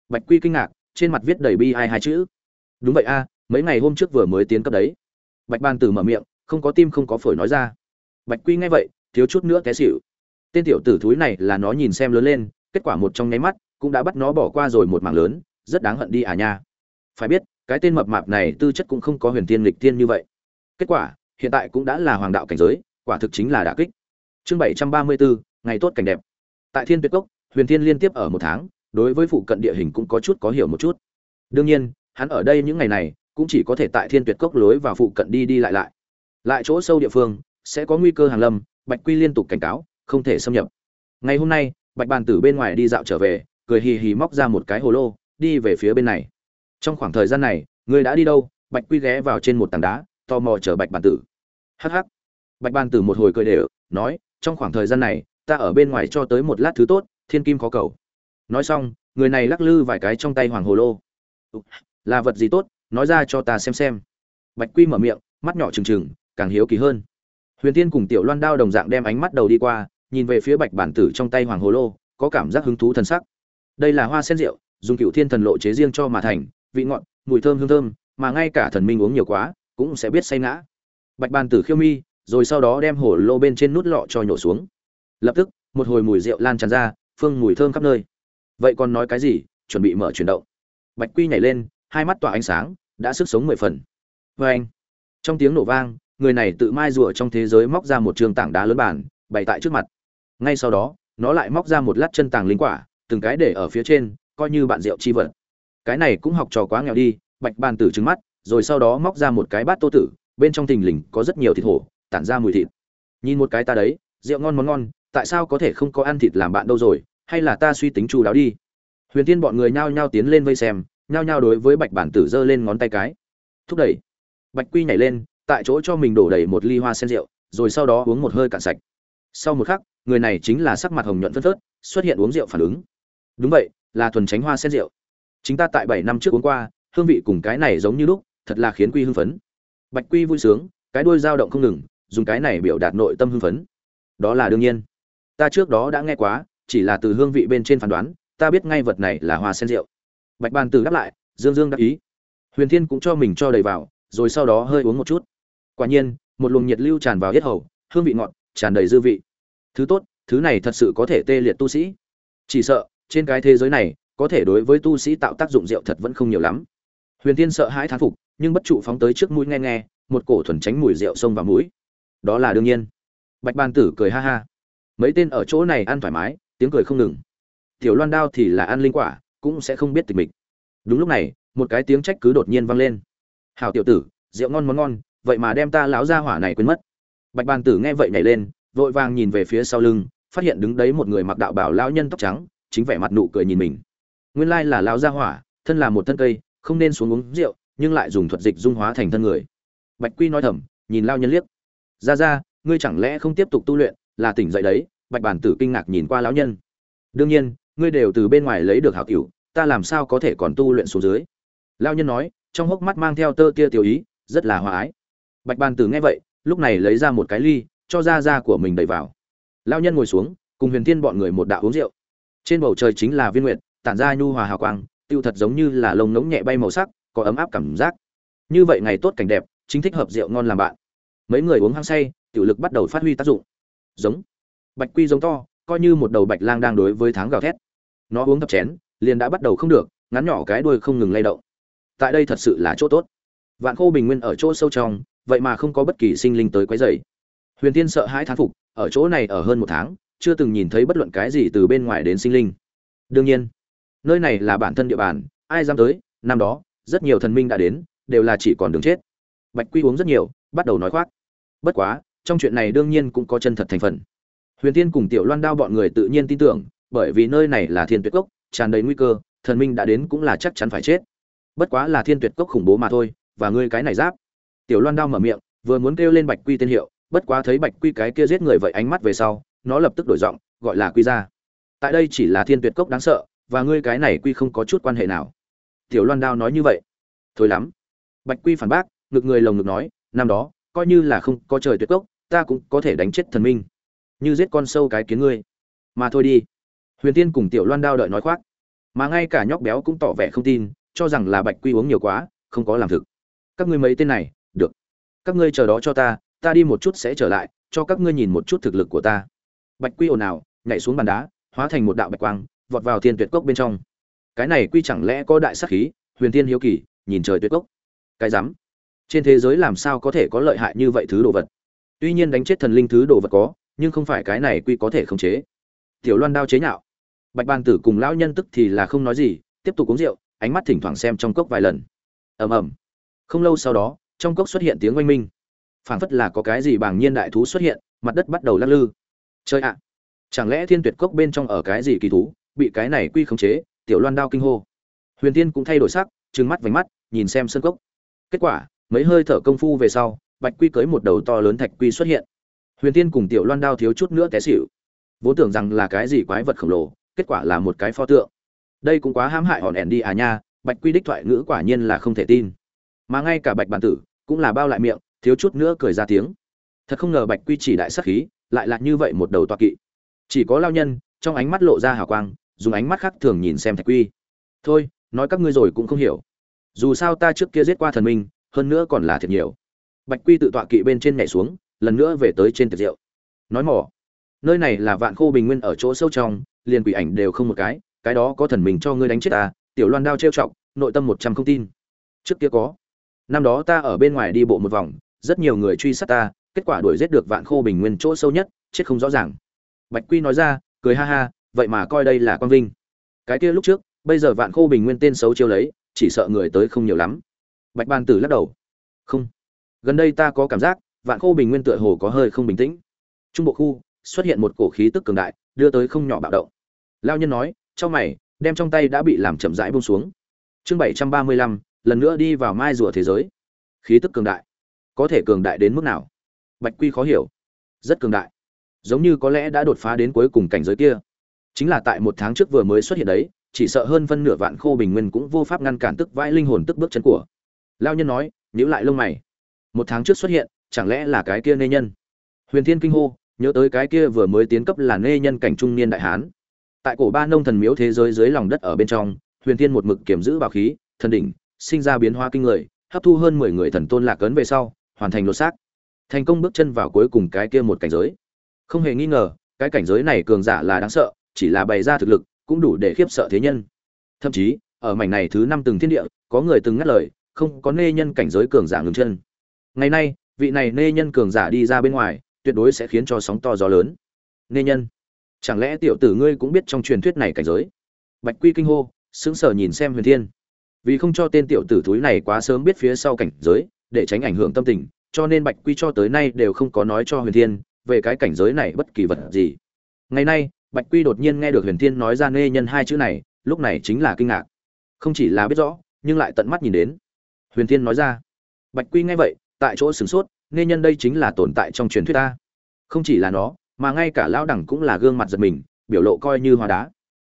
Bạch quy kinh ngạc, trên mặt viết đầy bi ai hai chữ. Đúng vậy a, mấy ngày hôm trước vừa mới tiến cấp đấy bạch ban tử mở miệng, không có tim không có phổi nói ra. Bạch quy nghe vậy, thiếu chút nữa té xỉu. Tên tiểu tử thúi này là nó nhìn xem lớn lên, kết quả một trong nháy mắt, cũng đã bắt nó bỏ qua rồi một mảng lớn, rất đáng hận đi à nha. Phải biết, cái tên mập mạp này tư chất cũng không có huyền tiên lịch tiên như vậy. Kết quả, hiện tại cũng đã là hoàng đạo cảnh giới, quả thực chính là đả kích. Chương bảy trăm ba mươi bốn ngày tốt cảnh đẹp. Tại thiên tuyệt cốc, huyền thiên liên tiếp ở một tháng, đối với phụ cận địa hình cũng có chút có hiểu một chút. Đương nhiên, hắn ở đây những ngày này cũng chỉ có thể tại thiên tuyệt cốc lối vào phụ cận đi đi lại lại. Lại chỗ sâu địa phương, sẽ có nguy cơ hàng lâm, bạch quy liên tục cảnh cáo, không thể xâm nhập. Ngày hôm nay, bạch bàn tử bên ngoài đi dạo trở về, cười hì hì móc ra một cái hồ lô, đi về phía bên này. Trong khoảng thời gian này, người đã đi đâu? Bạch quy ghé vào trên một tảng đá, tò mò chở bạch bàn tử. Hh bạch bàn tử một hồi cười đều, nói, trong khoảng thời gian này, ta ở bên ngoài cho tới một lát thứ tốt, thiên kim khó cầu. Nói xong, người này lắc lư vài cái trong tay hoàng hồ lô. Là vật gì tốt? Nói ra cho ta xem xem. Bạch quy mở miệng, mắt nhỏ trừng trừng, càng hiếu kỳ hơn. Huyền tiên cùng tiểu loan đao đồng dạng đem ánh mắt đầu đi qua, nhìn về phía bạch bản tử trong tay hoàng hồ lô, có cảm giác hứng thú thần sắc. Đây là hoa sen rượu, dùng cựu thiên thần lộ chế riêng cho mà thành, vị ngọt, mùi thơm hương thơm, mà ngay cả thần minh uống nhiều quá, cũng sẽ biết say ngã. Bạch bàn tử khiêu mi, rồi sau đó đem Hổ lô bên trên nút lọ cho nhổ xuống. Lập tức, một hồi mùi rượu lan tràn ra, phương mùi thơm khắp nơi. Vậy còn nói cái gì? Chuẩn bị mở chuyển động. Bạch quy nhảy lên hai mắt tỏa ánh sáng, đã sức sống mười phần. Vê anh, trong tiếng nổ vang, người này tự mai rùa trong thế giới móc ra một trường tảng đá lớn bản bày tại trước mặt. Ngay sau đó, nó lại móc ra một lát chân tàng linh quả, từng cái để ở phía trên, coi như bạn rượu chi vật. Cái này cũng học trò quá nghèo đi, bạch bàn tử trứng mắt, rồi sau đó móc ra một cái bát tô tử, bên trong thình lình có rất nhiều thịt hổ, tản ra mùi thịt. Nhìn một cái ta đấy, rượu ngon món ngon, tại sao có thể không có ăn thịt làm bạn đâu rồi, hay là ta suy tính chu đáo đi. Huyền tiên bọn người nhao nhao tiến lên vây xem nhao nhao đối với bạch bản tử giơ lên ngón tay cái. Thúc đẩy. Bạch quy nhảy lên, tại chỗ cho mình đổ đầy một ly hoa sen rượu, rồi sau đó uống một hơi cạn sạch. Sau một khắc, người này chính là sắc mặt hồng nhuận phân phớt, xuất hiện uống rượu phản ứng. Đúng vậy, là thuần tránh hoa sen rượu. Chính ta tại bảy năm trước uống qua, hương vị cùng cái này giống như lúc, thật là khiến quy hưng phấn. Bạch quy vui sướng, cái đuôi dao động không ngừng, dùng cái này biểu đạt nội tâm hưng phấn. Đó là đương nhiên. Ta trước đó đã nghe quá, chỉ là từ hương vị bên trên phán đoán, ta biết ngay vật này là hoa sen rượu bạch bàn tử đáp lại, dương dương đáp ý. Huyền thiên cũng cho mình cho đầy vào, rồi sau đó hơi uống một chút. Quả nhiên, một luồng nhiệt lưu tràn vào yết hầu, hương vị ngọt, tràn đầy dư vị. Thứ tốt, thứ này thật sự có thể tê liệt tu sĩ. Chỉ sợ, trên cái thế giới này, có thể đối với tu sĩ tạo tác dụng rượu thật vẫn không nhiều lắm. Huyền thiên sợ hãi thán phục, nhưng bất trụ phóng tới trước mũi nghe nghe, một cổ thuần tránh mùi rượu xông vào mũi. Đó là đương nhiên. Bạch bàn tử cười ha ha. Mấy tên ở chỗ này ăn thoải mái, tiếng cười không ngừng. Tiểu loan đao thì là ăn linh quả cũng sẽ không biết tịch mịch. Đúng lúc này, một cái tiếng trách cứ đột nhiên vang lên. Hảo tiểu tử, rượu ngon món ngon, vậy mà đem ta láo ra hỏa này quên mất. Bạch bàn tử nghe vậy nhảy lên, vội vàng nhìn về phía sau lưng, phát hiện đứng đấy một người mặc đạo bảo lão nhân tóc trắng, chính vẻ mặt nụ cười nhìn mình. Nguyên lai là lão gia hỏa, thân là một thân cây, không nên xuống uống rượu, nhưng lại dùng thuật dịch dung hóa thành thân người. Bạch quy nói thầm, nhìn lao nhân liếc. Ra ra ngươi chẳng lẽ không tiếp tục tu luyện, là tỉnh dậy đấy? Bạch bản tử kinh ngạc nhìn qua lão nhân. Đương nhiên ngươi đều từ bên ngoài lấy được hảo tiểu ta làm sao có thể còn tu luyện xuống dưới? Lão nhân nói, trong hốc mắt mang theo tơ tia tiểu ý, rất là hòa ái. Bạch bàn tử nghe vậy, lúc này lấy ra một cái ly, cho ra ra của mình đẩy vào. Lão nhân ngồi xuống, cùng huyền thiên bọn người một đạo uống rượu. Trên bầu trời chính là viên nguyện tản ra nhu hòa hào quang, tiêu thật giống như là lông nống nhẹ bay màu sắc, có ấm áp cảm giác. Như vậy ngày tốt cảnh đẹp, chính thích hợp rượu ngon làm bạn. Mấy người uống hăng say, tiểu lực bắt đầu phát huy tác dụng. Giống. Bạch quy giống to, coi như một đầu bạch lang đang đối với tháng gào thét nó uống thập chén, liền đã bắt đầu không được, ngắn nhỏ cái đuôi không ngừng lay động. Tại đây thật sự là chỗ tốt. Vạn khô bình nguyên ở chỗ sâu trong, vậy mà không có bất kỳ sinh linh tới quấy rầy. Huyền tiên sợ hãi thán phục, ở chỗ này ở hơn một tháng, chưa từng nhìn thấy bất luận cái gì từ bên ngoài đến sinh linh. Đương nhiên, nơi này là bản thân địa bàn, ai dám tới, năm đó, rất nhiều thần minh đã đến, đều là chỉ còn đường chết. Bạch quy uống rất nhiều, bắt đầu nói khoác. Bất quá, trong chuyện này đương nhiên cũng có chân thật thành phần. Huyền tiên cùng tiểu loan đao bọn người tự nhiên tin tưởng bởi vì nơi này là thiên tuyệt cốc, tràn đầy nguy cơ, thần minh đã đến cũng là chắc chắn phải chết. Bất quá là thiên tuyệt cốc khủng bố mà thôi, và ngươi cái này giáp. Tiểu loan đao mở miệng, vừa muốn kêu lên bạch quy tên hiệu, bất quá thấy bạch quy cái kia giết người vậy ánh mắt về sau, nó lập tức đổi giọng, gọi là quy ra tại đây chỉ là thiên tuyệt cốc đáng sợ, và ngươi cái này quy không có chút quan hệ nào. Tiểu loan đao nói như vậy. Thôi lắm. Bạch quy phản bác, ngực người lồng ngực nói, năm đó, coi như là không có trời tuyệt cốc, ta cũng có thể đánh chết thần minh. Như giết con sâu cái kiến ngươi. Mà thôi đi huyền tiên cùng tiểu loan đao đợi nói khoác. Mà ngay cả nhóc béo cũng tỏ vẻ không tin, cho rằng là bạch quy uống nhiều quá, không có làm thực. Các ngươi mấy tên này, được. Các ngươi chờ đó cho ta ta đi một chút sẽ trở lại, cho các ngươi nhìn một chút thực lực của ta. Bạch quy ồn ào, nhảy xuống bàn đá, hóa thành một đạo bạch quang, vọt vào thiên tuyệt cốc bên trong. Cái này quy chẳng lẽ có đại sắc khí, huyền tiên hiếu kỳ, nhìn trời tuyệt cốc. Cái rắm. Trên thế giới làm sao có thể có lợi hại như vậy thứ đồ vật? Tuy nhiên đánh chết thần linh thứ đồ vật có, nhưng không phải cái này quy có thể khống chế. Tiểu loan đao chế nhạo bạch bàn tử cùng lão nhân tức thì là không nói gì, tiếp tục uống rượu, ánh mắt thỉnh thoảng xem trong cốc vài lần. Ầm ầm. Không lâu sau đó, trong cốc xuất hiện tiếng oanh minh. Phảng phất là có cái gì bàng nhiên đại thú xuất hiện, mặt đất bắt đầu lắc lư. Chơi ạ! Chẳng lẽ thiên tuyệt cốc bên trong ở cái gì kỳ thú, bị cái này quy khống chế, tiểu loan đao kinh hô. Huyền tiên cũng thay đổi sắc, trừng mắt vành mắt, nhìn xem sân cốc. Kết quả, mấy hơi thở công phu về sau, bạch quy cưới một đầu to lớn thạch quy xuất hiện. Huyền tiên cùng tiểu loan đao thiếu chút nữa té xỉu. Vốn tưởng rằng là cái gì quái vật khổng lồ kết quả là một cái pho tượng. Đây cũng quá hãm hại hòn ẻn đi à nha, bạch quy đích thoại ngữ quả nhiên là không thể tin. Mà ngay cả bạch bản tử cũng là bao lại miệng, thiếu chút nữa cười ra tiếng. Thật không ngờ bạch quy chỉ đại sắc khí, lại là như vậy một đầu toa kỵ. Chỉ có lao nhân, trong ánh mắt lộ ra hào quang, dùng ánh mắt khác thường nhìn xem thạch quy. Thôi, nói các ngươi rồi cũng không hiểu. Dù sao ta trước kia giết qua thần minh, hơn nữa còn là thiệt nhiều. Bạch quy tự tọa kỵ bên trên nhảy xuống, lần nữa về tới trên tiệc rượu nói mỏ, nơi này là vạn khô bình nguyên ở chỗ sâu trong liền quỷ ảnh đều không một cái cái đó có thần mình cho ngươi đánh chết ta, tiểu loan đao trêu chọc, nội tâm một trăm không tin. Trước kia có. Năm đó ta ở bên ngoài đi bộ một vòng, rất nhiều người truy sát ta, kết quả đuổi giết được vạn khô bình nguyên chỗ sâu nhất, chết không rõ ràng. Bạch quy nói ra, cười ha ha, vậy mà coi đây là quang vinh. Cái kia lúc trước, bây giờ vạn khô bình nguyên tên xấu chiêu lấy, chỉ sợ người tới không nhiều lắm. Bạch ban tử lắc đầu. Không. Gần đây ta có cảm giác, vạn khô bình nguyên tựa hồ có hơi không bình tĩnh. Trung bộ khu, xuất hiện một cổ khí tức cường đại, đưa tới không nhỏ bạo động lao nhân nói trong mày, đem trong tay đã bị làm chậm rãi buông xuống. Chương bảy trăm ba mươi lăm, lần nữa đi vào mai rùa thế giới. Khí tức cường đại. Có thể cường đại đến mức nào? Bạch quy khó hiểu. Rất cường đại. Giống như có lẽ đã đột phá đến cuối cùng cảnh giới kia. Chính là tại một tháng trước vừa mới xuất hiện đấy, chỉ sợ hơn phân nửa vạn khô bình nguyên cũng vô pháp ngăn cản tức vãi linh hồn tức bước chân của. Lao nhân nói nhữ lại lông mày. Một tháng trước xuất hiện, chẳng lẽ là cái kia nê nhân? Huyền thiên kinh hô, nhớ tới cái kia vừa mới tiến cấp là nê nhân cảnh trung niên đại hán tại cổ ba nông thần miếu thế giới dưới lòng đất ở bên trong, huyền thiên một mực kiểm giữ bảo khí, thần đỉnh, sinh ra biến hóa kinh người, hấp thu hơn mười người thần tôn lạc ấn về sau, hoàn thành lột xác. Thành công bước chân vào cuối cùng cái kia một cảnh giới. Không hề nghi ngờ, cái cảnh giới này cường giả là đáng sợ, chỉ là bày ra thực lực, cũng đủ để khiếp sợ thế nhân. Thậm chí, ở mảnh này thứ năm từng thiên địa, có người từng ngắt lời, không có nê nhân cảnh giới cường giả ngừng chân. Ngày nay, vị này nê nhân cường giả đi ra bên ngoài, tuyệt đối sẽ khiến cho sóng to gió lớn. Nê nhân chẳng lẽ tiểu tử ngươi cũng biết trong truyền thuyết này cảnh giới? Bạch quy kinh hô, sững sờ nhìn xem huyền thiên. Vì không cho tên tiểu tử thúi này quá sớm biết phía sau cảnh giới, để tránh ảnh hưởng tâm tình, cho nên bạch quy cho tới nay đều không có nói cho huyền thiên về cái cảnh giới này bất kỳ vật gì. Ngày nay, bạch quy đột nhiên nghe được huyền thiên nói ra nê nhân hai chữ này, lúc này chính là kinh ngạc. Không chỉ là biết rõ, nhưng lại tận mắt nhìn đến. Huyền thiên nói ra, bạch quy nghe vậy, tại chỗ sửng sốt, nê nhân đây chính là tồn tại trong truyền thuyết ta. Không chỉ là nó mà ngay cả lão đẳng cũng là gương mặt giật mình, biểu lộ coi như hoa đá.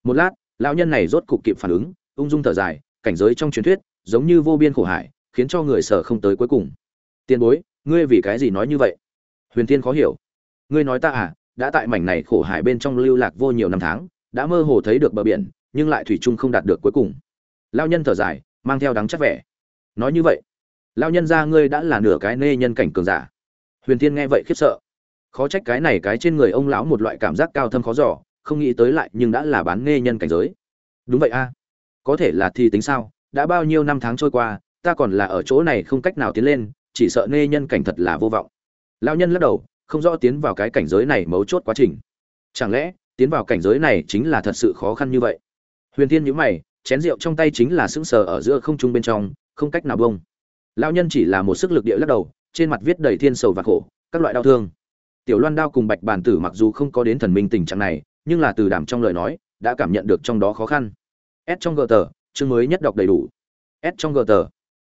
Một lát, lão nhân này rốt cục kịp phản ứng, ung dung thở dài, cảnh giới trong truyền thuyết giống như vô biên khổ hải, khiến cho người sở không tới cuối cùng. Tiền bối, ngươi vì cái gì nói như vậy? Huyền tiên khó hiểu. Ngươi nói ta à đã tại mảnh này khổ hải bên trong lưu lạc vô nhiều năm tháng, đã mơ hồ thấy được bờ biển, nhưng lại thủy chung không đạt được cuối cùng. Lao nhân thở dài, mang theo đắng chắc vẻ. Nói như vậy lao nhân ra ngươi đã là nửa cái nê nhân cảnh cường giả. Huyền tiên nghe vậy khiếp sợ khó trách cái này cái trên người ông lão một loại cảm giác cao thâm khó giỏ không nghĩ tới lại nhưng đã là bán nghe nhân cảnh giới. Đúng vậy a. Có thể là thì tính sao? Đã bao nhiêu năm tháng trôi qua, ta còn là ở chỗ này không cách nào tiến lên, chỉ sợ nghe nhân cảnh thật là vô vọng. Lão nhân lắc đầu, không rõ tiến vào cái cảnh giới này mấu chốt quá trình. Chẳng lẽ, tiến vào cảnh giới này chính là thật sự khó khăn như vậy? Huyền Thiên nhíu mày, chén rượu trong tay chính là sững sờ ở giữa không trung bên trong, không cách nào bông lão nhân chỉ là một sức lực địa lắc đầu, trên mặt viết đầy thiên sầu và khổ, các loại đau thương tiểu loan đao cùng bạch bàn tử mặc dù không có đến thần minh tình trạng này, nhưng là từ đảm trong lời nói, đã cảm nhận được trong đó khó khăn. S trong gờ tờ, chương mới nhất đọc đầy đủ. S trong gờ tờ.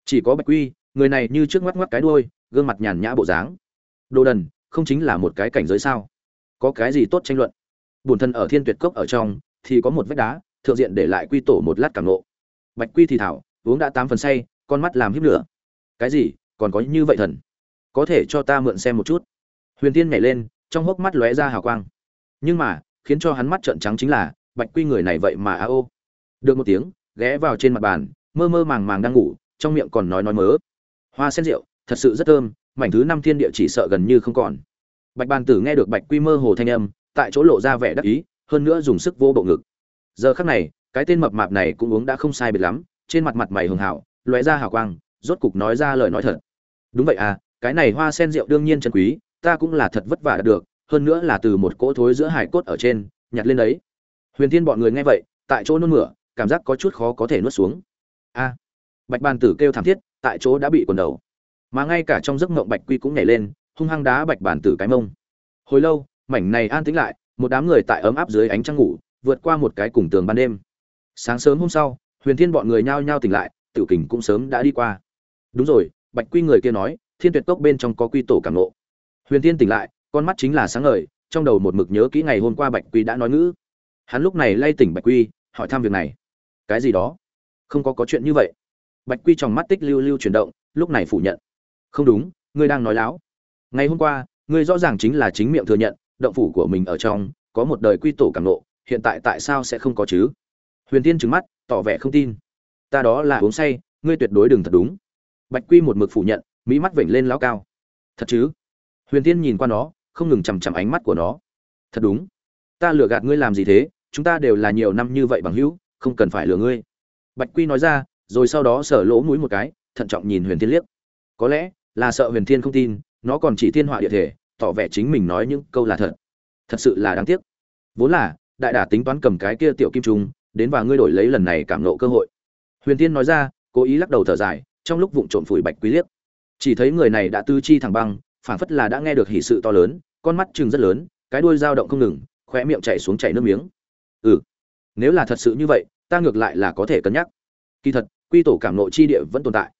Chỉ có bạch quy, người này như trước ngoắc ngoắc cái đuôi, gương mặt nhàn nhã bộ dáng. Đồ đần, không chính là một cái cảnh giới sao? Có cái gì tốt tranh luận? Bùn thân ở thiên tuyệt cốc ở trong, thì có một vách đá, thượng diện để lại quy tổ một lát cảm nộ bạch quy thì thảo, uống đã tám phần say, con mắt làm hiếp lửa. Cái gì? Còn có như vậy thần? Có thể cho ta mượn xem một chút huyền tiên nhảy lên, trong hốc mắt lóe ra hào quang. Nhưng mà, khiến cho hắn mắt trợn trắng chính là, bạch quy người này vậy mà a ô. Được một tiếng, ghé vào trên mặt bàn, mơ mơ màng màng đang ngủ, trong miệng còn nói nói mớ. Hoa sen rượu, thật sự rất thơm, mảnh thứ năm thiên địa chỉ sợ gần như không còn. Bạch bàn tử nghe được bạch quy mơ hồ thanh âm, tại chỗ lộ ra vẻ đắc ý, hơn nữa dùng sức vô bộ ngực. Giờ khắc này, cái tên mập mạp này cũng uống đã không sai biệt lắm, trên mặt mặt mày hường hảo, lóe ra hào quang, rốt cục nói ra lời nói thật. Đúng vậy à cái này hoa sen rượu đương nhiên chân quý ta cũng là thật vất vả được, hơn nữa là từ một cỗ thối giữa hải cốt ở trên, nhặt lên đấy. Huyền thiên bọn người nghe vậy, tại chỗ nôn mửa, cảm giác có chút khó có thể nuốt xuống. A! Bạch bàn tử kêu thảm thiết, tại chỗ đã bị quần đầu. Mà ngay cả trong giấc mộng bạch quy cũng nhảy lên, hung hăng đá bạch bàn tử cái mông. Hồi lâu, mảnh này an tĩnh lại, một đám người tại ấm áp dưới ánh trăng ngủ, vượt qua một cái cùng tường ban đêm. Sáng sớm hôm sau, huyền thiên bọn người nhao nhao tỉnh lại, tiểu kình cũng sớm đã đi qua. Đúng rồi, bạch quy người kia nói, thiên tuyệt cốc bên trong có quy tổ cảm nộ huyền thiên tỉnh lại, con mắt chính là sáng ngời, trong đầu một mực nhớ kỹ ngày hôm qua bạch quy đã nói ngữ. Hắn lúc này lay tỉnh bạch quy, hỏi thăm việc này. Cái gì đó? Không có có chuyện như vậy. Bạch quy trong mắt tích lưu lưu chuyển động, lúc này phủ nhận. Không đúng, ngươi đang nói láo. Ngày hôm qua, ngươi rõ ràng chính là chính miệng thừa nhận, động phủ của mình ở trong, có một đời quy tổ cảm nộ hiện tại tại sao sẽ không có chứ? Huyền tiên trừng mắt, tỏ vẻ không tin. Ta đó là uống say, ngươi tuyệt đối đừng thật đúng. Bạch quy một mực phủ nhận, mỹ mắt vểnh lên lão cao. Thật chứ? Huyền tiên nhìn qua nó, không ngừng chằm chằm ánh mắt của nó. Thật đúng. Ta lừa gạt ngươi làm gì thế? Chúng ta đều là nhiều năm như vậy bằng hữu, không cần phải lừa ngươi. Bạch quy nói ra, rồi sau đó sở lỗ mũi một cái, thận trọng nhìn huyền thiên liếc. Có lẽ là sợ huyền thiên không tin, nó còn chỉ thiên họa địa thể, tỏ vẻ chính mình nói những câu là thật. Thật sự là đáng tiếc. Vốn là, đại đả tính toán cầm cái kia tiểu kim trung đến và ngươi đổi lấy lần này cảm nộ cơ hội. Huyền tiên nói ra, cố ý lắc đầu thở dài, trong lúc vụng trộm phủi bạch quý liếc. Chỉ thấy người này đã tư chi thẳng băng phảng phất là đã nghe được hỉ sự to lớn, con mắt trừng rất lớn, cái đuôi dao động không ngừng, khóe miệng chảy xuống chảy nước miếng. Ừ nếu là thật sự như vậy, ta ngược lại là có thể cân nhắc. Kỳ thật, quy tổ cảm nộ chi địa vẫn tồn tại.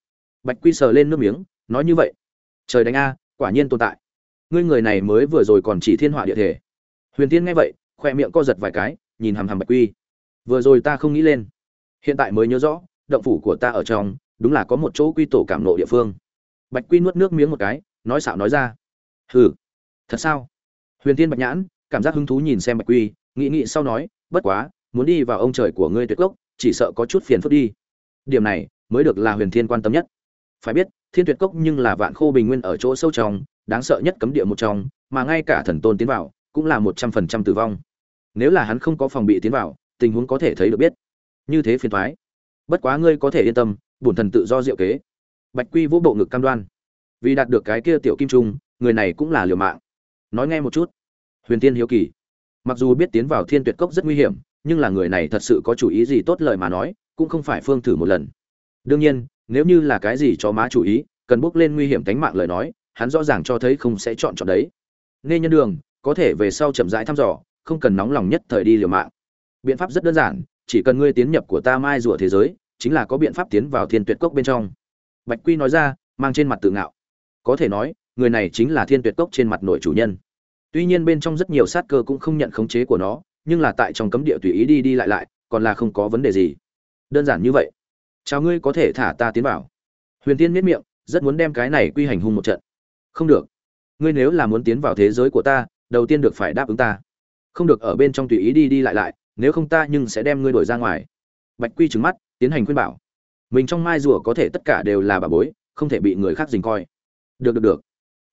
Bạch quy sờ lên nước miếng, nói như vậy. Trời đánh a, quả nhiên tồn tại. Ngươi người này mới vừa rồi còn chỉ thiên họa địa thể. Huyền tiên nghe vậy, khóe miệng co giật vài cái, nhìn hằm hằm bạch quy. Vừa rồi ta không nghĩ lên. Hiện tại mới nhớ rõ, động phủ của ta ở trong, đúng là có một chỗ quy tổ cảm nộ địa phương. Bạch quy nuốt nước miếng một cái nói xạo nói ra. Hừ thật sao? Huyền tiên bạch nhãn cảm giác hứng thú nhìn xem bạch quy nghĩ nghĩ sau nói bất quá muốn đi vào ông trời của ngươi tuyệt cốc, chỉ sợ có chút phiền phức đi. Điểm này mới được là huyền thiên quan tâm nhất. Phải biết thiên tuyệt cốc nhưng là vạn khô bình nguyên ở chỗ sâu trong đáng sợ nhất cấm địa một trong mà ngay cả thần tôn tiến vào cũng là một trăm phần trăm tử vong. Nếu là hắn không có phòng bị tiến vào tình huống có thể thấy được biết. Như thế phiền thoái bất quá ngươi có thể yên tâm bổn thần tự do diệu kế. Bạch quy vũ bộ ngực cam đoan vì đạt được cái kia tiểu kim trung, người này cũng là liều mạng. Nói nghe một chút. Huyền tiên hiếu kỳ. Mặc dù biết tiến vào thiên tuyệt cốc rất nguy hiểm, nhưng là người này thật sự có chủ ý gì tốt lời mà nói, cũng không phải phương thử một lần. Đương nhiên, nếu như là cái gì cho má chủ ý, cần bước lên nguy hiểm tánh mạng lời nói, hắn rõ ràng cho thấy không sẽ chọn chọn đấy. Nghe nhân đường, có thể về sau chậm rãi thăm dò, không cần nóng lòng nhất thời đi liều mạng. Biện pháp rất đơn giản, chỉ cần ngươi tiến nhập của ta mai rùa thế giới, chính là có biện pháp tiến vào thiên tuyệt cốc bên trong. Bạch quy nói ra, mang trên mặt tự ngạo có thể nói, người này chính là thiên tuyệt cốc trên mặt nội chủ nhân. Tuy nhiên bên trong rất nhiều sát cơ cũng không nhận khống chế của nó, nhưng là tại trong cấm địa tùy ý đi đi lại lại, còn là không có vấn đề gì. Đơn giản như vậy. Chào ngươi có thể thả ta tiến vào. Huyền tiên miết miệng, rất muốn đem cái này quy hành hung một trận. Không được. Ngươi nếu là muốn tiến vào thế giới của ta, đầu tiên được phải đáp ứng ta. Không được ở bên trong tùy ý đi đi lại lại, nếu không ta nhưng sẽ đem ngươi đổi ra ngoài. Bạch quy trừng mắt, tiến hành khuyên bảo. Mình trong mai rùa có thể tất cả đều là bà bối, không thể bị người khác dình coi được được được.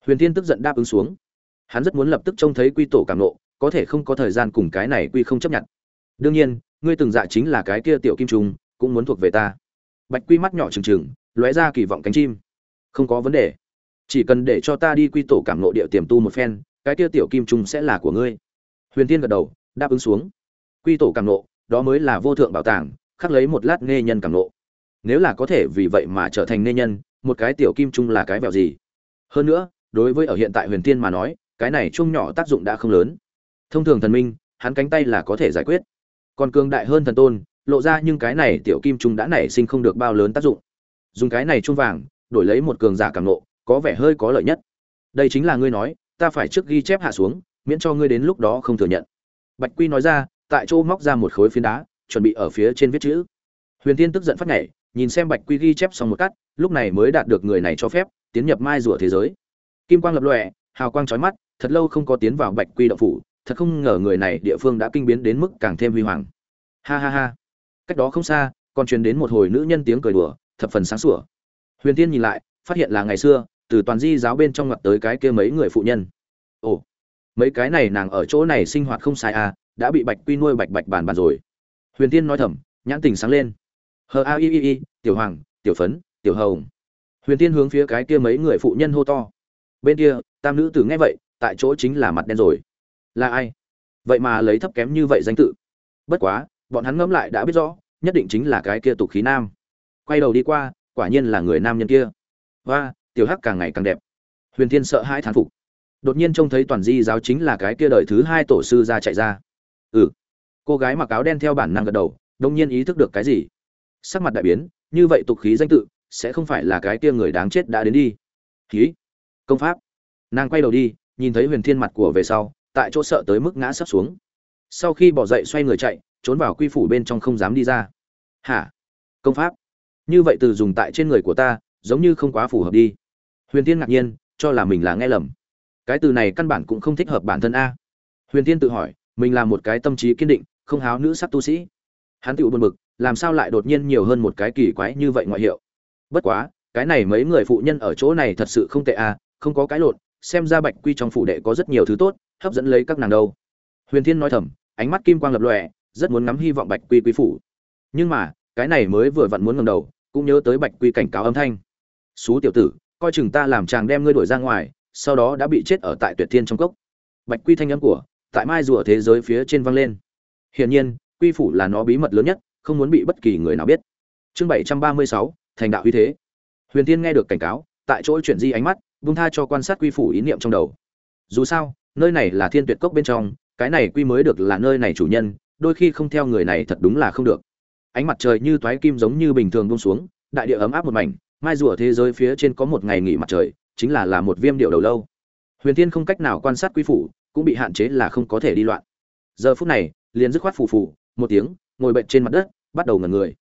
Huyền Thiên tức giận đáp ứng xuống. Hắn rất muốn lập tức trông thấy quy tổ cảm nộ có thể không có thời gian cùng cái này quy không chấp nhận. Đương nhiên, ngươi từng dạ chính là cái kia tiểu kim trùng, cũng muốn thuộc về ta. Bạch quy mắt nhỏ trừng trừng, lóe ra kỳ vọng cánh chim. Không có vấn đề. Chỉ cần để cho ta đi quy tổ cảm nộ địa tiềm tu một phen, cái kia tiểu kim trung sẽ là của ngươi. Huyền Thiên gật đầu, đáp ứng xuống. Quy tổ cảm nộ đó mới là vô thượng bảo tàng, khắc lấy một lát nghe nhân cảm nộ nếu là có thể vì vậy mà trở thành nghe nhân, một cái tiểu kim trung là cái vẹo gì? Hơn nữa, đối với ở hiện tại huyền tiên mà nói, cái này chung nhỏ tác dụng đã không lớn. Thông thường thần minh, hắn cánh tay là có thể giải quyết. Còn cường đại hơn thần tôn, lộ ra nhưng cái này tiểu kim trung đã nảy sinh không được bao lớn tác dụng. Dùng cái này chung vàng, đổi lấy một cường giả càng nộ có vẻ hơi có lợi nhất. Đây chính là ngươi nói, ta phải trước ghi chép hạ xuống, miễn cho ngươi đến lúc đó không thừa nhận. Bạch quy nói ra, tại chỗ móc ra một khối phiến đá, chuẩn bị ở phía trên viết chữ. Huyền tiên tức giận phát nhảy, nhìn xem bạch quy ghi chép xong một cắt, lúc này mới đạt được người này cho phép tiến nhập mai rùa thế giới. Kim quang lập lòe, hào quang trói mắt, thật lâu không có tiến vào bạch quy động phủ, thật không ngờ người này địa phương đã kinh biến đến mức càng thêm huy hoàng. Ha ha ha. Cách đó không xa, còn truyền đến một hồi nữ nhân tiếng cười đùa, thập phần sáng sủa. Huyền tiên nhìn lại, phát hiện là ngày xưa, từ toàn di giáo bên trong ngặt tới cái kia mấy người phụ nhân. Ồ, mấy cái này nàng ở chỗ này sinh hoạt không sai à đã bị bạch quy nuôi bạch bạch bàn bàn rồi. Huyền tiên nói thầm, nhãn tình sáng lên. Hờ a i i i, tiểu hoàng, tiểu phấn, tiểu hồng huyền tiên hướng phía cái kia mấy người phụ nhân hô to. Bên kia, tam nữ tử nghe vậy, tại chỗ chính là mặt đen rồi. Là ai? Vậy mà lấy thấp kém như vậy danh tự. Bất quá, bọn hắn ngẫm lại đã biết rõ, nhất định chính là cái kia tục khí nam. Quay đầu đi qua, quả nhiên là người nam nhân kia. Và tiểu hắc càng ngày càng đẹp. Huyền thiên sợ hãi thán phục. Đột nhiên trông thấy toàn di giáo chính là cái kia đời thứ hai tổ sư ra chạy ra. Ừ. Cô gái mặc áo đen theo bản năng gật đầu, đông nhiên ý thức được cái gì? Sắc mặt đại biến, như vậy tục khí danh tự sẽ không phải là cái kia người đáng chết đã đến đi. Khí công pháp. Nàng quay đầu đi, nhìn thấy huyền thiên mặt của về sau, tại chỗ sợ tới mức ngã sấp xuống. Sau khi bỏ dậy xoay người chạy, trốn vào quy phủ bên trong không dám đi ra. Hả? Công pháp. Như vậy từ dùng tại trên người của ta, giống như không quá phù hợp đi. Huyền tiên ngạc nhiên, cho là mình là nghe lầm. Cái từ này căn bản cũng không thích hợp bản thân a. Huyền tiên tự hỏi, mình là một cái tâm trí kiên định, không háo nữ sắc tu sĩ. Hắn tựu buồn bực, làm sao lại đột nhiên nhiều hơn một cái kỳ quái như vậy ngoại hiệu? Bất quá, cái này mấy người phụ nhân ở chỗ này thật sự không tệ à không có cái lộn, xem ra bạch quy trong phủ đệ có rất nhiều thứ tốt, hấp dẫn lấy các nàng đâu. Huyền thiên nói thầm, ánh mắt kim quang lập lòe, rất muốn ngắm hy vọng bạch quy quý phủ. Nhưng mà, cái này mới vừa vặn muốn ngầm đầu, cũng nhớ tới bạch quy cảnh cáo âm thanh. Xú tiểu tử, coi chừng ta làm chàng đem ngươi đuổi ra ngoài, sau đó đã bị chết ở tại tuyệt thiên trong cốc. Bạch quy thanh âm của, tại mai rùa thế giới phía trên vang lên. Hiển nhiên, quy phủ là nó bí mật lớn nhất, không muốn bị bất kỳ người nào biết. Chương bảy trăm ba mươi sáu thành đạo uy thế. Huyền tiên nghe được cảnh cáo, tại chỗ chuyển di ánh mắt vung tha cho quan sát quy phủ ý niệm trong đầu. Dù sao, nơi này là thiên tuyệt cốc bên trong, cái này quy mới được là nơi này chủ nhân, đôi khi không theo người này thật đúng là không được. Ánh mặt trời như toái kim giống như bình thường buông xuống, đại địa ấm áp một mảnh, mai rùa thế giới phía trên có một ngày nghỉ mặt trời, chính là là một viêm điệu đầu lâu. Huyền tiên không cách nào quan sát quy phủ, cũng bị hạn chế là không có thể đi loạn. Giờ phút này, liền dứt khoát phù phù, một tiếng, ngồi bệnh trên mặt đất, bắt đầu ngẩn người.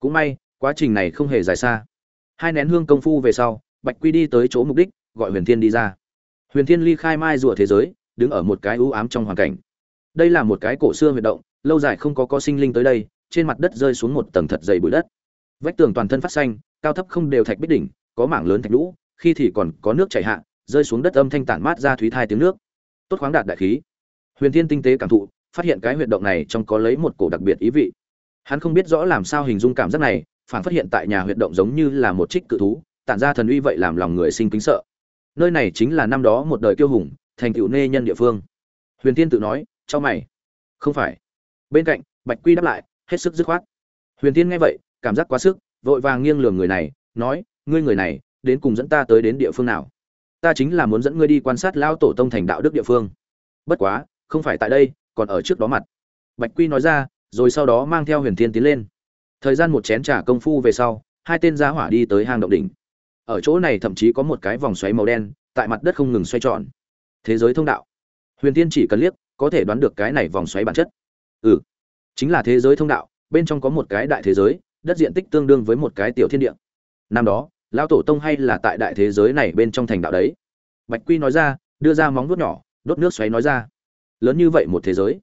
Cũng may quá trình này không hề dài xa. Hai nén hương công phu về sau, bạch quy đi tới chỗ mục đích, gọi huyền thiên đi ra. Huyền thiên ly khai mai rùa thế giới, đứng ở một cái ưu ám trong hoàn cảnh. Đây là một cái cổ xưa huyệt động, lâu dài không có có sinh linh tới đây, trên mặt đất rơi xuống một tầng thật dày bụi đất. Vách tường toàn thân phát xanh, cao thấp không đều thạch bích đỉnh, có mảng lớn thạch lũ khi thì còn có nước chảy hạ, rơi xuống đất âm thanh tản mát ra thúy thai tiếng nước. Tốt khoáng đạt đại khí. Huyền thiên tinh tế cảm thụ, phát hiện cái huyệt động này trong có lấy một cổ đặc biệt ý vị. Hắn không biết rõ làm sao hình dung cảm giác này phản phát hiện tại nhà huyệt động giống như là một trích cự thú, tản ra thần uy vậy làm lòng người sinh kính sợ. Nơi này chính là năm đó một đời kiêu hùng, thành tựu nê nhân địa phương. Huyền thiên tự nói cho mày. Không phải. Bên cạnh, bạch quy đáp lại, hết sức dứt khoát. Huyền thiên nghe vậy, cảm giác quá sức, vội vàng nghiêng lườm người này, nói, ngươi người này, đến cùng dẫn ta tới đến địa phương nào? Ta chính là muốn dẫn ngươi đi quan sát lao tổ tông thành đạo đức địa phương. Bất quá, không phải tại đây, còn ở trước đó mặt. Bạch quy nói ra, rồi sau đó mang theo huyền thiên tiến lên thời gian một chén trà công phu về sau, hai tên gia hỏa đi tới hang động đỉnh. Ở chỗ này thậm chí có một cái vòng xoáy màu đen, tại mặt đất không ngừng xoay tròn. Thế giới thông đạo. Huyền tiên chỉ cần liếc, có thể đoán được cái này vòng xoáy bản chất. Ừ chính là thế giới thông đạo, bên trong có một cái đại thế giới, đất diện tích tương đương với một cái tiểu thiên địa. Năm đó, lão tổ tông hay là tại đại thế giới này bên trong thành đạo đấy. Bạch quy nói ra, đưa ra móng vuốt nhỏ, đốt nước xoáy nói ra. Lớn như vậy một thế giới,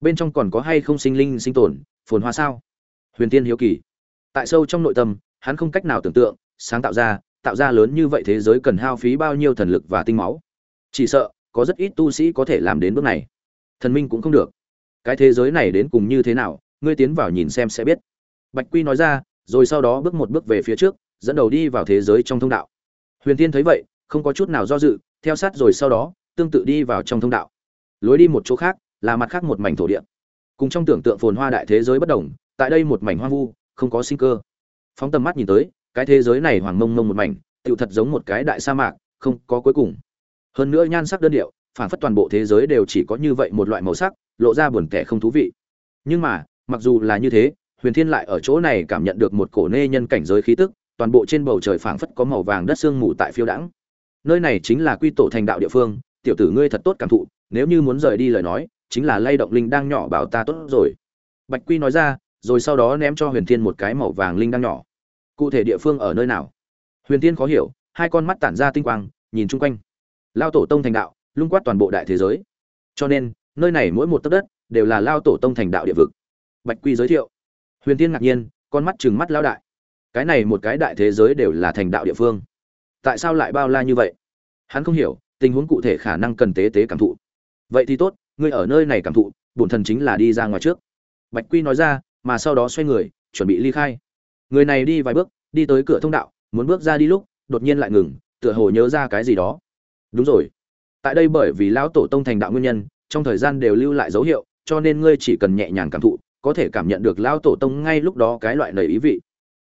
bên trong còn có hay không sinh linh sinh tồn, phồn hoa sao? Huyền tiên hiếu kỳ. Tại sâu trong nội tâm, hắn không cách nào tưởng tượng, sáng tạo ra tạo ra lớn như vậy thế giới cần hao phí bao nhiêu thần lực và tinh máu. Chỉ sợ, có rất ít tu sĩ có thể làm đến bước này. Thần minh cũng không được. Cái thế giới này đến cùng như thế nào, ngươi tiến vào nhìn xem sẽ biết. Bạch quy nói ra, rồi sau đó bước một bước về phía trước, dẫn đầu đi vào thế giới trong thông đạo. Huyền tiên thấy vậy, không có chút nào do dự, theo sát rồi sau đó, tương tự đi vào trong thông đạo. Lối đi một chỗ khác, là mặt khác một mảnh thổ địa. Cùng trong tưởng tượng phồn hoa đại thế giới bất đồng tại đây một mảnh hoang vu, không có sinh cơ. Phóng tầm mắt nhìn tới, cái thế giới này hoàng mông mông một mảnh, tựu thật giống một cái đại sa mạc, không có cuối cùng. Hơn nữa nhan sắc đơn điệu phản phất toàn bộ thế giới đều chỉ có như vậy một loại màu sắc, lộ ra buồn tẻ không thú vị. Nhưng mà, mặc dù là như thế, huyền thiên lại ở chỗ này cảm nhận được một cổ nê nhân cảnh giới khí tức, toàn bộ trên bầu trời phảng phất có màu vàng đất sương mù tại phiêu đãng. Nơi này chính là quy tổ thành đạo địa phương, tiểu tử ngươi thật tốt cảm thụ, nếu như muốn rời đi lời nói, chính là lay động linh đang nhỏ bảo ta tốt rồi. Bạch quy nói ra rồi sau đó ném cho huyền thiên một cái màu vàng linh đăng nhỏ. Cụ thể địa phương ở nơi nào? Huyền thiên khó hiểu, hai con mắt tản ra tinh quang, nhìn chung quanh. Lao tổ tông thành đạo, lung quát toàn bộ đại thế giới. Cho nên, nơi này mỗi một tấc đất đều là lao tổ tông thành đạo địa vực. Bạch quy giới thiệu. Huyền tiên ngạc nhiên, con mắt chừng mắt lao đại. Cái này một cái đại thế giới đều là thành đạo địa phương. Tại sao lại bao la như vậy? Hắn không hiểu, tình huống cụ thể khả năng cần tế tế cảm thụ. Vậy thì tốt, ngươi ở nơi này cảm thụ, bổn thần chính là đi ra ngoài trước. Bạch quy nói ra mà sau đó xoay người, chuẩn bị ly khai. Người này đi vài bước, đi tới cửa thông đạo, muốn bước ra đi lúc, đột nhiên lại ngừng, tựa hồ nhớ ra cái gì đó. Đúng rồi. Tại đây bởi vì lão tổ tông thành đạo nguyên nhân, trong thời gian đều lưu lại dấu hiệu, cho nên ngươi chỉ cần nhẹ nhàng cảm thụ, có thể cảm nhận được lão tổ tông ngay lúc đó cái loại lời ý vị.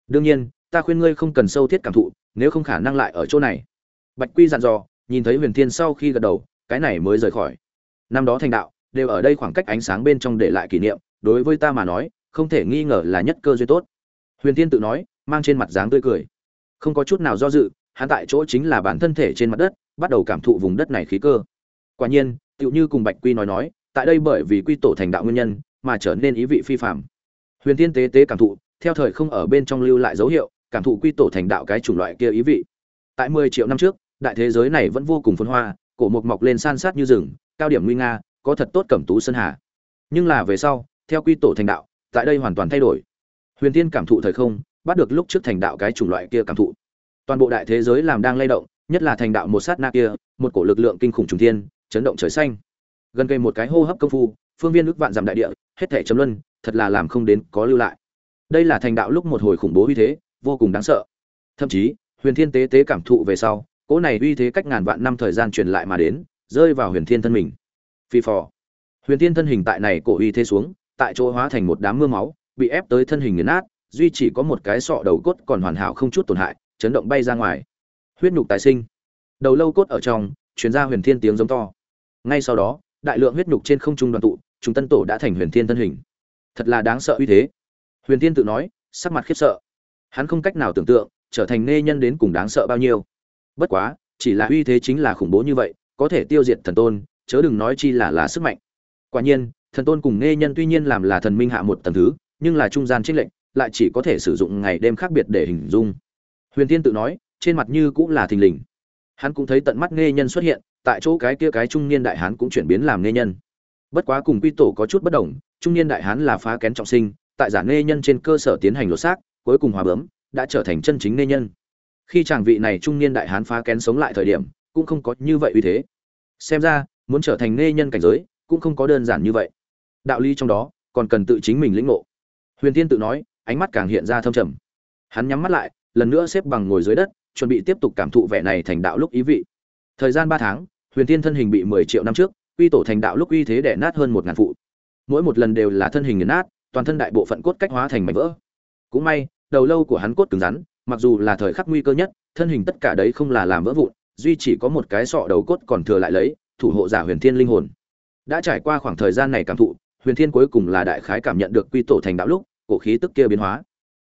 Đương nhiên, ta khuyên ngươi không cần sâu thiết cảm thụ, nếu không khả năng lại ở chỗ này. Bạch quy dặn dò, nhìn thấy huyền thiên sau khi gật đầu, cái này mới rời khỏi. Năm đó thành đạo, đều ở đây khoảng cách ánh sáng bên trong để lại kỷ niệm, đối với ta mà nói không thể nghi ngờ là nhất cơ duyên tốt. Huyền tiên tự nói, mang trên mặt dáng tươi cười. Không có chút nào do dự, hắn tại chỗ chính là bản thân thể trên mặt đất, bắt đầu cảm thụ vùng đất này khí cơ. Quả nhiên, tựu như cùng bạch quy nói nói, tại đây bởi vì quy tổ thành đạo nguyên nhân, mà trở nên ý vị phi phạm huyền tiên tế tế cảm thụ, theo thời không ở bên trong lưu lại dấu hiệu, cảm thụ quy tổ thành đạo cái chủng loại kia ý vị. Tại mười triệu năm trước, đại thế giới này vẫn vô cùng phồn hoa, cổ mục mọc lên san sát như rừng, cao điểm nguy nga, có thật tốt cẩm tú sơn hà. Nhưng là về sau, theo quy tổ thành đạo tại đây hoàn toàn thay đổi. Huyền tiên cảm thụ thời không, bắt được lúc trước thành đạo cái chủng loại kia cảm thụ. Toàn bộ đại thế giới làm đang lay động, nhất là thành đạo một sát na kia, một cổ lực lượng kinh khủng trùng thiên, chấn động trời xanh. Gần cây một cái hô hấp công phu, phương viên ước vạn dặm đại địa, hết thể chấm luân, thật là làm không đến có lưu lại. Đây là thành đạo lúc một hồi khủng bố uy thế, vô cùng đáng sợ. Thậm chí, huyền thiên tế tế cảm thụ về sau, cỗ này uy thế cách ngàn vạn năm thời gian truyền lại mà đến, rơi vào huyền thiên thân mình. Phi phò. Huyền thiên thân hình tại này cổ uy thế xuống tại chỗ hóa thành một đám mưa máu, bị ép tới thân hình nghiền nát, duy chỉ có một cái sọ đầu cốt còn hoàn hảo không chút tổn hại, chấn động bay ra ngoài. Huyết nhục tái sinh. Đầu lâu cốt ở trong chuyến ra huyền thiên tiếng giống to. Ngay sau đó, đại lượng huyết nhục trên không trung đoàn tụ, chúng tân tổ đã thành huyền thiên thân hình. Thật là đáng sợ uy thế. Huyền thiên tự nói, sắc mặt khiếp sợ. Hắn không cách nào tưởng tượng, trở thành nê nhân đến cùng đáng sợ bao nhiêu. Bất quá, chỉ là uy thế chính là khủng bố như vậy, có thể tiêu diệt thần tôn, chớ đừng nói chi là là sức mạnh. Quả nhiên thần tôn cùng nghe nhân tuy nhiên làm là thần minh hạ một tầng thứ, nhưng là trung gian trích lệnh lại chỉ có thể sử dụng ngày đêm khác biệt để hình dung. Huyền thiên tự nói, trên mặt như cũng là thình lình. Hắn cũng thấy tận mắt nghe nhân xuất hiện, tại chỗ cái kia cái trung niên đại hán cũng chuyển biến làm nghe nhân. Bất quá cùng quy tổ có chút bất đồng, trung niên đại hán là phá kén trọng sinh, tại giả nghe nhân trên cơ sở tiến hành lột xác, cuối cùng hòa bướm, đã trở thành chân chính nghe nhân. Khi chàng vị này trung niên đại hán phá kén sống lại thời điểm, cũng không có như vậy uy thế. Xem ra, muốn trở thành nghe nhân cảnh giới, cũng không có đơn giản như vậy đạo lý trong đó còn cần tự chính mình lĩnh ngộ. Huyền tiên tự nói, ánh mắt càng hiện ra thâm trầm. Hắn nhắm mắt lại, lần nữa xếp bằng ngồi dưới đất, chuẩn bị tiếp tục cảm thụ vẻ này thành đạo lúc ý vị. Thời gian ba tháng, huyền tiên thân hình bị mười triệu năm trước uy tổ thành đạo lúc uy thế đẻ nát hơn một ngàn phụ. Mỗi một lần đều là thân hình nghiền nát, toàn thân đại bộ phận cốt cách hóa thành mảnh vỡ. Cũng may, đầu lâu của hắn cốt cứng rắn, mặc dù là thời khắc nguy cơ nhất, thân hình tất cả đấy không là làm vỡ vụn, duy chỉ có một cái sọ đầu cốt còn thừa lại lấy, thủ hộ giả huyền thiên linh hồn. Đã trải qua khoảng thời gian này cảm thụ huyền thiên cuối cùng là đại khái cảm nhận được quy tổ thành đạo lúc, cổ khí tức kia biến hóa.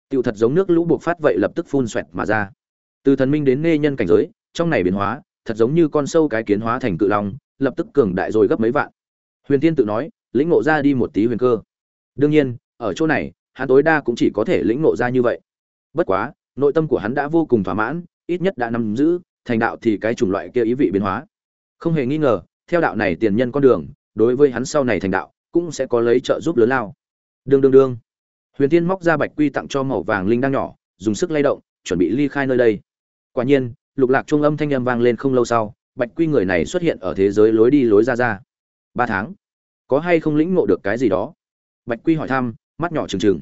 Tựu thật giống nước lũ buộc phát vậy lập tức phun xoẹt mà ra. Từ thần minh đến nghe nhân cảnh giới, trong này biến hóa, thật giống như con sâu cái kiến hóa thành cự long, lập tức cường đại rồi gấp mấy vạn. Huyền Thiên tự nói, lĩnh ngộ ra đi một tí huyền cơ. Đương nhiên, ở chỗ này, hắn tối đa cũng chỉ có thể lĩnh ngộ ra như vậy. Bất quá, nội tâm của hắn đã vô cùng thỏa mãn, ít nhất đã nắm giữ, thành đạo thì cái chủng loại kia ý vị biến hóa. Không hề nghi ngờ, theo đạo này tiền nhân con đường, đối với hắn sau này thành đạo cũng sẽ có lấy trợ giúp lớn lao. Đương đương đương. Huyền tiên móc ra bạch quy tặng cho màu vàng linh đang nhỏ, dùng sức lay động, chuẩn bị ly khai nơi đây. Quả nhiên, lục lạc trung âm thanh âm vang lên không lâu sau, bạch quy người này xuất hiện ở thế giới lối đi lối ra ra. Ba tháng. Có hay không lĩnh ngộ được cái gì đó? Bạch quy hỏi thăm, mắt nhỏ trừng trừng.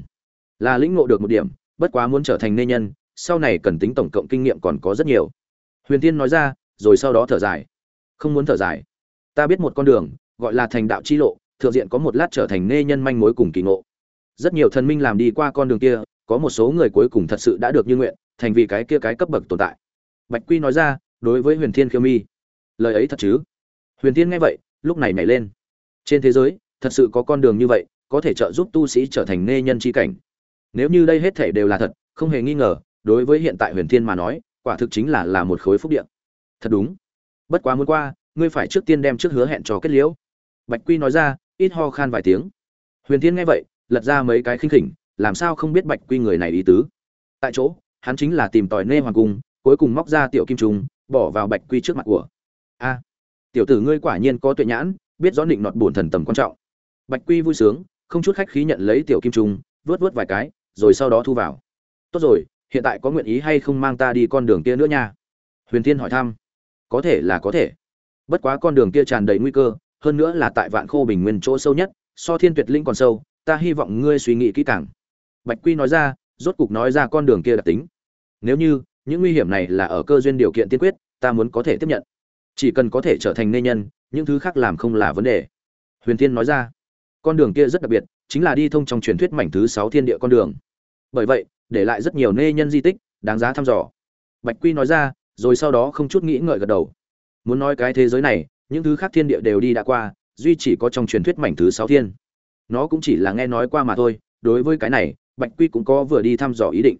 Là lĩnh ngộ được một điểm, bất quá muốn trở thành nê nhân, sau này cần tính tổng cộng kinh nghiệm còn có rất nhiều. Huyền tiên nói ra, rồi sau đó thở dài. Không muốn thở dài. Ta biết một con đường, gọi là thành đạo chi lộ thượng diện có một lát trở thành nê nhân manh mối cùng kỳ ngộ. Rất nhiều thần minh làm đi qua con đường kia, có một số người cuối cùng thật sự đã được như nguyện, thành vì cái kia cái cấp bậc tồn tại. Bạch quy nói ra, đối với huyền thiên khiêu mi, lời ấy thật chứ? Huyền thiên nghe vậy, lúc này nhảy lên. Trên thế giới, thật sự có con đường như vậy, có thể trợ giúp tu sĩ trở thành nê nhân chi cảnh. Nếu như đây hết thể đều là thật, không hề nghi ngờ, đối với hiện tại huyền thiên mà nói, quả thực chính là là một khối phúc điện thật đúng. Bất quá muốn qua, ngươi phải trước tiên đem trước hứa hẹn cho kết liễu. Bạch quy nói ra ít ho khan vài tiếng. Huyền thiên nghe vậy, lật ra mấy cái khinh khỉnh, làm sao không biết bạch quy người này ý tứ. Tại chỗ, hắn chính là tìm tòi nê hoàng cung, cuối cùng móc ra tiểu kim trùng bỏ vào bạch quy trước mặt của. A, tiểu tử ngươi quả nhiên có tuệ nhãn, biết rõ định nọt bổn thần tầm quan trọng. Bạch quy vui sướng, không chút khách khí nhận lấy tiểu kim trùng vớt vớt vài cái, rồi sau đó thu vào. Tốt rồi, hiện tại có nguyện ý hay không mang ta đi con đường kia nữa nha? Huyền thiên hỏi thăm. Có thể là có thể. Bất quá con đường kia tràn đầy nguy cơ hơn nữa là tại vạn khô bình nguyên chỗ sâu nhất, so thiên tuyệt linh còn sâu, ta hy vọng ngươi suy nghĩ kỹ càng. Bạch quy nói ra, rốt cục nói ra con đường kia đặc tính. Nếu như, những nguy hiểm này là ở cơ duyên điều kiện tiên quyết, ta muốn có thể tiếp nhận. Chỉ cần có thể trở thành nê nhân, những thứ khác làm không là vấn đề. Huyền tiên nói ra. Con đường kia rất đặc biệt, chính là đi thông trong truyền thuyết mảnh thứ sáu thiên địa con đường. Bởi vậy, để lại rất nhiều nê nhân di tích, đáng giá thăm dò. Bạch quy nói ra, rồi sau đó không chút nghĩ ngợi gật đầu. Muốn nói cái thế giới này những thứ khác thiên địa đều đi đã qua, duy chỉ có trong truyền thuyết mảnh thứ sáu thiên. Nó cũng chỉ là nghe nói qua mà thôi, đối với cái này, bạch quy cũng có vừa đi thăm dò ý định.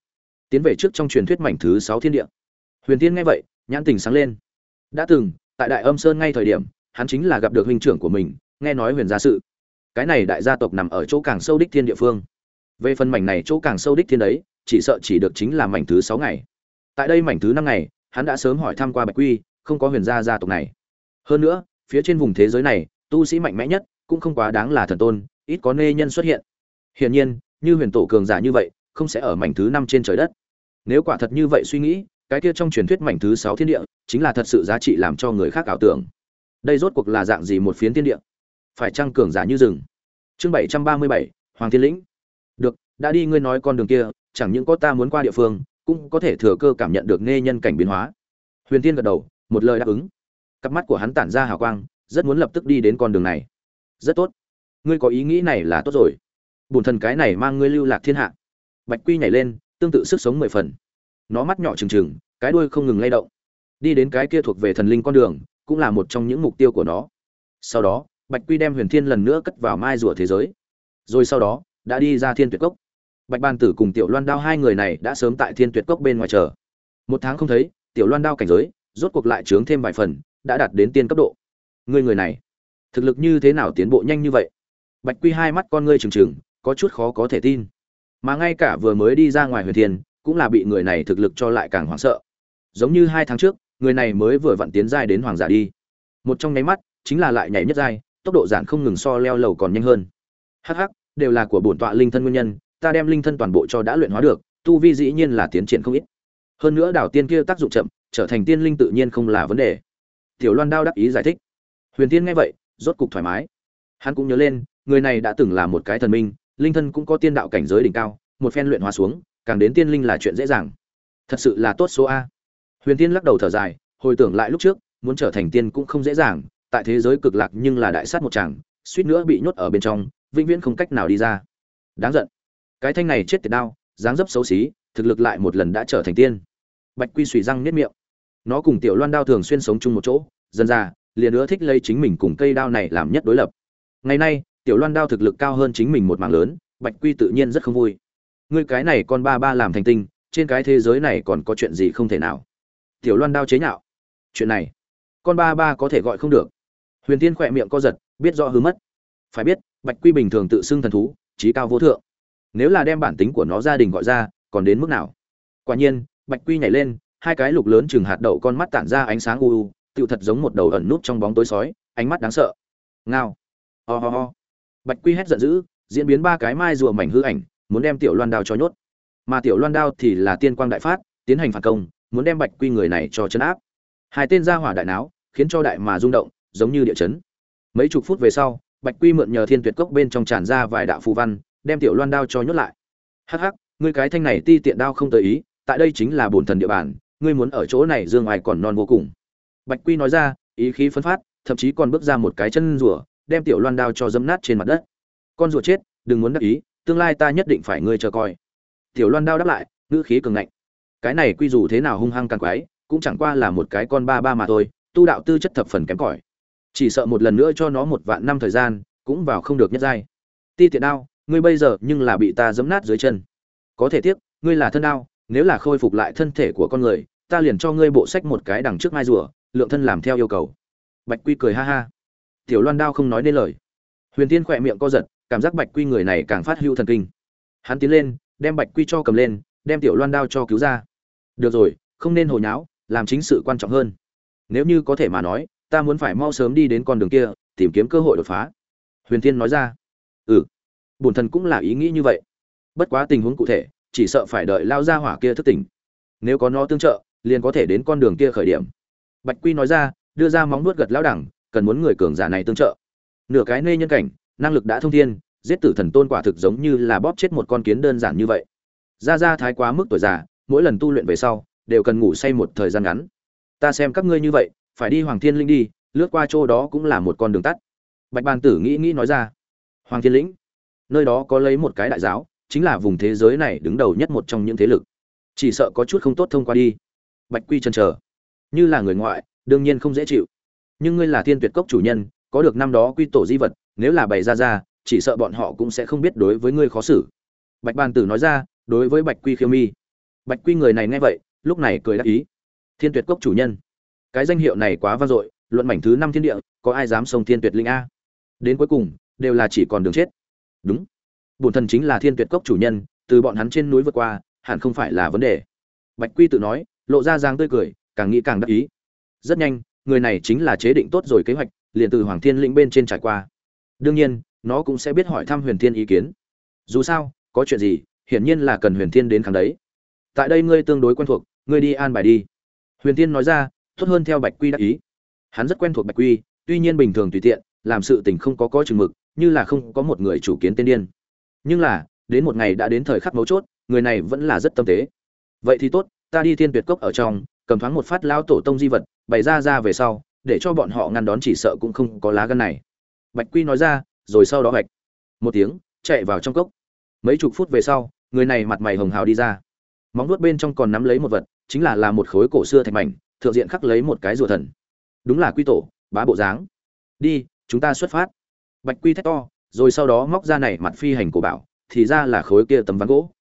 Tiến về trước trong truyền thuyết mảnh thứ sáu thiên địa. Huyền tiên nghe vậy, nhãn tình sáng lên. Đã từng, tại đại âm sơn ngay thời điểm, hắn chính là gặp được huynh trưởng của mình, nghe nói huyền gia sự. Cái này đại gia tộc nằm ở chỗ càng sâu đích thiên địa phương. Về phần mảnh này chỗ càng sâu đích thiên đấy, chỉ sợ chỉ được chính là mảnh thứ sáu ngày. Tại đây mảnh thứ năm ngày, hắn đã sớm hỏi thăm qua bạch quy, không có huyền gia gia tộc này hơn nữa, phía trên vùng thế giới này, tu sĩ mạnh mẽ nhất cũng không quá đáng là thần tôn, ít có nê nhân xuất hiện. Hiển nhiên, như huyền tổ cường giả như vậy, không sẽ ở mảnh thứ năm trên trời đất. Nếu quả thật như vậy suy nghĩ, cái kia trong truyền thuyết mảnh thứ sáu thiên địa chính là thật sự giá trị làm cho người khác ảo tưởng. Đây rốt cuộc là dạng gì một phiến thiên địa? Phải chăng cường giả như rừng? Chương bảy trăm ba mươi bảy, hoàng thiên lĩnh. Được, đã đi ngươi nói con đường kia, chẳng những có ta muốn qua địa phương, cũng có thể thừa cơ cảm nhận được nghe nhân cảnh biến hóa. Huyền tiên gật đầu, một lời đáp ứng cặp mắt của hắn tản ra hào quang, rất muốn lập tức đi đến con đường này. Rất tốt. Ngươi có ý nghĩ này là tốt rồi. Bùn thần cái này mang ngươi lưu lạc thiên hạ. Bạch quy nhảy lên, tương tự sức sống mười phần. Nó mắt nhỏ trừng trừng, cái đuôi không ngừng lay động. Đi đến cái kia thuộc về thần linh con đường, cũng là một trong những mục tiêu của nó. Sau đó, bạch quy đem huyền thiên lần nữa cất vào mai rùa thế giới. Rồi sau đó, đã đi ra thiên tuyệt cốc. Bạch ban tử cùng tiểu loan đao hai người này đã sớm tại thiên tuyệt cốc bên ngoài chờ. Một tháng không thấy, tiểu loan đao cảnh giới rốt cuộc lại trướng thêm vài phần đã đạt đến tiên cấp độ. Người người này, thực lực như thế nào tiến bộ nhanh như vậy? Bạch quy hai mắt con ngươi trừng trừng, có chút khó có thể tin. Mà ngay cả vừa mới đi ra ngoài huyền thiên, cũng là bị người này thực lực cho lại càng hoảng sợ. Giống như hai tháng trước, người này mới vừa vặn tiến giai đến hoàng giả đi. Một trong nháy mắt, chính là lại nhảy nhất giai, tốc độ giản không ngừng so leo lầu còn nhanh hơn. Hh đều là của bổn tọa linh thân nguyên nhân, ta đem linh thân toàn bộ cho đã luyện hóa được, tu vi dĩ nhiên là tiến triển không ít. Hơn nữa đảo tiên kia tác dụng chậm, trở thành tiên linh tự nhiên không là vấn đề tiểu loan đao đắc ý giải thích. Huyền tiên nghe vậy, rốt cục thoải mái. Hắn cũng nhớ lên, người này đã từng là một cái thần minh, linh thân cũng có tiên đạo cảnh giới đỉnh cao, một phen luyện hóa xuống, càng đến tiên linh là chuyện dễ dàng. Thật sự là tốt số a. Huyền tiên lắc đầu thở dài, hồi tưởng lại lúc trước, muốn trở thành tiên cũng không dễ dàng, tại thế giới cực lạc nhưng là đại sát một chàng, suýt nữa bị nhốt ở bên trong, vĩnh viễn không cách nào đi ra. Đáng giận. Cái thanh này chết tiệt đau dáng dấp xấu xí, thực lực lại một lần đã trở thành tiên. Bạch quy suy răng niết miệng nó cùng tiểu loan đao thường xuyên sống chung một chỗ, dần ra, liền ưa thích lấy chính mình cùng cây đao này làm nhất đối lập. Ngày nay, tiểu loan đao thực lực cao hơn chính mình một mảng lớn, bạch quy tự nhiên rất không vui. Ngươi cái này con ba ba làm thành tinh, trên cái thế giới này còn có chuyện gì không thể nào? Tiểu loan đao chế nhạo. Chuyện này, con ba ba có thể gọi không được. Huyền tiên khỏe miệng co giật, biết rõ hứa mất. Phải biết, bạch quy bình thường tự xưng thần thú, trí cao vô thượng. Nếu là đem bản tính của nó gia đình gọi ra, còn đến mức nào? Quả nhiên, bạch quy nhảy lên hai cái lục lớn chừng hạt đậu con mắt tản ra ánh sáng u u, tựu thật giống một đầu ẩn nút trong bóng tối sói, ánh mắt đáng sợ. Ngao. Oh ho bạch quy hét giận dữ, diễn biến ba cái mai rùa mảnh hư ảnh, muốn đem tiểu loan đao cho nhốt. Mà tiểu loan đao thì là tiên quang đại phát, tiến hành phản công, muốn đem bạch quy người này cho chấn áp. Hai tên ra hỏa đại não khiến cho đại mà rung động, giống như địa chấn. Mấy chục phút về sau, bạch quy mượn nhờ thiên tuyệt cốc bên trong tràn ra vài đạo phù văn, đem tiểu loan đao cho nhốt lại. Hắc hắc, ngươi cái thanh này ti tiện đao không tới ý, tại đây chính là bổn thần địa bàn ngươi muốn ở chỗ này dương ai còn non vô cùng. Bạch quy nói ra, ý khí phấn phát, thậm chí còn bước ra một cái chân rùa, đem tiểu loan đao cho dấm nát trên mặt đất. Con rùa chết, đừng muốn đắc ý, tương lai ta nhất định phải ngươi chờ coi. Tiểu loan đao đáp lại, ngữ khí cường ngạnh. Cái này quy dù thế nào hung hăng càng quái, cũng chẳng qua là một cái con ba ba mà thôi, tu đạo tư chất thập phần kém cỏi. Chỉ sợ một lần nữa cho nó một vạn năm thời gian, cũng vào không được nhất giai. Ti tiện đao, ngươi bây giờ nhưng là bị ta giấm nát dưới chân. Có thể tiếc, ngươi là thân đao nếu là khôi phục lại thân thể của con người, ta liền cho ngươi bộ sách một cái đằng trước mai rùa, lượng thân làm theo yêu cầu. Bạch quy cười ha ha. Tiểu loan đao không nói nên lời. Huyền tiên khỏe miệng co giật, cảm giác bạch quy người này càng phát hưu thần kinh. Hắn tiến lên, đem bạch quy cho cầm lên, đem tiểu loan đao cho cứu ra. Được rồi, không nên hồi nháo, làm chính sự quan trọng hơn. Nếu như có thể mà nói, ta muốn phải mau sớm đi đến con đường kia, tìm kiếm cơ hội đột phá. Huyền tiên nói ra. Ừ. Bổn thần cũng là ý nghĩ như vậy. Bất quá tình huống cụ thể chỉ sợ phải đợi lao ra hỏa kia thức tỉnh. Nếu có nó tương trợ, liền có thể đến con đường kia khởi điểm. Bạch quy nói ra, đưa ra móng nuốt gật lão đẳng, cần muốn người cường giả này tương trợ. Nửa cái nê nhân cảnh, năng lực đã thông thiên, giết tử thần tôn quả thực giống như là bóp chết một con kiến đơn giản như vậy. Ra ra thái quá mức tuổi già, mỗi lần tu luyện về sau, đều cần ngủ say một thời gian ngắn. Ta xem các ngươi như vậy, phải đi hoàng thiên linh đi, lướt qua chỗ đó cũng là một con đường tắt. Bạch bàn tử nghĩ nghĩ nói ra, hoàng thiên lĩnh nơi đó có lấy một cái đại giáo chính là vùng thế giới này đứng đầu nhất một trong những thế lực. Chỉ sợ có chút không tốt thông qua đi. Bạch quy chân chờ. Như là người ngoại, đương nhiên không dễ chịu. Nhưng ngươi là thiên tuyệt cốc chủ nhân, có được năm đó quy tổ di vật, nếu là bày ra ra, chỉ sợ bọn họ cũng sẽ không biết đối với ngươi khó xử. Bạch bàn tử nói ra, đối với bạch quy khiêu mi. Bạch quy người này nghe vậy, lúc này cười đáp ý. Thiên tuyệt cốc chủ nhân. Cái danh hiệu này quá vang dội, luận mảnh thứ năm thiên địa, có ai dám sông thiên tuyệt linh a? Đến cuối cùng, đều là chỉ còn đường chết. Đúng bổn thần chính là thiên tuyệt cốc chủ nhân, từ bọn hắn trên núi vượt qua, hẳn không phải là vấn đề. Bạch quy tự nói, lộ ra dáng tươi cười, càng nghĩ càng đắc ý. Rất nhanh, người này chính là chế định tốt rồi kế hoạch, liền từ hoàng thiên lĩnh bên trên trải qua. Đương nhiên, nó cũng sẽ biết hỏi thăm huyền thiên ý kiến. Dù sao, có chuyện gì, hiển nhiên là cần huyền thiên đến khám đấy. Tại đây ngươi tương đối quen thuộc, ngươi đi an bài đi. Huyền thiên nói ra, tốt hơn theo bạch quy đắc ý. Hắn rất quen thuộc bạch quy, tuy nhiên bình thường tùy tiện, làm sự tình không có có chừng mực, như là không có một người chủ kiến tên điên nhưng là, đến một ngày đã đến thời khắc mấu chốt, người này vẫn là rất tâm tế. Vậy thì tốt, ta đi thiên tuyệt cốc ở trong, cầm thoáng một phát lao tổ tông di vật, bày ra ra về sau, để cho bọn họ ngăn đón chỉ sợ cũng không có lá gân này. Bạch quy nói ra, rồi sau đó bạch. Một tiếng, chạy vào trong cốc. Mấy chục phút về sau, người này mặt mày hồng hào đi ra. Móng nuốt bên trong còn nắm lấy một vật, chính là là một khối cổ xưa thạch mảnh, thượng diện khắc lấy một cái rùa thần. Đúng là quy tổ, bá bộ dáng. Đi, chúng ta xuất phát. Bạch quy thét to rồi sau đó móc ra này mặt phi hành cổ bảo, thì ra là khối kia tấm ván gỗ.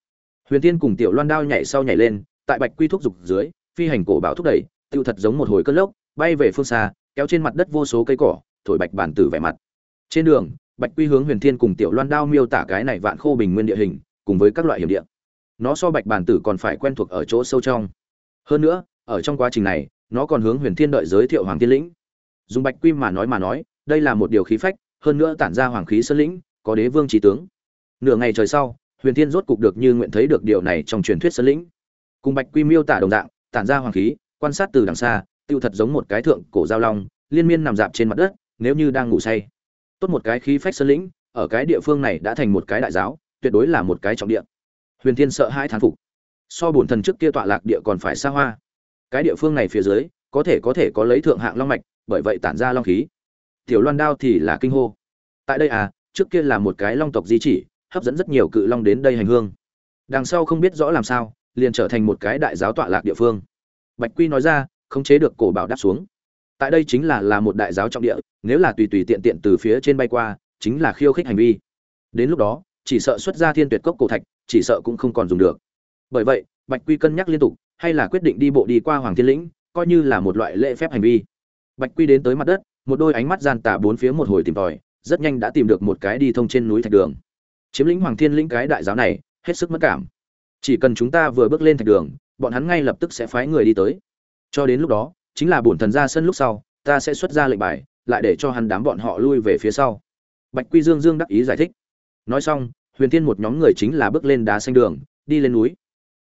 Huyền tiên cùng tiểu loan đao nhảy sau nhảy lên, tại bạch quy thúc dục dưới, phi hành cổ bảo thúc đẩy, tiêu thật giống một hồi cơn lốc, bay về phương xa, kéo trên mặt đất vô số cây cỏ, thổi bạch bản tử vẻ mặt. Trên đường, bạch quy hướng huyền thiên cùng tiểu loan đao miêu tả cái này vạn khô bình nguyên địa hình, cùng với các loại hiểm địa. Nó so bạch bản tử còn phải quen thuộc ở chỗ sâu trong. Hơn nữa, ở trong quá trình này, nó còn hướng huyền thiên đợi giới thiệu hoàng thiên lĩnh. Dùng bạch quy mà nói mà nói, đây là một điều khí phách hơn nữa tản ra hoàng khí sơn lĩnh, có đế vương trí tướng. Nửa ngày trời sau, huyền thiên rốt cục được như nguyện thấy được điều này trong truyền thuyết sơn lĩnh. Cùng bạch quy miêu tả đồng dạng, tản ra hoàng khí, quan sát từ đằng xa, tiêu thật giống một cái thượng cổ giao long, liên miên nằm dạp trên mặt đất, nếu như đang ngủ say. Tốt một cái khí phách sơn lĩnh, ở cái địa phương này đã thành một cái đại giáo, tuyệt đối là một cái trọng địa. Huyền thiên sợ hãi thán phục. So bổn thần trước kia tọa lạc địa còn phải xa hoa. Cái địa phương này phía dưới, có thể có thể có lấy thượng hạng long mạch, bởi vậy tản ra long khí tiểu loan đao thì là kinh hô. Tại đây à trước kia là một cái long tộc di chỉ, hấp dẫn rất nhiều cự long đến đây hành hương. Đằng sau không biết rõ làm sao, liền trở thành một cái đại giáo tọa lạc địa phương. Bạch quy nói ra không chế được cổ bảo đáp xuống. Tại đây chính là là một đại giáo trọng địa, nếu là tùy tùy tiện tiện từ phía trên bay qua, chính là khiêu khích hành vi. Đến lúc đó, chỉ sợ xuất ra thiên tuyệt cốc cổ thạch, chỉ sợ cũng không còn dùng được. Bởi vậy, bạch quy cân nhắc liên tục, hay là quyết định đi bộ đi qua hoàng thiên lĩnh, coi như là một loại lễ phép hành vi. Bạch quy đến tới mặt đất một đôi ánh mắt gian tà bốn phía một hồi tìm tòi, rất nhanh đã tìm được một cái đi thông trên núi thạch đường. Chiếm lĩnh hoàng thiên lĩnh cái đại giáo này, hết sức mất cảm. Chỉ cần chúng ta vừa bước lên thạch đường, bọn hắn ngay lập tức sẽ phái người đi tới. Cho đến lúc đó, chính là bổn thần ra sân lúc sau, ta sẽ xuất ra lệnh bài, lại để cho hắn đám bọn họ lui về phía sau. Bạch quy dương dương đắc ý giải thích. Nói xong, huyền thiên một nhóm người chính là bước lên đá xanh đường, đi lên núi.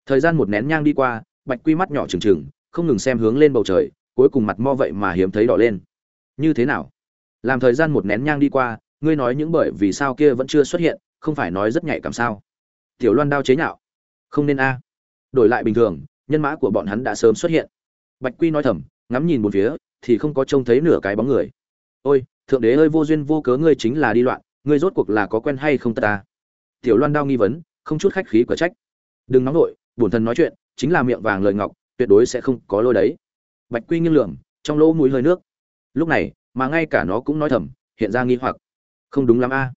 Thời gian một nén nhang đi qua, bạch quy mắt nhỏ trừng trừng, không ngừng xem hướng lên bầu trời, cuối cùng mặt mo vậy mà hiếm thấy đỏ lên như thế nào? Làm thời gian một nén nhang đi qua, ngươi nói những bởi vì sao kia vẫn chưa xuất hiện, không phải nói rất nhạy cảm sao? Tiểu loan đao chế nhạo. Không nên a. Đổi lại bình thường, nhân mã của bọn hắn đã sớm xuất hiện. Bạch quy nói thầm, ngắm nhìn một phía, thì không có trông thấy nửa cái bóng người. Ôi, thượng đế ơi, vô duyên vô cớ ngươi chính là đi loạn, ngươi rốt cuộc là có quen hay không ta? Tiểu loan đao nghi vấn, không chút khách khí của trách. Đừng nóng nổi bổn thân nói chuyện, chính là miệng vàng lời ngọc, tuyệt đối sẽ không có lôi đấy. Bạch quy nghiêng lượm trong lỗ mũi hơi nước lúc này, mà ngay cả nó cũng nói thầm, hiện ra nghi hoặc. Không đúng lắm a.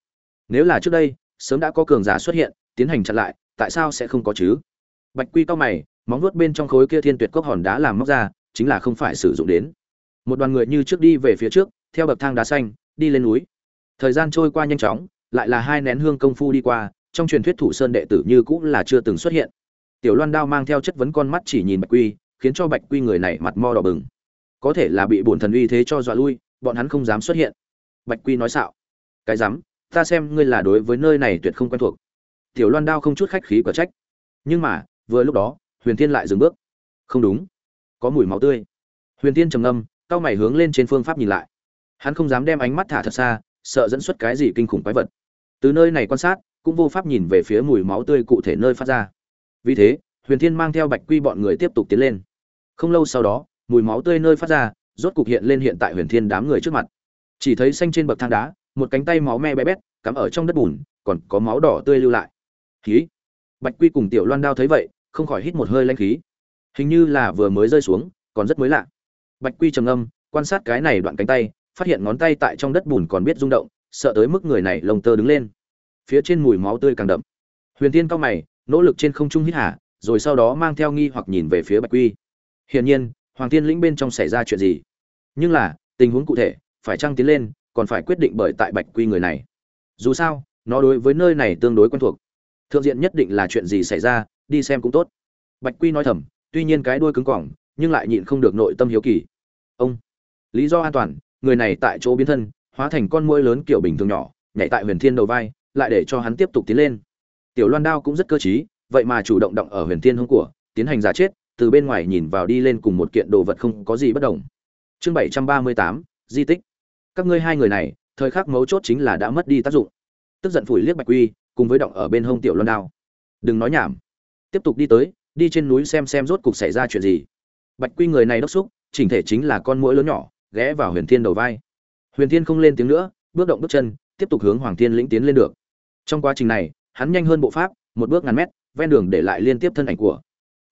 Nếu là trước đây, sớm đã có cường giả xuất hiện, tiến hành chặn lại, tại sao sẽ không có chứ? Bạch quy cao mày, móng vuốt bên trong khối kia thiên tuyệt cốc hòn đá làm móc ra, chính là không phải sử dụng đến. Một đoàn người như trước đi về phía trước, theo bậc thang đá xanh, đi lên núi. Thời gian trôi qua nhanh chóng, lại là hai nén hương công phu đi qua, trong truyền thuyết thủ sơn đệ tử như cũng là chưa từng xuất hiện. Tiểu loan đao mang theo chất vấn con mắt chỉ nhìn bạch quy, khiến cho bạch quy người này mặt mo đỏ bừng có thể là bị bổn thần uy thế cho dọa lui, bọn hắn không dám xuất hiện. Bạch quy nói xạo, cái dám ta xem ngươi là đối với nơi này tuyệt không quen thuộc. Tiểu loan đao không chút khách khí quả trách. Nhưng mà, vừa lúc đó, huyền thiên lại dừng bước. Không đúng, có mùi máu tươi. Huyền thiên trầm ngâm cao mày hướng lên trên phương pháp nhìn lại. Hắn không dám đem ánh mắt thả thật xa, sợ dẫn xuất cái gì kinh khủng quái vật. Từ nơi này quan sát, cũng vô pháp nhìn về phía mùi máu tươi cụ thể nơi phát ra. Vì thế, huyền thiên mang theo bạch quy bọn người tiếp tục tiến lên. Không lâu sau đó mùi máu tươi nơi phát ra, rốt cục hiện lên hiện tại huyền thiên đám người trước mặt. Chỉ thấy xanh trên bậc thang đá, một cánh tay máu me bé bét, cắm ở trong đất bùn, còn có máu đỏ tươi lưu lại. Khí bạch quy cùng tiểu loan đao thấy vậy, không khỏi hít một hơi lanh khí. Hình như là vừa mới rơi xuống, còn rất mới lạ. Bạch quy trầm âm quan sát cái này đoạn cánh tay, phát hiện ngón tay tại trong đất bùn còn biết rung động, sợ tới mức người này lồng tơ đứng lên. Phía trên mùi máu tươi càng đậm. Huyền tiên cao mày, nỗ lực trên không trung hít hả rồi sau đó mang theo nghi hoặc nhìn về phía bạch quy. Hiển nhiên hoàng tiên lĩnh bên trong xảy ra chuyện gì? Nhưng là, tình huống cụ thể, phải trăng tiến lên, còn phải quyết định bởi tại bạch quy người này? Dù sao, nó đối với nơi này tương đối quen thuộc. Thượng diện nhất định là chuyện gì xảy ra, đi xem cũng tốt. Bạch quy nói thầm, tuy nhiên cái đuôi cứng cỏng, nhưng lại nhịn không được nội tâm hiếu kỳ. Ông, lý do an toàn, người này tại chỗ biến thân, hóa thành con mũi lớn kiểu bình thường nhỏ, nhảy tại huyền thiên đầu vai, lại để cho hắn tiếp tục tiến lên. Tiểu loan đao cũng rất cơ trí, vậy mà chủ động động ở huyền thiên hông của, tiến hành giả chết từ bên ngoài nhìn vào đi lên cùng một kiện đồ vật không có gì bất đồng. Chương bảy trăm ba mươi tám, di tích. Các ngươi hai người này, thời khắc mấu chốt chính là đã mất đi tác dụng. Tức giận phủi liếc bạch quy, cùng với động ở bên hông tiểu loan đao. Đừng nói nhảm. Tiếp tục đi tới, đi trên núi xem xem rốt cục xảy ra chuyện gì. Bạch quy người này đốc xúc, chỉnh thể chính là con mũi lớn nhỏ, ghé vào huyền thiên đầu vai. Huyền thiên không lên tiếng nữa, bước động bước chân, tiếp tục hướng hoàng thiên lĩnh tiến lên được. Trong quá trình này, hắn nhanh hơn bộ pháp, một bước ngàn mét, ven đường để lại liên tiếp thân ảnh của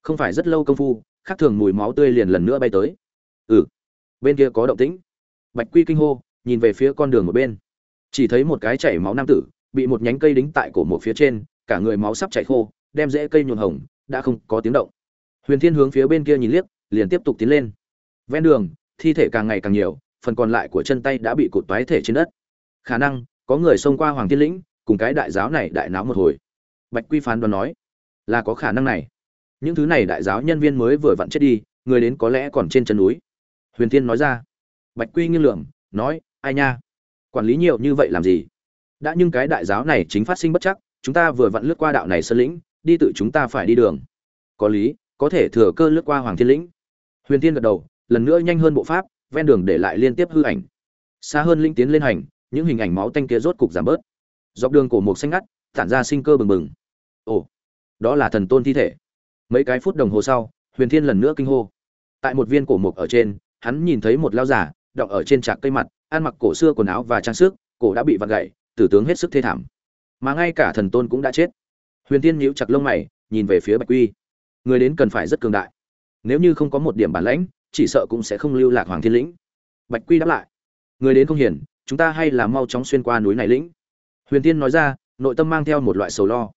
không phải rất lâu công phu khác thường mùi máu tươi liền lần nữa bay tới. Ừ bên kia có động tĩnh. Bạch quy kinh hô, nhìn về phía con đường một bên. Chỉ thấy một cái chảy máu nam tử, bị một nhánh cây đính tại cổ một phía trên, cả người máu sắp chảy khô, đem rễ cây nhuộm hồng, đã không có tiếng động. Huyền thiên hướng phía bên kia nhìn liếc, liền tiếp tục tiến lên. Ven đường, thi thể càng ngày càng nhiều, phần còn lại của chân tay đã bị cụt toái thể trên đất. Khả năng, có người xông qua hoàng thiên lĩnh, cùng cái đại giáo này đại náo một hồi. Bạch quy phán đoán nói, là có khả năng này những thứ này đại giáo nhân viên mới vừa vặn chết đi, người đến có lẽ còn trên chân núi. Huyền thiên nói ra. Bạch quy nghiêng lượng nói, ai nha? Quản lý nhiều như vậy làm gì? Đã nhưng cái đại giáo này chính phát sinh bất chắc, chúng ta vừa vặn lướt qua đạo này sơn lĩnh, đi tự chúng ta phải đi đường. Có lý, có thể thừa cơ lướt qua hoàng thiên lĩnh. Huyền thiên gật đầu, lần nữa nhanh hơn bộ pháp, ven đường để lại liên tiếp hư ảnh. Xa hơn linh tiến lên hành, những hình ảnh máu tanh kia rốt cục giảm bớt. Dọc đường cổ mục xanh ngắt, tản ra sinh cơ bừng bừng. Ồ, đó là thần tôn thi thể mấy cái phút đồng hồ sau, huyền thiên lần nữa kinh hô. Tại một viên cổ mục ở trên, hắn nhìn thấy một lao giả đọng ở trên trạc cây mặt, ăn mặc cổ xưa quần áo và trang sức, cổ đã bị vặn gậy tử tướng hết sức thê thảm. Mà ngay cả thần tôn cũng đã chết. Huyền thiên nhíu chặt lông mày, nhìn về phía bạch quy. Người đến cần phải rất cường đại. Nếu như không có một điểm bản lãnh, chỉ sợ cũng sẽ không lưu lạc hoàng thiên lĩnh. Bạch quy đáp lại. Người đến không hiển chúng ta hay là mau chóng xuyên qua núi này lĩnh. Huyền tiên nói ra, nội tâm mang theo một loại sầu lo.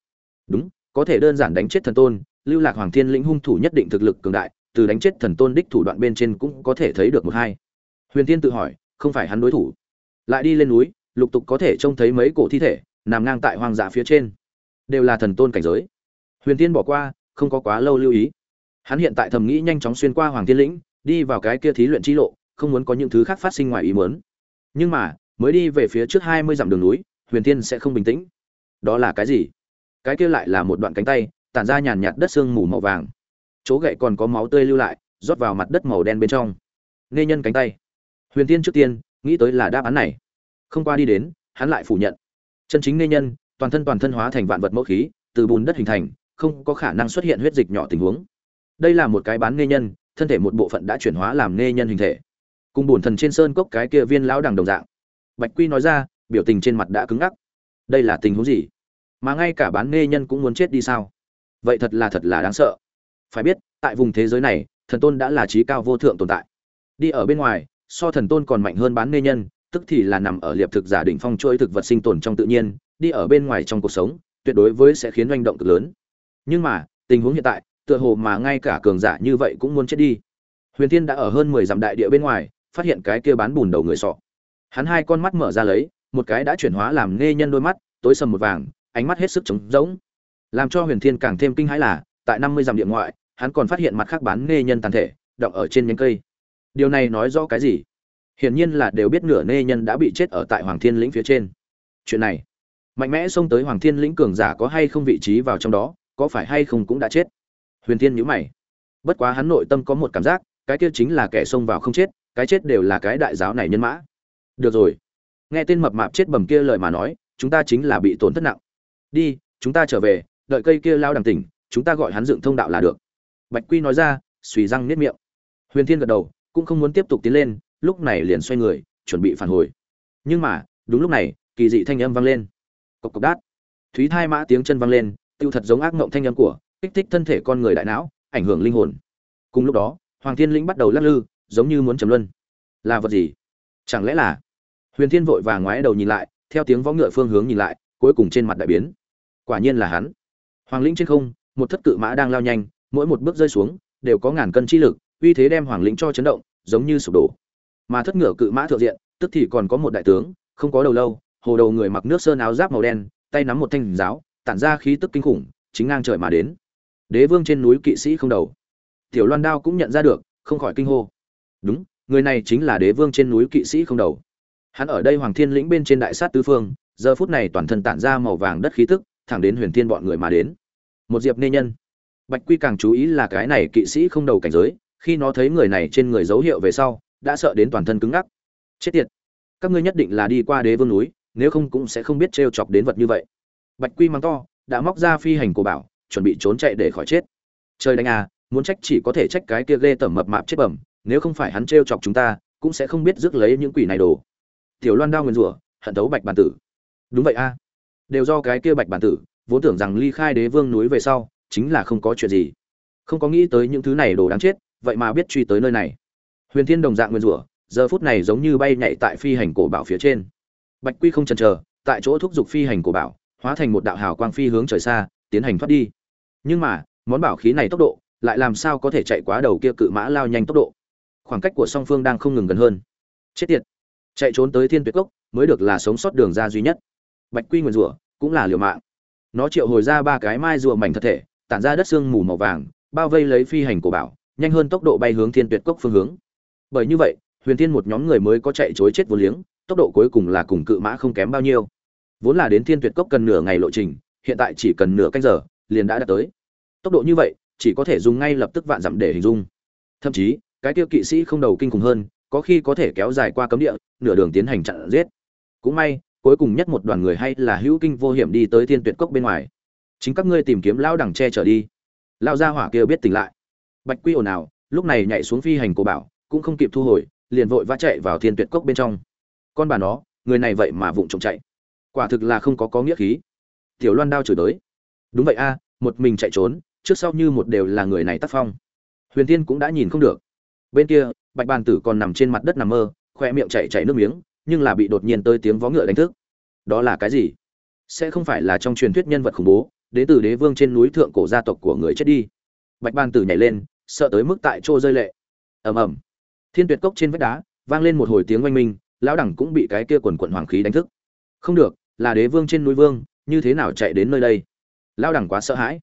Đúng, có thể đơn giản đánh chết thần tôn lưu lạc hoàng thiên lĩnh hung thủ nhất định thực lực cường đại, từ đánh chết thần tôn đích thủ đoạn bên trên cũng có thể thấy được một hai. Huyền thiên tự hỏi, không phải hắn đối thủ. Lại đi lên núi, lục tục có thể trông thấy mấy cổ thi thể, nằm ngang tại hoang dã phía trên. Đều là thần tôn cảnh giới. Huyền thiên bỏ qua, không có quá lâu lưu ý. Hắn hiện tại thầm nghĩ nhanh chóng xuyên qua hoàng thiên lĩnh, đi vào cái kia thí luyện chi lộ, không muốn có những thứ khác phát sinh ngoài ý muốn. Nhưng mà, mới đi về phía trước hai mươi dặm đường núi, huyền thiên sẽ không bình tĩnh. Đó là cái gì? Cái kia lại là một đoạn cánh tay tản ra nhàn nhạt đất sương mù màu vàng. Chỗ gậy còn có máu tươi lưu lại, rót vào mặt đất màu đen bên trong. Nghe nhân cánh tay. Huyền thiên trước tiên, nghĩ tới là đáp án này. Không qua đi đến, hắn lại phủ nhận. Chân chính nghe nhân, toàn thân toàn thân hóa thành vạn vật mẫu khí, từ bùn đất hình thành, không có khả năng xuất hiện huyết dịch nhỏ tình huống. Đây là một cái bán nghe nhân, thân thể một bộ phận đã chuyển hóa làm nghe nhân hình thể. Cùng bùn thần trên sơn cốc cái kia viên lão đằng đồng dạng. Bạch quy nói ra, biểu tình trên mặt đã cứng ngắc. Đây là tình huống gì? Mà ngay cả bán nghe nhân cũng muốn chết đi sao? Vậy thật là thật là đáng sợ. Phải biết, tại vùng thế giới này, thần tôn đã là trí cao vô thượng tồn tại. Đi ở bên ngoài, so thần tôn còn mạnh hơn bán nê nhân, tức thì là nằm ở liệp thực giả đỉnh phong chuỗi thực vật sinh tồn trong tự nhiên, đi ở bên ngoài trong cuộc sống, tuyệt đối với sẽ khiến doanh động cực lớn. Nhưng mà, tình huống hiện tại, tựa hồ mà ngay cả cường giả như vậy cũng muốn chết đi. Huyền thiên đã ở hơn mười dặm đại địa bên ngoài, phát hiện cái kia bán bùn đầu người sọ. Hắn hai con mắt mở ra lấy, một cái đã chuyển hóa làm nghe nhân đôi mắt, tối sầm một vàng, ánh mắt hết sức trống rỗng làm cho huyền thiên càng thêm kinh hãi là, tại năm mươi dặm địa ngoại, hắn còn phát hiện mặt khác bán nê nhân tàn thể động ở trên nhánh cây. Điều này nói rõ cái gì? Hiển nhiên là đều biết nửa nê nhân đã bị chết ở tại hoàng thiên lĩnh phía trên. Chuyện này, mạnh mẽ xông tới hoàng thiên lĩnh cường giả có hay không vị trí vào trong đó, có phải hay không cũng đã chết? Huyền thiên nhíu mày. Bất quá hắn nội tâm có một cảm giác, cái kia chính là kẻ xông vào không chết, cái chết đều là cái đại giáo này nhân mã. Được rồi. Nghe tên mập mạp chết bầm kia lời mà nói, chúng ta chính là bị tổn thất nặng. Đi, chúng ta trở về đợi cây kia lao đằng tỉnh, chúng ta gọi hắn dựng thông đạo là được. Bạch quy nói ra suy răng nếp miệng. Huyền thiên gật đầu, cũng không muốn tiếp tục tiến lên, lúc này liền xoay người, chuẩn bị phản hồi. Nhưng mà, đúng lúc này, kỳ dị thanh âm vang lên. Cộc cộc đát. Thúy thai mã tiếng chân vang lên, tiêu thật giống ác mộng thanh âm của, kích thích thân thể con người đại não, ảnh hưởng linh hồn. Cùng lúc đó, hoàng thiên lĩnh bắt đầu lắc lư, giống như muốn chấm luân. Là vật gì? Chẳng lẽ là? Huyền thiên vội vàng ngoái đầu nhìn lại, theo tiếng võ ngựa phương hướng nhìn lại, cuối cùng trên mặt đại biến. Quả nhiên là hắn hoàng lĩnh trên không, một thất cự mã đang lao nhanh, mỗi một bước rơi xuống, đều có ngàn cân chi lực, uy thế đem hoàng lĩnh cho chấn động, giống như sụp đổ. Mà thất ngựa cự mã thượng diện, tức thì còn có một đại tướng, không có đầu lâu, hồ đầu người mặc nước sơn áo giáp màu đen, tay nắm một thanh giáo, tản ra khí tức kinh khủng, chính ngang trời mà đến. Đế vương trên núi kỵ sĩ không đầu. Tiểu loan đao cũng nhận ra được, không khỏi kinh hô. Đúng, người này chính là đế vương trên núi kỵ sĩ không đầu. Hắn ở đây hoàng thiên lĩnh bên trên đại sát tứ phương, giờ phút này toàn thân tản ra màu vàng đất khí tức thẳng đến huyền thiên bọn người mà đến. Một diệp nê nhân. Bạch quy càng chú ý là cái này kỵ sĩ không đầu cảnh giới, khi nó thấy người này trên người dấu hiệu về sau, đã sợ đến toàn thân cứng ngắc. Chết tiệt. Các ngươi nhất định là đi qua đế vương núi, nếu không cũng sẽ không biết trêu chọc đến vật như vậy. Bạch quy mắng to, đã móc ra phi hành của bảo, chuẩn bị trốn chạy để khỏi chết. Trời đánh à muốn trách chỉ có thể trách cái kia ghê tởm mập mạp chết bẩm, nếu không phải hắn trêu chọc chúng ta, cũng sẽ không biết rước lấy những quỷ này đồ. Tiểu loan đao nguyên rủa, hận thấu bạch Bàn tử. Đúng vậy a đều do cái kia bạch bản tử, vốn tưởng rằng ly khai đế vương núi về sau, chính là không có chuyện gì. Không có nghĩ tới những thứ này đồ đáng chết, vậy mà biết truy tới nơi này. Huyền thiên đồng dạng nguyên rủa, giờ phút này giống như bay nhảy tại phi hành cổ bảo phía trên. Bạch quy không chần chờ, tại chỗ thúc giục phi hành cổ bảo, hóa thành một đạo hào quang phi hướng trời xa, tiến hành thoát đi. Nhưng mà, món bảo khí này tốc độ, lại làm sao có thể chạy quá đầu kia cự mã lao nhanh tốc độ? Khoảng cách của song phương đang không ngừng gần hơn. Chết tiệt. Chạy trốn tới thiên tuyệt cốc, mới được là sống sót đường ra duy nhất bạch quy nguyền rủa, cũng là liều mạng. Nó triệu hồi ra ba cái mai rùa mảnh thật thể, tản ra đất xương mù màu vàng, bao vây lấy phi hành của bảo, nhanh hơn tốc độ bay hướng thiên tuyệt cốc phương hướng. Bởi như vậy, huyền thiên một nhóm người mới có chạy chối chết vô liếng, tốc độ cuối cùng là cùng cự mã không kém bao nhiêu. Vốn là đến thiên tuyệt cốc cần nửa ngày lộ trình, hiện tại chỉ cần nửa canh giờ, liền đã đạt tới. Tốc độ như vậy, chỉ có thể dùng ngay lập tức vạn dặm để hình dung. Thậm chí, cái tiêu kỵ sĩ không đầu kinh khủng hơn, có khi có thể kéo dài qua cấm địa, nửa đường tiến hành chặn giết. Cũng may cuối cùng nhất một đoàn người hay là hữu kinh vô hiểm đi tới thiên tuyệt cốc bên ngoài. Chính các ngươi tìm kiếm lão đằng tre trở đi. Lao gia hỏa kia biết tỉnh lại. Bạch quy ồn ào, lúc này nhảy xuống phi hành của bảo, cũng không kịp thu hồi, liền vội vã chạy vào thiên tuyệt cốc bên trong. Con bà nó, người này vậy mà vụng trộm chạy. Quả thực là không có có nghĩa khí. Tiểu loan đao chửi tới. Đúng vậy a, một mình chạy trốn, trước sau như một đều là người này tác phong. Huyền tiên cũng đã nhìn không được. Bên kia, bạch bàn tử còn nằm trên mặt đất nằm mơ, khoe miệng chạy chạy nước miếng, nhưng là bị đột nhiên tới tiếng vó ngựa đánh thức đó là cái gì? Sẽ không phải là trong truyền thuyết nhân vật khủng bố, đến từ đế vương trên núi thượng cổ gia tộc của người chết đi. Bạch ban tử nhảy lên, sợ tới mức tại chỗ rơi lệ. Ầm ầm. Thiên tuyệt cốc trên vách đá, vang lên một hồi tiếng oanh minh, lão đẳng cũng bị cái kia quần quận hoàng khí đánh thức. Không được, là đế vương trên núi vương, như thế nào chạy đến nơi đây? Lão đẳng quá sợ hãi.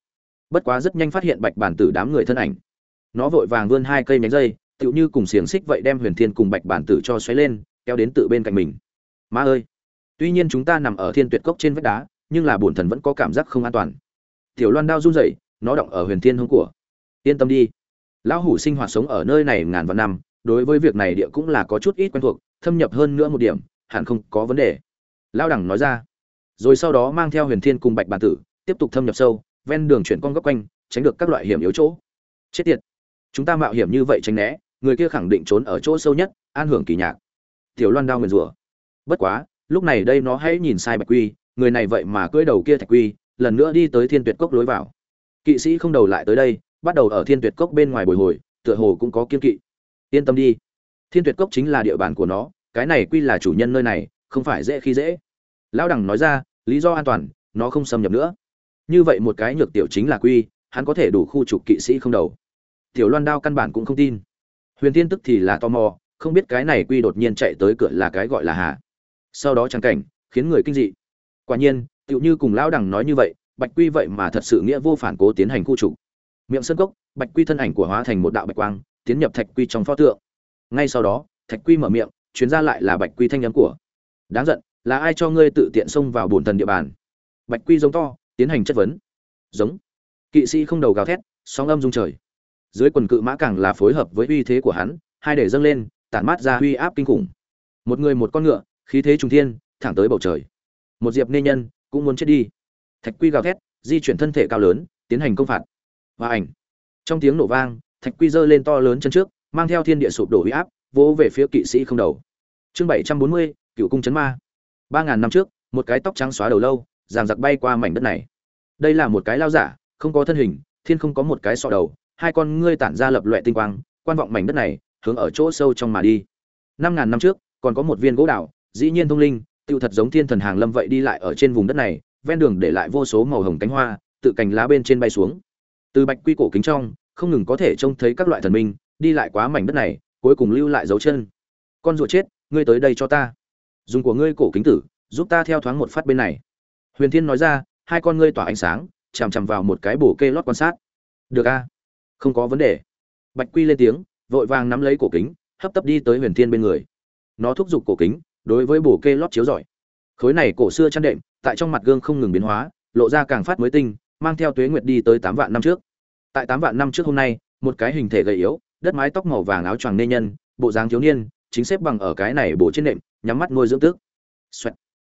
Bất quá rất nhanh phát hiện bạch bản tử đám người thân ảnh. Nó vội vàng vươn hai cây nhánh dây, tựu như cùng xiềng xích vậy đem huyền thiên cùng bạch bản tử cho xoáy lên, kéo đến tự bên cạnh mình. Ma ơi! Tuy nhiên chúng ta nằm ở thiên tuyệt cốc trên vách đá, nhưng là bổn thần vẫn có cảm giác không an toàn. Tiểu loan đao run rẩy, nó động ở huyền thiên hông của. Yên tâm đi. Lão hủ sinh hoạt sống ở nơi này ngàn vạn năm, đối với việc này địa cũng là có chút ít quen thuộc, thâm nhập hơn nữa một điểm, hẳn không có vấn đề. Lao đẳng nói ra. Rồi sau đó mang theo huyền thiên cùng bạch bản tử, tiếp tục thâm nhập sâu, ven đường chuyển con góc quanh, tránh được các loại hiểm yếu chỗ. Chết tiệt. Chúng ta mạo hiểm như vậy tránh né, người kia khẳng định trốn ở chỗ sâu nhất, an hưởng kỳ nhạc. Tiểu loan đao nguyền rủa. Bất quá lúc này đây nó hãy nhìn sai bạch quy, người này vậy mà cưỡi đầu kia thạch quy, lần nữa đi tới thiên tuyệt cốc lối vào. Kỵ sĩ không đầu lại tới đây, bắt đầu ở thiên tuyệt cốc bên ngoài bồi hồi, tựa hồ cũng có kiên kỵ. Yên tâm đi. Thiên tuyệt cốc chính là địa bàn của nó, cái này quy là chủ nhân nơi này, không phải dễ khi dễ. Lão đẳng nói ra, lý do an toàn, nó không xâm nhập nữa. Như vậy một cái nhược tiểu chính là quy, hắn có thể đủ khu trục kỵ sĩ không đầu. Tiểu loan đao căn bản cũng không tin. Huyền tiên tức thì là tò mò, không biết cái này quy đột nhiên chạy tới cửa là cái gọi là hà sau đó trang cảnh, khiến người kinh dị. Quả nhiên, tựu như cùng lão đẳng nói như vậy, bạch quy vậy mà thật sự nghĩa vô phản cố tiến hành khu trục. Miệng sân cốc, bạch quy thân ảnh của hóa thành một đạo bạch quang, tiến nhập thạch quy trong pho tượng. Ngay sau đó, thạch quy mở miệng, chuyến ra lại là bạch quy thanh nhắm của. Đáng giận, là ai cho ngươi tự tiện xông vào bổn thần địa bàn? Bạch quy giống to, tiến hành chất vấn. Giống. Kỵ sĩ không đầu gào thét, sóng âm rung trời. Dưới quần cự mã càng là phối hợp với uy thế của hắn, hai để dâng lên, tản mát ra uy áp kinh khủng. Một người một con ngựa khí thế trùng thiên, thẳng tới bầu trời. Một diệp nê nhân cũng muốn chết đi. Thạch quy gào thét, di chuyển thân thể cao lớn, tiến hành công phạt. Và ảnh. Trong tiếng nổ vang, thạch quy giơ lên to lớn chân trước, mang theo thiên địa sụp đổ huy áp, vỗ về phía kỵ sĩ không đầu. Chương bảy trăm bốn mươi, cựu cung chấn ma. Ba ngàn năm trước, một cái tóc trắng xóa đầu lâu giàng giặc bay qua mảnh đất này. Đây là một cái lao giả, không có thân hình, thiên không có một cái sọ đầu, hai con ngươi tản ra lập loẹ tinh quang, quan vọng mảnh đất này, hướng ở chỗ sâu trong mà đi. Năm ngàn năm trước, còn có một viên gỗ đào dĩ nhiên thông linh, tựu thật giống thiên thần hàng lâm vậy đi lại ở trên vùng đất này, ven đường để lại vô số màu hồng cánh hoa, tự cành lá bên trên bay xuống. Từ bạch quy cổ kính trong, không ngừng có thể trông thấy các loại thần minh, đi lại quá mảnh đất này, cuối cùng lưu lại dấu chân. Con ruột chết, ngươi tới đây cho ta. Dùng của ngươi cổ kính tử, giúp ta theo thoáng một phát bên này. Huyền thiên nói ra, hai con ngươi tỏa ánh sáng, chằm chằm vào một cái bổ kê lót quan sát. Được a, không có vấn đề. Bạch quy lên tiếng, vội vàng nắm lấy cổ kính, hấp tấp đi tới huyền thiên bên người. Nó thúc giục cổ kính đối với bổ kê lót chiếu giỏi. Khối này cổ xưa chăn đệm, tại trong mặt gương không ngừng biến hóa, lộ ra càng phát mới tinh, mang theo tuế nguyệt đi tới tám vạn năm trước. Tại tám vạn năm trước hôm nay, một cái hình thể gầy yếu, đất mái tóc màu vàng áo choàng nê nhân, bộ dáng thiếu niên, chính xếp bằng ở cái này bổ trên nệm, nhắm mắt nuôi dưỡng tước Xoẹt.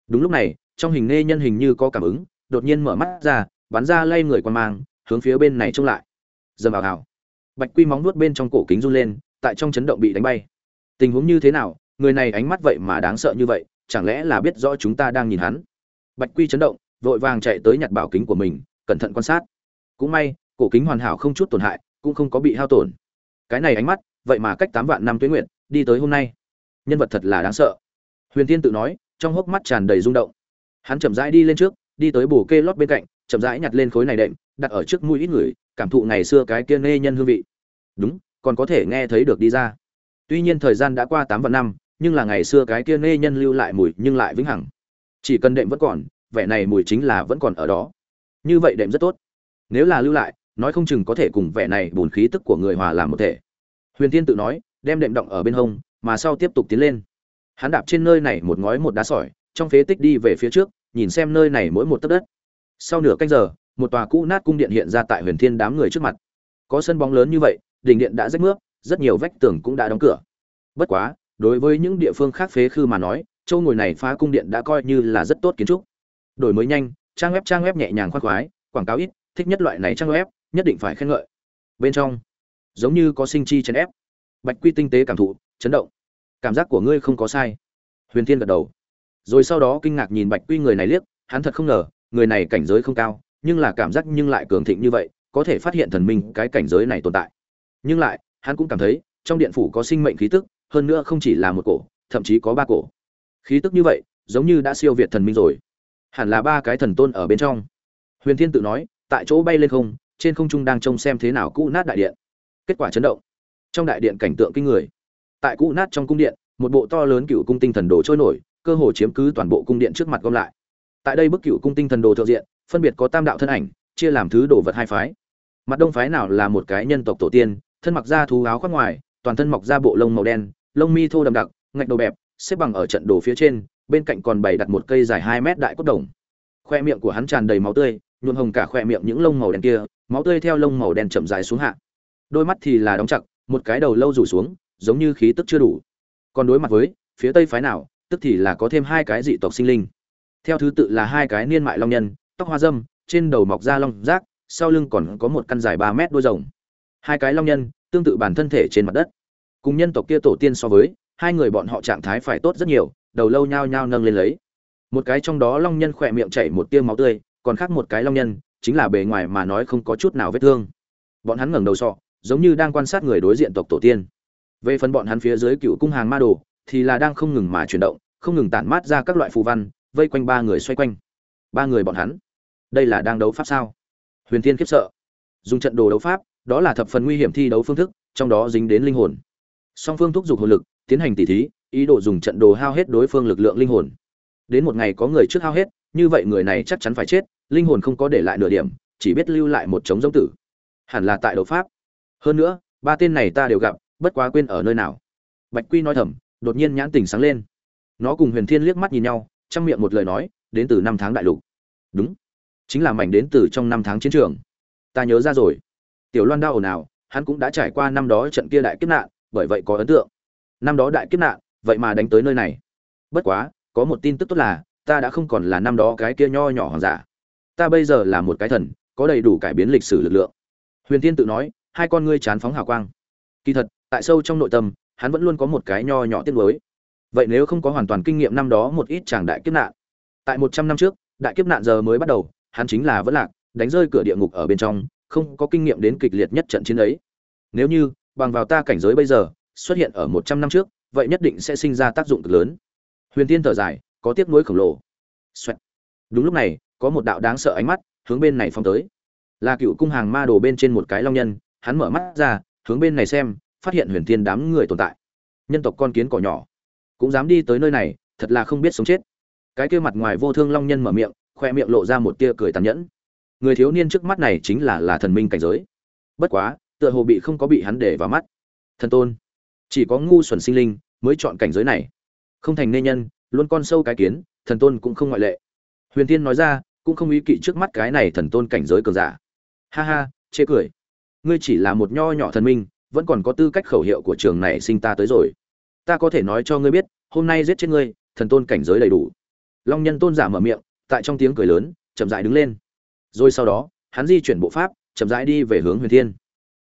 đúng lúc này, trong hình nê nhân hình như có cảm ứng, đột nhiên mở mắt ra, bắn ra lay người quan mang, hướng phía bên này trông lại. Dầm vào hào. Bạch quy móng nuốt bên trong cổ kính run lên, tại trong chấn động bị đánh bay. Tình huống như thế nào người này ánh mắt vậy mà đáng sợ như vậy, chẳng lẽ là biết rõ chúng ta đang nhìn hắn? Bạch quy chấn động, vội vàng chạy tới nhặt bảo kính của mình, cẩn thận quan sát. Cũng may, cổ kính hoàn hảo không chút tổn hại, cũng không có bị hao tổn. Cái này ánh mắt, vậy mà cách tám vạn năm tuế nguyện đi tới hôm nay. Nhân vật thật là đáng sợ. Huyền tiên tự nói, trong hốc mắt tràn đầy rung động. Hắn chậm rãi đi lên trước, đi tới bồ kê lót bên cạnh, chậm rãi nhặt lên khối này đệm, đặt ở trước mũi ít người, cảm thụ ngày xưa cái kia nê nhân hương vị. Đúng, còn có thể nghe thấy được đi ra. Tuy nhiên thời gian đã qua tám vạn năm nhưng là ngày xưa cái kia nê nhân lưu lại mùi nhưng lại vĩnh hằng. Chỉ cần đệm vẫn còn, vẻ này mùi chính là vẫn còn ở đó. Như vậy đệm rất tốt. Nếu là lưu lại, nói không chừng có thể cùng vẻ này bùn khí tức của người hòa làm một thể. Huyền tiên tự nói, đem đệm động ở bên hông, mà sau tiếp tục tiến lên. Hắn đạp trên nơi này một ngói một đá sỏi, trong phế tích đi về phía trước, nhìn xem nơi này mỗi một tấc đất. Sau nửa canh giờ, một tòa cũ nát cung điện hiện ra tại huyền thiên đám người trước mặt. Có sân bóng lớn như vậy, đỉnh điện đã rách nước rất nhiều vách tường cũng đã đóng cửa. Bất quá đối với những địa phương khác phế khư mà nói, châu ngồi này phá cung điện đã coi như là rất tốt kiến trúc. Đổi mới nhanh, trang web trang web nhẹ nhàng khoác khoái, quảng cáo ít, thích nhất loại này trang web, nhất định phải khen ngợi. Bên trong, giống như có sinh chi chấn ép. Bạch quy tinh tế cảm thụ, chấn động. Cảm giác của ngươi không có sai. Huyền thiên gật đầu. Rồi sau đó kinh ngạc nhìn bạch quy người này liếc, hắn thật không ngờ, người này cảnh giới không cao, nhưng là cảm giác nhưng lại cường thịnh như vậy, có thể phát hiện thần minh cái cảnh giới này tồn tại. Nhưng lại, hắn cũng cảm thấy, trong điện phủ có sinh mệnh khí tức hơn nữa không chỉ là một cổ, thậm chí có ba cổ. Khí tức như vậy, giống như đã siêu việt thần minh rồi. Hẳn là ba cái thần tôn ở bên trong. Huyền thiên tự nói, tại chỗ bay lên không, trên không trung đang trông xem thế nào cũ nát đại điện. Kết quả chấn động. Trong đại điện cảnh tượng kinh người. Tại cũ nát trong cung điện, một bộ to lớn cựu cung tinh thần đồ trôi nổi, cơ hồ chiếm cứ toàn bộ cung điện trước mặt gom lại. Tại đây bức cựu cung tinh thần đồ thượng diện, phân biệt có tam đạo thân ảnh, chia làm thứ đồ vật hai phái. Mặt đông phái nào là một cái nhân tộc tổ tiên, thân mặc da thú áo khoác ngoài, toàn thân mọc ra bộ lông màu đen lông mi thô đậm đặc ngạch đầu bẹp xếp bằng ở trận đồ phía trên bên cạnh còn bày đặt một cây dài hai mét đại cốt đồng. Khoe miệng của hắn tràn đầy máu tươi nhuộm hồng cả khoe miệng những lông màu đen kia máu tươi theo lông màu đen chậm dài xuống hạ. Đôi mắt thì là đóng chặt một cái đầu lâu rủ xuống giống như khí tức chưa đủ. Còn đối mặt với phía tây phái nào tức thì là có thêm hai cái dị tộc sinh linh. Theo thứ tự là hai cái niên mại long nhân tóc hoa râm, trên đầu mọc ra long rác sau lưng còn có một căn dài ba mét đuôi rồng. Hai cái long nhân tương tự bản thân thể trên mặt đất cùng nhân tộc kia tổ tiên so với, hai người bọn họ trạng thái phải tốt rất nhiều, đầu lâu nhao nhao nâng lên lấy. Một cái trong đó long nhân khỏe miệng chảy một tia máu tươi, còn khác một cái long nhân, chính là bề ngoài mà nói không có chút nào vết thương. Bọn hắn ngẩng đầu sọ, giống như đang quan sát người đối diện tộc tổ tiên. Về phần bọn hắn phía dưới cựu cung hàng ma đồ, thì là đang không ngừng mà chuyển động, không ngừng tản mát ra các loại phù văn, vây quanh ba người xoay quanh. Ba người bọn hắn, đây là đang đấu pháp sao? Huyền thiên khiếp sợ. Dùng trận đồ đấu pháp, đó là thập phần nguy hiểm thi đấu phương thức, trong đó dính đến linh hồn song phương thúc giục hồn lực, tiến hành tỉ thí, ý đồ dùng trận đồ hao hết đối phương lực lượng linh hồn. Đến một ngày có người trước hao hết, như vậy người này chắc chắn phải chết, linh hồn không có để lại nửa điểm, chỉ biết lưu lại một trống giống tử. Hẳn là tại đấu pháp. Hơn nữa, ba tên này ta đều gặp, bất quá quên ở nơi nào. Bạch quy nói thầm, đột nhiên nhãn tình sáng lên. Nó cùng huyền thiên liếc mắt nhìn nhau, trong miệng một lời nói, đến từ năm tháng đại lục. Đúng, chính là mảnh đến từ trong năm tháng chiến trường. Ta nhớ ra rồi. Tiểu loan đau ồn ào, hắn cũng đã trải qua năm đó trận kia đại kiếp nạn bởi vậy có ấn tượng. Năm đó đại kiếp nạn, vậy mà đánh tới nơi này. Bất quá, có một tin tức tốt là, ta đã không còn là năm đó cái kia nho nhỏ hoàng giả. Ta bây giờ là một cái thần, có đầy đủ cải biến lịch sử lực lượng. Huyền tiên tự nói, hai con ngươi chán phóng hào quang. Kỳ thật, tại sâu trong nội tâm, hắn vẫn luôn có một cái nho nhỏ tiếc nuối. Vậy nếu không có hoàn toàn kinh nghiệm năm đó một ít chàng đại kiếp nạn. Tại một trăm năm trước, đại kiếp nạn giờ mới bắt đầu, hắn chính là vẫn lạc, đánh rơi cửa địa ngục ở bên trong, không có kinh nghiệm đến kịch liệt nhất trận chiến ấy. Nếu như bằng vào ta cảnh giới bây giờ, xuất hiện ở một trăm năm trước, vậy nhất định sẽ sinh ra tác dụng cực lớn. Huyền tiên thở dài, có tiếc nuối khổng lồ. Xoẹt. đúng lúc này, có một đạo đáng sợ ánh mắt hướng bên này phong tới. Là cựu cung hàng ma đồ bên trên một cái long nhân, hắn mở mắt ra, hướng bên này xem, phát hiện huyền tiên đám người tồn tại. Nhân tộc con kiến cỏ nhỏ. Cũng dám đi tới nơi này, thật là không biết sống chết. Cái kia mặt ngoài vô thương long nhân mở miệng, khoe miệng lộ ra một tia cười tàn nhẫn. Người thiếu niên trước mắt này chính là là thần minh cảnh giới. Bất quá tựa hồ bị không có bị hắn để vào mắt. Thần tôn, chỉ có ngu xuẩn sinh linh mới chọn cảnh giới này. Không thành nên nhân, luôn con sâu cái kiến, thần tôn cũng không ngoại lệ. Huyền tiên nói ra, cũng không ý kỵ trước mắt cái này thần tôn cảnh giới cường giả. Ha ha, chê cười. Ngươi chỉ là một nho nhỏ thần minh, vẫn còn có tư cách khẩu hiệu của trường này sinh ta tới rồi. Ta có thể nói cho ngươi biết, hôm nay giết chết ngươi, thần tôn cảnh giới đầy đủ. Long nhân tôn giả mở miệng, tại trong tiếng cười lớn, chậm rãi đứng lên. Rồi sau đó, hắn di chuyển bộ pháp, chậm rãi đi về hướng huyền thiên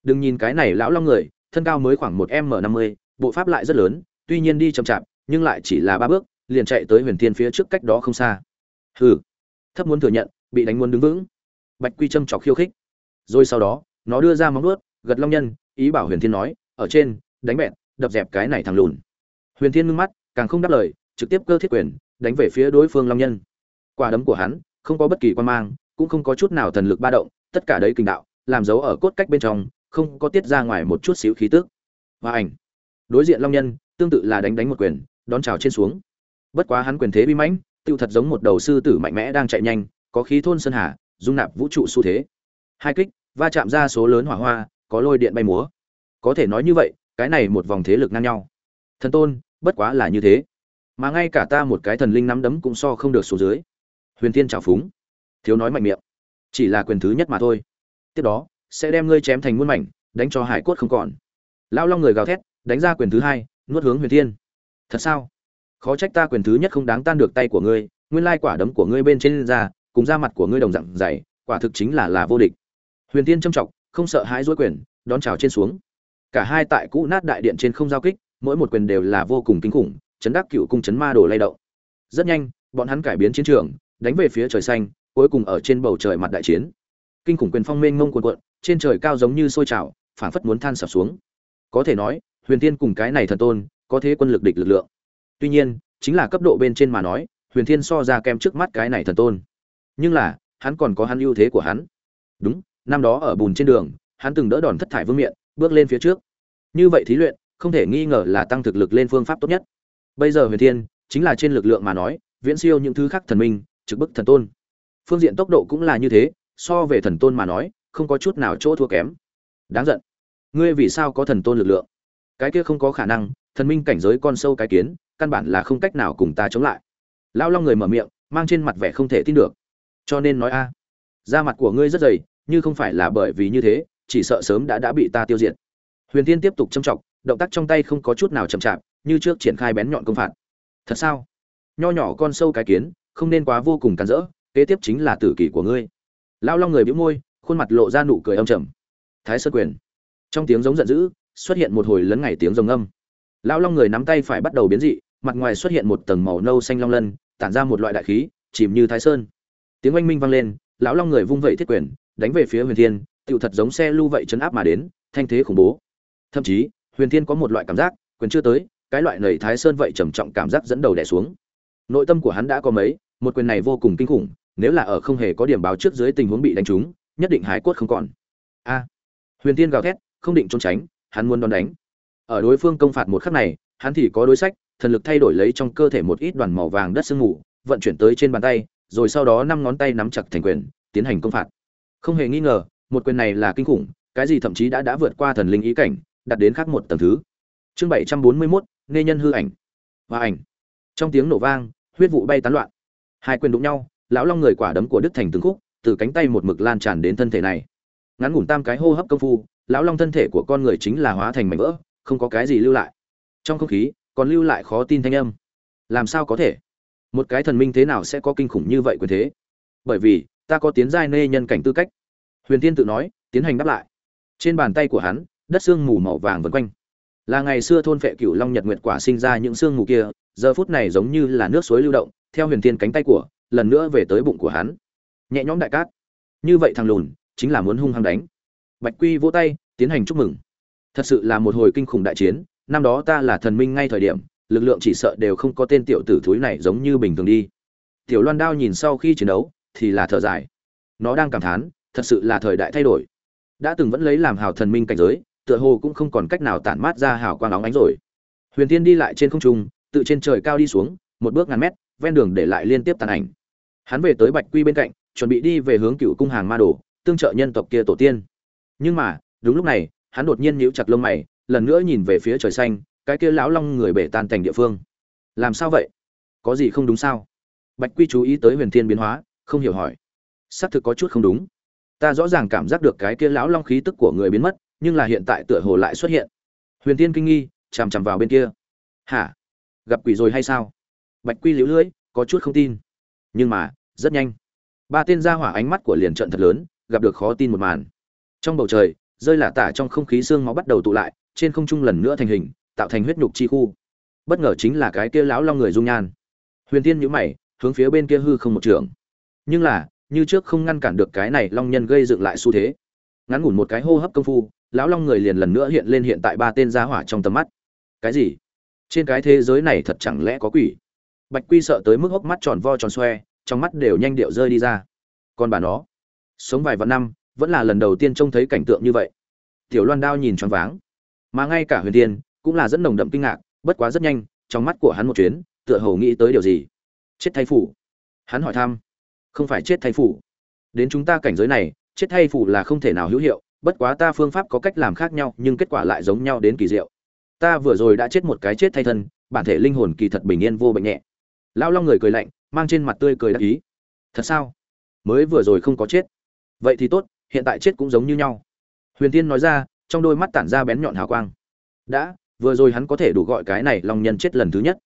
đừng nhìn cái này lão long người, thân cao mới khoảng một m năm mươi, bộ pháp lại rất lớn, tuy nhiên đi chậm chạp, nhưng lại chỉ là ba bước, liền chạy tới huyền thiên phía trước cách đó không xa. Hừ, thấp muốn thừa nhận, bị đánh muốn đứng vững. Bạch quy châm chọc khiêu khích. Rồi sau đó, nó đưa ra móng nuốt gật long nhân, ý bảo huyền thiên nói, ở trên, đánh bẹn, đập dẹp cái này thằng lùn. Huyền thiên ngưng mắt, càng không đáp lời, trực tiếp cơ thiết quyền, đánh về phía đối phương long nhân. Quả đấm của hắn, không có bất kỳ quan mang, cũng không có chút nào thần lực ba động, tất cả đấy kinh đạo, làm dấu ở cốt cách bên trong không có tiết ra ngoài một chút xíu khí tức. Và ảnh. Đối diện long nhân, tương tự là đánh đánh một quyền, đón chào trên xuống. Bất quá hắn quyền thế bi mãnh tiêu thật giống một đầu sư tử mạnh mẽ đang chạy nhanh, có khí thôn sơn hà, dung nạp vũ trụ xu thế. Hai kích, va chạm ra số lớn hỏa hoa, có lôi điện bay múa. Có thể nói như vậy, cái này một vòng thế lực ngang nhau. Thần tôn, bất quá là như thế. Mà ngay cả ta một cái thần linh nắm đấm cũng so không được số dưới. Huyền tiên chào phúng. Thiếu nói mạnh miệng. Chỉ là quyền thứ nhất mà thôi. Tiếp đó sẽ đem ngươi chém thành muôn mảnh, đánh cho hải cốt không còn. Lão long người gào thét, đánh ra quyền thứ hai, nuốt hướng huyền thiên. Thật sao? Khó trách ta quyền thứ nhất không đáng tan được tay của ngươi, nguyên lai quả đấm của ngươi bên trên ra, cùng da mặt của ngươi đồng dạng dày, quả thực chính là là vô địch. Huyền thiên trâm trọng, không sợ hãi dối quyền, đón chào trên xuống. Cả hai tại cũ nát đại điện trên không giao kích, mỗi một quyền đều là vô cùng kinh khủng, chấn đắc cựu cung chấn ma đồ lay động. Rất nhanh, bọn hắn cải biến chiến trường, đánh về phía trời xanh, cuối cùng ở trên bầu trời mặt đại chiến kinh khủng quyền phong mênh mông cuồn cuộn, trên trời cao giống như sôi trào, phảng phất muốn than sập xuống. Có thể nói, huyền thiên cùng cái này thần tôn, có thế quân lực địch lực lượng. Tuy nhiên, chính là cấp độ bên trên mà nói, huyền thiên so ra kem trước mắt cái này thần tôn. Nhưng là, hắn còn có hắn ưu thế của hắn. Đúng, năm đó ở bùn trên đường, hắn từng đỡ đòn thất thải vương miện, bước lên phía trước. Như vậy thí luyện, không thể nghi ngờ là tăng thực lực lên phương pháp tốt nhất. Bây giờ huyền thiên, chính là trên lực lượng mà nói, viễn siêu những thứ khác thần minh, trực bức thần tôn. Phương diện tốc độ cũng là như thế so về thần tôn mà nói, không có chút nào chỗ thua kém. Đáng giận. Ngươi vì sao có thần tôn lực lượng? Cái kia không có khả năng, thần minh cảnh giới con sâu cái kiến, căn bản là không cách nào cùng ta chống lại. Lao long người mở miệng, mang trên mặt vẻ không thể tin được. Cho nên nói a, da mặt của ngươi rất dày, như không phải là bởi vì như thế, chỉ sợ sớm đã đã bị ta tiêu diệt. Huyền tiên tiếp tục châm trọng động tác trong tay không có chút nào chậm chạp, như trước triển khai bén nhọn công phạt. Thật sao? Nho nhỏ con sâu cái kiến, không nên quá vô cùng cản rỡ, kế tiếp chính là tử kỷ của ngươi lao long người bĩu môi, khuôn mặt lộ ra nụ cười âm trầm. Thái sơn quyền. Trong tiếng giống giận dữ, xuất hiện một hồi lấn ngày tiếng rồng âm lão long người nắm tay phải bắt đầu biến dị, mặt ngoài xuất hiện một tầng màu nâu xanh long lân, tản ra một loại đại khí, chìm như thái sơn. Tiếng oanh minh vang lên, lão long người vung vẩy thiết quyền, đánh về phía huyền thiên, tựu thật giống xe lưu vậy chấn áp mà đến, thanh thế khủng bố. Thậm chí, huyền thiên có một loại cảm giác, quyền chưa tới, cái loại nầy thái sơn vậy trầm trọng cảm giác dẫn đầu đè xuống. Nội tâm của hắn đã có mấy, một quyền này vô cùng kinh khủng nếu là ở không hề có điểm báo trước dưới tình huống bị đánh trúng nhất định hái quất không còn. A. Huyền thiên gào thét không định trốn tránh hắn muốn đón đánh. Ở đối phương công phạt một khắc này hắn thì có đối sách thần lực thay đổi lấy trong cơ thể một ít đoàn màu vàng đất sương mù vận chuyển tới trên bàn tay rồi sau đó năm ngón tay nắm chặt thành quyền tiến hành công phạt. Không hề nghi ngờ một quyền này là kinh khủng cái gì thậm chí đã đã vượt qua thần linh ý cảnh đạt đến khác một tầng thứ. Chương bảy trăm bốn mươi 741, nê nhân hư ảnh. Và ảnh. Trong tiếng nổ vang huyết vụ bay tán loạn. Hai quyền đụng nhau lão long người quả đấm của đức thành từng khúc, từ cánh tay một mực lan tràn đến thân thể này. Ngắn ngủn tam cái hô hấp công phu, lão long thân thể của con người chính là hóa thành mảnh vỡ, không có cái gì lưu lại. Trong không khí, còn lưu lại khó tin thanh âm. Làm sao có thể? Một cái thần minh thế nào sẽ có kinh khủng như vậy quyền thế? Bởi vì, ta có tiến giai nê nhân cảnh tư cách. Huyền tiên tự nói, tiến hành đáp lại. Trên bàn tay của hắn, đất xương mù màu vàng vần quanh. Là ngày xưa thôn phệ cửu long nhật nguyệt quả sinh ra những xương mù kia, giờ phút này giống như là nước suối lưu động, theo huyền tiên cánh tay của lần nữa về tới bụng của hắn. Nhẹ nhõm đại cát. Như vậy thằng lùn, chính là muốn hung hăng đánh. Bạch quy vỗ tay, tiến hành chúc mừng. Thật sự là một hồi kinh khủng đại chiến, năm đó ta là thần minh ngay thời điểm, lực lượng chỉ sợ đều không có tên tiểu tử thúi này giống như bình thường đi. Tiểu loan đao nhìn sau khi chiến đấu, thì là thở dài. Nó đang cảm thán, thật sự là thời đại thay đổi. Đã từng vẫn lấy làm hào thần minh cảnh giới, tựa hồ cũng không còn cách nào tản mát ra hào quang óng ánh rồi. Huyền tiên đi lại trên không trung, tự trên trời cao đi xuống, một bước ngàn mét, ven đường để lại liên tiếp tàn ảnh hắn về tới bạch quy bên cạnh, chuẩn bị đi về hướng cựu cung hàng ma đồ, tương trợ nhân tộc kia tổ tiên. Nhưng mà, đúng lúc này, hắn đột nhiên nhíu chặt lông mày, lần nữa nhìn về phía trời xanh, cái kia lão long người bể tan thành địa phương. Làm sao vậy? Có gì không đúng sao? Bạch quy chú ý tới huyền thiên biến hóa, không hiểu hỏi. Xác thực có chút không đúng. Ta rõ ràng cảm giác được cái kia lão long khí tức của người biến mất, nhưng là hiện tại tựa hồ lại xuất hiện. Huyền thiên kinh nghi, chằm chằm vào bên kia. Hả? Gặp quỷ rồi hay sao? Bạch quy liễu lưỡi, có chút không tin. Nhưng mà rất nhanh. Ba tên ra hỏa ánh mắt của liền trận thật lớn, gặp được khó tin một màn. Trong bầu trời, rơi là tả trong không khí xương máu bắt đầu tụ lại, trên không trung lần nữa thành hình, tạo thành huyết nhục chi khu. Bất ngờ chính là cái kia lão long người dung nhan. Huyền tiên nhíu mày, hướng phía bên kia hư không một trường. Nhưng là, như trước không ngăn cản được cái này long nhân gây dựng lại xu thế. Ngắn ngủn một cái hô hấp công phu, lão long người liền lần nữa hiện lên hiện tại ba tên gia hỏa trong tầm mắt. Cái gì? Trên cái thế giới này thật chẳng lẽ có quỷ? Bạch quy sợ tới mức hốc mắt tròn vo tròn xoe trong mắt đều nhanh điệu rơi đi ra. Còn bà nó, sống vài vạn năm, vẫn là lần đầu tiên trông thấy cảnh tượng như vậy. Tiểu loan đao nhìn choáng váng. Mà ngay cả huyền tiên cũng là rất nồng đậm kinh ngạc, bất quá rất nhanh, trong mắt của hắn một chuyến, tựa hồ nghĩ tới điều gì. Chết thay phủ. Hắn hỏi thăm. Không phải chết thay phủ. Đến chúng ta cảnh giới này, chết thay phủ là không thể nào hữu hiệu, bất quá ta phương pháp có cách làm khác nhau, nhưng kết quả lại giống nhau đến kỳ diệu. Ta vừa rồi đã chết một cái chết thay thân, bản thể linh hồn kỳ thật bình yên vô bệnh nhẹ. Lao long người cười lạnh mang trên mặt tươi cười đắc ý. Thật sao? Mới vừa rồi không có chết. Vậy thì tốt, hiện tại chết cũng giống như nhau. Huyền tiên nói ra, trong đôi mắt tản ra bén nhọn hào quang. Đã, vừa rồi hắn có thể đủ gọi cái này long nhân chết lần thứ nhất.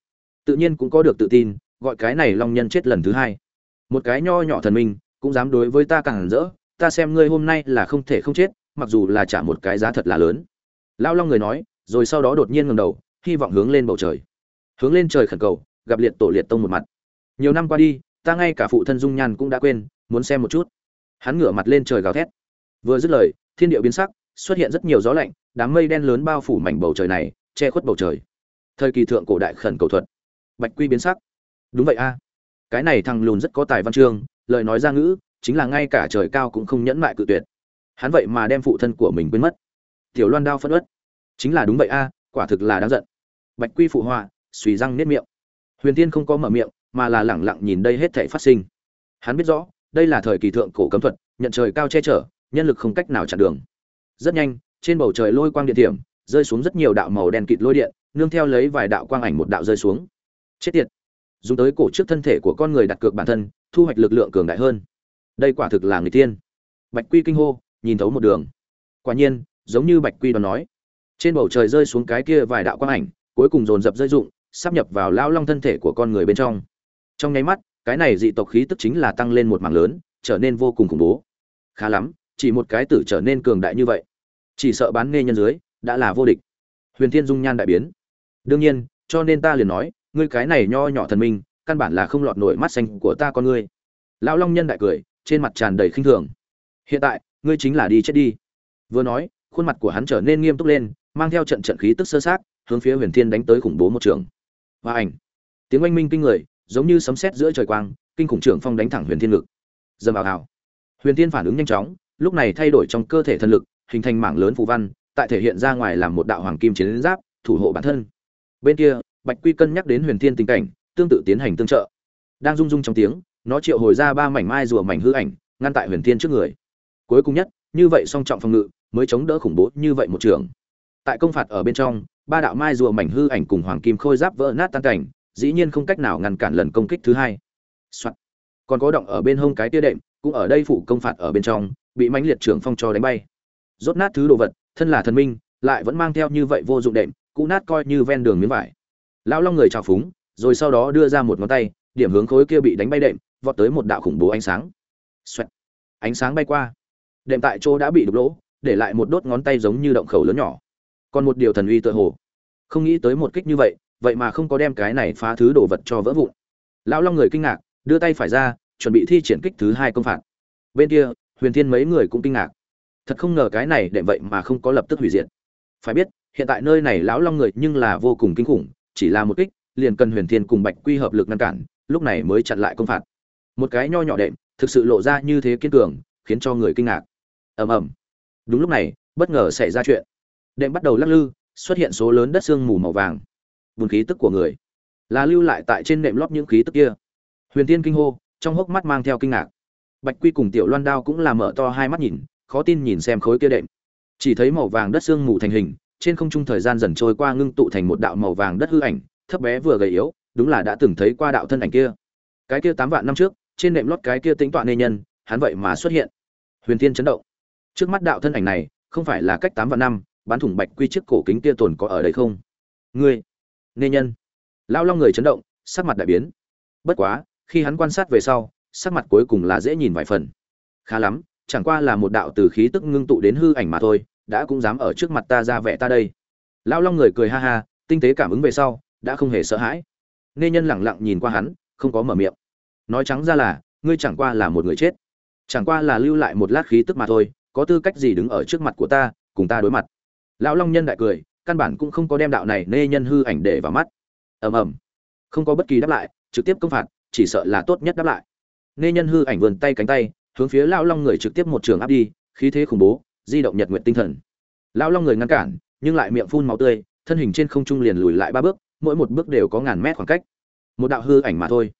Tự nhiên cũng có được tự tin, gọi cái này long nhân chết lần thứ hai. Một cái nho nhỏ thần minh, cũng dám đối với ta càng rỡ, ta xem ngươi hôm nay là không thể không chết, mặc dù là trả một cái giá thật là lớn. Lao long người nói, rồi sau đó đột nhiên ngầm đầu, hy vọng hướng lên bầu trời. Hướng lên trời khẩn cầu, gặp liệt tổ liệt tông một mặt nhiều năm qua đi, ta ngay cả phụ thân dung nhan cũng đã quên, muốn xem một chút. Hắn ngửa mặt lên trời gào thét. Vừa dứt lời, thiên địa biến sắc, xuất hiện rất nhiều gió lạnh, đám mây đen lớn bao phủ mảnh bầu trời này, che khuất bầu trời. Thời kỳ thượng cổ đại khẩn cầu thuật. Bạch quy biến sắc. Đúng vậy a. Cái này thằng lùn rất có tài văn chương, lời nói ra ngữ, chính là ngay cả trời cao cũng không nhẫn mại cự tuyệt. Hắn vậy mà đem phụ thân của mình quên mất. Tiểu loan đao phân ớt chính là đúng vậy a, quả thực là đáng giận. Bạch quy phụ họa suy răng nếp miệng. Huyền tiên không có mở miệng mà là lẳng lặng nhìn đây hết thảy phát sinh. Hắn biết rõ, đây là thời kỳ thượng cổ cấm thuật, nhận trời cao che chở, nhân lực không cách nào chặn đường. Rất nhanh, trên bầu trời lôi quang điện tiệm rơi xuống rất nhiều đạo màu đen kịt lôi điện, nương theo lấy vài đạo quang ảnh một đạo rơi xuống. Chết tiệt! Dùng tới cổ trước thân thể của con người đặt cược bản thân, thu hoạch lực lượng cường đại hơn. Đây quả thực là người tiên bạch quy kinh hô, nhìn thấu một đường. Quả nhiên, giống như bạch quy đoán nói. Trên bầu trời rơi xuống cái kia vài đạo quang ảnh, cuối cùng dồn dập rơi dụng sắp nhập vào lao long thân thể của con người bên trong trong nháy mắt, cái này dị tộc khí tức chính là tăng lên một mảng lớn, trở nên vô cùng khủng bố. Khá lắm, chỉ một cái tử trở nên cường đại như vậy. Chỉ sợ bán nghe nhân dưới, đã là vô địch. Huyền thiên dung nhan đại biến. Đương nhiên, cho nên ta liền nói, ngươi cái này nho nhỏ thần minh, căn bản là không lọt nổi mắt xanh của ta con ngươi. Lão long nhân đại cười, trên mặt tràn đầy khinh thường. Hiện tại, ngươi chính là đi chết đi. Vừa nói, khuôn mặt của hắn trở nên nghiêm túc lên, mang theo trận trận khí tức sơ sát, hướng phía huyền thiên đánh tới khủng bố một trường. Và ảnh. Tiếng oanh minh kinh người giống như sấm sét giữa trời quang, kinh khủng trưởng phong đánh thẳng huyền thiên ngực dầm vào ào. huyền thiên phản ứng nhanh chóng, lúc này thay đổi trong cơ thể thần lực, hình thành mảng lớn phù văn, tại thể hiện ra ngoài làm một đạo hoàng kim chiến giáp, thủ hộ bản thân. Bên kia, bạch quy cân nhắc đến huyền thiên tình cảnh, tương tự tiến hành tương trợ. Đang rung rung trong tiếng, nó triệu hồi ra ba mảnh mai rùa mảnh hư ảnh, ngăn tại huyền thiên trước người. Cuối cùng nhất, như vậy song trọng phòng ngự, mới chống đỡ khủng bố như vậy một trường. Tại công phạt ở bên trong, ba đạo mai rùa mảnh hư ảnh cùng hoàng kim khôi giáp vỡ nát tan cảnh dĩ nhiên không cách nào ngăn cản lần công kích thứ hai、Soạn. còn có động ở bên hông cái tia đệm, cũng ở đây phụ công phạt ở bên trong, bị mãnh liệt trưởng phong cho đánh bay. Rốt nát thứ đồ vật, thân là thần minh, lại vẫn mang theo như vậy vô dụng đệm, cũ nát coi như ven đường miếng vải. Lão long người trào phúng, rồi sau đó đưa ra một ngón tay, điểm hướng khối kia bị đánh bay đệm, vọt tới một đạo khủng bố ánh sáng. Xoẹt. ánh sáng bay qua. Đệm tại chỗ đã bị đục lỗ, để lại một đốt ngón tay giống như động khẩu lớn nhỏ. Còn một điều thần uy tựa hồ. Không nghĩ tới một kích như vậy vậy mà không có đem cái này phá thứ đồ vật cho vỡ vụn. Lão long người kinh ngạc, đưa tay phải ra, chuẩn bị thi triển kích thứ hai công phạt. Bên kia, huyền thiên mấy người cũng kinh ngạc. Thật không ngờ cái này đệ vậy mà không có lập tức hủy diệt. Phải biết, hiện tại nơi này lão long người nhưng là vô cùng kinh khủng, chỉ là một kích, liền cần huyền thiên cùng bạch quy hợp lực ngăn cản, lúc này mới chặn lại công phạt. Một cái nho nhỏ đệm, thực sự lộ ra như thế kiên cường, khiến cho người kinh ngạc. Ầm ầm. Đúng lúc này, bất ngờ xảy ra chuyện. Đệm bắt đầu lắc lư, xuất hiện số lớn đất xương mù màu vàng bùn khí tức của người, là lưu lại tại trên nệm lót những khí tức kia. Huyền tiên kinh hô, trong hốc mắt mang theo kinh ngạc. Bạch quy cùng tiểu loan đao cũng là mở to hai mắt nhìn, khó tin nhìn xem khối kia đệm. Chỉ thấy màu vàng đất xương mù thành hình, trên không trung thời gian dần trôi qua ngưng tụ thành một đạo màu vàng đất hư ảnh, thấp bé vừa gầy yếu, đúng là đã từng thấy qua đạo thân ảnh kia. Cái kia tám vạn năm trước, trên nệm lót cái kia tính toạ nê nhân, hắn vậy mà xuất hiện. Huyền thiên chấn động. Trước mắt đạo thân ảnh này, không phải là cách tám vạn năm, bán thủng bạch quy chiếc cổ kính kia tồn có ở đây không? Ngươi Nghe nhân. Lao long người chấn động, sắc mặt đại biến. Bất quá, khi hắn quan sát về sau, sắc mặt cuối cùng là dễ nhìn vài phần. Khá lắm, chẳng qua là một đạo từ khí tức ngưng tụ đến hư ảnh mà thôi, đã cũng dám ở trước mặt ta ra vẻ ta đây. Lao long người cười ha ha, tinh tế cảm ứng về sau, đã không hề sợ hãi. Nghe nhân lẳng lặng nhìn qua hắn, không có mở miệng. Nói trắng ra là, ngươi chẳng qua là một người chết. Chẳng qua là lưu lại một lát khí tức mà thôi, có tư cách gì đứng ở trước mặt của ta, cùng ta đối mặt. Lão long nhân đại cười căn bản cũng không có đem đạo này nê nhân hư ảnh để vào mắt. Ầm ầm. Không có bất kỳ đáp lại, trực tiếp công phạt, chỉ sợ là tốt nhất đáp lại. Nê nhân hư ảnh vườn tay cánh tay, hướng phía lão long người trực tiếp một trường áp đi, khí thế khủng bố, di động nhật nguyện tinh thần. Lão long người ngăn cản, nhưng lại miệng phun máu tươi, thân hình trên không trung liền lùi lại ba bước, mỗi một bước đều có ngàn mét khoảng cách. Một đạo hư ảnh mà thôi.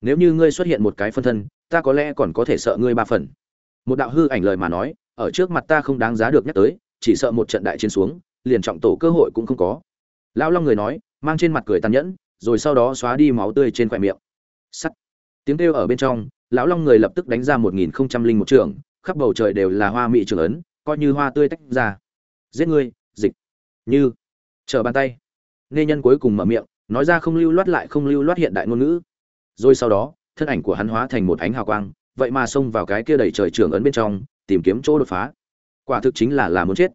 Nếu như ngươi xuất hiện một cái phân thân, ta có lẽ còn có thể sợ ngươi ba phần. Một đạo hư ảnh lời mà nói, ở trước mặt ta không đáng giá được nhắc tới, chỉ sợ một trận đại chiến xuống liền trọng tổ cơ hội cũng không có. Lão long người nói, mang trên mặt cười tàn nhẫn, rồi sau đó xóa đi máu tươi trên khỏe miệng. Sắt. Tiếng kêu ở bên trong, lão long người lập tức đánh ra một nghìn không trăm linh một trường, khắp bầu trời đều là hoa mỹ trường ấn, coi như hoa tươi tách ra. Giết ngươi, dịch. Như. Chờ bàn tay. Nghe nhân cuối cùng mở miệng, nói ra không lưu loát lại không lưu loát hiện đại ngôn ngữ. Rồi sau đó, thân ảnh của hắn hóa thành một ánh hào quang, vậy mà xông vào cái kia đầy trời trường ấn bên trong, tìm kiếm chỗ đột phá. Quả thực chính là là muốn chết.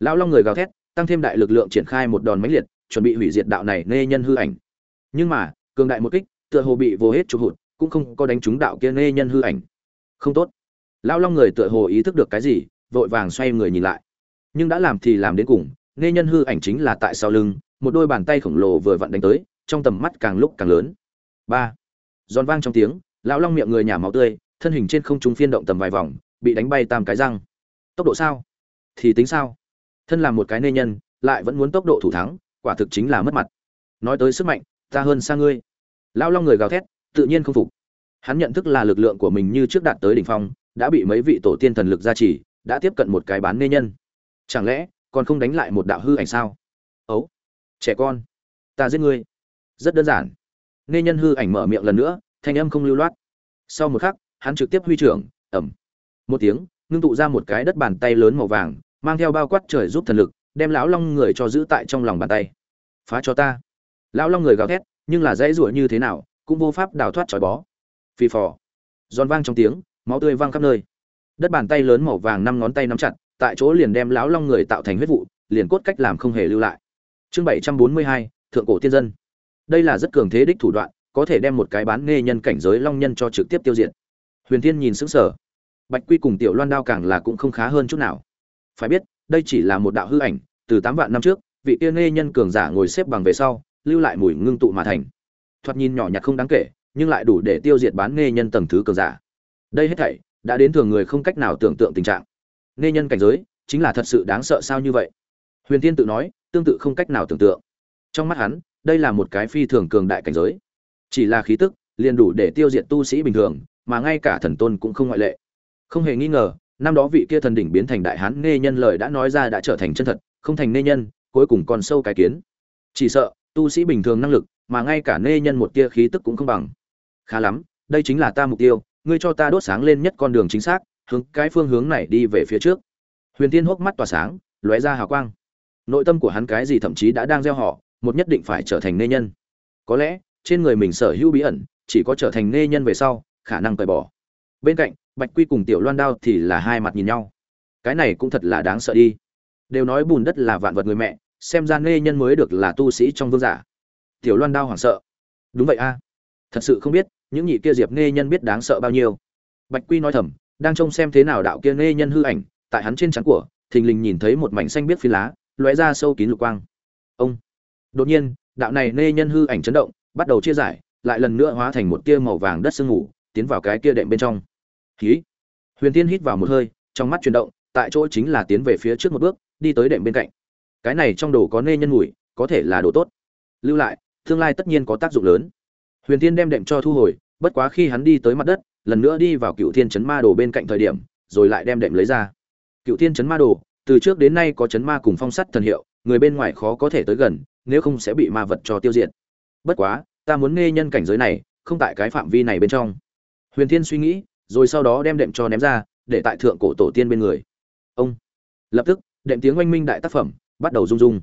Lão long người gào thét tăng thêm đại lực lượng triển khai một đòn mãnh liệt, chuẩn bị hủy diệt đạo này nê nhân hư ảnh. Nhưng mà, cường đại một kích, tựa hồ bị vô hết chụp hụt, cũng không có đánh trúng đạo kia nê nhân hư ảnh. Không tốt. Lão long người tựa hồ ý thức được cái gì, vội vàng xoay người nhìn lại. Nhưng đã làm thì làm đến cùng, nê nhân hư ảnh chính là tại sau lưng, một đôi bàn tay khổng lồ vừa vặn đánh tới, trong tầm mắt càng lúc càng lớn. Ba. Giòn vang trong tiếng, lão long miệng người nhả máu tươi, thân hình trên không trung phiên động tầm vài vòng, bị đánh bay tam cái răng. Tốc độ sao? Thì tính sao? Thân là một cái nê nhân, lại vẫn muốn tốc độ thủ thắng, quả thực chính là mất mặt. Nói tới sức mạnh, ta hơn xa ngươi. Lao long người gào thét, tự nhiên không phục. Hắn nhận thức là lực lượng của mình như trước đạt tới đỉnh phong, đã bị mấy vị tổ tiên thần lực gia trì, đã tiếp cận một cái bán nê nhân. Chẳng lẽ, còn không đánh lại một đạo hư ảnh sao? Ấu, trẻ con, ta giết ngươi. Rất đơn giản. Nê nhân hư ảnh mở miệng lần nữa, thanh âm không lưu loát. Sau một khắc, hắn trực tiếp huy trưởng ẩm một tiếng, ngưng tụ ra một cái đất bàn tay lớn màu vàng mang theo bao quát trời giúp thần lực, đem lão long người cho giữ tại trong lòng bàn tay. Phá cho ta. Lão long người gào thét, nhưng là dãy ruổi như thế nào, cũng vô pháp đào thoát trói bó. Phi phò. Giòn vang trong tiếng, máu tươi văng khắp nơi. Đất bàn tay lớn màu vàng năm ngón tay nắm chặt, tại chỗ liền đem lão long người tạo thành huyết vụ, liền cốt cách làm không hề lưu lại. Chương bảy trăm bốn mươi hai, thượng cổ tiên dân. Đây là rất cường thế đích thủ đoạn, có thể đem một cái bán nghe nhân cảnh giới long nhân cho trực tiếp tiêu diệt. Huyền thiên nhìn sững sờ. Bạch quy cùng tiểu loan đao càng là cũng không khá hơn chút nào phải biết, đây chỉ là một đạo hư ảnh, từ tám vạn năm trước, vị tiên nghe nhân cường giả ngồi xếp bằng về sau, lưu lại mùi ngưng tụ mà thành. Thoạt nhìn nhỏ nhặt không đáng kể, nhưng lại đủ để tiêu diệt bán nghe nhân tầng thứ cường giả. Đây hết thảy, đã đến thường người không cách nào tưởng tượng tình trạng. Nghe nhân cảnh giới, chính là thật sự đáng sợ sao như vậy? Huyền tiên tự nói, tương tự không cách nào tưởng tượng. Trong mắt hắn, đây là một cái phi thường cường đại cảnh giới. Chỉ là khí tức, liền đủ để tiêu diệt tu sĩ bình thường, mà ngay cả thần tôn cũng không ngoại lệ. Không hề nghi ngờ năm đó vị kia thần đỉnh biến thành đại hán nghe nhân lời đã nói ra đã trở thành chân thật, không thành nê nhân, cuối cùng còn sâu cái kiến. Chỉ sợ, tu sĩ bình thường năng lực, mà ngay cả nê nhân một tia khí tức cũng không bằng. Khá lắm, đây chính là ta mục tiêu, ngươi cho ta đốt sáng lên nhất con đường chính xác, hướng cái phương hướng này đi về phía trước. Huyền tiên hốc mắt tỏa sáng, lóe ra hào quang. Nội tâm của hắn cái gì thậm chí đã đang gieo họ, một nhất định phải trở thành nê nhân. Có lẽ, trên người mình sở hữu bí ẩn, chỉ có trở thành nê nhân về sau, khả năng cởi bỏ bên cạnh, bạch quy cùng tiểu loan đao thì là hai mặt nhìn nhau. Cái này cũng thật là đáng sợ đi. Đều nói bùn đất là vạn vật người mẹ, xem ra nê nhân mới được là tu sĩ trong vương giả. Tiểu loan đao hoảng sợ. Đúng vậy a. Thật sự không biết, những nhị kia diệp nê nhân biết đáng sợ bao nhiêu. Bạch quy nói thầm, đang trông xem thế nào đạo kia nê nhân hư ảnh, tại hắn trên trán của, thình lình nhìn thấy một mảnh xanh biết phi lá, lóe ra sâu kín lục quang. Ông. Đột nhiên, đạo này nê nhân hư ảnh chấn động, bắt đầu chia giải, lại lần nữa hóa thành một tia màu vàng đất sương ngủ tiến vào cái kia đệm bên trong. Hí. huyền tiên hít vào một hơi, trong mắt chuyển động, tại chỗ chính là tiến về phía trước một bước, đi tới đệm bên cạnh. Cái này trong đồ có nê nhân mùi, có thể là đồ tốt. Lưu lại, tương lai tất nhiên có tác dụng lớn. Huyền tiên đem đệm cho thu hồi, bất quá khi hắn đi tới mặt đất, lần nữa đi vào cựu thiên chấn ma đồ bên cạnh thời điểm, rồi lại đem đệm lấy ra. Cựu thiên chấn ma đồ, từ trước đến nay có chấn ma cùng phong sắt thần hiệu, người bên ngoài khó có thể tới gần, nếu không sẽ bị ma vật cho tiêu diệt. Bất quá, ta muốn nghe nhân cảnh giới này, không tại cái phạm vi này bên trong. Huyền thiên suy nghĩ rồi sau đó đem đệm cho ném ra, để tại thượng cổ tổ tiên bên người. Ông. Lập tức, đệm tiếng oanh minh đại tác phẩm bắt đầu rung rung.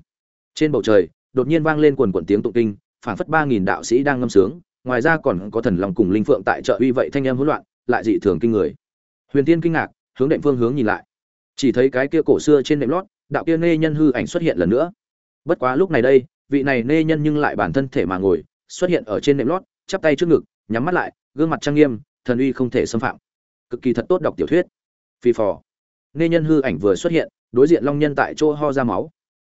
Trên bầu trời, đột nhiên vang lên quần quần tiếng tụng kinh, phảng phất ba nghìn đạo sĩ đang ngâm sướng, ngoài ra còn có thần lòng cùng linh phượng tại chợ uy vậy thanh em hỗn loạn, lại dị thường kinh người. Huyền tiên kinh ngạc, hướng đệm phương hướng nhìn lại. Chỉ thấy cái kia cổ xưa trên đệm lót, đạo kia nê nhân hư ảnh xuất hiện lần nữa. Bất quá lúc này đây, vị này nê nhân nhưng lại bản thân thể mà ngồi, xuất hiện ở trên nệm lót, chắp tay trước ngực, nhắm mắt lại, gương mặt trang nghiêm thần uy không thể xâm phạm. Cực kỳ thật tốt đọc tiểu thuyết. Phi phò. Nê nhân hư ảnh vừa xuất hiện, đối diện long nhân tại chỗ ho ra máu.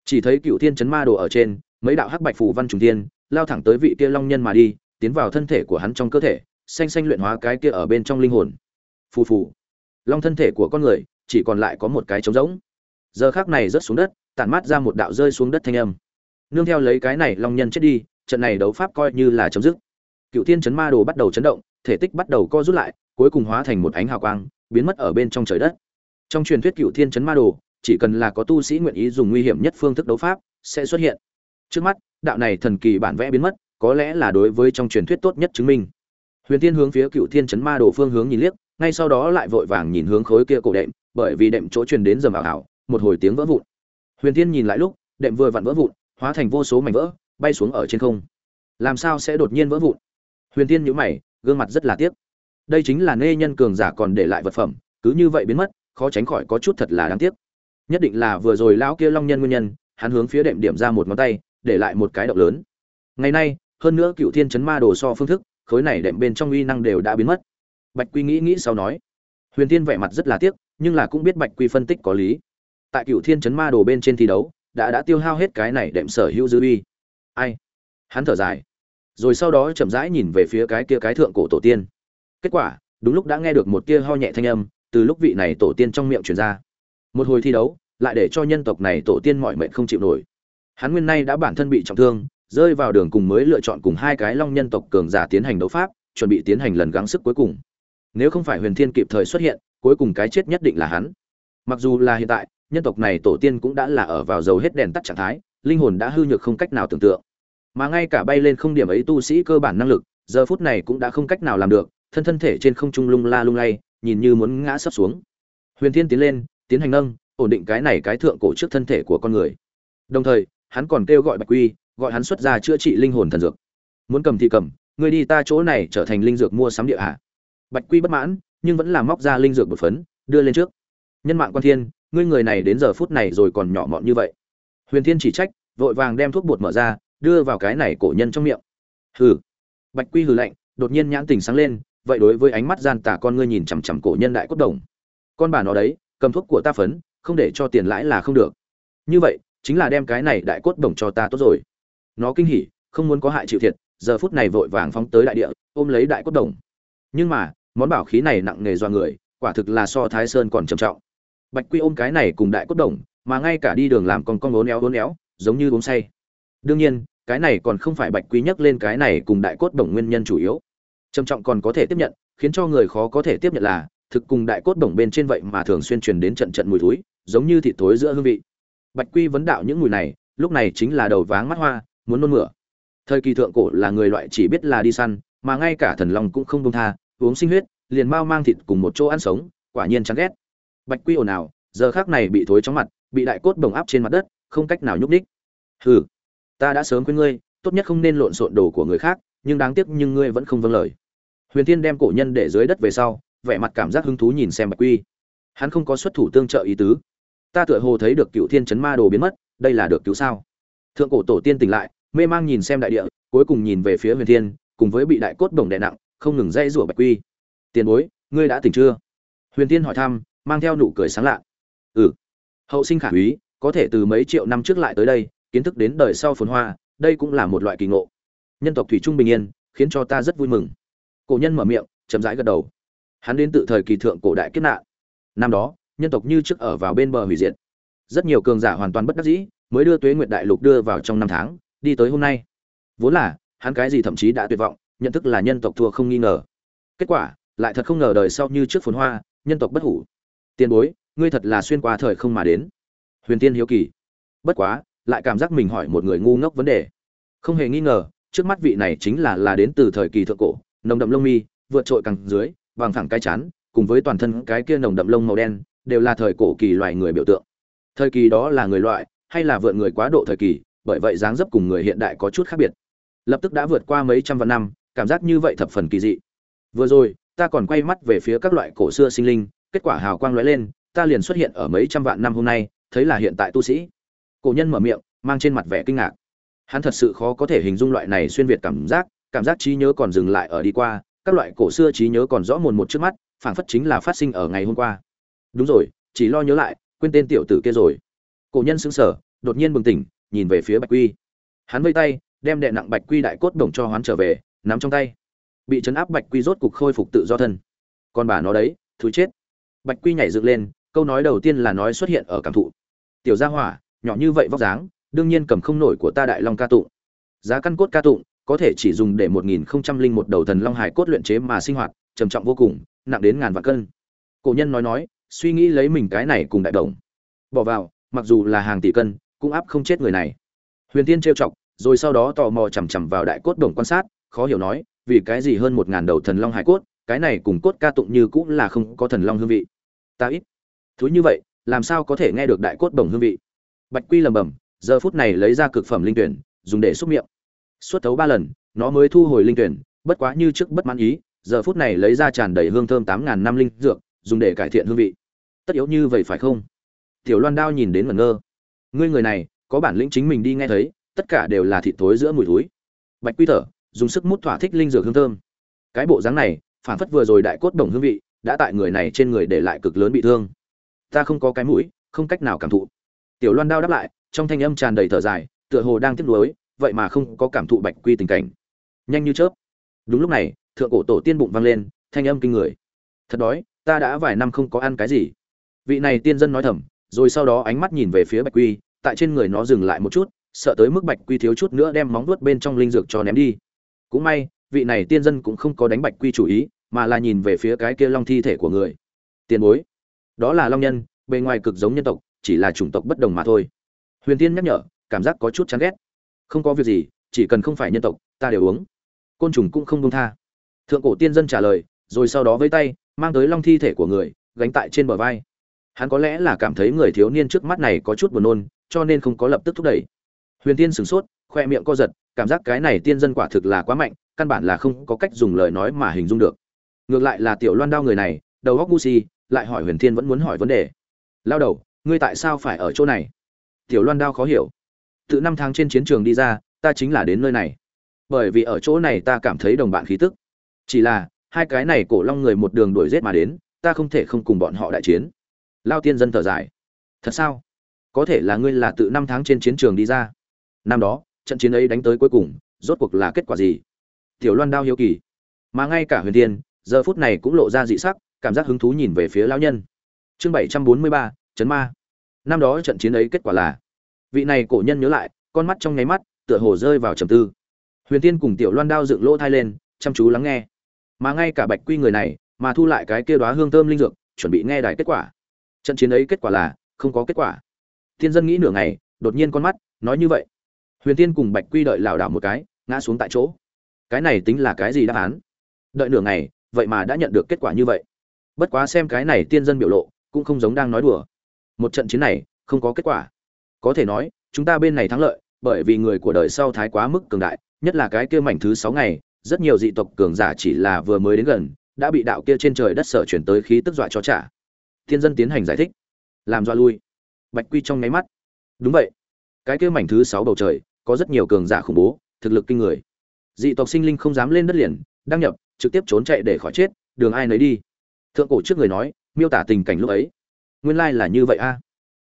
Chỉ thấy cựu thiên chấn ma đồ ở trên, mấy đạo hắc bạch phù văn trùng thiên, lao thẳng tới vị kia long nhân mà đi, tiến vào thân thể của hắn trong cơ thể, xanh xanh luyện hóa cái kia ở bên trong linh hồn. Phù phù. Long thân thể của con người, chỉ còn lại có một cái trống rỗng. Giờ khác này rớt xuống đất, tản mát ra một đạo rơi xuống đất thanh âm. Nương theo lấy cái này long nhân chết đi, trận này đấu pháp coi như là chấm dứt cựu thiên chấn ma đồ bắt đầu chấn động, thể tích bắt đầu co rút lại, cuối cùng hóa thành một ánh hào quang, biến mất ở bên trong trời đất. Trong truyền thuyết cựu thiên chấn ma đồ, chỉ cần là có tu sĩ nguyện ý dùng nguy hiểm nhất phương thức đấu pháp, sẽ xuất hiện. Trước mắt, đạo này thần kỳ bản vẽ biến mất, có lẽ là đối với trong truyền thuyết tốt nhất chứng minh. Huyền tiên hướng phía cựu thiên chấn ma đồ phương hướng nhìn liếc, ngay sau đó lại vội vàng nhìn hướng khối kia cổ đệm, bởi vì đệm chỗ truyền đến dầm ảo ảo, một hồi tiếng vỡ vụn. Huyền tiên nhìn lại lúc, đệm vừa vặn vỡ vụn, hóa thành vô số mảnh vỡ, bay xuống ở trên không. Làm sao sẽ đột nhiên vỡ vụn? Huyền tiên nhíu mày, gương mặt rất là tiếc. Đây chính là nê nhân cường giả còn để lại vật phẩm, cứ như vậy biến mất, khó tránh khỏi có chút thật là đáng tiếc. Nhất định là vừa rồi lão kia long nhân nguyên nhân, hắn hướng phía đệm điểm ra một ngón tay, để lại một cái động lớn. Ngày nay, hơn nữa cựu thiên chấn ma đồ so phương thức, khối này đệm bên trong uy năng đều đã biến mất. Bạch quy nghĩ nghĩ sau nói, huyền tiên vẻ mặt rất là tiếc, nhưng là cũng biết bạch quy phân tích có lý. Tại cựu thiên chấn ma đồ bên trên thi đấu, đã đã tiêu hao hết cái này đệm sở hữu dư uy. Ai? Hắn thở dài rồi sau đó chậm rãi nhìn về phía cái kia cái thượng cổ tổ tiên. Kết quả, đúng lúc đã nghe được một tia ho nhẹ thanh âm từ lúc vị này tổ tiên trong miệng truyền ra. Một hồi thi đấu, lại để cho nhân tộc này tổ tiên mọi mệnh không chịu nổi. Hắn nguyên nay đã bản thân bị trọng thương, rơi vào đường cùng mới lựa chọn cùng hai cái long nhân tộc cường giả tiến hành đấu pháp, chuẩn bị tiến hành lần gắng sức cuối cùng. Nếu không phải huyền thiên kịp thời xuất hiện, cuối cùng cái chết nhất định là hắn. Mặc dù là hiện tại, nhân tộc này tổ tiên cũng đã là ở vào dầu hết đèn tắt trạng thái, linh hồn đã hư nhược không cách nào tưởng tượng mà ngay cả bay lên không điểm ấy tu sĩ cơ bản năng lực, giờ phút này cũng đã không cách nào làm được, thân thân thể trên không trung lung la lung lay, nhìn như muốn ngã sấp xuống. Huyền thiên tiến lên, tiến hành nâng, ổn định cái này cái thượng cổ trước thân thể của con người. Đồng thời, hắn còn kêu gọi bạch quy, gọi hắn xuất ra chữa trị linh hồn thần dược. Muốn cầm thì cầm người đi ta chỗ này trở thành linh dược mua sắm địa hạ. Bạch quy bất mãn, nhưng vẫn là móc ra linh dược một phấn, đưa lên trước. Nhân mạng quan thiên, ngươi người này đến giờ phút này rồi còn nhỏ mọn như vậy. Huyền thiên chỉ trách, vội vàng đem thuốc bột mở ra đưa vào cái này cổ nhân trong miệng. Hừ. Bạch quy hừ lạnh, đột nhiên nhãn tình sáng lên, vậy đối với ánh mắt gian tà con ngươi nhìn chằm chằm cổ nhân đại cốt đồng. Con bà nó đấy, cầm thuốc của ta phấn, không để cho tiền lãi là không được. Như vậy, chính là đem cái này đại cốt đồng cho ta tốt rồi. Nó kinh hỉ, không muốn có hại chịu thiệt, giờ phút này vội vàng phóng tới đại địa, ôm lấy đại cốt đồng. Nhưng mà, món bảo khí này nặng nề do người, quả thực là so thái sơn còn trầm trọng. Bạch quy ôm cái này cùng đại cốt đồng, mà ngay cả đi đường làm con con ốn éo ốn éo, giống như uống say. Đương nhiên cái này còn không phải bạch quý nhắc lên cái này cùng đại cốt bổng nguyên nhân chủ yếu. Trầm trọng còn có thể tiếp nhận, khiến cho người khó có thể tiếp nhận là, thực cùng đại cốt bổng bên trên vậy mà thường xuyên truyền đến trận trận mùi thối, giống như thịt thối giữa hương vị. Bạch quy vấn đạo những mùi này, lúc này chính là đầu váng mắt hoa, muốn nôn mửa. Thời kỳ thượng cổ là người loại chỉ biết là đi săn, mà ngay cả thần long cũng không đông tha, uống sinh huyết, liền mau mang thịt cùng một chỗ ăn sống, quả nhiên chán ghét. Bạch quy ồn ào, giờ khác này bị thối chóng mặt, bị đại cốt bồng áp trên mặt đất, không cách nào nhúc ních hừ ta đã sớm khuyên ngươi, tốt nhất không nên lộn xộn đồ của người khác, nhưng đáng tiếc nhưng ngươi vẫn không vâng lời. Huyền thiên đem cổ nhân để dưới đất về sau, vẻ mặt cảm giác hứng thú nhìn xem bạch quy. Hắn không có xuất thủ tương trợ ý tứ. Ta tựa hồ thấy được cựu thiên chấn ma đồ biến mất, đây là được cứu sao? Thượng cổ tổ tiên tỉnh lại, mê mang nhìn xem đại địa, cuối cùng nhìn về phía huyền thiên, cùng với bị đại cốt bổng đè nặng, không ngừng dây rủa bạch quy. Tiền bối, ngươi đã tỉnh chưa? Huyền thiên hỏi thăm, mang theo nụ cười sáng lạ. Ừ. Hậu sinh khả úy, có thể từ mấy triệu năm trước lại tới đây kiến thức đến đời sau phồn hoa, đây cũng là một loại kỳ ngộ. Nhân tộc thủy trung bình yên, khiến cho ta rất vui mừng. Cổ nhân mở miệng, chậm rãi gật đầu. Hắn đến từ thời kỳ thượng cổ đại kết nạn. Năm đó, nhân tộc như trước ở vào bên bờ hủy diệt. Rất nhiều cường giả hoàn toàn bất đắc dĩ, mới đưa tuế nguyệt đại lục đưa vào trong năm tháng, đi tới hôm nay. Vốn là, hắn cái gì thậm chí đã tuyệt vọng, nhận thức là nhân tộc thua không nghi ngờ. Kết quả, lại thật không ngờ đời sau như trước phồn hoa, nhân tộc bất hủ. Tiền bối, ngươi thật là xuyên qua thời không mà đến. Huyền tiên hiếu kỳ. Bất quá lại cảm giác mình hỏi một người ngu ngốc vấn đề. Không hề nghi ngờ, trước mắt vị này chính là là đến từ thời kỳ thượng cổ, nồng đậm lông mi, vượt trội càng dưới, bằng thẳng cái chán, cùng với toàn thân cái kia nồng đậm lông màu đen, đều là thời cổ kỳ loài người biểu tượng. Thời kỳ đó là người loại, hay là vượt người quá độ thời kỳ, bởi vậy dáng dấp cùng người hiện đại có chút khác biệt. Lập tức đã vượt qua mấy trăm vạn năm, cảm giác như vậy thập phần kỳ dị. Vừa rồi, ta còn quay mắt về phía các loại cổ xưa sinh linh, kết quả hào quang lóe lên, ta liền xuất hiện ở mấy trăm vạn năm hôm nay, thấy là hiện tại tu sĩ cổ nhân mở miệng, mang trên mặt vẻ kinh ngạc. Hắn thật sự khó có thể hình dung loại này xuyên việt cảm giác cảm giác trí nhớ còn dừng lại ở đi qua, các loại cổ xưa trí nhớ còn rõ mồn một trước mắt, phảng phất chính là phát sinh ở ngày hôm qua. Đúng rồi, chỉ lo nhớ lại, quên tên tiểu tử kia rồi. Cổ nhân sững sờ, đột nhiên bừng tỉnh, nhìn về phía bạch quy. Hắn vây tay, đem đệ nặng bạch quy đại cốt đồng cho hoán trở về, nắm trong tay. Bị chấn áp bạch quy rốt cục khôi phục tự do thân. Con bà nó đấy, thú chết. Bạch quy nhảy dựng lên, câu nói đầu tiên là nói xuất hiện ở cảm thụ. Tiểu gia hỏa nhỏ như vậy vóc dáng, đương nhiên cầm không nổi của ta đại long ca tụng. Giá căn cốt ca tụng, có thể chỉ dùng để một nghìn không trăm linh một đầu thần long hải cốt luyện chế mà sinh hoạt, trầm trọng vô cùng, nặng đến ngàn vạn cân. Cổ nhân nói nói, suy nghĩ lấy mình cái này cùng đại đồng. Bỏ vào, mặc dù là hàng tỷ cân, cũng áp không chết người này. Huyền tiên trêu chọc, rồi sau đó tò mò chằm chằm vào đại cốt đồng quan sát, khó hiểu nói, vì cái gì hơn một ngàn đầu thần long hải cốt, cái này cùng cốt ca tụng như cũng là không có thần long hương vị. Ta ít. Thú như vậy, làm sao có thể nghe được đại cốt đồng hương vị? Bạch quy lầm bầm giờ phút này lấy ra cực phẩm linh tuyển, dùng để xúc miệng. Suốt thấu ba lần, nó mới thu hồi linh tuyển, bất quá như trước bất mãn ý, giờ phút này lấy ra tràn đầy hương thơm tám ngàn năm linh dược, dùng để cải thiện hương vị. Tất yếu như vậy phải không? Tiểu loan đao nhìn đến ngẩn ngơ. Ngươi người này, có bản lĩnh chính mình đi nghe thấy, tất cả đều là thịt thối giữa mùi thối. Bạch quy thở, dùng sức mút thỏa thích linh dược hương thơm. Cái bộ dáng này, phản phất vừa rồi đại cốt đồng hương vị, đã tại người này trên người để lại cực lớn bị thương. Ta không có cái mũi, không cách nào cảm thụ tiểu loan đao đáp lại, trong thanh âm tràn đầy thở dài, tựa hồ đang tiếc nuối, vậy mà không có cảm thụ bạch quy tình cảnh. Nhanh như chớp. Đúng lúc này, thượng cổ tổ tiên bụng vang lên, thanh âm kinh người. Thật đói, ta đã vài năm không có ăn cái gì. Vị này tiên dân nói thầm, rồi sau đó ánh mắt nhìn về phía bạch quy, tại trên người nó dừng lại một chút, sợ tới mức bạch quy thiếu chút nữa đem móng vuốt bên trong linh dược cho ném đi. Cũng may, vị này tiên dân cũng không có đánh bạch quy chủ ý, mà là nhìn về phía cái kia long thi thể của người. Tiền bối. Đó là long nhân, bề ngoài cực giống nhân tộc chỉ là chủng tộc bất đồng mà thôi. Huyền tiên nhắc nhở, cảm giác có chút chán ghét. Không có việc gì, chỉ cần không phải nhân tộc, ta đều uống. Côn trùng cũng không đông tha. Thượng cổ tiên dân trả lời, rồi sau đó với tay, mang tới long thi thể của người, gánh tại trên bờ vai. Hắn có lẽ là cảm thấy người thiếu niên trước mắt này có chút buồn nôn, cho nên không có lập tức thúc đẩy. Huyền tiên sửng sốt, khoe miệng co giật, cảm giác cái này tiên dân quả thực là quá mạnh, căn bản là không có cách dùng lời nói mà hình dung được. Ngược lại là tiểu loan đao người này, đầu góc gu si, lại hỏi huyền thiên vẫn muốn hỏi vấn đề. Lao đầu ngươi tại sao phải ở chỗ này? Tiểu loan đao khó hiểu. Tự năm tháng trên chiến trường đi ra, ta chính là đến nơi này. Bởi vì ở chỗ này ta cảm thấy đồng bạn khí tức. Chỉ là, hai cái này cổ long người một đường đuổi giết mà đến, ta không thể không cùng bọn họ đại chiến. Lao tiên dân thở dài. Thật sao? Có thể là ngươi là tự năm tháng trên chiến trường đi ra. Năm đó, trận chiến ấy đánh tới cuối cùng, rốt cuộc là kết quả gì? Tiểu loan đao hiếu kỳ. Mà ngay cả huyền tiên, giờ phút này cũng lộ ra dị sắc, cảm giác hứng thú nhìn về phía lão nhân. Chương bảy trăm bốn mươi ba chấn ma. Năm đó trận chiến ấy kết quả là, vị này cổ nhân nhớ lại, con mắt trong nháy mắt, tựa hồ rơi vào trầm tư. Huyền tiên cùng tiểu loan đao dựng lỗ thai lên, chăm chú lắng nghe. Mà ngay cả bạch quy người này, mà thu lại cái kia đoá hương thơm linh dược, chuẩn bị nghe đài kết quả. Trận chiến ấy kết quả là, không có kết quả. Thiên dân nghĩ nửa ngày, đột nhiên con mắt, nói như vậy. Huyền tiên cùng bạch quy đợi lảo đảo một cái, ngã xuống tại chỗ. Cái này tính là cái gì đáp án? Đợi nửa ngày, vậy mà đã nhận được kết quả như vậy. Bất quá xem cái này tiên dân biểu lộ, cũng không giống đang nói đùa một trận chiến này không có kết quả. Có thể nói, chúng ta bên này thắng lợi, bởi vì người của đời sau thái quá mức cường đại, nhất là cái kia mảnh thứ sáu ngày, rất nhiều dị tộc cường giả chỉ là vừa mới đến gần, đã bị đạo kia trên trời đất sở chuyển tới khí tức dọa cho trả. Thiên dân tiến hành giải thích, làm dọa lui. Bạch quy trong nháy mắt. Đúng vậy. Cái kia mảnh thứ sáu bầu trời, có rất nhiều cường giả khủng bố, thực lực kinh người. Dị tộc sinh linh không dám lên đất liền, đăng nhập, trực tiếp trốn chạy để khỏi chết, đường ai nấy đi. Thượng cổ trước người nói, miêu tả tình cảnh lúc ấy nguyên lai là như vậy a.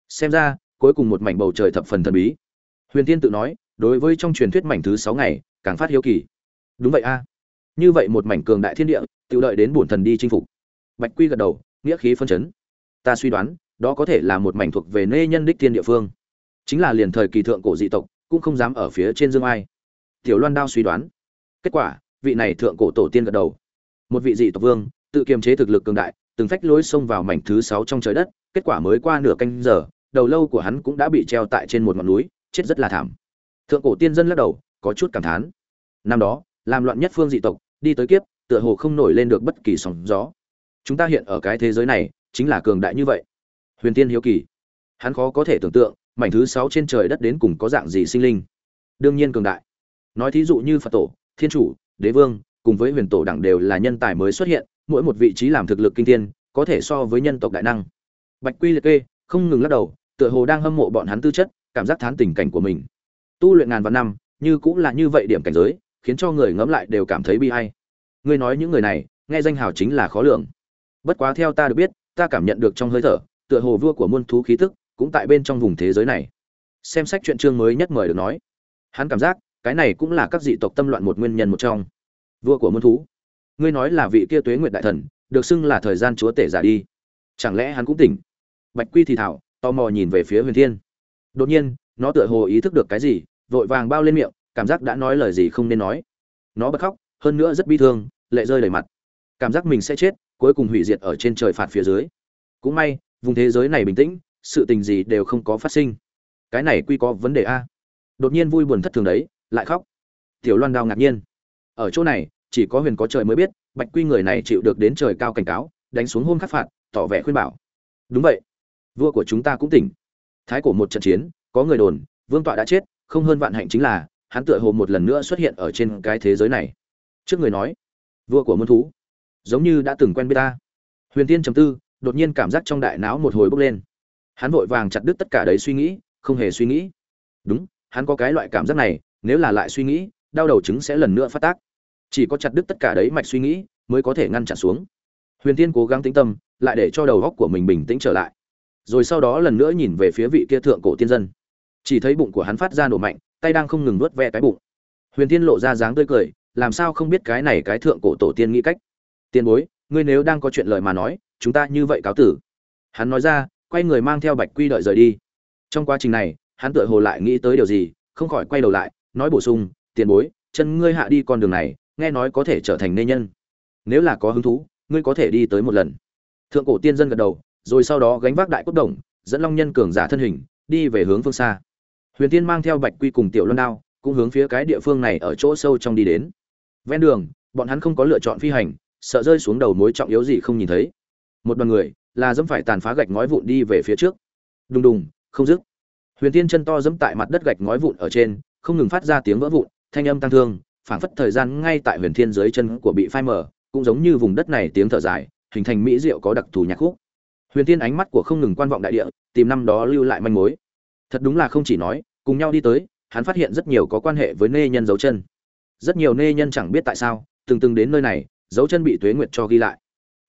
Xem ra, cuối cùng một mảnh bầu trời thập phần thần bí. Huyền tiên tự nói, đối với trong truyền thuyết mảnh thứ sáu ngày, càng phát hiếu kỳ. Đúng vậy a. Như vậy một mảnh cường đại thiên địa tự đợi đến bổn thần đi chinh phục. Bạch quy gật đầu, nghĩa khí phân chấn. Ta suy đoán, đó có thể là một mảnh thuộc về nê nhân đích thiên địa phương. Chính là liền thời kỳ thượng cổ dị tộc, cũng không dám ở phía trên dương ai. Tiểu loan đao suy đoán. Kết quả, vị này thượng cổ tổ tiên gật đầu. Một vị dị tộc vương, tự kiềm chế thực lực cường đại, từng phách lối xông vào mảnh thứ sáu trong trời đất kết quả mới qua nửa canh giờ, đầu lâu của hắn cũng đã bị treo tại trên một ngọn núi, chết rất là thảm. Thượng cổ tiên dân lắc đầu, có chút cảm thán. Năm đó, làm loạn nhất phương dị tộc, đi tới kiếp, tựa hồ không nổi lên được bất kỳ sóng gió. Chúng ta hiện ở cái thế giới này, chính là cường đại như vậy. Huyền tiên hiếu kỳ. Hắn khó có thể tưởng tượng, mảnh thứ sáu trên trời đất đến cùng có dạng gì sinh linh. Đương nhiên cường đại. Nói thí dụ như phật tổ, thiên chủ, đế vương, cùng với huyền tổ đẳng đều là nhân tài mới xuất hiện, mỗi một vị trí làm thực lực kinh thiên, có thể so với nhân tộc đại năng bạch quy liệt kê, không ngừng lắc đầu, tựa hồ đang hâm mộ bọn hắn tư chất, cảm giác thán tình cảnh của mình. Tu luyện ngàn vạn năm, như cũng là như vậy điểm cảnh giới, khiến cho người ngẫm lại đều cảm thấy bi hay ngươi nói những người này, nghe danh hào chính là khó lường. Bất quá theo ta được biết, ta cảm nhận được trong hơi thở, tựa hồ vua của muôn thú khí tức, cũng tại bên trong vùng thế giới này. Xem sách chuyện chương mới nhất mời được nói. Hắn cảm giác, cái này cũng là các dị tộc tâm loạn một nguyên nhân một trong. Vua của muôn thú. Ngươi nói là vị kia tuế nguyệt đại thần, được xưng là thời gian chúa tể giả đi. Chẳng lẽ hắn cũng tỉnh? Bạch quy thì thảo, tò mò nhìn về phía huyền thiên. Đột nhiên, nó tựa hồ ý thức được cái gì, vội vàng bao lên miệng, cảm giác đã nói lời gì không nên nói. Nó bật khóc, hơn nữa rất bi thương, lệ rơi đầy mặt. Cảm giác mình sẽ chết, cuối cùng hủy diệt ở trên trời phạt phía dưới. Cũng may, vùng thế giới này bình tĩnh, sự tình gì đều không có phát sinh. Cái này quy có vấn đề a. Đột nhiên vui buồn thất thường đấy, lại khóc. Tiểu loan đao ngạc nhiên. Ở chỗ này, chỉ có huyền có trời mới biết, bạch quy người này chịu được đến trời cao cảnh cáo, đánh xuống hôn khắc phạt, tỏ vẻ khuyên bảo. Đúng vậy vua của chúng ta cũng tỉnh. Thái cổ một trận chiến, có người đồn, vương tọa đã chết, không hơn vạn hạnh chính là, hắn tựa hồ một lần nữa xuất hiện ở trên cái thế giới này. Trước người nói, vua của muôn thú, giống như đã từng quen biết ta. Huyền tiên trầm tư, đột nhiên cảm giác trong đại não một hồi bốc lên. Hắn vội vàng chặt đứt tất cả đấy suy nghĩ, không hề suy nghĩ. Đúng, hắn có cái loại cảm giác này, nếu là lại suy nghĩ, đau đầu chứng sẽ lần nữa phát tác. Chỉ có chặt đứt tất cả đấy mạch suy nghĩ, mới có thể ngăn chặn xuống. Huyền tiên cố gắng tĩnh tâm, lại để cho đầu góc của mình bình tĩnh trở lại rồi sau đó lần nữa nhìn về phía vị kia thượng cổ tiên dân. Chỉ thấy bụng của hắn phát ra nổ mạnh, tay đang không ngừng nuốt ve cái bụng. Huyền tiên lộ ra dáng tươi cười, làm sao không biết cái này cái thượng cổ tổ tiên nghĩ cách? Tiền bối, ngươi nếu đang có chuyện lời mà nói, chúng ta như vậy cáo tử. Hắn nói ra, quay người mang theo bạch quy đợi rời đi. Trong quá trình này, hắn tựa hồ lại nghĩ tới điều gì, không khỏi quay đầu lại, nói bổ sung tiền bối, chân ngươi hạ đi con đường này, nghe nói có thể trở thành nê nhân. Nếu là có hứng thú, ngươi có thể đi tới một lần. Thượng cổ tiên dân gật đầu rồi sau đó gánh vác đại cốt đồng, dẫn long nhân cường giả thân hình, đi về hướng phương xa. Huyền tiên mang theo bạch quy cùng tiểu luân đao, cũng hướng phía cái địa phương này ở chỗ sâu trong đi đến. Ven đường, bọn hắn không có lựa chọn phi hành, sợ rơi xuống đầu mối trọng yếu gì không nhìn thấy. Một đoàn người, là dẫm phải tàn phá gạch ngói vụn đi về phía trước. Đùng đùng, không dứt. Huyền tiên chân to dẫm tại mặt đất gạch ngói vụn ở trên, không ngừng phát ra tiếng vỡ vụn, thanh âm tăng thương, phảng phất thời gian ngay tại huyền thiên dưới chân của bị phai mờ, cũng giống như vùng đất này tiếng thở dài, hình thành mỹ diệu có đặc thù nhạc khúc huyền tiên ánh mắt của không ngừng quan vọng đại địa, tìm năm đó lưu lại manh mối. Thật đúng là không chỉ nói, cùng nhau đi tới, hắn phát hiện rất nhiều có quan hệ với nê nhân dấu chân. Rất nhiều nê nhân chẳng biết tại sao, từng từng đến nơi này, dấu chân bị tuế nguyệt cho ghi lại.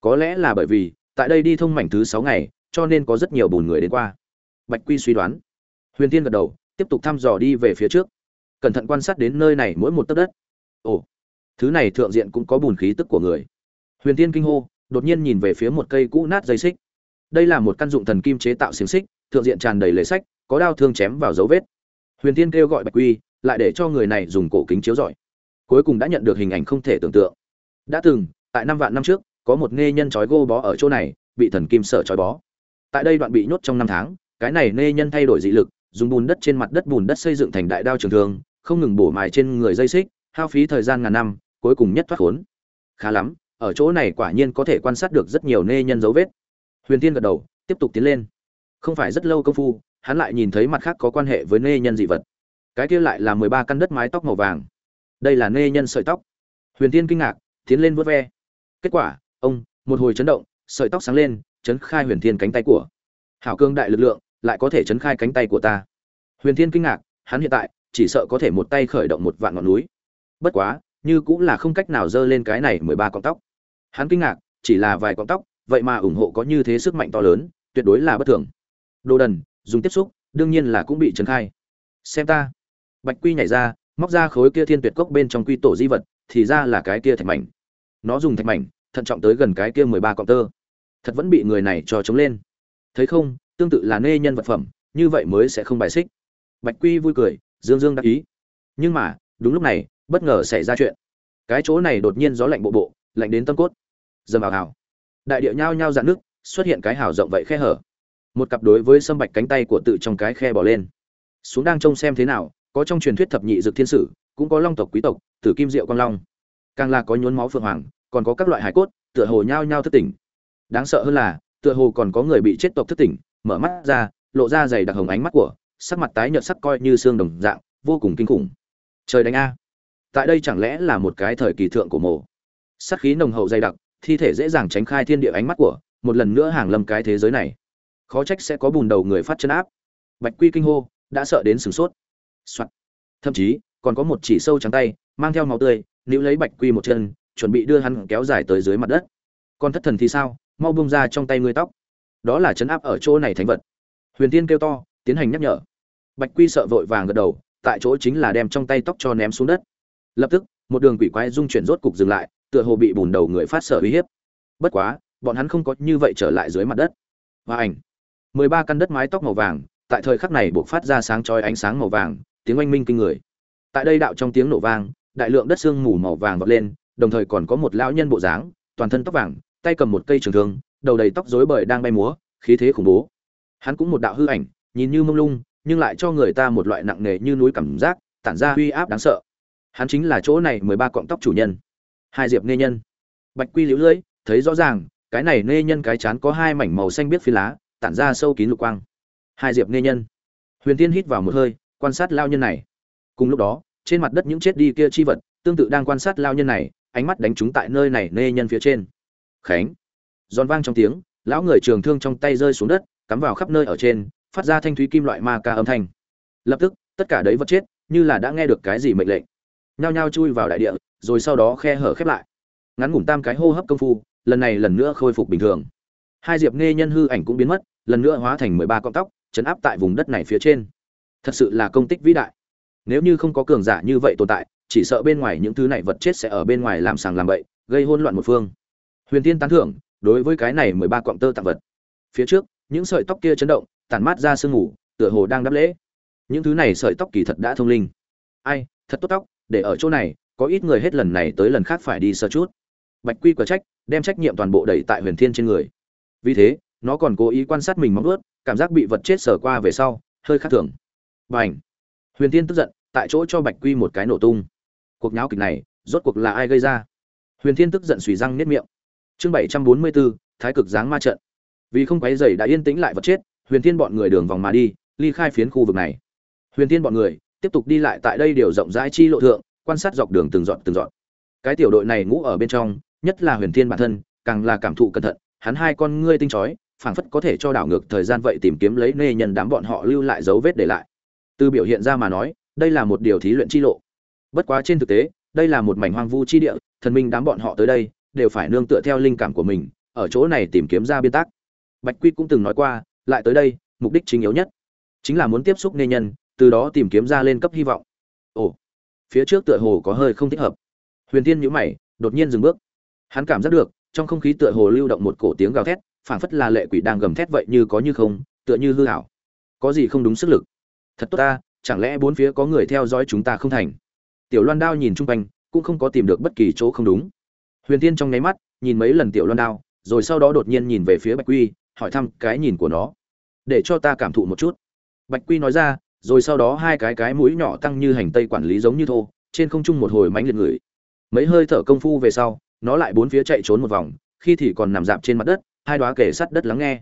Có lẽ là bởi vì, tại đây đi thông mảnh thứ sáu ngày, cho nên có rất nhiều bùn người đến qua. Bạch quy suy đoán. Huyền tiên gật đầu, tiếp tục thăm dò đi về phía trước. Cẩn thận quan sát đến nơi này mỗi một tấc đất. Ồ, thứ này thượng diện cũng có bùn khí tức của người. Huyền tiên kinh hô, đột nhiên nhìn về phía một cây cũ nát dây xích đây là một căn dụng thần kim chế tạo xiềng xích, thượng diện tràn đầy lề sách, có đao thương chém vào dấu vết. Huyền tiên kêu gọi bạch quy, lại để cho người này dùng cổ kính chiếu rọi. Cuối cùng đã nhận được hình ảnh không thể tưởng tượng. Đã từng, tại năm vạn năm trước, có một nghê nhân trói gô bó ở chỗ này, bị thần kim sợ trói bó. Tại đây đoạn bị nhốt trong năm tháng, cái này nê nhân thay đổi dị lực, dùng bùn đất trên mặt đất bùn đất xây dựng thành đại đao trường thương, không ngừng bổ mài trên người dây xích, hao phí thời gian ngàn năm, cuối cùng nhất thoát khốn. Khá lắm, ở chỗ này quả nhiên có thể quan sát được rất nhiều nê nhân dấu vết huyền tiên gật đầu, tiếp tục tiến lên. Không phải rất lâu công phu, hắn lại nhìn thấy mặt khác có quan hệ với nê nhân dị vật. Cái kia lại là mười ba căn đất mái tóc màu vàng. Đây là nê nhân sợi tóc. Huyền tiên kinh ngạc, tiến lên vớt ve. Kết quả, ông, một hồi chấn động, sợi tóc sáng lên, chấn khai huyền thiên cánh tay của. Hảo cương đại lực lượng, lại có thể chấn khai cánh tay của ta. Huyền thiên kinh ngạc, hắn hiện tại, chỉ sợ có thể một tay khởi động một vạn ngọn núi. Bất quá, như cũng là không cách nào dơ lên cái này mười ba cọng tóc. Hắn kinh ngạc, chỉ là vài cọng tóc vậy mà ủng hộ có như thế sức mạnh to lớn, tuyệt đối là bất thường. Đồ đần, dùng tiếp xúc, đương nhiên là cũng bị chấn khai. Xem ta. Bạch quy nhảy ra, móc ra khối kia thiên tuyệt cốc bên trong quy tổ di vật, thì ra là cái kia thạch mảnh. Nó dùng thạch mảnh, thận trọng tới gần cái kia mười ba cọng tơ. Thật vẫn bị người này cho chống lên. Thấy không, tương tự là nê nhân vật phẩm, như vậy mới sẽ không bài xích. Bạch quy vui cười, dương dương đắc ý. Nhưng mà, đúng lúc này, bất ngờ xảy ra chuyện. Cái chỗ này đột nhiên gió lạnh bộ bộ, lạnh đến tâm cốt. Dầm vào hào đại địa nhao nhao dạn nước, xuất hiện cái hào rộng vậy khe hở. Một cặp đối với sâm bạch cánh tay của tự trong cái khe bỏ lên. Xuống đang trông xem thế nào, có trong truyền thuyết thập nhị dực thiên sử, cũng có long tộc quý tộc, tử kim diệu quang long. Càng là có nhốn máu phượng hoàng, còn có các loại hải cốt, tựa hồ nhao nhao thức tỉnh. Đáng sợ hơn là, tựa hồ còn có người bị chết tộc thức tỉnh, mở mắt ra, lộ ra dày đặc hồng ánh mắt của, sắc mặt tái nhợt sắc coi như xương đồng dạng, vô cùng kinh khủng. Trời đánh a. Tại đây chẳng lẽ là một cái thời kỳ thượng của mộ? Sắc khí nồng hậu dày đặc thi thể dễ dàng tránh khai thiên địa ánh mắt của, một lần nữa hàng lâm cái thế giới này. Khó trách sẽ có bùn đầu người phát chân áp. Bạch quy kinh hô, đã sợ đến sửng sốt. Soạn. thậm chí, còn có một chỉ sâu trắng tay, mang theo máu tươi, níu lấy bạch quy một chân, chuẩn bị đưa hắn kéo dài tới dưới mặt đất. Còn thất thần thì sao? Mau bung ra trong tay ngươi tóc. Đó là chấn áp ở chỗ này thánh vật. Huyền tiên kêu to, tiến hành nhắc nhở. Bạch quy sợ vội vàng gật đầu, tại chỗ chính là đem trong tay tóc cho ném xuống đất. Lập tức, một đường quỷ quái dung chuyển rốt cục dừng lại tựa hồ bị bùn đầu người phát sợ uy hiếp. Bất quá, bọn hắn không có như vậy trở lại dưới mặt đất. Và ảnh. Mười ba căn đất mái tóc màu vàng, tại thời khắc này buộc phát ra sáng chói ánh sáng màu vàng, tiếng oanh minh kinh người. Tại đây đạo trong tiếng nổ vang, đại lượng đất xương mù màu vàng vọt lên, đồng thời còn có một lão nhân bộ dáng, toàn thân tóc vàng, tay cầm một cây trường thương, đầu đầy tóc rối bời đang bay múa, khí thế khủng bố. Hắn cũng một đạo hư ảnh, nhìn như mông lung, nhưng lại cho người ta một loại nặng nề như núi cảm giác, tản ra uy áp đáng sợ. Hắn chính là chỗ này mười ba cọng tóc chủ nhân hai diệp nê nhân. Bạch quy liễu lưỡi, thấy rõ ràng, cái này nê nhân cái chán có hai mảnh màu xanh biết phi lá, tản ra sâu kín lục quang. Hai diệp nê nhân. Huyền tiên hít vào một hơi, quan sát lao nhân này. Cùng lúc đó, trên mặt đất những chết đi kia chi vật, tương tự đang quan sát lao nhân này, ánh mắt đánh trúng tại nơi này nê nhân phía trên. Khánh. Giòn vang trong tiếng, lão người trường thương trong tay rơi xuống đất, cắm vào khắp nơi ở trên, phát ra thanh thúy kim loại ma ca âm thanh. Lập tức, tất cả đấy vật chết, như là đã nghe được cái gì mệnh lệnh. Nhao nhao chui vào đại địa rồi sau đó khe hở khép lại. Ngắn ngủn tam cái hô hấp công phu, lần này lần nữa khôi phục bình thường. Hai diệp nghe nhân hư ảnh cũng biến mất, lần nữa hóa thành mười ba con tóc, chấn áp tại vùng đất này phía trên. Thật sự là công tích vĩ đại. Nếu như không có cường giả như vậy tồn tại, chỉ sợ bên ngoài những thứ này vật chết sẽ ở bên ngoài làm sàng làm bậy, gây hỗn loạn một phương. Huyền tiên tán thưởng, đối với cái này mười ba cọng tơ tặng vật. Phía trước, những sợi tóc kia chấn động, tản mát ra sương ngủ tựa hồ đang đắp lễ. Những thứ này sợi tóc kỳ thật đã thông linh. Ai, thật tốt tóc, để ở chỗ này có ít người hết lần này tới lần khác phải đi sơ chút. Bạch quy quả trách, đem trách nhiệm toàn bộ đẩy tại huyền thiên trên người. Vì thế, nó còn cố ý quan sát mình móng ướt cảm giác bị vật chết sờ qua về sau, hơi khác thường. B à n h huyền thiên tức giận, tại chỗ cho bạch quy một cái nổ tung. Cuộc nháo kịch này, rốt cuộc là ai gây ra? Huyền thiên tức giận suy răng nếp miệng. Chương bảy trăm bốn mươi bốn thái cực giáng ma trận. Vì không quấy dày đã yên tĩnh lại vật chết, huyền thiên bọn người đường vòng mà đi, ly khai phiến khu vực này. Huyền thiên bọn người, tiếp tục đi lại tại đây điều rộng rãi chi lộ thượng quan sát dọc đường từng dọn từng dọn. Cái tiểu đội này ngủ ở bên trong, nhất là huyền thiên bản thân, càng là cảm thụ cẩn thận, hắn hai con ngươi tinh chói, phảng phất có thể cho đảo ngược thời gian vậy tìm kiếm lấy nê nhân đám bọn họ lưu lại dấu vết để lại. Từ biểu hiện ra mà nói, đây là một điều thí luyện chi lộ. Bất quá trên thực tế, đây là một mảnh hoang vu chi địa, thần minh đám bọn họ tới đây, đều phải nương tựa theo linh cảm của mình, ở chỗ này tìm kiếm ra biên tác. Bạch quy cũng từng nói qua, lại tới đây, mục đích chính yếu nhất, chính là muốn tiếp xúc nê nhân, từ đó tìm kiếm ra lên cấp hy vọng. Ồ phía trước tựa hồ có hơi không thích hợp. Huyền tiên nhíu mày, đột nhiên dừng bước. Hắn cảm giác được, trong không khí tựa hồ lưu động một cổ tiếng gào thét, phảng phất là lệ quỷ đang gầm thét vậy như có như không, tựa như hư ảo. Có gì không đúng sức lực? Thật tốt ta, chẳng lẽ bốn phía có người theo dõi chúng ta không thành? Tiểu loan đao nhìn chung quanh, cũng không có tìm được bất kỳ chỗ không đúng. Huyền tiên trong nháy mắt, nhìn mấy lần tiểu loan đao, rồi sau đó đột nhiên nhìn về phía bạch quy, hỏi thăm cái nhìn của nó. Để cho ta cảm thụ một chút. Bạch quy nói ra rồi sau đó hai cái cái mũi nhỏ tăng như hành tây quản lý giống như thô, trên không trung một hồi mánh liệt người mấy hơi thở công phu về sau, nó lại bốn phía chạy trốn một vòng, khi thì còn nằm dạp trên mặt đất, hai đoá kể sắt đất lắng nghe.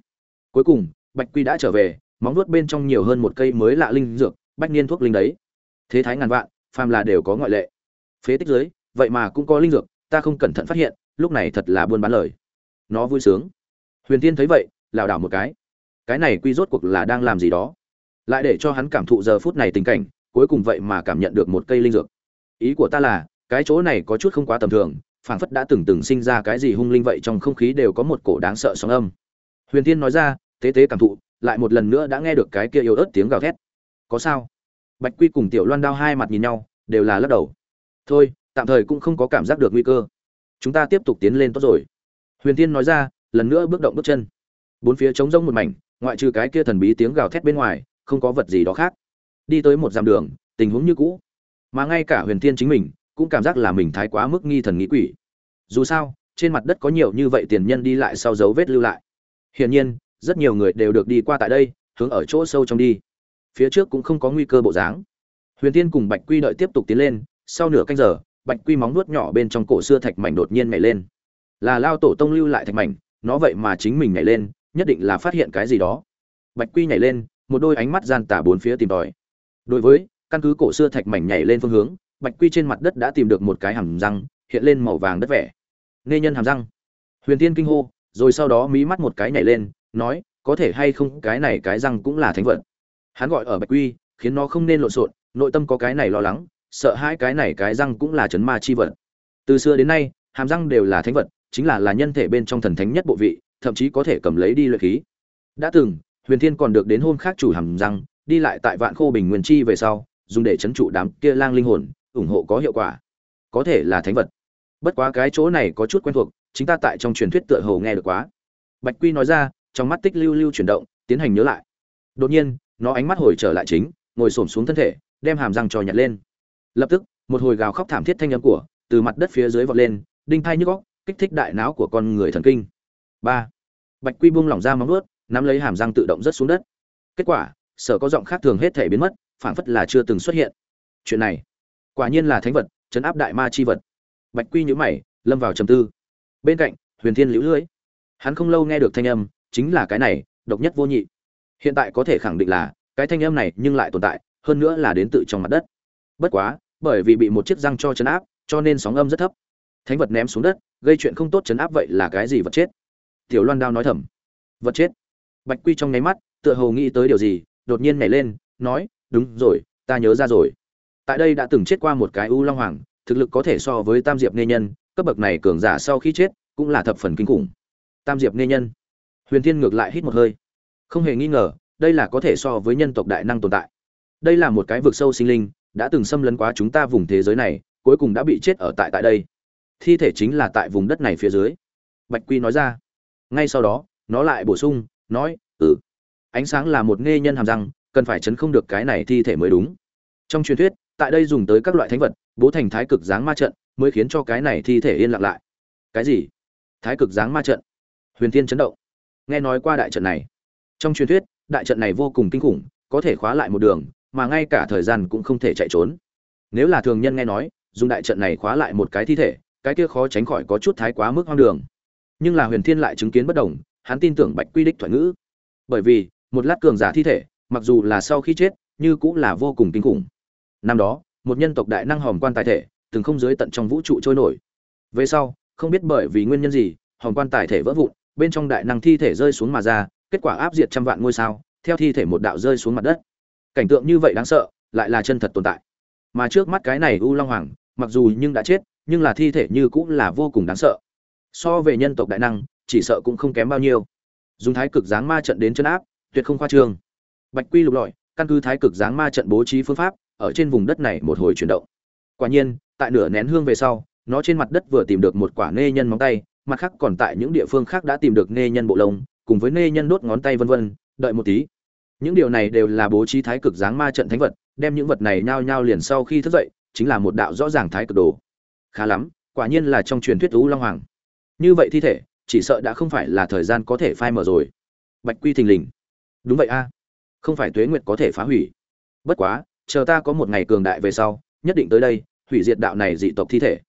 Cuối cùng, bạch quy đã trở về, móng nuốt bên trong nhiều hơn một cây mới lạ linh dược, bách niên thuốc linh đấy. Thế thái ngàn vạn, phàm là đều có ngoại lệ. Phế tích dưới, vậy mà cũng có linh dược, ta không cẩn thận phát hiện, lúc này thật là buôn bán lời. Nó vui sướng. Huyền tiên thấy vậy, lảo đảo một cái. Cái này quy rốt cuộc là đang làm gì đó? Lại để cho hắn cảm thụ giờ phút này tình cảnh, cuối cùng vậy mà cảm nhận được một cây linh dược. Ý của ta là, cái chỗ này có chút không quá tầm thường, phảng phất đã từng từng sinh ra cái gì hung linh vậy trong không khí đều có một cổ đáng sợ sóng âm. Huyền tiên nói ra tế tế cảm thụ, lại một lần nữa đã nghe được cái kia yếu ớt tiếng gào thét. Có sao? Bạch quy cùng tiểu loan đao hai mặt nhìn nhau, đều là lắc đầu. Thôi, tạm thời cũng không có cảm giác được nguy cơ. Chúng ta tiếp tục tiến lên tốt rồi. Huyền tiên nói ra, lần nữa bước động bước chân. Bốn phía trống rông một mảnh, ngoại trừ cái kia thần bí tiếng gào thét bên ngoài không có vật gì đó khác. Đi tới một dặm đường, tình huống như cũ. Mà ngay cả huyền tiên chính mình, cũng cảm giác là mình thái quá mức nghi thần nghĩ quỷ. Dù sao, trên mặt đất có nhiều như vậy tiền nhân đi lại sau dấu vết lưu lại. Hiển nhiên, rất nhiều người đều được đi qua tại đây, hướng ở chỗ sâu trong đi. Phía trước cũng không có nguy cơ bộ dáng. Huyền tiên cùng bạch quy đợi tiếp tục tiến lên, sau nửa canh giờ, bạch quy móng nuốt nhỏ bên trong cổ xưa thạch mảnh đột nhiên nhảy lên. Là lao tổ tông lưu lại thạch mảnh, nó vậy mà chính mình nhảy lên, nhất định là phát hiện cái gì đó. Bạch quy nhảy lên một đôi ánh mắt gian tả bốn phía tìm tòi. Đối với, căn cứ cổ xưa thạch mảnh nhảy lên phương hướng, bạch quy trên mặt đất đã tìm được một cái hàm răng, hiện lên màu vàng đất vẻ. Nê nhân hàm răng. Huyền tiên kinh hô, rồi sau đó mí mắt một cái nhảy lên, nói, có thể hay không, cái này cái răng cũng là thánh vật. Hắn gọi ở bạch quy, khiến nó không nên lộn xộn, nội tâm có cái này lo lắng, sợ hai cái này cái răng cũng là chấn ma chi vật. Từ xưa đến nay, hàm răng đều là thánh vật, chính là là nhân thể bên trong thần thánh nhất bộ vị, thậm chí có thể cầm lấy đi luyện khí. Đã từng huyền thiên còn được đến hôn khác chủ hàm răng, đi lại tại vạn khô bình nguyên chi về sau, dùng để chấn trụ đám kia lang linh hồn, ủng hộ có hiệu quả. Có thể là thánh vật. Bất quá cái chỗ này có chút quen thuộc, chính ta tại trong truyền thuyết tựa hồ nghe được quá. Bạch quy nói ra, trong mắt tích lưu lưu chuyển động, tiến hành nhớ lại. Đột nhiên, nó ánh mắt hồi trở lại chính, ngồi xổm xuống thân thể, đem hàm răng trò nhặt lên. Lập tức, một hồi gào khóc thảm thiết thanh âm của, từ mặt đất phía dưới vọt lên, đinh thai nhức góc kích thích đại não của con người thần kinh. Ba. Bạch quy buông lỏng ra móng nuốt nắm lấy hàm răng tự động rất xuống đất. Kết quả, sở có giọng khác thường hết thể biến mất, phảng phất là chưa từng xuất hiện. Chuyện này, quả nhiên là thánh vật, chấn áp đại ma chi vật. Bạch quy nhíu mày, lâm vào trầm tư. Bên cạnh, huyền thiên liễu lưỡi hắn không lâu nghe được thanh âm, chính là cái này, độc nhất vô nhị. Hiện tại có thể khẳng định là, cái thanh âm này nhưng lại tồn tại, hơn nữa là đến tự trong mặt đất. Bất quá, bởi vì bị một chiếc răng cho chấn áp, cho nên sóng âm rất thấp. Thánh vật ném xuống đất, gây chuyện không tốt chấn áp vậy là cái gì vật chết? Tiểu loan đao nói thầm. Vật chết? Bạch quy trong nháy mắt, tựa hồ nghĩ tới điều gì, đột nhiên nhảy lên, nói, đúng rồi, ta nhớ ra rồi. Tại đây đã từng chết qua một cái u long hoàng, thực lực có thể so với tam diệp nghe nhân, cấp bậc này cường giả sau khi chết, cũng là thập phần kinh khủng. Tam diệp nghe nhân. Huyền thiên ngược lại hít một hơi. Không hề nghi ngờ, đây là có thể so với nhân tộc đại năng tồn tại. Đây là một cái vực sâu sinh linh, đã từng xâm lấn quá chúng ta vùng thế giới này, cuối cùng đã bị chết ở tại tại đây. Thi thể chính là tại vùng đất này phía dưới. Bạch quy nói ra. Ngay sau đó, nó lại bổ sung nói ừ ánh sáng là một nghe nhân hàm răng, cần phải chấn không được cái này thi thể mới đúng. Trong truyền thuyết, tại đây dùng tới các loại thánh vật, bố thành thái cực dáng ma trận mới khiến cho cái này thi thể yên lặng lại. Cái gì? Thái cực dáng ma trận? Huyền tiên chấn động. Nghe nói qua đại trận này. Trong truyền thuyết, đại trận này vô cùng kinh khủng, có thể khóa lại một đường, mà ngay cả thời gian cũng không thể chạy trốn. Nếu là thường nhân nghe nói, dùng đại trận này khóa lại một cái thi thể, cái kia khó tránh khỏi có chút thái quá mức hoang đường. Nhưng là huyền thiên lại chứng kiến bất đồng hắn tin tưởng bạch quy đích thoại ngữ. Bởi vì, một lát cường giả thi thể, mặc dù là sau khi chết, như cũng là vô cùng kinh khủng. Năm đó, một nhân tộc đại năng hòm quan tài thể, từng không dưới tận trong vũ trụ trôi nổi. Về sau, không biết bởi vì nguyên nhân gì, hòm quan tài thể vỡ vụn, bên trong đại năng thi thể rơi xuống mà ra, kết quả áp diệt trăm vạn ngôi sao, theo thi thể một đạo rơi xuống mặt đất. Cảnh tượng như vậy đáng sợ, lại là chân thật tồn tại. Mà trước mắt cái này u long hoàng, mặc dù nhưng đã chết, nhưng là thi thể như cũng là vô cùng đáng sợ. So về nhân tộc đại năng chỉ sợ cũng không kém bao nhiêu. Dùng thái cực giáng ma trận đến chân áp, tuyệt không khoa trương. Bạch quy lục lọi, căn cứ thái cực giáng ma trận bố trí phương pháp, ở trên vùng đất này một hồi chuyển động. Quả nhiên, tại nửa nén hương về sau, nó trên mặt đất vừa tìm được một quả nê nhân móng tay, mặt khác còn tại những địa phương khác đã tìm được nê nhân bộ lông, cùng với nê nhân đốt ngón tay vân vân, đợi một tí. Những điều này đều là bố trí thái cực giáng ma trận thánh vật, đem những vật này nhao nhao liền sau khi thức dậy, chính là một đạo rõ ràng thái cực đồ. Khá lắm, quả nhiên là trong truyền thuyết U long hoàng. Như vậy thi thể chỉ sợ đã không phải là thời gian có thể phai mở rồi. Bạch quy thình lình. Đúng vậy a, không phải tuế nguyệt có thể phá hủy. Bất quá, chờ ta có một ngày cường đại về sau, nhất định tới đây, hủy diệt đạo này dị tộc thi thể.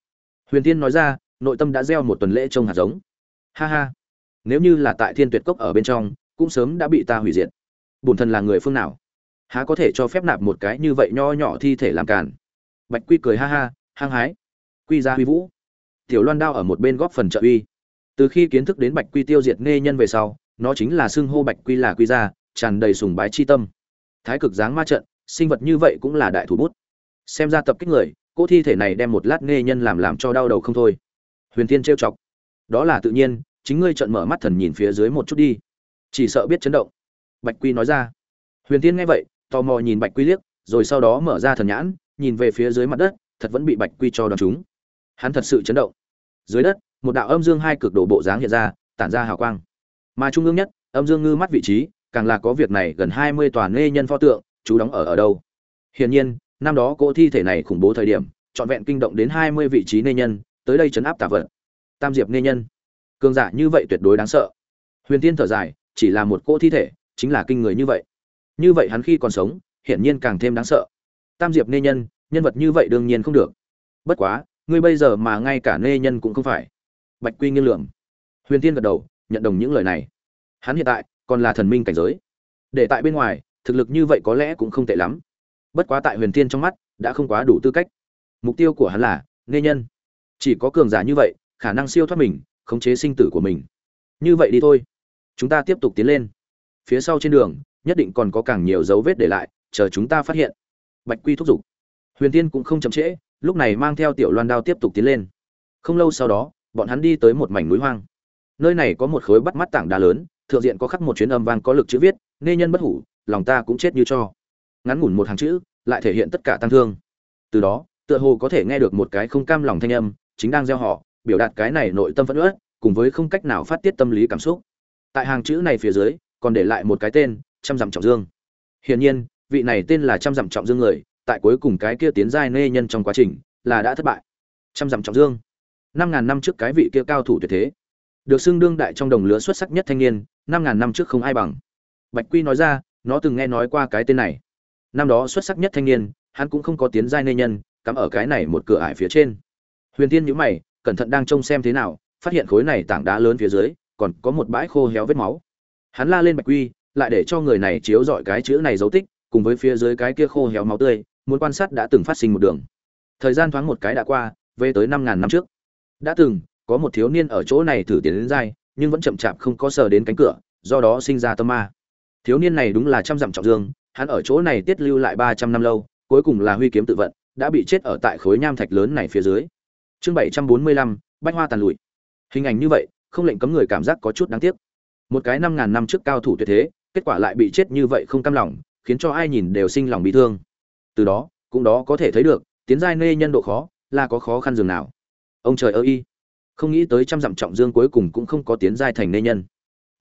Huyền tiên nói ra, nội tâm đã gieo một tuần lễ trông hạt giống. Ha ha, nếu như là tại thiên tuyệt cốc ở bên trong, cũng sớm đã bị ta hủy diệt. Bổn thần là người phương nào? Há có thể cho phép nạp một cái như vậy nho nhỏ thi thể làm càn? Bạch quy cười ha ha, hăng hái. Quy ra huy vũ. Tiểu loan đao ở một bên góp phần trợ uy từ khi kiến thức đến bạch quy tiêu diệt nghe nhân về sau, nó chính là xưng hô bạch quy là quy gia, tràn đầy sùng bái chi tâm. Thái cực dáng ma trận, sinh vật như vậy cũng là đại thủ bút. Xem ra tập kích người cô thi thể này đem một lát nghe nhân làm làm cho đau đầu không thôi. Huyền thiên trêu chọc. Đó là tự nhiên, chính ngươi trận mở mắt thần nhìn phía dưới một chút đi. Chỉ sợ biết chấn động. Bạch quy nói ra. Huyền thiên nghe vậy, tò mò nhìn bạch quy liếc, rồi sau đó mở ra thần nhãn, nhìn về phía dưới mặt đất, thật vẫn bị bạch quy cho đòn chúng. Hắn thật sự chấn động. Dưới đất một đạo âm dương hai cực độ bộ dáng hiện ra, tản ra hào quang. Mà trung ương nhất, âm dương ngư mắt vị trí, càng là có việc này gần hai mươi tòa nê nhân pho tượng, chú đóng ở ở đâu. Hiển nhiên, năm đó cỗ thi thể này khủng bố thời điểm, trọn vẹn kinh động đến hai mươi vị trí nê nhân, tới đây chấn áp tà vật. Tam diệp nê nhân. Cường giả như vậy tuyệt đối đáng sợ. Huyền tiên thở dài, chỉ là một cỗ thi thể, chính là kinh người như vậy. Như vậy hắn khi còn sống, hiển nhiên càng thêm đáng sợ. Tam diệp nê nhân nhân vật như vậy đương nhiên không được. Bất quá, ngươi bây giờ mà ngay cả nê nhân cũng không phải bạch quy nghiêng lượng huyền tiên gật đầu, nhận đồng những lời này. Hắn hiện tại còn là thần minh cảnh giới. Để tại bên ngoài, thực lực như vậy có lẽ cũng không tệ lắm. Bất quá tại huyền tiên trong mắt, đã không quá đủ tư cách. Mục tiêu của hắn là nê nhân. Chỉ có cường giả như vậy, khả năng siêu thoát mình, khống chế sinh tử của mình. Như vậy đi thôi. Chúng ta tiếp tục tiến lên. Phía sau trên đường, nhất định còn có càng nhiều dấu vết để lại, chờ chúng ta phát hiện. Bạch quy thúc giục. Huyền tiên cũng không chậm trễ, lúc này mang theo tiểu loan đao tiếp tục tiến lên. Không lâu sau đó bọn hắn đi tới một mảnh núi hoang. Nơi này có một khối bắt mắt tảng đá lớn, thượng diện có khắc một chuyến âm vang có lực chữ viết, nghe nhân bất hủ, lòng ta cũng chết như cho. Ngắn ngủn một hàng chữ, lại thể hiện tất cả tăng thương. Từ đó, tựa hồ có thể nghe được một cái không cam lòng thanh âm, chính đang gieo họ, biểu đạt cái này nội tâm phẫn uất, cùng với không cách nào phát tiết tâm lý cảm xúc. Tại hàng chữ này phía dưới, còn để lại một cái tên, trăm dặm trọng dương. Hiển nhiên, vị này tên là trăm dặm trọng dương người, tại cuối cùng cái kia tiến giai nê nhân trong quá trình, là đã thất bại. Trăm dặm trọng dương năm ngàn năm trước cái vị kia cao thủ tuyệt thế. Được xưng đương đại trong đồng lứa xuất sắc nhất thanh niên, năm ngàn năm trước không ai bằng. Bạch quy nói ra, nó từng nghe nói qua cái tên này. Năm đó xuất sắc nhất thanh niên, hắn cũng không có tiến giai nê nhân, cắm ở cái này một cửa ải phía trên. Huyền tiên nhữ mày, cẩn thận đang trông xem thế nào, phát hiện khối này tảng đá lớn phía dưới, còn có một bãi khô héo vết máu. Hắn la lên bạch quy, lại để cho người này chiếu dọi cái chữ này dấu tích, cùng với phía dưới cái kia khô héo máu tươi, muốn quan sát đã từng phát sinh một đường. Thời gian thoáng một cái đã qua, về tới năm ngàn năm trước đã từng, có một thiếu niên ở chỗ này thử tiến đến dai, nhưng vẫn chậm chạp không có sờ đến cánh cửa, do đó sinh ra tâm ma. Thiếu niên này đúng là trăm dặm trọng dương, hắn ở chỗ này tiết lưu lại ba trăm năm lâu, cuối cùng là huy kiếm tự vận, đã bị chết ở tại khối nham thạch lớn này phía dưới. Chương bảy trăm bốn mươi lăm, bách hoa tàn lụi. Hình ảnh như vậy, không lệnh cấm người cảm giác có chút đáng tiếc. Một cái năm ngàn năm trước cao thủ tuyệt thế, kết quả lại bị chết như vậy không cam lòng, khiến cho ai nhìn đều sinh lòng bị thương. Từ đó, cũng đó có thể thấy được, tiến giai nê nhân độ khó, là có khó khăn dường nào ông trời ơi, không nghĩ tới trăm dặm trọng dương cuối cùng cũng không có tiến giai thành nê nhân.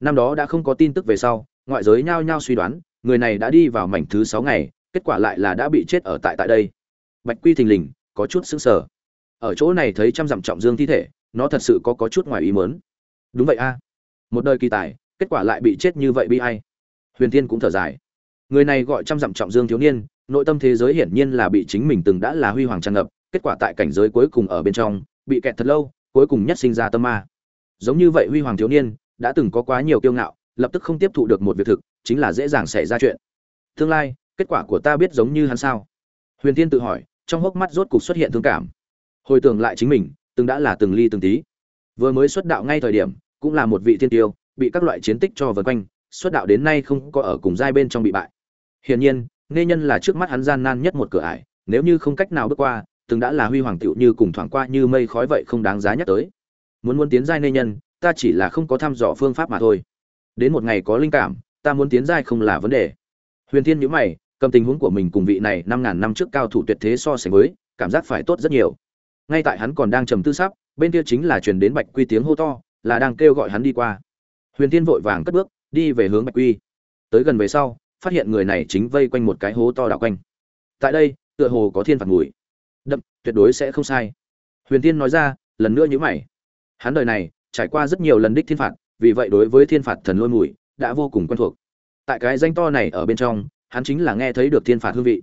Năm đó đã không có tin tức về sau, ngoại giới nhao nhao suy đoán, người này đã đi vào mảnh thứ sáu ngày, kết quả lại là đã bị chết ở tại tại đây. Bạch quy thình lình, có chút sững sờ. Ở chỗ này thấy trăm dặm trọng dương thi thể, nó thật sự có có chút ngoài ý mớn đúng vậy a. Một đời kỳ tài, kết quả lại bị chết như vậy bi ai. Huyền tiên cũng thở dài. Người này gọi trăm dặm trọng dương thiếu niên, nội tâm thế giới hiển nhiên là bị chính mình từng đã là huy hoàng tràn ngập, kết quả tại cảnh giới cuối cùng ở bên trong bị kẹt thật lâu, cuối cùng nhất sinh ra tâm ma. Giống như vậy huy hoàng thiếu niên, đã từng có quá nhiều kiêu ngạo, lập tức không tiếp thụ được một việc thực, chính là dễ dàng xảy ra chuyện. Tương lai, kết quả của ta biết giống như hắn sao? Huyền tiên tự hỏi, trong hốc mắt rốt cục xuất hiện thương cảm. Hồi tưởng lại chính mình, từng đã là từng ly từng tí. Vừa mới xuất đạo ngay thời điểm, cũng là một vị thiên tiêu, bị các loại chiến tích cho vần quanh, xuất đạo đến nay không có ở cùng giai bên trong bị bại. Hiển nhiên, nghe nhân là trước mắt hắn gian nan nhất một cửa ải, nếu như không cách nào bước qua từng đã là huy hoàng tựu như cùng thoảng qua như mây khói vậy không đáng giá nhắc tới. Muốn muốn tiến giai nê nhân, ta chỉ là không có thăm dò phương pháp mà thôi. Đến một ngày có linh cảm, ta muốn tiến giai không là vấn đề. Huyền thiên nhíu mày, cầm tình huống của mình cùng vị này năm ngàn năm trước cao thủ tuyệt thế so sánh với, cảm giác phải tốt rất nhiều. Ngay tại hắn còn đang trầm tư sắp, bên kia chính là truyền đến bạch quy tiếng hô to, là đang kêu gọi hắn đi qua. Huyền thiên vội vàng cất bước, đi về hướng bạch quy. Tới gần về sau, phát hiện người này chính vây quanh một cái hố to đảo quanh. Tại đây, tựa hồ có thiên phạt mùi đậm, tuyệt đối sẽ không sai. Huyền tiên nói ra, lần nữa nhữ mày. Hắn đời này, trải qua rất nhiều lần đích thiên phạt, vì vậy đối với thiên phạt thần lôi mùi, đã vô cùng quen thuộc. Tại cái danh to này ở bên trong, hắn chính là nghe thấy được thiên phạt hương vị.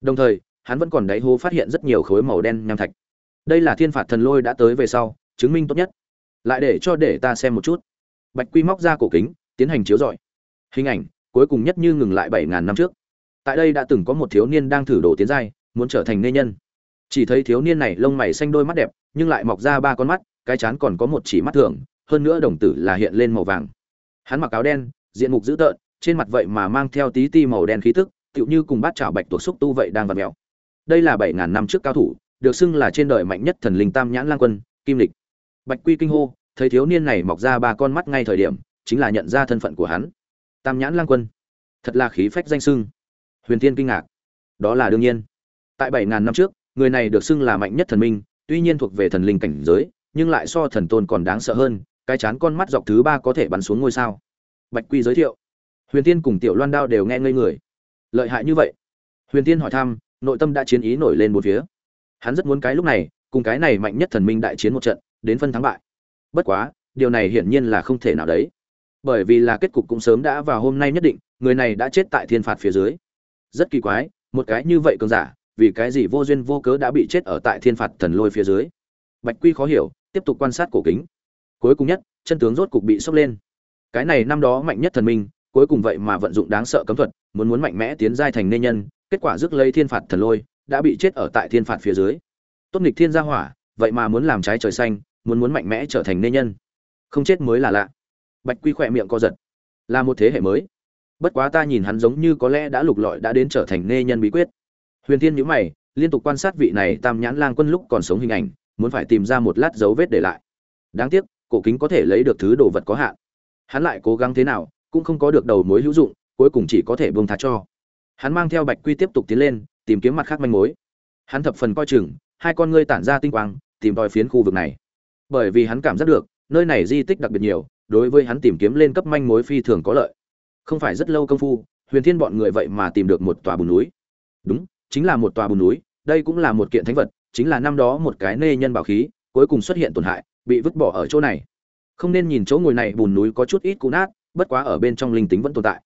Đồng thời, hắn vẫn còn đáy hố phát hiện rất nhiều khối màu đen nham thạch. Đây là thiên phạt thần lôi đã tới về sau, chứng minh tốt nhất. Lại để cho để ta xem một chút. Bạch quy móc ra cổ kính, tiến hành chiếu rọi. Hình ảnh, cuối cùng nhất như ngừng lại bảy ngàn năm trước. Tại đây đã từng có một thiếu niên đang thử đồ tiến giai, muốn trở thành nê nhân chỉ thấy thiếu niên này lông mày xanh đôi mắt đẹp, nhưng lại mọc ra ba con mắt, cái chán còn có một chỉ mắt thường, hơn nữa đồng tử là hiện lên màu vàng. Hắn mặc áo đen, diện mục dữ tợn, trên mặt vậy mà mang theo tí ti màu đen khí tức, tựu như cùng bát chảo bạch tuộc xúc tu vậy đang vặt mèo. Đây là bảy ngàn năm trước cao thủ, được xưng là trên đời mạnh nhất thần linh tam nhãn lang quân, kim lịch. Bạch quy kinh hô, thấy thiếu niên này mọc ra ba con mắt ngay thời điểm, chính là nhận ra thân phận của hắn. Tam nhãn lang quân. Thật là khí phách danh sưng. Huyền tiên kinh ngạc. Đó là đương nhiên. Tại bảy ngàn năm trước người này được xưng là mạnh nhất thần minh, tuy nhiên thuộc về thần linh cảnh giới, nhưng lại so thần tôn còn đáng sợ hơn, cái chán con mắt dọc thứ ba có thể bắn xuống ngôi sao. Bạch quy giới thiệu. Huyền tiên cùng tiểu loan đao đều nghe ngây người. Lợi hại như vậy? Huyền tiên hỏi thăm, nội tâm đã chiến ý nổi lên một phía. Hắn rất muốn cái lúc này, cùng cái này mạnh nhất thần minh đại chiến một trận, đến phân thắng bại. Bất quá, điều này hiển nhiên là không thể nào đấy. Bởi vì là kết cục cũng sớm đã vào hôm nay nhất định, người này đã chết tại thiên phạt phía dưới. Rất kỳ quái, một cái như vậy cường giả vì cái gì vô duyên vô cớ đã bị chết ở tại thiên phạt thần lôi phía dưới? Bạch quy khó hiểu, tiếp tục quan sát cổ kính. Cuối cùng nhất, chân tướng rốt cục bị sốc lên. Cái này năm đó mạnh nhất thần minh, cuối cùng vậy mà vận dụng đáng sợ cấm thuật, muốn muốn mạnh mẽ tiến giai thành nên nhân, kết quả rước lấy thiên phạt thần lôi, đã bị chết ở tại thiên phạt phía dưới. Tốt nghịch thiên gia hỏa, vậy mà muốn làm trái trời xanh, muốn muốn mạnh mẽ trở thành nên nhân. Không chết mới là lạ. Bạch quy khỏe miệng co giật. Là một thế hệ mới. Bất quá ta nhìn hắn giống như có lẽ đã lục lọi đã đến trở thành nê nhân bí quyết huyền Thiên nhíu mày, liên tục quan sát vị này tam nhãn lang quân lúc còn sống hình ảnh, muốn phải tìm ra một lát dấu vết để lại. Đáng tiếc, cổ kính có thể lấy được thứ đồ vật có hạn. Hắn lại cố gắng thế nào, cũng không có được đầu mối hữu dụng, cuối cùng chỉ có thể buông thả cho. Hắn mang theo bạch quy tiếp tục tiến lên, tìm kiếm mặt khác manh mối. Hắn thập phần coi chừng, hai con ngươi tản ra tinh quang, tìm tòi phiến khu vực này. Bởi vì hắn cảm giác được, nơi này di tích đặc biệt nhiều, đối với hắn tìm kiếm lên cấp manh mối phi thường có lợi. Không phải rất lâu công phu, huyền thiên bọn người vậy mà tìm được một tòa bùn núi. Đúng chính là một tòa bùn núi, đây cũng là một kiện thánh vật, chính là năm đó một cái nê nhân bảo khí, cuối cùng xuất hiện tổn hại, bị vứt bỏ ở chỗ này. Không nên nhìn chỗ ngồi này, bùn núi có chút ít cũ nát, bất quá ở bên trong linh tính vẫn tồn tại.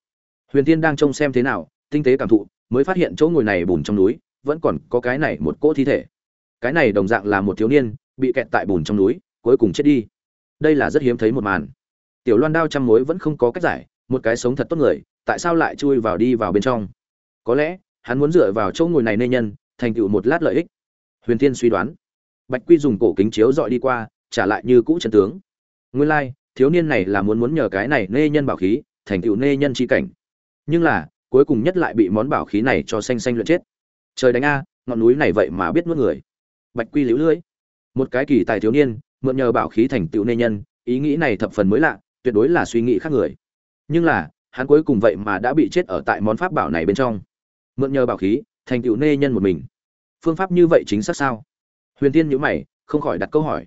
Huyền thiên đang trông xem thế nào, tinh tế cảm thụ, mới phát hiện chỗ ngồi này bùn trong núi, vẫn còn có cái này một cỗ thi thể. Cái này đồng dạng là một thiếu niên, bị kẹt tại bùn trong núi, cuối cùng chết đi. Đây là rất hiếm thấy một màn. Tiểu loan đao trăm mối vẫn không có cách giải, một cái sống thật tốt người, tại sao lại chui vào đi vào bên trong? Có lẽ hắn muốn dựa vào chỗ ngồi này nên nhân, thành tựu một lát lợi ích. Huyền thiên suy đoán. Bạch quy dùng cổ kính chiếu dọi đi qua, trả lại như cũ trần tướng. Nguyên lai, thiếu niên này là muốn muốn nhờ cái này nê nhân bảo khí, thành tựu nê nhân chi cảnh. Nhưng là, cuối cùng nhất lại bị món bảo khí này cho xanh xanh luyện chết. Trời đánh a, ngọn núi này vậy mà biết nuốt người. Bạch quy liễu lưỡi một cái kỳ tài thiếu niên, mượn nhờ bảo khí thành tựu nê nhân, ý nghĩ này thập phần mới lạ, tuyệt đối là suy nghĩ khác người. Nhưng là, hắn cuối cùng vậy mà đã bị chết ở tại món pháp bảo này bên trong mượn nhờ bảo khí, thành tựu nê nhân một mình. Phương pháp như vậy chính xác sao? Huyền tiên nhữ mày, không khỏi đặt câu hỏi.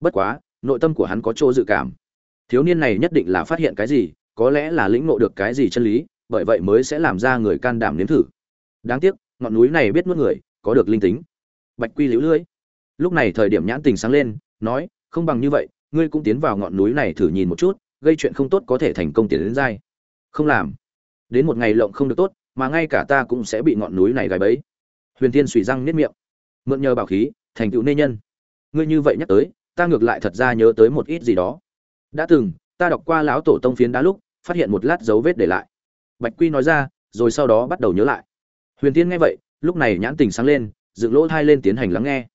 Bất quá, nội tâm của hắn có chỗ dự cảm. Thiếu niên này nhất định là phát hiện cái gì, có lẽ là lĩnh ngộ được cái gì chân lý, bởi vậy mới sẽ làm ra người can đảm nếm thử. Đáng tiếc, ngọn núi này biết nuốt người, có được linh tính. Bạch quy liễu lưỡi lúc này thời điểm nhãn tình sáng lên, nói, không bằng như vậy, ngươi cũng tiến vào ngọn núi này thử nhìn một chút, gây chuyện không tốt có thể thành công tiến đến dai không làm. Đến một ngày lộng không được tốt mà ngay cả ta cũng sẽ bị ngọn núi này gài bẫy. Huyền Thiên suy răng nếp miệng. Mượn nhờ bảo khí, thành tựu nê nhân. Ngươi như vậy nhắc tới, ta ngược lại thật ra nhớ tới một ít gì đó. Đã từng, ta đọc qua lão tổ tông phiến đá lúc, phát hiện một lát dấu vết để lại. Bạch quy nói ra, rồi sau đó bắt đầu nhớ lại. Huyền tiên nghe vậy, lúc này nhãn tình sáng lên, dựng lỗ thai lên tiến hành lắng nghe.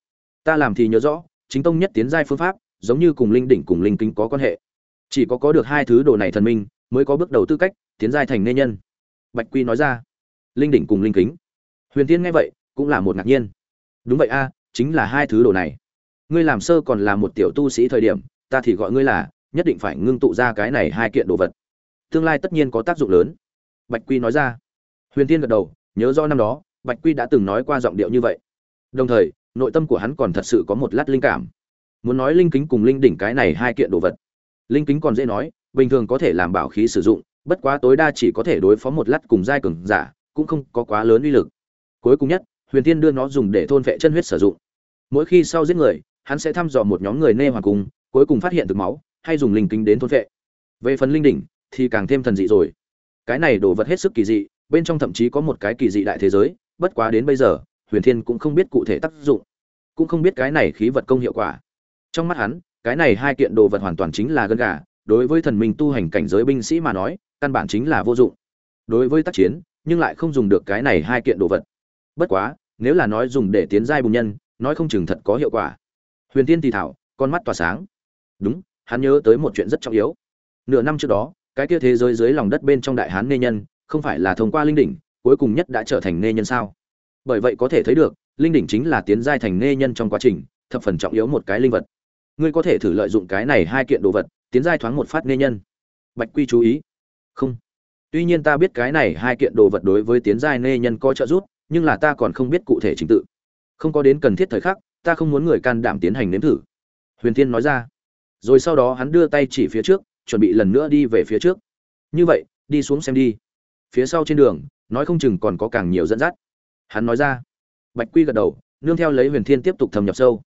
Ta làm thì nhớ rõ, chính tông nhất tiến giai phương pháp, giống như cùng linh đỉnh cùng linh kính có quan hệ. Chỉ có có được hai thứ đồ này thần minh, mới có bước đầu tư cách, tiến giai thành nê nhân. Bạch quy nói ra linh đỉnh cùng linh kính. Huyền tiên nghe vậy, cũng là một ngạc nhiên. Đúng vậy a, chính là hai thứ đồ này. Ngươi làm sơ còn là một tiểu tu sĩ thời điểm, ta thì gọi ngươi là, nhất định phải ngưng tụ ra cái này hai kiện đồ vật. Tương lai tất nhiên có tác dụng lớn. Bạch quy nói ra. Huyền tiên gật đầu, nhớ do năm đó, bạch quy đã từng nói qua giọng điệu như vậy. Đồng thời, nội tâm của hắn còn thật sự có một lát linh cảm. Muốn nói linh kính cùng linh đỉnh cái này hai kiện đồ vật. Linh kính còn dễ nói, bình thường có thể làm bảo khí sử dụng, bất quá tối đa chỉ có thể đối phó một lát cùng giai cường giả cũng không có quá lớn uy lực. Cuối cùng nhất, huyền tiên đưa nó dùng để thôn vệ chân huyết sử dụng. Mỗi khi sau giết người, hắn sẽ thăm dò một nhóm người nê hoàng cung cuối cùng phát hiện thực máu, hay dùng linh kính đến thôn vệ. Về phần linh đỉnh, thì càng thêm thần dị rồi. Cái này đồ vật hết sức kỳ dị, bên trong thậm chí có một cái kỳ dị đại thế giới, bất quá đến bây giờ, huyền thiên cũng không biết cụ thể tác dụng, cũng không biết cái này khí vật công hiệu quả. Trong mắt hắn, cái này hai kiện đồ vật hoàn toàn chính là gân gà, đối với thần minh tu hành cảnh giới binh sĩ mà nói, căn bản chính là vô dụng. Đối với tác chiến nhưng lại không dùng được cái này hai kiện đồ vật. Bất quá, nếu là nói dùng để tiến giai bùng nhân, nói không chừng thật có hiệu quả. Huyền tiên thì thảo, con mắt tỏa sáng. Đúng, hắn nhớ tới một chuyện rất trọng yếu. Nửa năm trước đó, cái kia thế giới dưới lòng đất bên trong đại hán nê nhân, không phải là thông qua linh đỉnh, cuối cùng nhất đã trở thành nê nhân sao? Bởi vậy có thể thấy được, linh đỉnh chính là tiến giai thành nê nhân trong quá trình, thập phần trọng yếu một cái linh vật. Ngươi có thể thử lợi dụng cái này hai kiện đồ vật, tiến giai thoáng một phát nê nhân. Bạch quy chú ý. Không tuy nhiên ta biết cái này hai kiện đồ vật đối với tiến giai nê nhân có trợ giúp, nhưng là ta còn không biết cụ thể trình tự. Không có đến cần thiết thời khắc, ta không muốn người can đảm tiến hành nếm thử. Huyền thiên nói ra. Rồi sau đó hắn đưa tay chỉ phía trước, chuẩn bị lần nữa đi về phía trước. Như vậy, đi xuống xem đi. Phía sau trên đường, nói không chừng còn có càng nhiều dẫn dắt. Hắn nói ra. Bạch quy gật đầu, nương theo lấy huyền thiên tiếp tục thâm nhập sâu.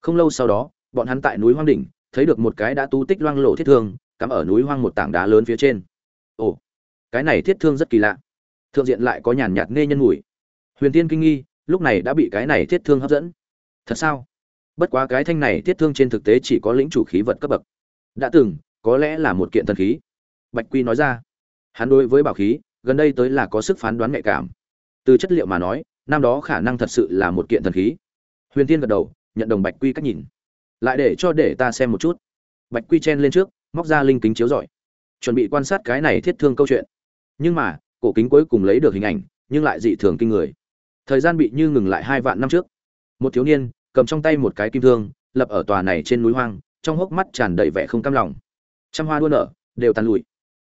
Không lâu sau đó, bọn hắn tại núi hoang đỉnh, thấy được một cái đã tu tích loang lộ thiết thương, cắm ở núi hoang một tảng đá lớn phía trên. Ồ cái này thiết thương rất kỳ lạ. Thượng diện lại có nhàn nhạt nghe nhân mùi. Huyền tiên kinh nghi, lúc này đã bị cái này thiết thương hấp dẫn. Thật sao? Bất quá cái thanh này thiết thương trên thực tế chỉ có lĩnh chủ khí vật cấp bậc. Đã từng, có lẽ là một kiện thần khí. Bạch quy nói ra. Hắn đối với bảo khí, gần đây tới là có sức phán đoán nhạy cảm. Từ chất liệu mà nói, năm đó khả năng thật sự là một kiện thần khí. Huyền tiên gật đầu, nhận đồng bạch quy cách nhìn. Lại để cho để ta xem một chút. Bạch quy chen lên trước, móc ra linh kính chiếu rọi. Chuẩn bị quan sát cái này thiết thương câu chuyện nhưng mà, cổ kính cuối cùng lấy được hình ảnh, nhưng lại dị thường kinh người. Thời gian bị như ngừng lại hai vạn năm trước. Một thiếu niên, cầm trong tay một cái kim thương, lập ở tòa này trên núi hoang, trong hốc mắt tràn đầy vẻ không cam lòng. Trăm hoa đua nở, đều tàn lụi.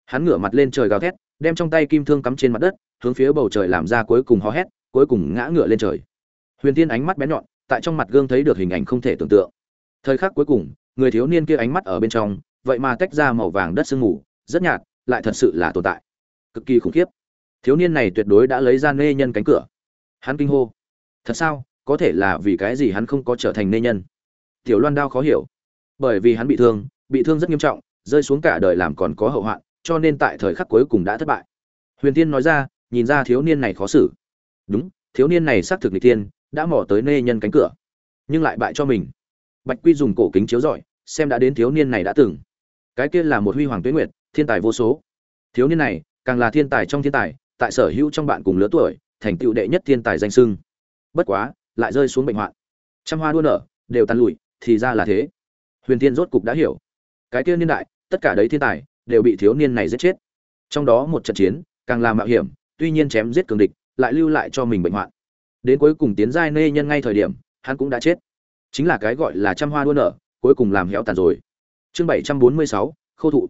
Hắn ngửa mặt lên trời gào thét, đem trong tay kim thương cắm trên mặt đất, hướng phía bầu trời làm ra cuối cùng hò hét, cuối cùng ngã ngựa lên trời. Huyền tiên ánh mắt bén nhọn, tại trong mặt gương thấy được hình ảnh không thể tưởng tượng. Thời khắc cuối cùng, người thiếu niên kia ánh mắt ở bên trong, vậy mà tách ra màu vàng đất sương mù, rất nhạt, lại thật sự là tồn tại cực kỳ khủng khiếp. Thiếu niên này tuyệt đối đã lấy ra nê nhân cánh cửa. Hắn kinh hô. Thật sao? Có thể là vì cái gì hắn không có trở thành nê nhân? Tiểu loan đao khó hiểu. Bởi vì hắn bị thương bị thương rất nghiêm trọng, rơi xuống cả đời làm còn có hậu hoạn, cho nên tại thời khắc cuối cùng đã thất bại. Huyền tiên nói ra, nhìn ra thiếu niên này khó xử. Đúng, thiếu niên này xác thực n tiên đã mỏ tới nê nhân cánh cửa, nhưng lại bại cho mình. Bạch quy dùng cổ kính chiếu rọi, xem đã đến thiếu niên này đã từng. Cái kia là một huy hoàng tuế nguyệt, thiên tài vô số. Thiếu niên này càng là thiên tài trong thiên tài, tại sở hữu trong bạn cùng lứa tuổi, thành tựu đệ nhất thiên tài danh sưng bất quá, lại rơi xuống bệnh hoạn. Trăm hoa đua nở, đều tàn lụi, thì ra là thế. Huyền tiên rốt cục đã hiểu. Cái kia niên đại, tất cả đấy thiên tài, đều bị thiếu niên này giết chết. Trong đó một trận chiến, càng là mạo hiểm, tuy nhiên chém giết cường địch, lại lưu lại cho mình bệnh hoạn. Đến cuối cùng tiến giai nê nhân ngay thời điểm, hắn cũng đã chết. Chính là cái gọi là trăm hoa đua nở, cuối cùng làm héo tàn rồi. Chương bảy trăm bốn mươi sáu khâu thụ.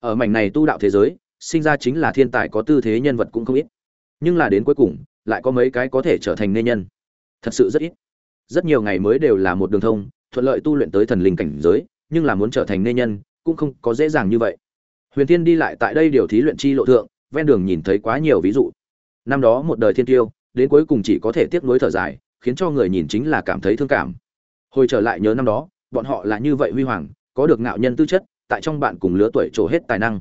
Ở mảnh này tu đạo thế giới sinh ra chính là thiên tài có tư thế nhân vật cũng không ít. Nhưng là đến cuối cùng, lại có mấy cái có thể trở thành nên nhân. Thật sự rất ít. Rất nhiều ngày mới đều là một đường thông, thuận lợi tu luyện tới thần linh cảnh giới, nhưng là muốn trở thành nên nhân, cũng không có dễ dàng như vậy. Huyền tiên đi lại tại đây điều thí luyện chi lộ thượng, ven đường nhìn thấy quá nhiều ví dụ. Năm đó một đời thiên tiêu, đến cuối cùng chỉ có thể tiếp nối thở dài, khiến cho người nhìn chính là cảm thấy thương cảm. Hồi trở lại nhớ năm đó, bọn họ là như vậy huy hoàng, có được ngạo nhân tư chất, tại trong bạn cùng lứa tuổi trổ hết tài năng.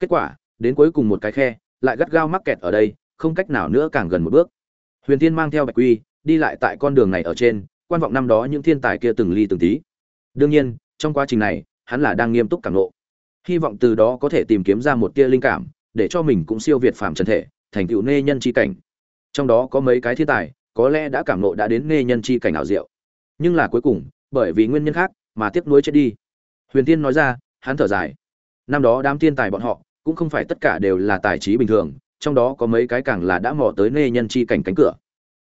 Kết quả đến cuối cùng một cái khe, lại gắt gao mắc kẹt ở đây, không cách nào nữa càng gần một bước. Huyền Thiên mang theo bạch quy, đi lại tại con đường này ở trên, quan vọng năm đó những thiên tài kia từng ly từng tí. Đương nhiên, trong quá trình này, hắn là đang nghiêm túc cảm nộ hy vọng từ đó có thể tìm kiếm ra một tia linh cảm, để cho mình cũng siêu việt phàm trần thể, thành tựu nê nhân chi cảnh. Trong đó có mấy cái thiên tài, có lẽ đã cảm nộ đã đến nê nhân chi cảnh ảo diệu. Nhưng là cuối cùng, bởi vì nguyên nhân khác, mà tiếc nuối chết đi. Huyền tiên nói ra, hắn thở dài. Năm đó đám thiên tài bọn họ cũng không phải tất cả đều là tài trí bình thường, trong đó có mấy cái càng là đã mò tới nê nhân chi cảnh cánh cửa.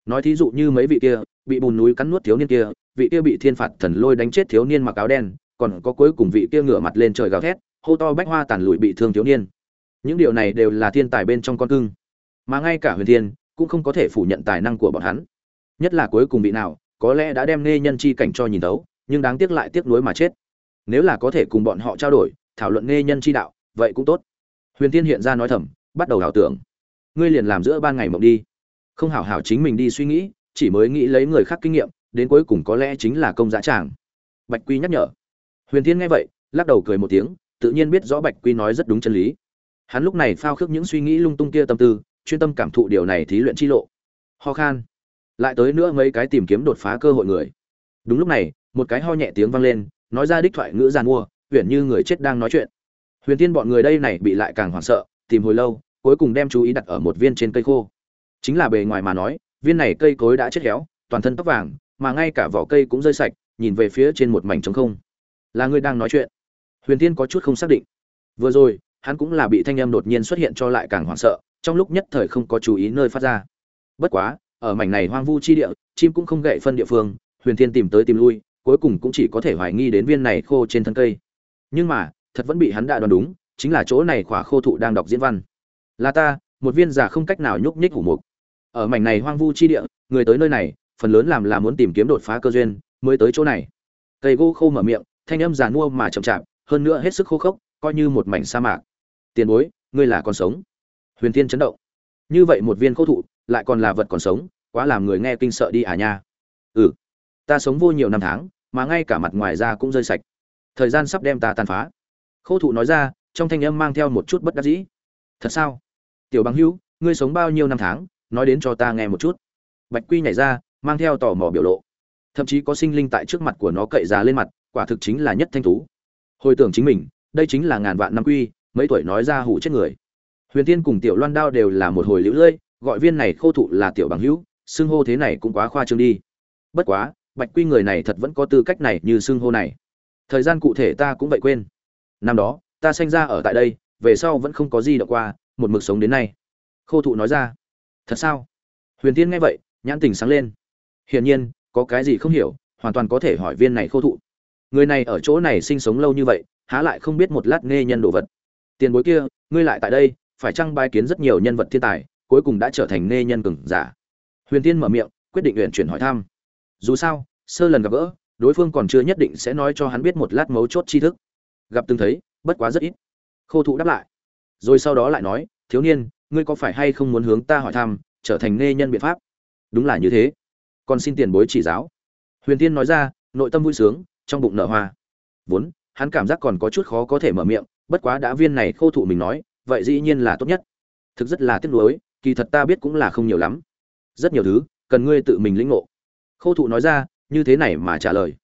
Nói thí dụ như mấy vị kia, bị bùn núi cắn nuốt thiếu niên kia, vị kia bị thiên phạt thần lôi đánh chết thiếu niên mặc áo đen, còn có cuối cùng vị kia ngửa mặt lên trời gào thét, hô to bách hoa tàn lụi bị thương thiếu niên. Những điều này đều là thiên tài bên trong con cưng. Mà ngay cả huyền thiên cũng không có thể phủ nhận tài năng của bọn hắn. Nhất là cuối cùng vị nào, có lẽ đã đem nê nhân chi cảnh cho nhìn tấu nhưng đáng tiếc lại tiếc nuối mà chết. Nếu là có thể cùng bọn họ trao đổi, thảo luận nê nhân chi đạo, vậy cũng tốt huyền thiên hiện ra nói thầm, bắt đầu ảo tưởng. Ngươi liền làm giữa ban ngày mộng đi. Không hảo hảo chính mình đi suy nghĩ, chỉ mới nghĩ lấy người khác kinh nghiệm, đến cuối cùng có lẽ chính là công giá tràng bạch quy nhắc nhở. Huyền thiên nghe vậy, lắc đầu cười một tiếng, tự nhiên biết rõ bạch quy nói rất đúng chân lý. Hắn lúc này phao khước những suy nghĩ lung tung kia tâm tư, chuyên tâm cảm thụ điều này thí luyện chi lộ. Ho khan. Lại tới nữa mấy cái tìm kiếm đột phá cơ hội người. Đúng lúc này, một cái ho nhẹ tiếng vang lên, nói ra đích thoại ngữ giàn mua huyền như người chết đang nói chuyện huyền tiên bọn người đây này bị lại càng hoảng sợ, tìm hồi lâu, cuối cùng đem chú ý đặt ở một viên trên cây khô. Chính là bề ngoài mà nói, viên này cây cối đã chết héo, toàn thân tóc vàng, mà ngay cả vỏ cây cũng rơi sạch, nhìn về phía trên một mảnh trống không. Là người đang nói chuyện. Huyền tiên có chút không xác định. Vừa rồi, hắn cũng là bị thanh âm đột nhiên xuất hiện cho lại càng hoảng sợ, trong lúc nhất thời không có chú ý nơi phát ra. Bất quá, ở mảnh này hoang vu chi địa, chim cũng không gậy phân địa phương, huyền thiên tìm tới tìm lui, cuối cùng cũng chỉ có thể hoài nghi đến viên này khô trên thân cây. Nhưng mà thật vẫn bị hắn đã đoán đúng, chính là chỗ này khỏa khô thụ đang đọc diễn văn. Là ta, một viên giả không cách nào nhúc nhích hủ mục. Ở mảnh này hoang vu chi địa, người tới nơi này, phần lớn làm là muốn tìm kiếm đột phá cơ duyên, mới tới chỗ này. Cây gỗ khô mở miệng, thanh âm giàn mua mà chậm chạp, hơn nữa hết sức khô khốc, coi như một mảnh sa mạc. Tiền bối, ngươi là còn sống. Huyền tiên chấn động. Như vậy một viên khô thụ, lại còn là vật còn sống, quá làm người nghe kinh sợ đi à nha. Ừ ta sống vô nhiều năm tháng, mà ngay cả mặt ngoài da cũng rơi sạch. Thời gian sắp đem ta tàn phá khô thụ nói ra, trong thanh âm mang theo một chút bất đắc dĩ. Thật sao? Tiểu bằng hữu, ngươi sống bao nhiêu năm tháng, nói đến cho ta nghe một chút. Bạch quy nhảy ra, mang theo tò mò biểu lộ. Thậm chí có sinh linh tại trước mặt của nó cậy ra lên mặt, quả thực chính là nhất thanh thú. hồi tưởng chính mình, đây chính là ngàn vạn năm quy, mấy tuổi nói ra hủ chết người. Huyền tiên cùng tiểu loan đao đều là một hồi lũ lưỡi gọi viên này khô thụ là tiểu bằng hữu, xưng hô thế này cũng quá khoa trương đi. Bất quá, bạch quy người này thật vẫn có tư cách này như xưng hô này. Thời gian cụ thể ta cũng vậy quên năm đó, ta sinh ra ở tại đây, về sau vẫn không có gì đã qua, một mực sống đến nay. Khô thụ nói ra. Thật sao? Huyền tiên nghe vậy, nhãn tình sáng lên. Hiển nhiên, có cái gì không hiểu, hoàn toàn có thể hỏi viên này khô thụ. Người này ở chỗ này sinh sống lâu như vậy, há lại không biết một lát nghe nhân đồ vật. Tiền bối kia, ngươi lại tại đây, phải chăng bài kiến rất nhiều nhân vật thiên tài, cuối cùng đã trở thành nghe nhân cừng giả? Huyền tiên mở miệng, quyết định luyện chuyển hỏi thăm. Dù sao, sơ lần gặp gỡ, đối phương còn chưa nhất định sẽ nói cho hắn biết một lát mấu chốt tri thức gặp từng thấy, bất quá rất ít. Khô thụ đáp lại. Rồi sau đó lại nói, thiếu niên, ngươi có phải hay không muốn hướng ta hỏi thăm, trở thành nê nhân biện pháp? Đúng là như thế. Còn xin tiền bối chỉ giáo. Huyền tiên nói ra, nội tâm vui sướng, trong bụng nở hoa. Vốn, hắn cảm giác còn có chút khó có thể mở miệng, bất quá đã viên này khô thụ mình nói, vậy dĩ nhiên là tốt nhất. Thực rất là tiếc nuối, kỳ thật ta biết cũng là không nhiều lắm. Rất nhiều thứ, cần ngươi tự mình lĩnh ngộ. Khô thụ nói ra, như thế này mà trả lời.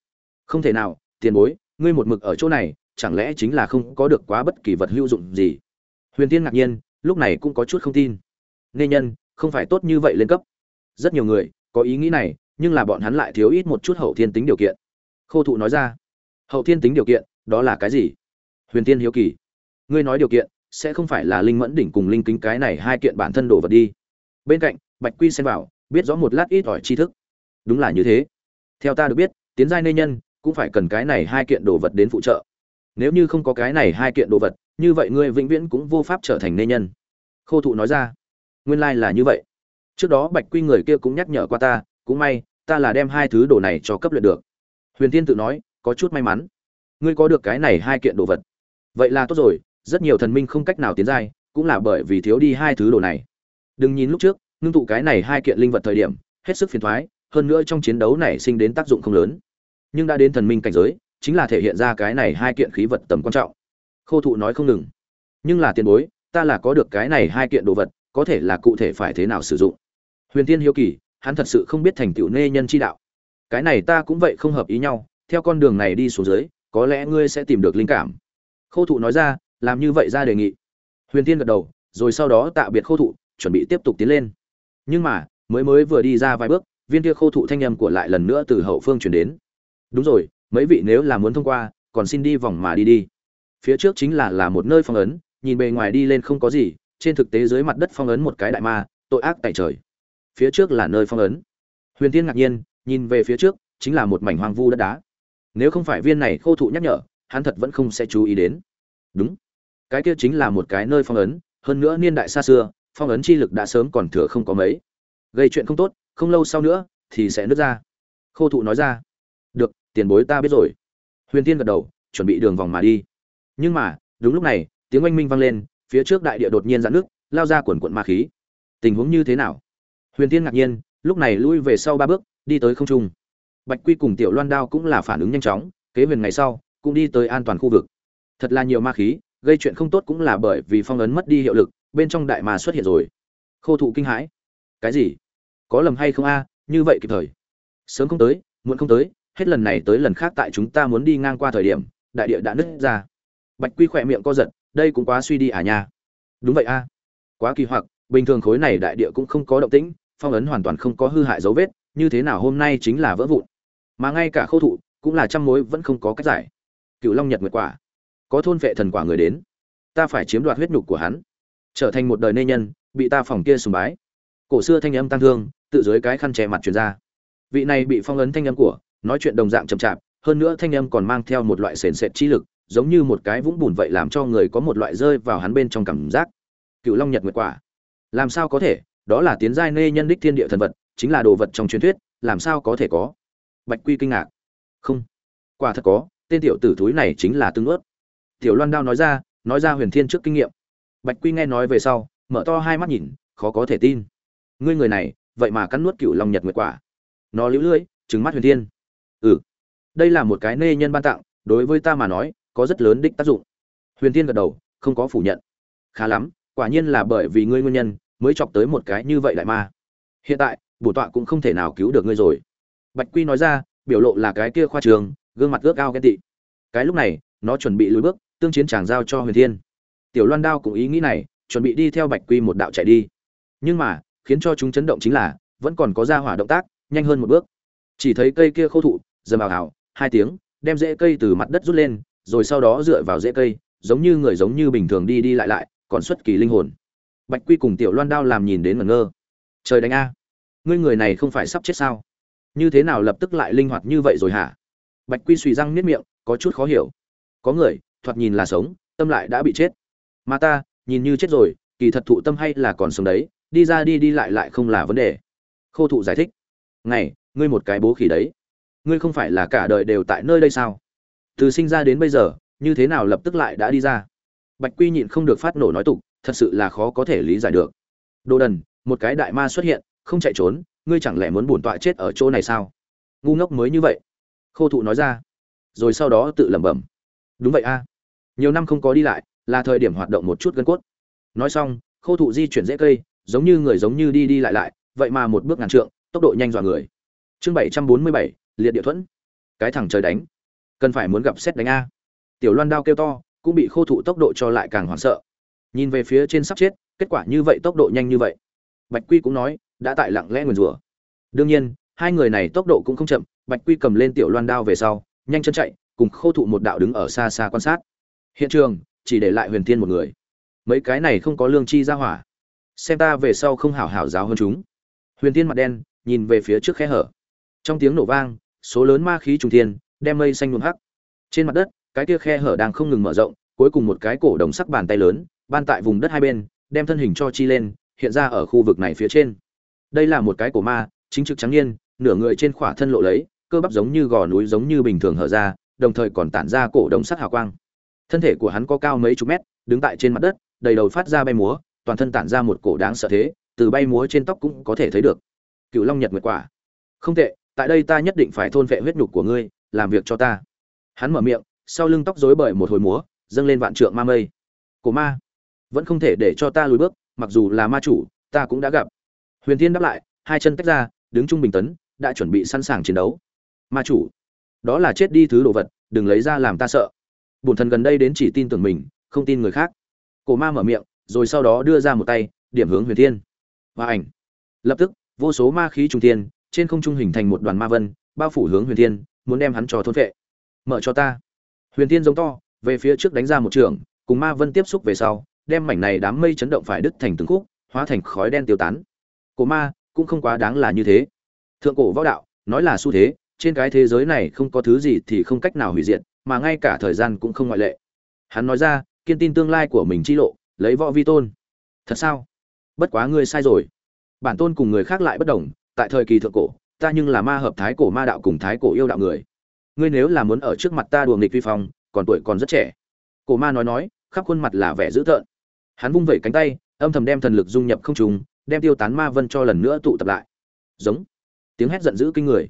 Không thể nào, tiền bối, ngươi một mực ở chỗ này chẳng lẽ chính là không có được quá bất kỳ vật hữu dụng gì? Huyền tiên ngạc nhiên, lúc này cũng có chút không tin. Nên nhân, không phải tốt như vậy lên cấp. Rất nhiều người, có ý nghĩ này, nhưng là bọn hắn lại thiếu ít một chút hậu thiên tính điều kiện. Khô thụ nói ra, hậu thiên tính điều kiện, đó là cái gì? Huyền tiên hiếu kỳ, ngươi nói điều kiện, sẽ không phải là linh mẫn đỉnh cùng linh kính cái này hai kiện bản thân đồ vật đi? Bên cạnh, bạch quy xem vào, biết rõ một lát ít ỏi tri thức. Đúng là như thế. Theo ta được biết, tiến giai nê nhân cũng phải cần cái này hai kiện đồ vật đến phụ trợ nếu như không có cái này hai kiện đồ vật, như vậy ngươi vĩnh viễn cũng vô pháp trở thành nê nhân. Khô thụ nói ra. Nguyên lai là như vậy. Trước đó bạch quy người kia cũng nhắc nhở qua ta, cũng may, ta là đem hai thứ đồ này cho cấp luyện được. Huyền tiên tự nói, có chút may mắn. Ngươi có được cái này hai kiện đồ vật. Vậy là tốt rồi, rất nhiều thần minh không cách nào tiến giai, cũng là bởi vì thiếu đi hai thứ đồ này. Đừng nhìn lúc trước, ngưng tụ cái này hai kiện linh vật thời điểm, hết sức phiền thoái, hơn nữa trong chiến đấu này sinh đến tác dụng không lớn. Nhưng đã đến thần minh cảnh giới chính là thể hiện ra cái này hai kiện khí vật tầm quan trọng. Khô thụ nói không ngừng. Nhưng là tiền bối, ta là có được cái này hai kiện đồ vật, có thể là cụ thể phải thế nào sử dụng? Huyền tiên hiếu kỳ, hắn thật sự không biết thành tựu nê nhân chi đạo. Cái này ta cũng vậy không hợp ý nhau, theo con đường này đi xuống dưới, có lẽ ngươi sẽ tìm được linh cảm. Khô thụ nói ra, làm như vậy ra đề nghị. Huyền tiên gật đầu, rồi sau đó tạ biệt khô thụ, chuẩn bị tiếp tục tiến lên. Nhưng mà, mới mới vừa đi ra vài bước, viên kia khô thụ thanh âm của lại lần nữa từ hậu phương chuyển đến. Đúng rồi mấy vị nếu là muốn thông qua, còn xin đi vòng mà đi đi. Phía trước chính là là một nơi phong ấn, nhìn bề ngoài đi lên không có gì, trên thực tế dưới mặt đất phong ấn một cái đại ma, tội ác tại trời. Phía trước là nơi phong ấn. Huyền tiên ngạc nhiên, nhìn về phía trước, chính là một mảnh hoang vu đất đá. Nếu không phải viên này khô thụ nhắc nhở, hắn thật vẫn không sẽ chú ý đến. Đúng. Cái kia chính là một cái nơi phong ấn, hơn nữa niên đại xa xưa, phong ấn chi lực đã sớm còn thừa không có mấy. Gây chuyện không tốt, không lâu sau nữa, thì sẽ nứt ra. Khô thụ nói ra tiền bối ta biết rồi. Huyền tiên gật đầu, chuẩn bị đường vòng mà đi. Nhưng mà, đúng lúc này, tiếng oanh minh vang lên, phía trước đại địa đột nhiên giãn nước lao ra quần quận ma khí. Tình huống như thế nào? Huyền tiên ngạc nhiên, lúc này lui về sau ba bước, đi tới không trung. Bạch quy cùng tiểu loan đao cũng là phản ứng nhanh chóng, kế huyền ngày sau, cũng đi tới an toàn khu vực. Thật là nhiều ma khí, gây chuyện không tốt cũng là bởi vì phong ấn mất đi hiệu lực, bên trong đại ma xuất hiện rồi. Khô thụ kinh hãi. Cái gì? Có lầm hay không a? Như vậy kịp thời. Sớm không tới, muộn không tới hết lần này tới lần khác tại chúng ta muốn đi ngang qua thời điểm, đại địa đã nứt ra. Bạch quy khỏe miệng co giật, đây cũng quá suy đi à nha. Đúng vậy a. Quá kỳ hoặc, bình thường khối này đại địa cũng không có động tĩnh, phong ấn hoàn toàn không có hư hại dấu vết, như thế nào hôm nay chính là vỡ vụn. Mà ngay cả khâu thụ, cũng là trăm mối vẫn không có cách giải. Cựu long nhật nguyệt quả. Có thôn vệ thần quả người đến. Ta phải chiếm đoạt huyết nhục của hắn. Trở thành một đời nê nhân, bị ta phòng kia sùng bái. Cổ xưa thanh âm tăng thương, tự dưới cái khăn che mặt truyền ra. Vị này bị phong ấn thanh âm của nói chuyện đồng dạng chậm chạp, hơn nữa thanh âm còn mang theo một loại sền sệt chi lực, giống như một cái vũng bùn vậy làm cho người có một loại rơi vào hắn bên trong cảm giác. Cựu long nhật nguyệt quả. Làm sao có thể? Đó là tiến giai nê nhân đích thiên địa thần vật, chính là đồ vật trong truyền thuyết, làm sao có thể có? Bạch quy kinh ngạc. Không. Quả thật có, tên tiểu tử thúi này chính là tương ớt tiểu loan đao nói ra nói ra huyền thiên trước kinh nghiệm. Bạch quy nghe nói về sau, mở to hai mắt nhìn, khó có thể tin. Ngươi người này, vậy mà cắn nuốt cựu long nhật nguyệt quả. Nó lũ lưỡi trứng mắt huyền thiên ừ. Đây là một cái nê nhân ban tặng, đối với ta mà nói, có rất lớn đích tác dụng. Huyền thiên gật đầu, không có phủ nhận. Khá lắm, quả nhiên là bởi vì ngươi nguyên nhân, mới chọc tới một cái như vậy lại ma. Hiện tại, bổ tọa cũng không thể nào cứu được ngươi rồi. Bạch quy nói ra, biểu lộ là cái kia khoa trường, gương mặt ước ao ghen tị. Cái lúc này, nó chuẩn bị lùi bước, tương chiến chàng giao cho huyền thiên. Tiểu loan đao cũng ý nghĩ này, chuẩn bị đi theo bạch quy một đạo chạy đi. Nhưng mà, khiến cho chúng chấn động chính là, vẫn còn có ra hỏa động tác, nhanh hơn một bước chỉ thấy cây kia khô thụ, dầm ào ào, hai tiếng, đem rễ cây từ mặt đất rút lên, rồi sau đó dựa vào rễ cây, giống như người giống như bình thường đi đi lại lại, còn xuất kỳ linh hồn. Bạch quy cùng tiểu loan đao làm nhìn đến ngẩn ngơ. Trời đánh a. Ngươi người này không phải sắp chết sao? Như thế nào lập tức lại linh hoạt như vậy rồi hả? Bạch quy suy răng niết miệng, có chút khó hiểu. Có người, thoạt nhìn là sống, tâm lại đã bị chết. Mà ta, nhìn như chết rồi, kỳ thật thụ tâm hay là còn sống đấy, đi ra đi đi lại lại không là vấn đề. Khô thụ giải thích. Ngày ngươi một cái bố khỉ đấy. Ngươi không phải là cả đời đều tại nơi đây sao? Từ sinh ra đến bây giờ, như thế nào lập tức lại đã đi ra? Bạch quy nhịn không được phát nổ nói tục, thật sự là khó có thể lý giải được. Đồ đần, một cái đại ma xuất hiện, không chạy trốn, ngươi chẳng lẽ muốn bổn tọa chết ở chỗ này sao? Ngu ngốc mới như vậy. Khô thụ nói ra. Rồi sau đó tự lẩm bẩm. Đúng vậy a. Nhiều năm không có đi lại, là thời điểm hoạt động một chút gân cốt. Nói xong, khô thụ di chuyển dễ cây, giống như người giống như đi đi lại lại, vậy mà một bước ngàn trượng, tốc độ nhanh dọa người chương bảy trăm bốn mươi bảy, liệt địa thuẫn. Cái thằng trời đánh. Cần phải muốn gặp xét đánh a. Tiểu loan đao kêu to, cũng bị khô thụ tốc độ cho lại càng hoảng sợ. Nhìn về phía trên sắp chết, kết quả như vậy tốc độ nhanh như vậy. Bạch quy cũng nói, đã tại lặng lẽ nguyền rủa. Đương nhiên, hai người này tốc độ cũng không chậm, bạch quy cầm lên tiểu loan đao về sau, nhanh chân chạy, cùng khô thụ một đạo đứng ở xa xa quan sát. Hiện trường, chỉ để lại huyền thiên một người. Mấy cái này không có lương chi ra hỏa. Xem ta về sau không hảo hảo giáo hơn chúng. Huyền thiên mặt đen, nhìn về phía trước khe hở trong tiếng nổ vang, số lớn ma khí trùng thiên, đem mây xanh nhuộm hắc. Trên mặt đất, cái kia khe hở đang không ngừng mở rộng, cuối cùng một cái cổ đồng sắc bàn tay lớn, ban tại vùng đất hai bên, đem thân hình cho chi lên, hiện ra ở khu vực này phía trên. Đây là một cái cổ ma, chính trực trắng niên, nửa người trên khỏa thân lộ lấy, cơ bắp giống như gò núi giống như bình thường hở ra, đồng thời còn tản ra cổ đồng sắc hào quang. Thân thể của hắn có cao mấy chục mét, đứng tại trên mặt đất, đầy đầu phát ra bay múa, toàn thân tản ra một cổ đáng sợ thế, từ bay múa trên tóc cũng có thể thấy được. Cựu long nhật nguyệt quả. Không tệ tại đây ta nhất định phải thôn vệ huyết nhục của ngươi, làm việc cho ta. Hắn mở miệng, sau lưng tóc rối bời một hồi múa, dâng lên vạn trượng ma mây. Cổ ma, vẫn không thể để cho ta lùi bước, mặc dù là ma chủ, ta cũng đã gặp. Huyền thiên đáp lại, hai chân tách ra, đứng trung bình tấn, đã chuẩn bị sẵn sàng chiến đấu. Ma chủ, đó là chết đi thứ đồ vật, đừng lấy ra làm ta sợ. Bổn thần gần đây đến chỉ tin tưởng mình, không tin người khác. Cổ ma mở miệng, rồi sau đó đưa ra một tay, điểm hướng huyền thiên. Và ảnh. Lập tức, vô số ma khí trung thiên trên không trung hình thành một đoàn ma vân, bao phủ hướng huyền thiên, muốn đem hắn cho thôn vệ. Mở cho ta. Huyền thiên giống to, về phía trước đánh ra một trường, cùng ma vân tiếp xúc về sau, đem mảnh này đám mây chấn động phải đứt thành từng khúc, hóa thành khói đen tiêu tán. Cổ ma cũng không quá đáng là như thế. Thượng cổ võ đạo, nói là xu thế, trên cái thế giới này không có thứ gì thì không cách nào hủy diệt, mà ngay cả thời gian cũng không ngoại lệ. Hắn nói ra, kiên tin tương lai của mình chi lộ, lấy võ vi tôn. Thật sao? Bất quá ngươi sai rồi. Bản tôn cùng người khác lại bất đồng tại thời kỳ thượng cổ, ta nhưng là ma hợp thái cổ ma đạo cùng thái cổ yêu đạo người. Ngươi nếu là muốn ở trước mặt ta đùa nghịch vi phong, còn tuổi còn rất trẻ. Cổ ma nói nói, khắp khuôn mặt là vẻ dữ tợn. Hắn vung vẩy cánh tay, âm thầm đem thần lực dung nhập không trùng đem tiêu tán ma vân cho lần nữa tụ tập lại. Giống. Tiếng hét giận dữ kinh người.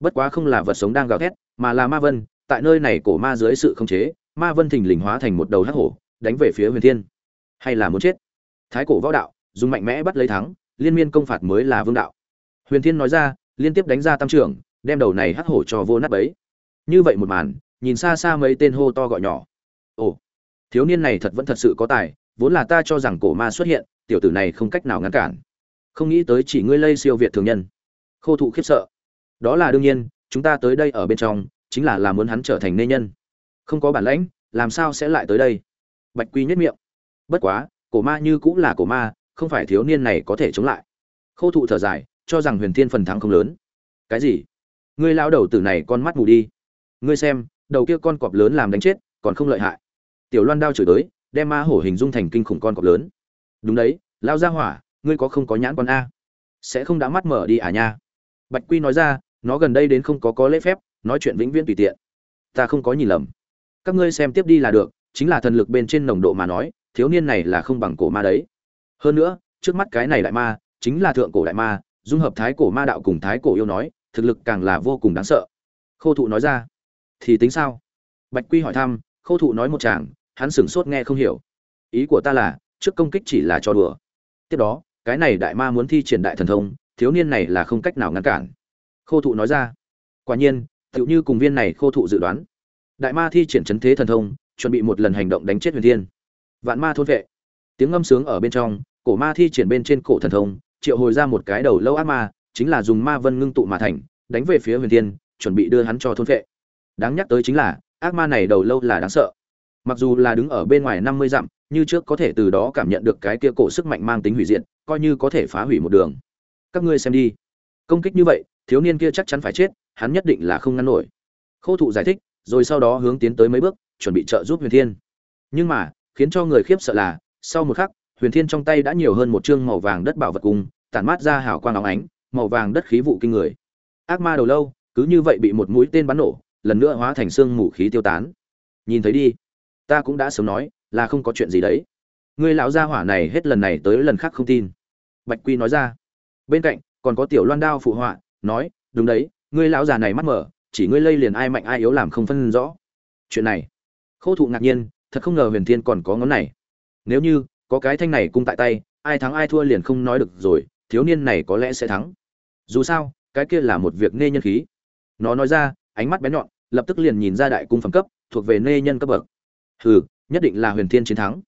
Bất quá không là vật sống đang gào thét, mà là ma vân, tại nơi này cổ ma dưới sự khống chế, ma vân thình lình hóa thành một đầu hắc hổ, đánh về phía huyền thiên. Hay là muốn chết? Thái cổ võ đạo, dùng mạnh mẽ bắt lấy thắng, liên miên công phạt mới là vương đạo huyền thiên nói ra, liên tiếp đánh ra tam trưởng, đem đầu này hắc hổ cho vô nát bấy. Như vậy một màn, nhìn xa xa mấy tên hô to gọi nhỏ. Ồ, thiếu niên này thật vẫn thật sự có tài, vốn là ta cho rằng cổ ma xuất hiện, tiểu tử này không cách nào ngăn cản. Không nghĩ tới chỉ ngươi lây siêu việt thường nhân. Khô thụ khiếp sợ. Đó là đương nhiên, chúng ta tới đây ở bên trong, chính là làm muốn hắn trở thành nê nhân. Không có bản lãnh, làm sao sẽ lại tới đây? Bạch quy nhất miệng. Bất quá, cổ ma như cũng là cổ ma, không phải thiếu niên này có thể chống lại. Khô thụ thở dài cho rằng huyền thiên phần thắng không lớn. Cái gì? Ngươi lao đầu tử này con mắt mù đi. Ngươi xem, đầu kia con cọp lớn làm đánh chết, còn không lợi hại. Tiểu loan đao chửi tới, đem ma hổ hình dung thành kinh khủng con cọp lớn. Đúng đấy lao ra hỏa, ngươi có không có nhãn con a? Sẽ không đã mắt mở đi à nha? Bạch quy nói ra, nó gần đây đến không có có lễ phép, nói chuyện vĩnh viễn tùy tiện. Ta không có nhìn lầm. Các ngươi xem tiếp đi là được, chính là thần lực bên trên nồng độ mà nói, thiếu niên này là không bằng cổ ma đấy. Hơn nữa, trước mắt cái này đại ma, chính là thượng cổ đại ma dung hợp thái cổ ma đạo cùng thái cổ yêu nói, thực lực càng là vô cùng đáng sợ. Khô thụ nói ra, thì tính sao? Bạch quy hỏi thăm, khô thụ nói một chàng hắn sửng sốt nghe không hiểu. Ý của ta là, trước công kích chỉ là cho đùa. Tiếp đó, cái này đại ma muốn thi triển đại thần thông, thiếu niên này là không cách nào ngăn cản. Khô thụ nói ra, quả nhiên, tựu như cùng viên này khô thụ dự đoán. Đại ma thi triển chấn thế thần thông, chuẩn bị một lần hành động đánh chết huyền thiên. Vạn ma thôn vệ. Tiếng ngâm sướng ở bên trong, cổ ma thi triển bên trên cổ thần thông triệu hồi ra một cái đầu lâu ác ma, chính là dùng ma vân ngưng tụ mà thành, đánh về phía huyền thiên, chuẩn bị đưa hắn cho thôn vệ đáng nhắc tới chính là, ác ma này đầu lâu là đáng sợ. Mặc dù là đứng ở bên ngoài năm mươi dặm, như trước có thể từ đó cảm nhận được cái kia cổ sức mạnh mang tính hủy diệt, coi như có thể phá hủy một đường. Các ngươi xem đi. Công kích như vậy, thiếu niên kia chắc chắn phải chết, hắn nhất định là không ngăn nổi. Khô thụ giải thích, rồi sau đó hướng tiến tới mấy bước, chuẩn bị trợ giúp huyền thiên. Nhưng mà, khiến cho người khiếp sợ là, sau một khắc huyền thiên trong tay đã nhiều hơn một chương màu vàng đất bảo vật cung tản mát ra hào quang óng ánh, màu vàng đất khí vụ kinh người. Ác ma đầu lâu, cứ như vậy bị một mũi tên bắn nổ, lần nữa hóa thành xương mù khí tiêu tán. Nhìn thấy đi, ta cũng đã sớm nói là không có chuyện gì đấy. Ngươi lão gia hỏa này hết lần này tới lần khác không tin. Bạch quy nói ra. Bên cạnh, còn có tiểu loan đao phụ họa, nói, đúng đấy, ngươi lão già này mắt mở, chỉ ngươi lây liền ai mạnh ai yếu làm không phân rõ. Chuyện này, khô thụ ngạc nhiên, thật không ngờ huyền thiên còn có ngón này. Nếu như có cái thanh này cung tại tay, ai thắng ai thua liền không nói được rồi, thiếu niên này có lẽ sẽ thắng. Dù sao, cái kia là một việc nê nhân khí. Nó nói ra, ánh mắt bén nhọn, lập tức liền nhìn ra đại cung phẩm cấp, thuộc về nê nhân cấp bậc. Hừ, nhất định là huyền thiên chiến thắng.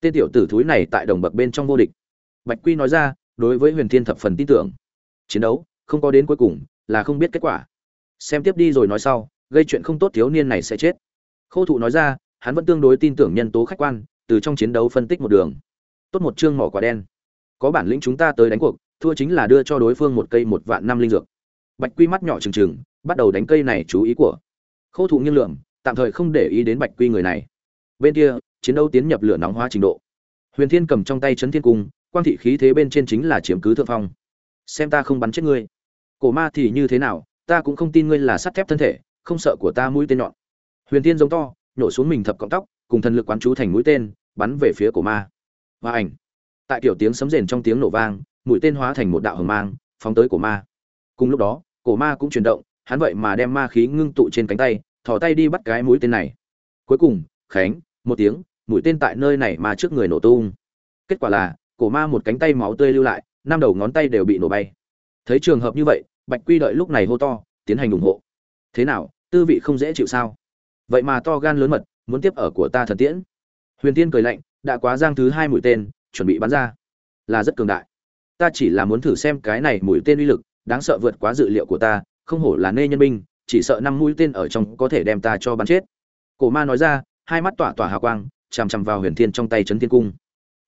Tên tiểu tử thúi này tại đồng bậc bên trong vô địch. Bạch quy nói ra, đối với huyền thiên thập phần tin tưởng. Chiến đấu, không có đến cuối cùng, là không biết kết quả. Xem tiếp đi rồi nói sau, gây chuyện không tốt thiếu niên này sẽ chết. Khâu thụ nói ra, hắn vẫn tương đối tin tưởng nhân tố khách quan từ trong chiến đấu phân tích một đường. Tốt một chương mỏ quả đen. Có bản lĩnh chúng ta tới đánh cuộc, thua chính là đưa cho đối phương một cây một vạn năm linh dược. Bạch quy mắt nhỏ trừng trừng, bắt đầu đánh cây này chú ý của. Khâu thụ nghiêng lượng tạm thời không để ý đến bạch quy người này. Bên kia, chiến đấu tiến nhập lửa nóng hóa trình độ. Huyền thiên cầm trong tay chấn thiên cung, quang thị khí thế bên trên chính là chiếm cứ thượng phong. Xem ta không bắn chết ngươi. Cổ ma thì như thế nào, ta cũng không tin ngươi là sắt thép thân thể, không sợ của ta mũi tên nhọn. Huyền thiên giống to, nhổ xuống mình thập cọng tóc, cùng thần lực quán chú thành mũi tên bắn về phía cổ ma. Và ảnh. Tại kiểu tiếng sấm rền trong tiếng nổ vang, mũi tên hóa thành một đạo hồng mang, phóng tới cổ ma. Cùng lúc đó, cổ ma cũng chuyển động, hắn vậy mà đem ma khí ngưng tụ trên cánh tay, thò tay đi bắt cái mũi tên này. Cuối cùng, khánh, một tiếng, mũi tên tại nơi này mà trước người nổ tung. Kết quả là, cổ ma một cánh tay máu tươi lưu lại, năm đầu ngón tay đều bị nổ bay. Thấy trường hợp như vậy, bạch quy đợi lúc này hô to, tiến hành ủng hộ. Thế nào, tư vị không dễ chịu sao? Vậy mà to gan lớn mật, muốn tiếp ở của ta thần tiễn huyền tiên cười lạnh đã quá giang thứ hai mũi tên chuẩn bị bắn ra. Là rất cường đại. Ta chỉ là muốn thử xem cái này mũi tên uy lực đáng sợ vượt quá dự liệu của ta không hổ là nê nhân binh chỉ sợ năm mũi tên ở trong có thể đem ta cho bắn chết. Cổ ma nói ra hai mắt tỏa tỏa hào quang chằm chằm vào huyền thiên trong tay trấn thiên cung.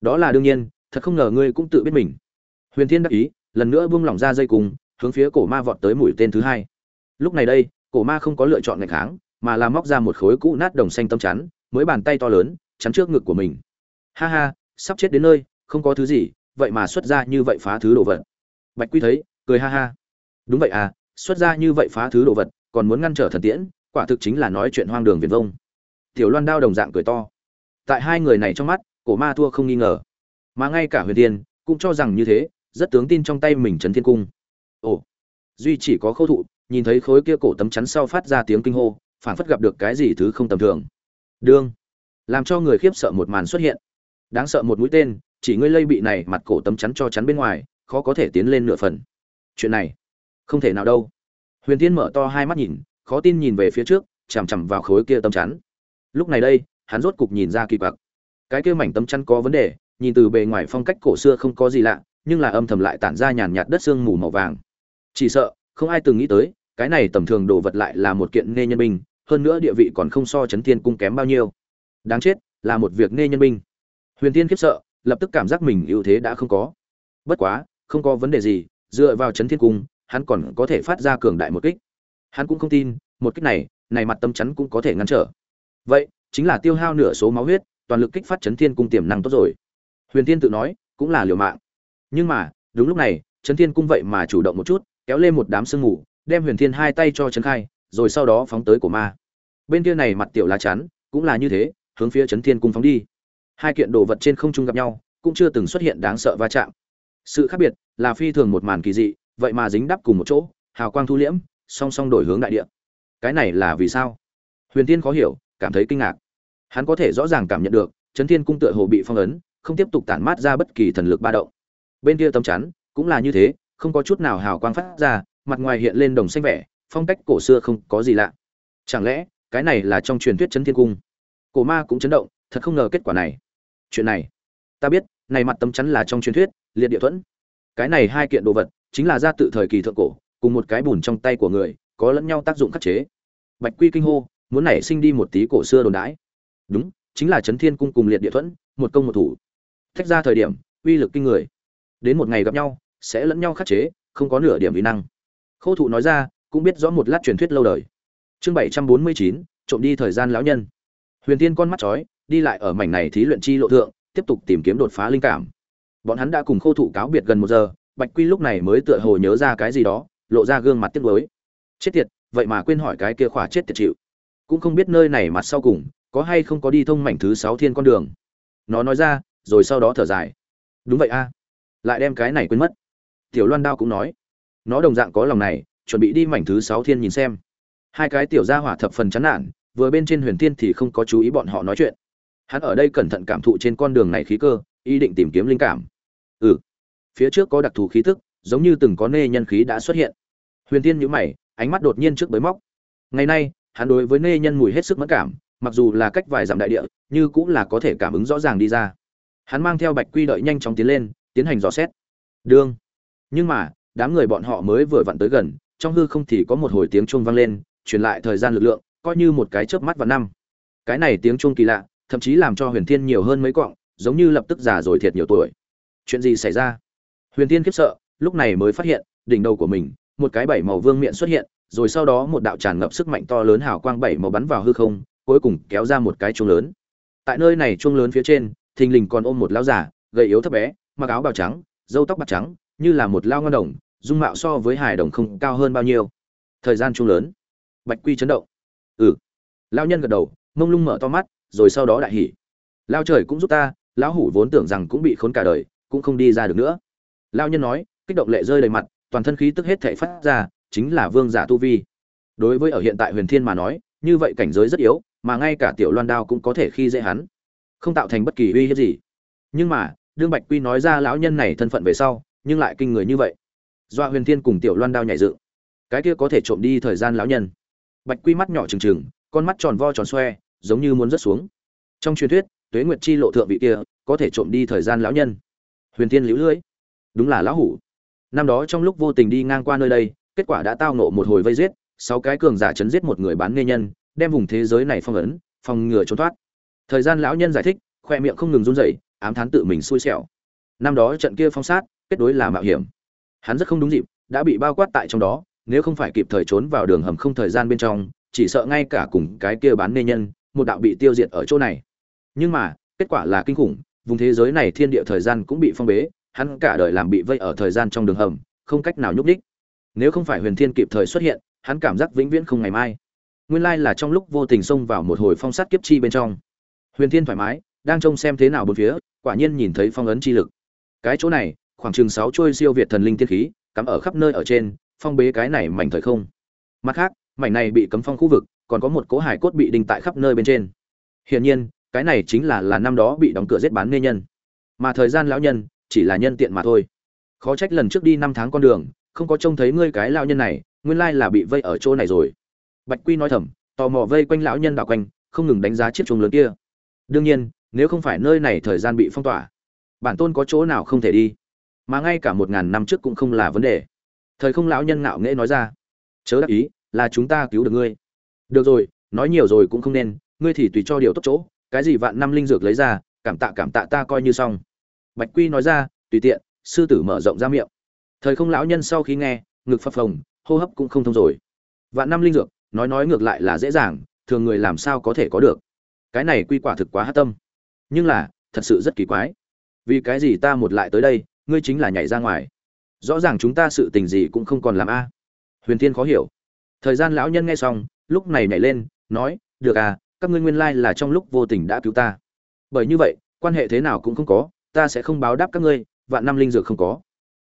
Đó là đương nhiên thật không ngờ ngươi cũng tự biết mình. Huyền thiên đắc ý lần nữa buông lỏng ra dây cung, hướng phía cổ ma vọt tới mũi tên thứ hai. Lúc này đây cổ ma không có lựa chọn ngày kháng mà là móc ra một khối cũ nát đồng xanh tâm chắn mới bàn tay to lớn chắn trước ngực của mình. Ha ha, sắp chết đến nơi, không có thứ gì, vậy mà xuất ra như vậy phá thứ đồ vật. Bạch quy thấy, cười ha ha. Đúng vậy à xuất ra như vậy phá thứ đồ vật, còn muốn ngăn trở thần tiễn, quả thực chính là nói chuyện hoang đường viền vông. Tiểu loan đao đồng dạng cười to. Tại hai người này trong mắt, cổ ma thua không nghi ngờ. Mà ngay cả huyền tiên cũng cho rằng như thế, rất tướng tin trong tay mình trấn thiên cung. Ồ, duy chỉ có khâu thụ, nhìn thấy khối kia cổ tấm chắn sau phát ra tiếng kinh hô, phảng phất gặp được cái gì thứ không tầm thường. Đương làm cho người khiếp sợ một màn xuất hiện. Đáng sợ một mũi tên, chỉ ngươi lây bị này mặt cổ tấm chắn cho chắn bên ngoài, khó có thể tiến lên nửa phần. Chuyện này, không thể nào đâu. Huyền tiên mở to hai mắt nhìn, khó tin nhìn về phía trước, chằm chằm vào khối kia tấm chắn. Lúc này đây, hắn rốt cục nhìn ra kỳ quặc. Cái kia mảnh tấm chắn có vấn đề, nhìn từ bề ngoài phong cách cổ xưa không có gì lạ, nhưng là âm thầm lại tản ra nhàn nhạt đất sương mù màu vàng. Chỉ sợ, không ai từng nghĩ tới, cái này tầm thường đồ vật lại là một kiện nghe nhân binh, hơn nữa địa vị còn không so chấn thiên cung kém bao nhiêu đáng chết, là một việc nghe nhân binh. Huyền tiên khiếp sợ, lập tức cảm giác mình ưu thế đã không có. Bất quá, không có vấn đề gì, dựa vào chấn thiên cung, hắn còn có thể phát ra cường đại một kích. Hắn cũng không tin, một kích này này mặt tâm chắn cũng có thể ngăn trở. Vậy, chính là tiêu hao nửa số máu huyết, toàn lực kích phát chấn thiên cung tiềm năng tốt rồi. Huyền tiên tự nói, cũng là liều mạng. Nhưng mà, đúng lúc này, chấn thiên cung vậy mà chủ động một chút, kéo lên một đám sương mù, đem huyền thiên hai tay cho trấn khai, rồi sau đó phóng tới cổ ma. Bên kia này mặt tiểu lá chắn, cũng là như thế hướng phía chấn thiên cung phóng đi. Hai kiện đồ vật trên không trung gặp nhau, cũng chưa từng xuất hiện đáng sợ va chạm. Sự khác biệt là phi thường một màn kỳ dị, vậy mà dính đắp cùng một chỗ, hào quang thu liễm, song song đổi hướng đại địa. Cái này là vì sao? Huyền tiên khó hiểu, cảm thấy kinh ngạc. Hắn có thể rõ ràng cảm nhận được, chấn thiên cung tựa hồ bị phong ấn, không tiếp tục tản mát ra bất kỳ thần lực ba động. Bên kia tấm chắn, cũng là như thế, không có chút nào hào quang phát ra, mặt ngoài hiện lên đồng xanh vẻ, phong cách cổ xưa không có gì lạ. Chẳng lẽ, cái này là trong truyền thuyết chấn thiên cung? Cổ ma cũng chấn động, thật không ngờ kết quả này. Chuyện này, ta biết, này mặt tấm chắn là trong truyền thuyết, liệt địa thuẫn. Cái này hai kiện đồ vật, chính là ra tự thời kỳ thượng cổ, cùng một cái bùn trong tay của người, có lẫn nhau tác dụng khắc chế. Bạch quy kinh hô, muốn nảy sinh đi một tí cổ xưa đồn đãi. Đúng, chính là chấn thiên cung cùng liệt địa thuẫn, một công một thủ. Thách ra thời điểm, uy lực kinh người. Đến một ngày gặp nhau, sẽ lẫn nhau khắc chế, không có nửa điểm vi năng. Khâu thụ nói ra, cũng biết rõ một lát truyền thuyết lâu đời. Chương bảy trăm bốn mươi chín, trộm đi thời gian lão nhân huyền tiên con mắt chói, đi lại ở mảnh này thí luyện chi lộ thượng, tiếp tục tìm kiếm đột phá linh cảm. Bọn hắn đã cùng khô thủ cáo biệt gần một giờ, bạch quy lúc này mới tựa hồ nhớ ra cái gì đó, lộ ra gương mặt tiếc nuối. Chết tiệt, vậy mà quên hỏi cái kia khỏa chết tiệt chịu. Cũng không biết nơi này mặt sau cùng, có hay không có đi thông mảnh thứ sáu thiên con đường. Nó nói ra, rồi sau đó thở dài. Đúng vậy a. Lại đem cái này quên mất. Tiểu loan đao cũng nói. Nó đồng dạng có lòng này, chuẩn bị đi mảnh thứ sáu thiên nhìn xem. Hai cái tiểu gia hỏa thập phần chán nản vừa bên trên huyền thiên thì không có chú ý bọn họ nói chuyện. Hắn ở đây cẩn thận cảm thụ trên con đường này khí cơ, ý định tìm kiếm linh cảm. Ừ. Phía trước có đặc thù khí tức, giống như từng có nê nhân khí đã xuất hiện. Huyền Thiên nhíu mày, ánh mắt đột nhiên trước bới móc. Ngày nay, hắn đối với nê nhân mùi hết sức mất cảm, mặc dù là cách vài dặm đại địa, như cũng là có thể cảm ứng rõ ràng đi ra. Hắn mang theo bạch quy đợi nhanh chóng tiến lên, tiến hành dò xét. Đương nhưng mà, đám người bọn họ mới vừa vặn tới gần, trong hư không thì có một hồi tiếng chuông vang lên, truyền lại thời gian lực lượng coi như một cái chớp mắt vào năm. Cái này tiếng chuông kỳ lạ, thậm chí làm cho huyền thiên nhiều hơn mấy quọng, giống như lập tức già rồi thiệt nhiều tuổi. Chuyện gì xảy ra? Huyền thiên khiếp sợ, lúc này mới phát hiện, đỉnh đầu của mình, một cái bảy màu vương miện xuất hiện, rồi sau đó một đạo tràn ngập sức mạnh to lớn hào quang bảy màu bắn vào hư không, cuối cùng kéo ra một cái chuông lớn. Tại nơi này chuông lớn phía trên, thình lình còn ôm một lão giả gầy yếu thấp bé, mặc áo bào trắng, râu tóc bạc trắng, như là một lao ngon đồng, dung mạo so với hài đồng không cao hơn bao nhiêu. Thời gian chuông lớn. Bạch quy chấn động ừ. Lao nhân gật đầu, mông lung mở to mắt, rồi sau đó đại hỉ. Lao trời cũng giúp ta, lão hủ vốn tưởng rằng cũng bị khốn cả đời, cũng không đi ra được nữa. Lao nhân nói, kích động lệ rơi đầy mặt, toàn thân khí tức hết thể phát ra, chính là vương giả tu vi. Đối với ở hiện tại huyền thiên mà nói, như vậy cảnh giới rất yếu, mà ngay cả tiểu loan đao cũng có thể khi dễ hắn. Không tạo thành bất kỳ uy hiếp gì. Nhưng mà, đương bạch quy nói ra lão nhân này thân phận về sau, nhưng lại kinh người như vậy. Doa huyền thiên cùng tiểu loan đao nhảy dựng. Cái kia có thể trộm đi thời gian lão nhân bạch quy mắt nhỏ trừng trừng, con mắt tròn vo tròn xoe, giống như muốn rớt xuống. Trong truyền thuyết, tuế nguyệt chi lộ thượng vị kia, có thể trộm đi thời gian lão nhân. Huyền thiên liễu lưỡi đúng là lão hủ. Năm đó trong lúc vô tình đi ngang qua nơi đây, kết quả đã tao nộ một hồi vây giết, sáu cái cường giả chấn giết một người bán nghề nhân, đem vùng thế giới này phong ấn, phòng ngừa trốn thoát. Thời gian lão nhân giải thích, khoe miệng không ngừng run rẩy, ám thán tự mình xui xẻo. Năm đó trận kia phong sát, kết đối là mạo hiểm. Hắn rất không đúng dịp, đã bị bao quát tại trong đó nếu không phải kịp thời trốn vào đường hầm không thời gian bên trong, chỉ sợ ngay cả cùng cái kia bán nê nhân, một đạo bị tiêu diệt ở chỗ này. Nhưng mà, kết quả là kinh khủng, vùng thế giới này thiên địa thời gian cũng bị phong bế, hắn cả đời làm bị vây ở thời gian trong đường hầm, không cách nào nhúc đích nếu không phải huyền thiên kịp thời xuất hiện, hắn cảm giác vĩnh viễn không ngày mai. Nguyên lai là trong lúc vô tình xông vào một hồi phong sát kiếp chi bên trong. Huyền thiên thoải mái, đang trông xem thế nào bốn phía, quả nhiên nhìn thấy phong ấn chi lực. Cái chỗ này, khoảng chừng sáu trôi siêu việt thần linh tiên khí, cắm ở khắp nơi ở trên phong bế cái này mảnh thời không. Mặt khác, mảnh này bị cấm phong khu vực, còn có một cỗ hải cốt bị đinh tại khắp nơi bên trên. Hiển nhiên, cái này chính là là năm đó bị đóng cửa giết bán nghê nhân. Mà thời gian lão nhân, chỉ là nhân tiện mà thôi. Khó trách lần trước đi năm tháng con đường, không có trông thấy ngươi cái lão nhân này, nguyên lai là bị vây ở chỗ này rồi. Bạch quy nói thầm, tò mò vây quanh lão nhân đạo quanh, không ngừng đánh giá chiếc chuông lớn kia. Đương nhiên, nếu không phải nơi này thời gian bị phong tỏa, bản tôn có chỗ nào không thể đi? Mà ngay cả một ngàn năm trước cũng không là vấn đề thời không lão nhân ngạo nghễ nói ra. Chớ đắc ý, là chúng ta cứu được ngươi. Được rồi, nói nhiều rồi cũng không nên, ngươi thì tùy cho điều tốt chỗ, cái gì vạn năm linh dược lấy ra, cảm tạ cảm tạ ta coi như xong. Bạch quy nói ra, tùy tiện, sư tử mở rộng ra miệng. Thời không lão nhân sau khi nghe, ngực phập phồng, hô hấp cũng không thông rồi. Vạn năm linh dược, nói nói ngược lại là dễ dàng, thường người làm sao có thể có được. Cái này quy quả thực quá hát tâm. Nhưng là, thật sự rất kỳ quái. Vì cái gì ta một lại tới đây, ngươi chính là nhảy ra ngoài? Rõ ràng chúng ta sự tình gì cũng không còn làm a. Huyền Thiên khó hiểu. Thời gian lão nhân nghe xong, lúc này nhảy lên, nói, được à các ngươi nguyên lai là trong lúc vô tình đã cứu ta. Bởi như vậy, quan hệ thế nào cũng không có, ta sẽ không báo đáp các ngươi, vạn năm linh dược không có.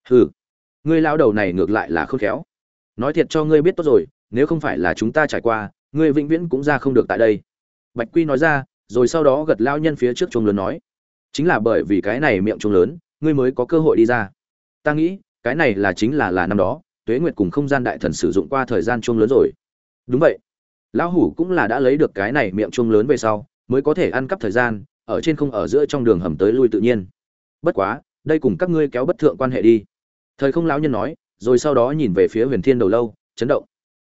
Hừ, ngươi lao đầu này ngược lại là khôn khéo. Nói thiệt cho ngươi biết tốt rồi, nếu không phải là chúng ta trải qua, ngươi vĩnh viễn cũng ra không được tại đây. Bạch quy nói ra, rồi sau đó gật lao nhân phía trước chuông lớn nói, chính là bởi vì cái này miệng chuông lớn, ngươi mới có cơ hội đi ra. Ta nghĩ cái này là chính là là năm đó, tuế nguyệt cùng không gian đại thần sử dụng qua thời gian chuông lớn rồi. Đúng vậy. Lão hủ cũng là đã lấy được cái này miệng chuông lớn về sau, mới có thể ăn cắp thời gian, ở trên không ở giữa trong đường hầm tới lui tự nhiên. Bất quá, đây cùng các ngươi kéo bất thượng quan hệ đi. Thời không lão nhân nói, rồi sau đó nhìn về phía huyền thiên đầu lâu, chấn động.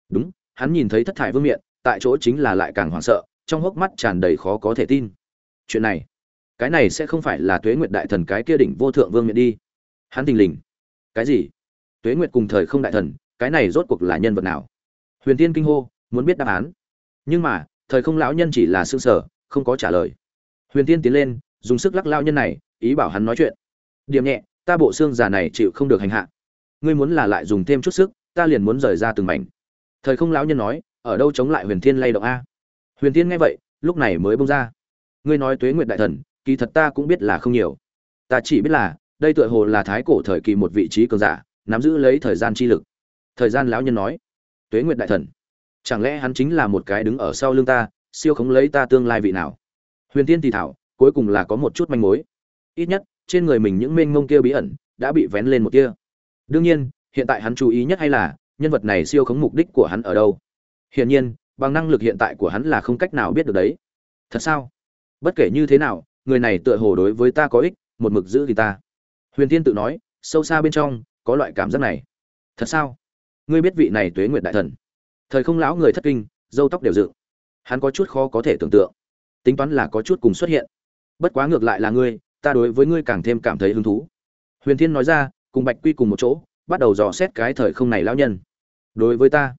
Đúng, hắn nhìn thấy thất thải vương miện, tại chỗ chính là lại càng hoảng sợ, trong hốc mắt tràn đầy khó có thể tin. Chuyện này, cái này sẽ không phải là tuế nguyệt đại thần cái kia đỉnh vô thượng vương miện đi. Hắn thình lình cái gì? Tuế nguyệt cùng thời không đại thần, cái này rốt cuộc là nhân vật nào? Huyền tiên kinh hô, muốn biết đáp án. Nhưng mà, thời không lão nhân chỉ là xương sở không có trả lời. Huyền tiên tiến lên, dùng sức lắc lao nhân này, ý bảo hắn nói chuyện. Điểm nhẹ, ta bộ xương già này chịu không được hành hạ. Ngươi muốn là lại dùng thêm chút sức, ta liền muốn rời ra từng mảnh. Thời không lão nhân nói, ở đâu chống lại huyền thiên lay động a? Huyền thiên nghe vậy, lúc này mới bông ra. Ngươi nói tuế nguyệt đại thần, kỳ thật ta cũng biết là không nhiều. Ta chỉ biết là đây tựa hồ là thái cổ thời kỳ một vị trí cường giả, nắm giữ lấy thời gian chi lực. Thời gian lão nhân nói, tuế nguyệt đại thần, chẳng lẽ hắn chính là một cái đứng ở sau lưng ta, siêu khống lấy ta tương lai vị nào? Huyền tiên thì thảo, cuối cùng là có một chút manh mối. Ít nhất, trên người mình những mênh mông kia bí ẩn đã bị vén lên một kia đương nhiên, hiện tại hắn chú ý nhất hay là nhân vật này siêu khống mục đích của hắn ở đâu. Hiển nhiên, bằng năng lực hiện tại của hắn là không cách nào biết được đấy. Thật sao? Bất kể như thế nào, người này tựa hồ đối với ta có ích, một mực giữ thì ta huyền Thiên tự nói, sâu xa bên trong, có loại cảm giác này. Thật sao? Ngươi biết vị này tuế nguyệt đại thần? Thời không lão người thất kinh dâu tóc đều dựng. Hắn có chút khó có thể tưởng tượng. Tính toán là có chút cùng xuất hiện. Bất quá ngược lại là ngươi, ta đối với ngươi càng thêm cảm thấy hứng thú. Huyền thiên nói ra, cùng bạch quy cùng một chỗ, bắt đầu dò xét cái thời không này lão nhân. Đối với ta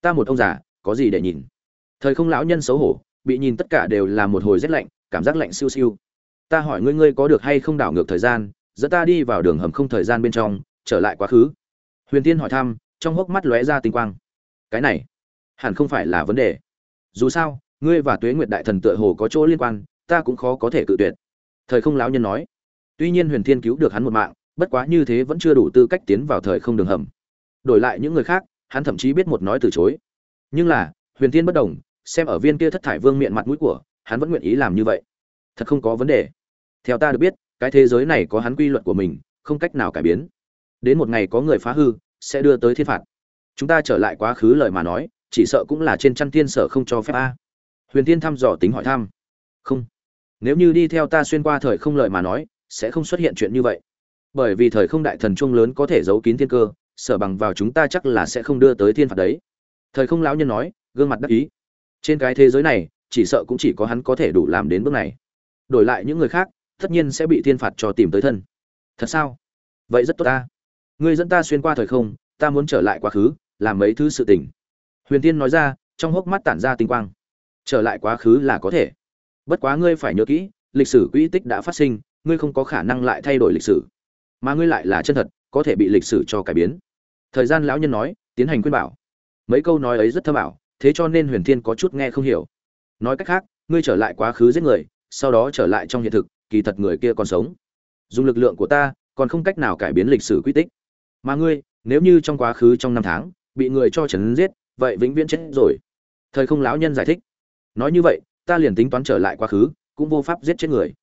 ta một ông già, có gì để nhìn? Thời không lão nhân xấu hổ, bị nhìn tất cả đều là một hồi rét lạnh, cảm giác lạnh siêu siêu. Ta hỏi ngươi ngươi có được hay không đảo ngược thời gian dẫn ta đi vào đường hầm không thời gian bên trong, trở lại quá khứ. Huyền tiên hỏi thăm, trong hốc mắt lóe ra tinh quang. Cái này, hẳn không phải là vấn đề. Dù sao, ngươi và tuế nguyệt đại thần tựa hồ có chỗ liên quan, ta cũng khó có thể cự tuyệt. Thời không lão nhân nói. Tuy nhiên huyền thiên cứu được hắn một mạng, bất quá như thế vẫn chưa đủ tư cách tiến vào thời không đường hầm. Đổi lại những người khác, hắn thậm chí biết một nói từ chối. Nhưng là, huyền thiên bất đồng, xem ở viên kia thất thải vương miệng mặt mũi của, hắn vẫn nguyện ý làm như vậy. Thật không có vấn đề. Theo ta được biết cái thế giới này có hắn quy luật của mình, không cách nào cải biến. Đến một ngày có người phá hư, sẽ đưa tới thiên phạt. Chúng ta trở lại quá khứ lời mà nói, chỉ sợ cũng là trên chăn tiên sở không cho phép a. Huyền tiên thăm dò tính hỏi thăm. Không. Nếu như đi theo ta xuyên qua thời không lời mà nói, sẽ không xuất hiện chuyện như vậy. Bởi vì thời không đại thần chuông lớn có thể giấu kín thiên cơ, sở bằng vào chúng ta chắc là sẽ không đưa tới thiên phạt đấy. Thời không lão nhân nói, gương mặt đắc ý. Trên cái thế giới này, chỉ sợ cũng chỉ có hắn có thể đủ làm đến bước này. Đổi lại những người khác tất nhiên sẽ bị thiên phạt cho tìm tới thân. Thật sao? Vậy rất tốt ta. Ngươi dẫn ta xuyên qua thời không, ta muốn trở lại quá khứ, làm mấy thứ sự tình. Huyền tiên nói ra, trong hốc mắt tản ra tinh quang. Trở lại quá khứ là có thể. Bất quá ngươi phải nhớ kỹ, lịch sử quỹ tích đã phát sinh, ngươi không có khả năng lại thay đổi lịch sử. Mà ngươi lại là chân thật, có thể bị lịch sử cho cải biến. Thời gian lão nhân nói, tiến hành khuyên bảo. Mấy câu nói ấy rất thơ bảo thế cho nên huyền thiên có chút nghe không hiểu. Nói cách khác, ngươi trở lại quá khứ giết người, sau đó trở lại trong hiện thực kỳ thật người kia còn sống. Dùng lực lượng của ta, còn không cách nào cải biến lịch sử quy tích. Mà ngươi, nếu như trong quá khứ trong năm tháng, bị người cho trấn giết, vậy vĩnh viễn chết rồi. Thời không lão nhân giải thích. Nói như vậy, ta liền tính toán trở lại quá khứ, cũng vô pháp giết chết người.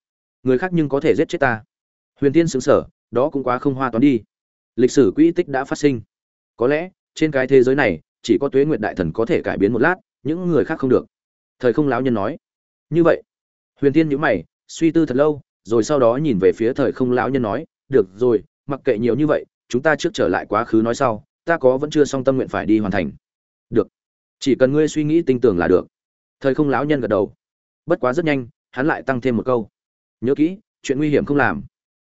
Người khác nhưng có thể giết chết ta. Huyền tiên xứng sở đó cũng quá không hoa toán đi. Lịch sử quỹ tích đã phát sinh. Có lẽ, trên cái thế giới này, chỉ có tuế nguyệt đại thần có thể cải biến một lát, những người khác không được. Thời không lão nhân nói. Như vậy, huyền tiên nhữ mày suy tư thật lâu, rồi sau đó nhìn về phía thời không lão nhân nói, được rồi, mặc kệ nhiều như vậy, chúng ta trước trở lại quá khứ nói sau, ta có vẫn chưa xong tâm nguyện phải đi hoàn thành. Được, chỉ cần ngươi suy nghĩ tinh tưởng là được. Thời không lão nhân gật đầu. Bất quá rất nhanh, hắn lại tăng thêm một câu. Nhớ kỹ, chuyện nguy hiểm không làm.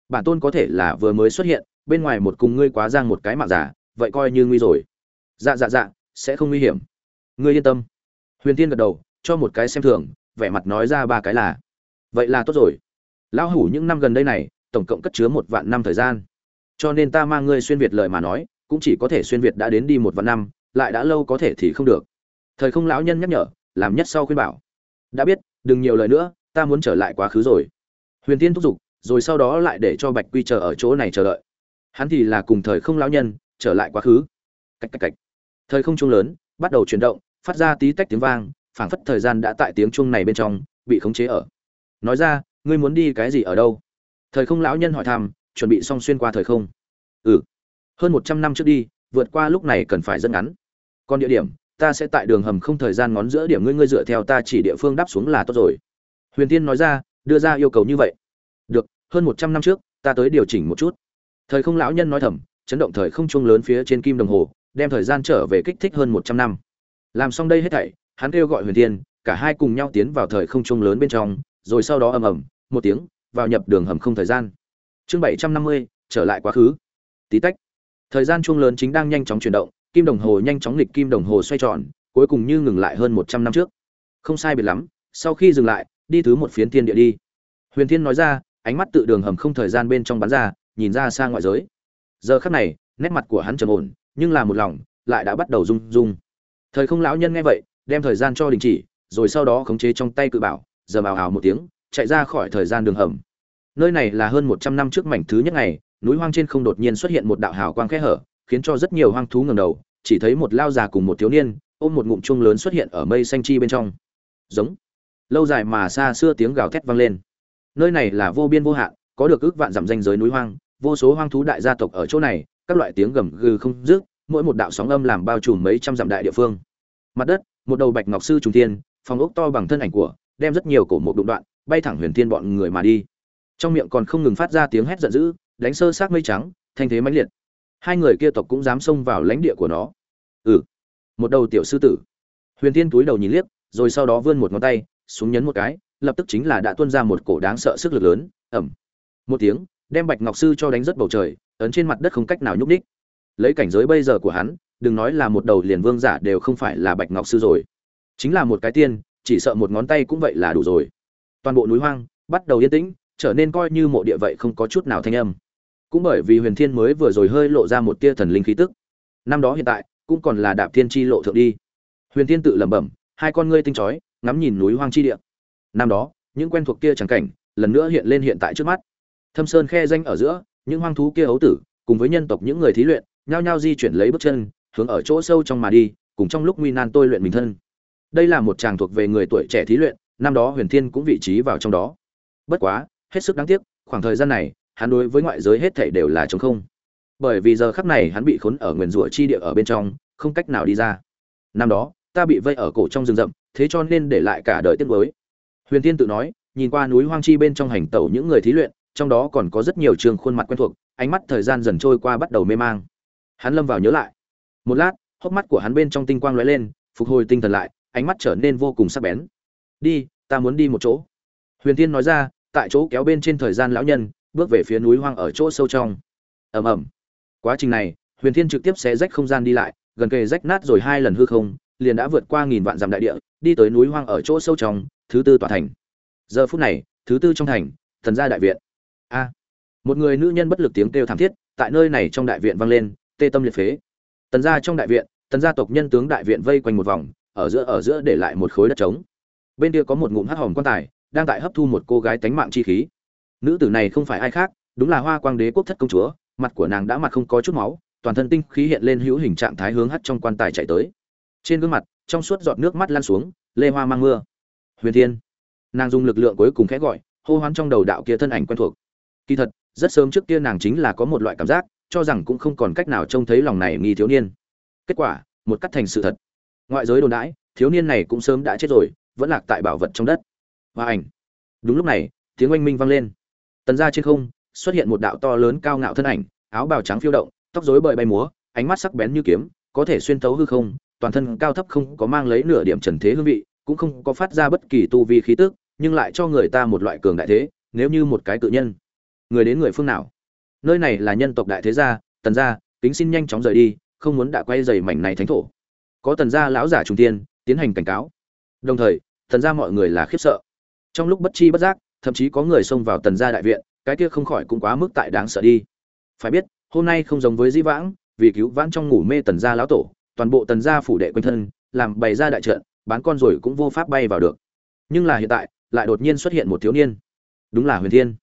Bản tôn có thể là vừa mới xuất hiện, bên ngoài một cùng ngươi quá giang một cái mạng giả, vậy coi như nguy rồi. Dạ dạ dạ sẽ không nguy hiểm. Ngươi yên tâm. Huyền tiên gật đầu, cho một cái xem thường, vẻ mặt nói ra ba cái là vậy là tốt rồi. Lão hủ những năm gần đây này, tổng cộng cất chứa một vạn năm thời gian. Cho nên ta mang ngươi xuyên việt lời mà nói, cũng chỉ có thể xuyên việt đã đến đi một vạn năm, lại đã lâu có thể thì không được. Thời không lão nhân nhắc nhở, làm nhất sau khuyên bảo. Đã biết, đừng nhiều lời nữa, ta muốn trở lại quá khứ rồi. Huyền tiên thúc giục, rồi sau đó lại để cho bạch quy chờ ở chỗ này chờ đợi. Hắn thì là cùng thời không lão nhân, trở lại quá khứ. Cách cách cách. Thời không trung lớn, bắt đầu chuyển động, phát ra tí tách tiếng vang, phảng phất thời gian đã tại tiếng chuông này bên trong, bị khống chế ở nói ra, ngươi muốn đi cái gì ở đâu? Thời không lão nhân hỏi thăm, chuẩn bị xong xuyên qua thời không? Ừ. Hơn một trăm năm trước đi, vượt qua lúc này cần phải rất ngắn. Còn địa điểm, ta sẽ tại đường hầm không thời gian ngón giữa điểm ngươi ngươi dựa theo ta chỉ địa phương đáp xuống là tốt rồi. Huyền tiên nói ra, đưa ra yêu cầu như vậy. Được, hơn một trăm năm trước, ta tới điều chỉnh một chút. Thời không lão nhân nói thầm, chấn động thời không chuông lớn phía trên kim đồng hồ, đem thời gian trở về kích thích hơn một trăm năm. Làm xong đây hết thảy, hắn kêu gọi huyền tiên cả hai cùng nhau tiến vào thời không chuông lớn bên trong rồi sau đó ầm ầm, một tiếng, vào nhập đường hầm không thời gian. Chương bảy trăm năm mươi, trở lại quá khứ. Tí tách. Thời gian chuông lớn chính đang nhanh chóng chuyển động, kim đồng hồ nhanh chóng nghịch kim đồng hồ xoay tròn, cuối cùng như ngừng lại hơn một trăm năm trước. Không sai biệt lắm, sau khi dừng lại, đi thứ một phiến thiên địa đi. Huyền thiên nói ra, ánh mắt tự đường hầm không thời gian bên trong bắn ra, nhìn ra xa ngoại giới. Giờ khắc này, nét mặt của hắn trầm ổn, nhưng là một lòng, lại đã bắt đầu rung rung. Thời không lão nhân nghe vậy, đem thời gian cho đình chỉ, rồi sau đó khống chế trong tay cự bảo giờ ào ào một tiếng, chạy ra khỏi thời gian đường hầm. Nơi này là hơn một trăm năm trước mảnh thứ nhất ngày, núi hoang trên không đột nhiên xuất hiện một đạo hào quang khẽ hở, khiến cho rất nhiều hoang thú ngẩng đầu, chỉ thấy một lao già cùng một thiếu niên, ôm một ngụm chuông lớn xuất hiện ở mây xanh chi bên trong. Giống. Lâu dài mà xa xưa tiếng gào thét vang lên. Nơi này là vô biên vô hạn, có được ước vạn dặm danh giới núi hoang, vô số hoang thú đại gia tộc ở chỗ này, các loại tiếng gầm gừ không dứt, mỗi một đạo sóng âm làm bao trùm mấy trăm dặm đại địa phương. Mặt đất, một đầu bạch ngọc sư trùng thiên, phòng ốc to bằng thân ảnh của đem rất nhiều cổ một đụng đoạn, bay thẳng huyền thiên bọn người mà đi. Trong miệng còn không ngừng phát ra tiếng hét giận dữ, đánh sơ sát mây trắng, thanh thế mãnh liệt. Hai người kia tộc cũng dám xông vào lãnh địa của nó. Ừ một đầu tiểu sư tử. Huyền thiên túi đầu nhìn liếc, rồi sau đó vươn một ngón tay, xuống nhấn một cái, lập tức chính là đã tuôn ra một cổ đáng sợ sức lực lớn ẩm một tiếng, đem bạch ngọc sư cho đánh rất bầu trời, ấn trên mặt đất không cách nào nhúc ních lấy cảnh giới bây giờ của hắn, đừng nói là một đầu liền vương giả đều không phải là bạch ngọc sư rồi. Chính là một cái tiên chỉ sợ một ngón tay cũng vậy là đủ rồi. Toàn bộ núi hoang bắt đầu yên tĩnh, trở nên coi như mộ địa vậy không có chút nào thanh âm. Cũng bởi vì huyền thiên mới vừa rồi hơi lộ ra một tia thần linh khí tức. Năm đó hiện tại, cũng còn là đạp thiên chi lộ thượng đi. Huyền thiên tự lẩm bẩm, hai con ngươi tinh chói, ngắm nhìn núi hoang chi địa. Năm đó, những quen thuộc kia chẳng cảnh, lần nữa hiện lên hiện tại trước mắt. Thâm sơn khe danh ở giữa, những hoang thú kia ấu tử, cùng với nhân tộc những người thí luyện, nhao nhao di chuyển lấy bước chân, hướng ở chỗ sâu trong mà đi, cùng trong lúc nguy nan tôi luyện mình thân đây là một chàng thuộc về người tuổi trẻ thí luyện, năm đó huyền thiên cũng vị trí vào trong đó. Bất quá, hết sức đáng tiếc, khoảng thời gian này, hắn đối với ngoại giới hết thảy đều là trống không. Bởi vì giờ khắc này hắn bị khốn ở nguyền rủa chi địa ở bên trong, không cách nào đi ra. Năm đó, ta bị vây ở cổ trong rừng rậm, thế cho nên để lại cả đời tiếc nuối. Huyền thiên tự nói, nhìn qua núi hoang chi bên trong hành tẩu những người thí luyện, trong đó còn có rất nhiều trường khuôn mặt quen thuộc, ánh mắt thời gian dần trôi qua bắt đầu mê mang. Hắn lâm vào nhớ lại. Một lát, hốc mắt của hắn bên trong tinh quang lóe lên, phục hồi tinh thần lại ánh mắt trở nên vô cùng sắc bén. Đi, ta muốn đi một chỗ. Huyền tiên nói ra, tại chỗ kéo bên trên thời gian lão nhân, bước về phía núi hoang ở chỗ sâu trong. Ầm ầm. Quá trình này, huyền thiên trực tiếp xé rách không gian đi lại, gần kề rách nát rồi hai lần hư không, liền đã vượt qua nghìn vạn dặm đại địa, đi tới núi hoang ở chỗ sâu trong, thứ tư tòa thành. Giờ phút này, thứ tư trong thành, thần gia đại viện. A. Một người nữ nhân bất lực tiếng kêu thảm thiết, tại nơi này trong đại viện vang lên, tê tâm liệt phế. Tần gia trong đại viện, tần gia tộc nhân tướng đại viện vây quanh một vòng ở giữa ở giữa để lại một khối đất trống. Bên kia có một ngụm hắc hồng quan tài, đang tại hấp thu một cô gái tánh mạng chi khí. Nữ tử này không phải ai khác, đúng là hoa quang đế quốc thất công chúa, mặt của nàng đã mặt không có chút máu, toàn thân tinh khí hiện lên hữu hình trạng thái hướng hắt trong quan tài chạy tới. Trên gương mặt, trong suốt giọt nước mắt lan xuống, lê hoa mang mưa. Huyền thiên. Nàng dùng lực lượng cuối cùng khẽ gọi, hô hoán trong đầu đạo kia thân ảnh quen thuộc. Kỳ thật, rất sớm trước kia nàng chính là có một loại cảm giác, cho rằng cũng không còn cách nào trông thấy lòng này nghi thiếu niên. Kết quả, một cắt thành sự thật ngoại giới đồn đãi, thiếu niên này cũng sớm đã chết rồi, vẫn lạc tại bảo vật trong đất. Và ảnh. Đúng lúc này, tiếng oanh minh vang lên. Tần ra trên không, xuất hiện một đạo to lớn cao ngạo thân ảnh, áo bào trắng phiêu động, tóc rối bời bay múa, ánh mắt sắc bén như kiếm, có thể xuyên thấu hư không, toàn thân cao thấp không có mang lấy nửa điểm trần thế hương vị, cũng không có phát ra bất kỳ tu vi khí tức, nhưng lại cho người ta một loại cường đại thế, nếu như một cái tự nhân. Người đến người phương nào? Nơi này là nhân tộc đại thế gia, tần gia, kính xin nhanh chóng rời đi, không muốn đã quay dày mảnh này thánh thổ có tần gia lão giả trung tiên tiến hành cảnh cáo. Đồng thời, tần gia mọi người là khiếp sợ. Trong lúc bất chi bất giác, thậm chí có người xông vào tần gia đại viện, cái kia không khỏi cũng quá mức tại đáng sợ đi. Phải biết, hôm nay không giống với di vãng, vì cứu vãn trong ngủ mê tần gia lão tổ, toàn bộ tần gia phủ đệ quanh thân, làm bày ra đại trận, bán con rồi cũng vô pháp bay vào được. Nhưng là hiện tại, lại đột nhiên xuất hiện một thiếu niên. Đúng là huyền thiên.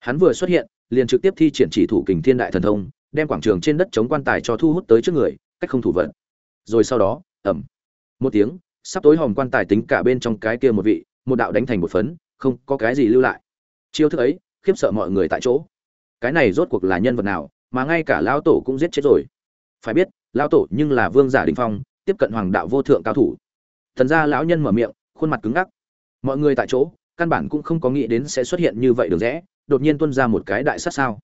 Hắn vừa xuất hiện, liền trực tiếp thi triển chỉ thủ kình thiên đại thần thông, đem quảng trường trên đất chống quan tài cho thu hút tới trước người, cách không thủ vận rồi sau đó, ẩm. Một tiếng, sắp tối hòm quan tài tính cả bên trong cái kia một vị, một đạo đánh thành một phấn, không có cái gì lưu lại. Chiêu thức ấy, khiếp sợ mọi người tại chỗ. Cái này rốt cuộc là nhân vật nào, mà ngay cả lão tổ cũng giết chết rồi. Phải biết, lão tổ nhưng là vương giả đình phong, tiếp cận hoàng đạo vô thượng cao thủ. Thần gia lão nhân mở miệng, khuôn mặt cứng ngắc. Mọi người tại chỗ, căn bản cũng không có nghĩ đến sẽ xuất hiện như vậy được rẽ đột nhiên tuôn ra một cái đại sát sao.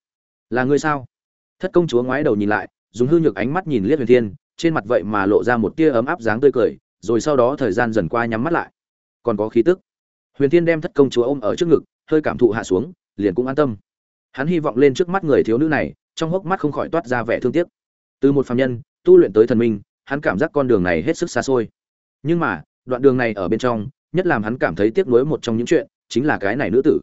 Là người sao? Thất công chúa ngoái đầu nhìn lại, dùng hư nhược ánh mắt nhìn liếc huyền thiên trên mặt vậy mà lộ ra một tia ấm áp dáng tươi cười, rồi sau đó thời gian dần qua nhắm mắt lại. Còn có khí tức. Huyền thiên đem thất công chúa ôm ở trước ngực, hơi cảm thụ hạ xuống, liền cũng an tâm. Hắn hy vọng lên trước mắt người thiếu nữ này, trong hốc mắt không khỏi toát ra vẻ thương tiếc. Từ một phàm nhân, tu luyện tới thần minh, hắn cảm giác con đường này hết sức xa xôi. Nhưng mà, đoạn đường này ở bên trong, nhất làm hắn cảm thấy tiếc nuối một trong những chuyện, chính là cái này nữ tử.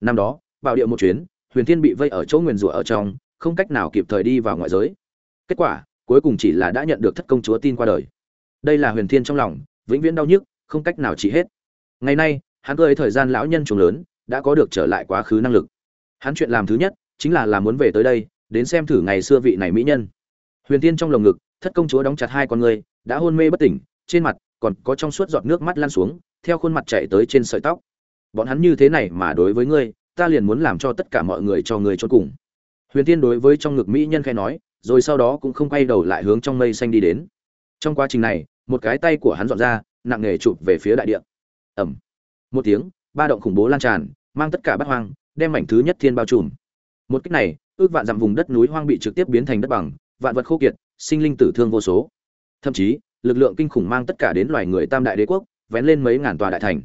Năm đó vào địa một chuyến, huyền thiên bị vây ở chỗ nguyền rủa ở trong, không cách nào kịp thời đi vào ngoại giới. Kết quả cuối cùng chỉ là đã nhận được thất công chúa tin qua đời. Đây là huyền thiên trong lòng, vĩnh viễn đau nhức, không cách nào trị hết. Ngày nay, hắn cơ ấy thời gian lão nhân trùng lớn, đã có được trở lại quá khứ năng lực. Hắn chuyện làm thứ nhất, chính là làm muốn về tới đây, đến xem thử ngày xưa vị này mỹ nhân. Huyền thiên trong lồng ngực, thất công chúa đóng chặt hai con người, đã hôn mê bất tỉnh, trên mặt còn có trong suốt giọt nước mắt lan xuống, theo khuôn mặt chạy tới trên sợi tóc. Bọn hắn như thế này mà đối với ngươi, ta liền muốn làm cho tất cả mọi người cho ngươi cho cùng. Huyền tiên đối với trong ngực mỹ nhân khai nói rồi sau đó cũng không quay đầu lại hướng trong mây xanh đi đến. Trong quá trình này, một cái tay của hắn dọn ra, nặng nề chụp về phía đại địa. Ẩm một tiếng, ba động khủng bố lan tràn, mang tất cả bát hoang, đem mảnh thứ nhất thiên bao trùm. Một cách này, ước vạn dặm vùng đất núi hoang bị trực tiếp biến thành đất bằng, vạn vật khô kiệt, sinh linh tử thương vô số. Thậm chí, lực lượng kinh khủng mang tất cả đến loài người tam đại đế quốc, vén lên mấy ngàn tòa đại thành.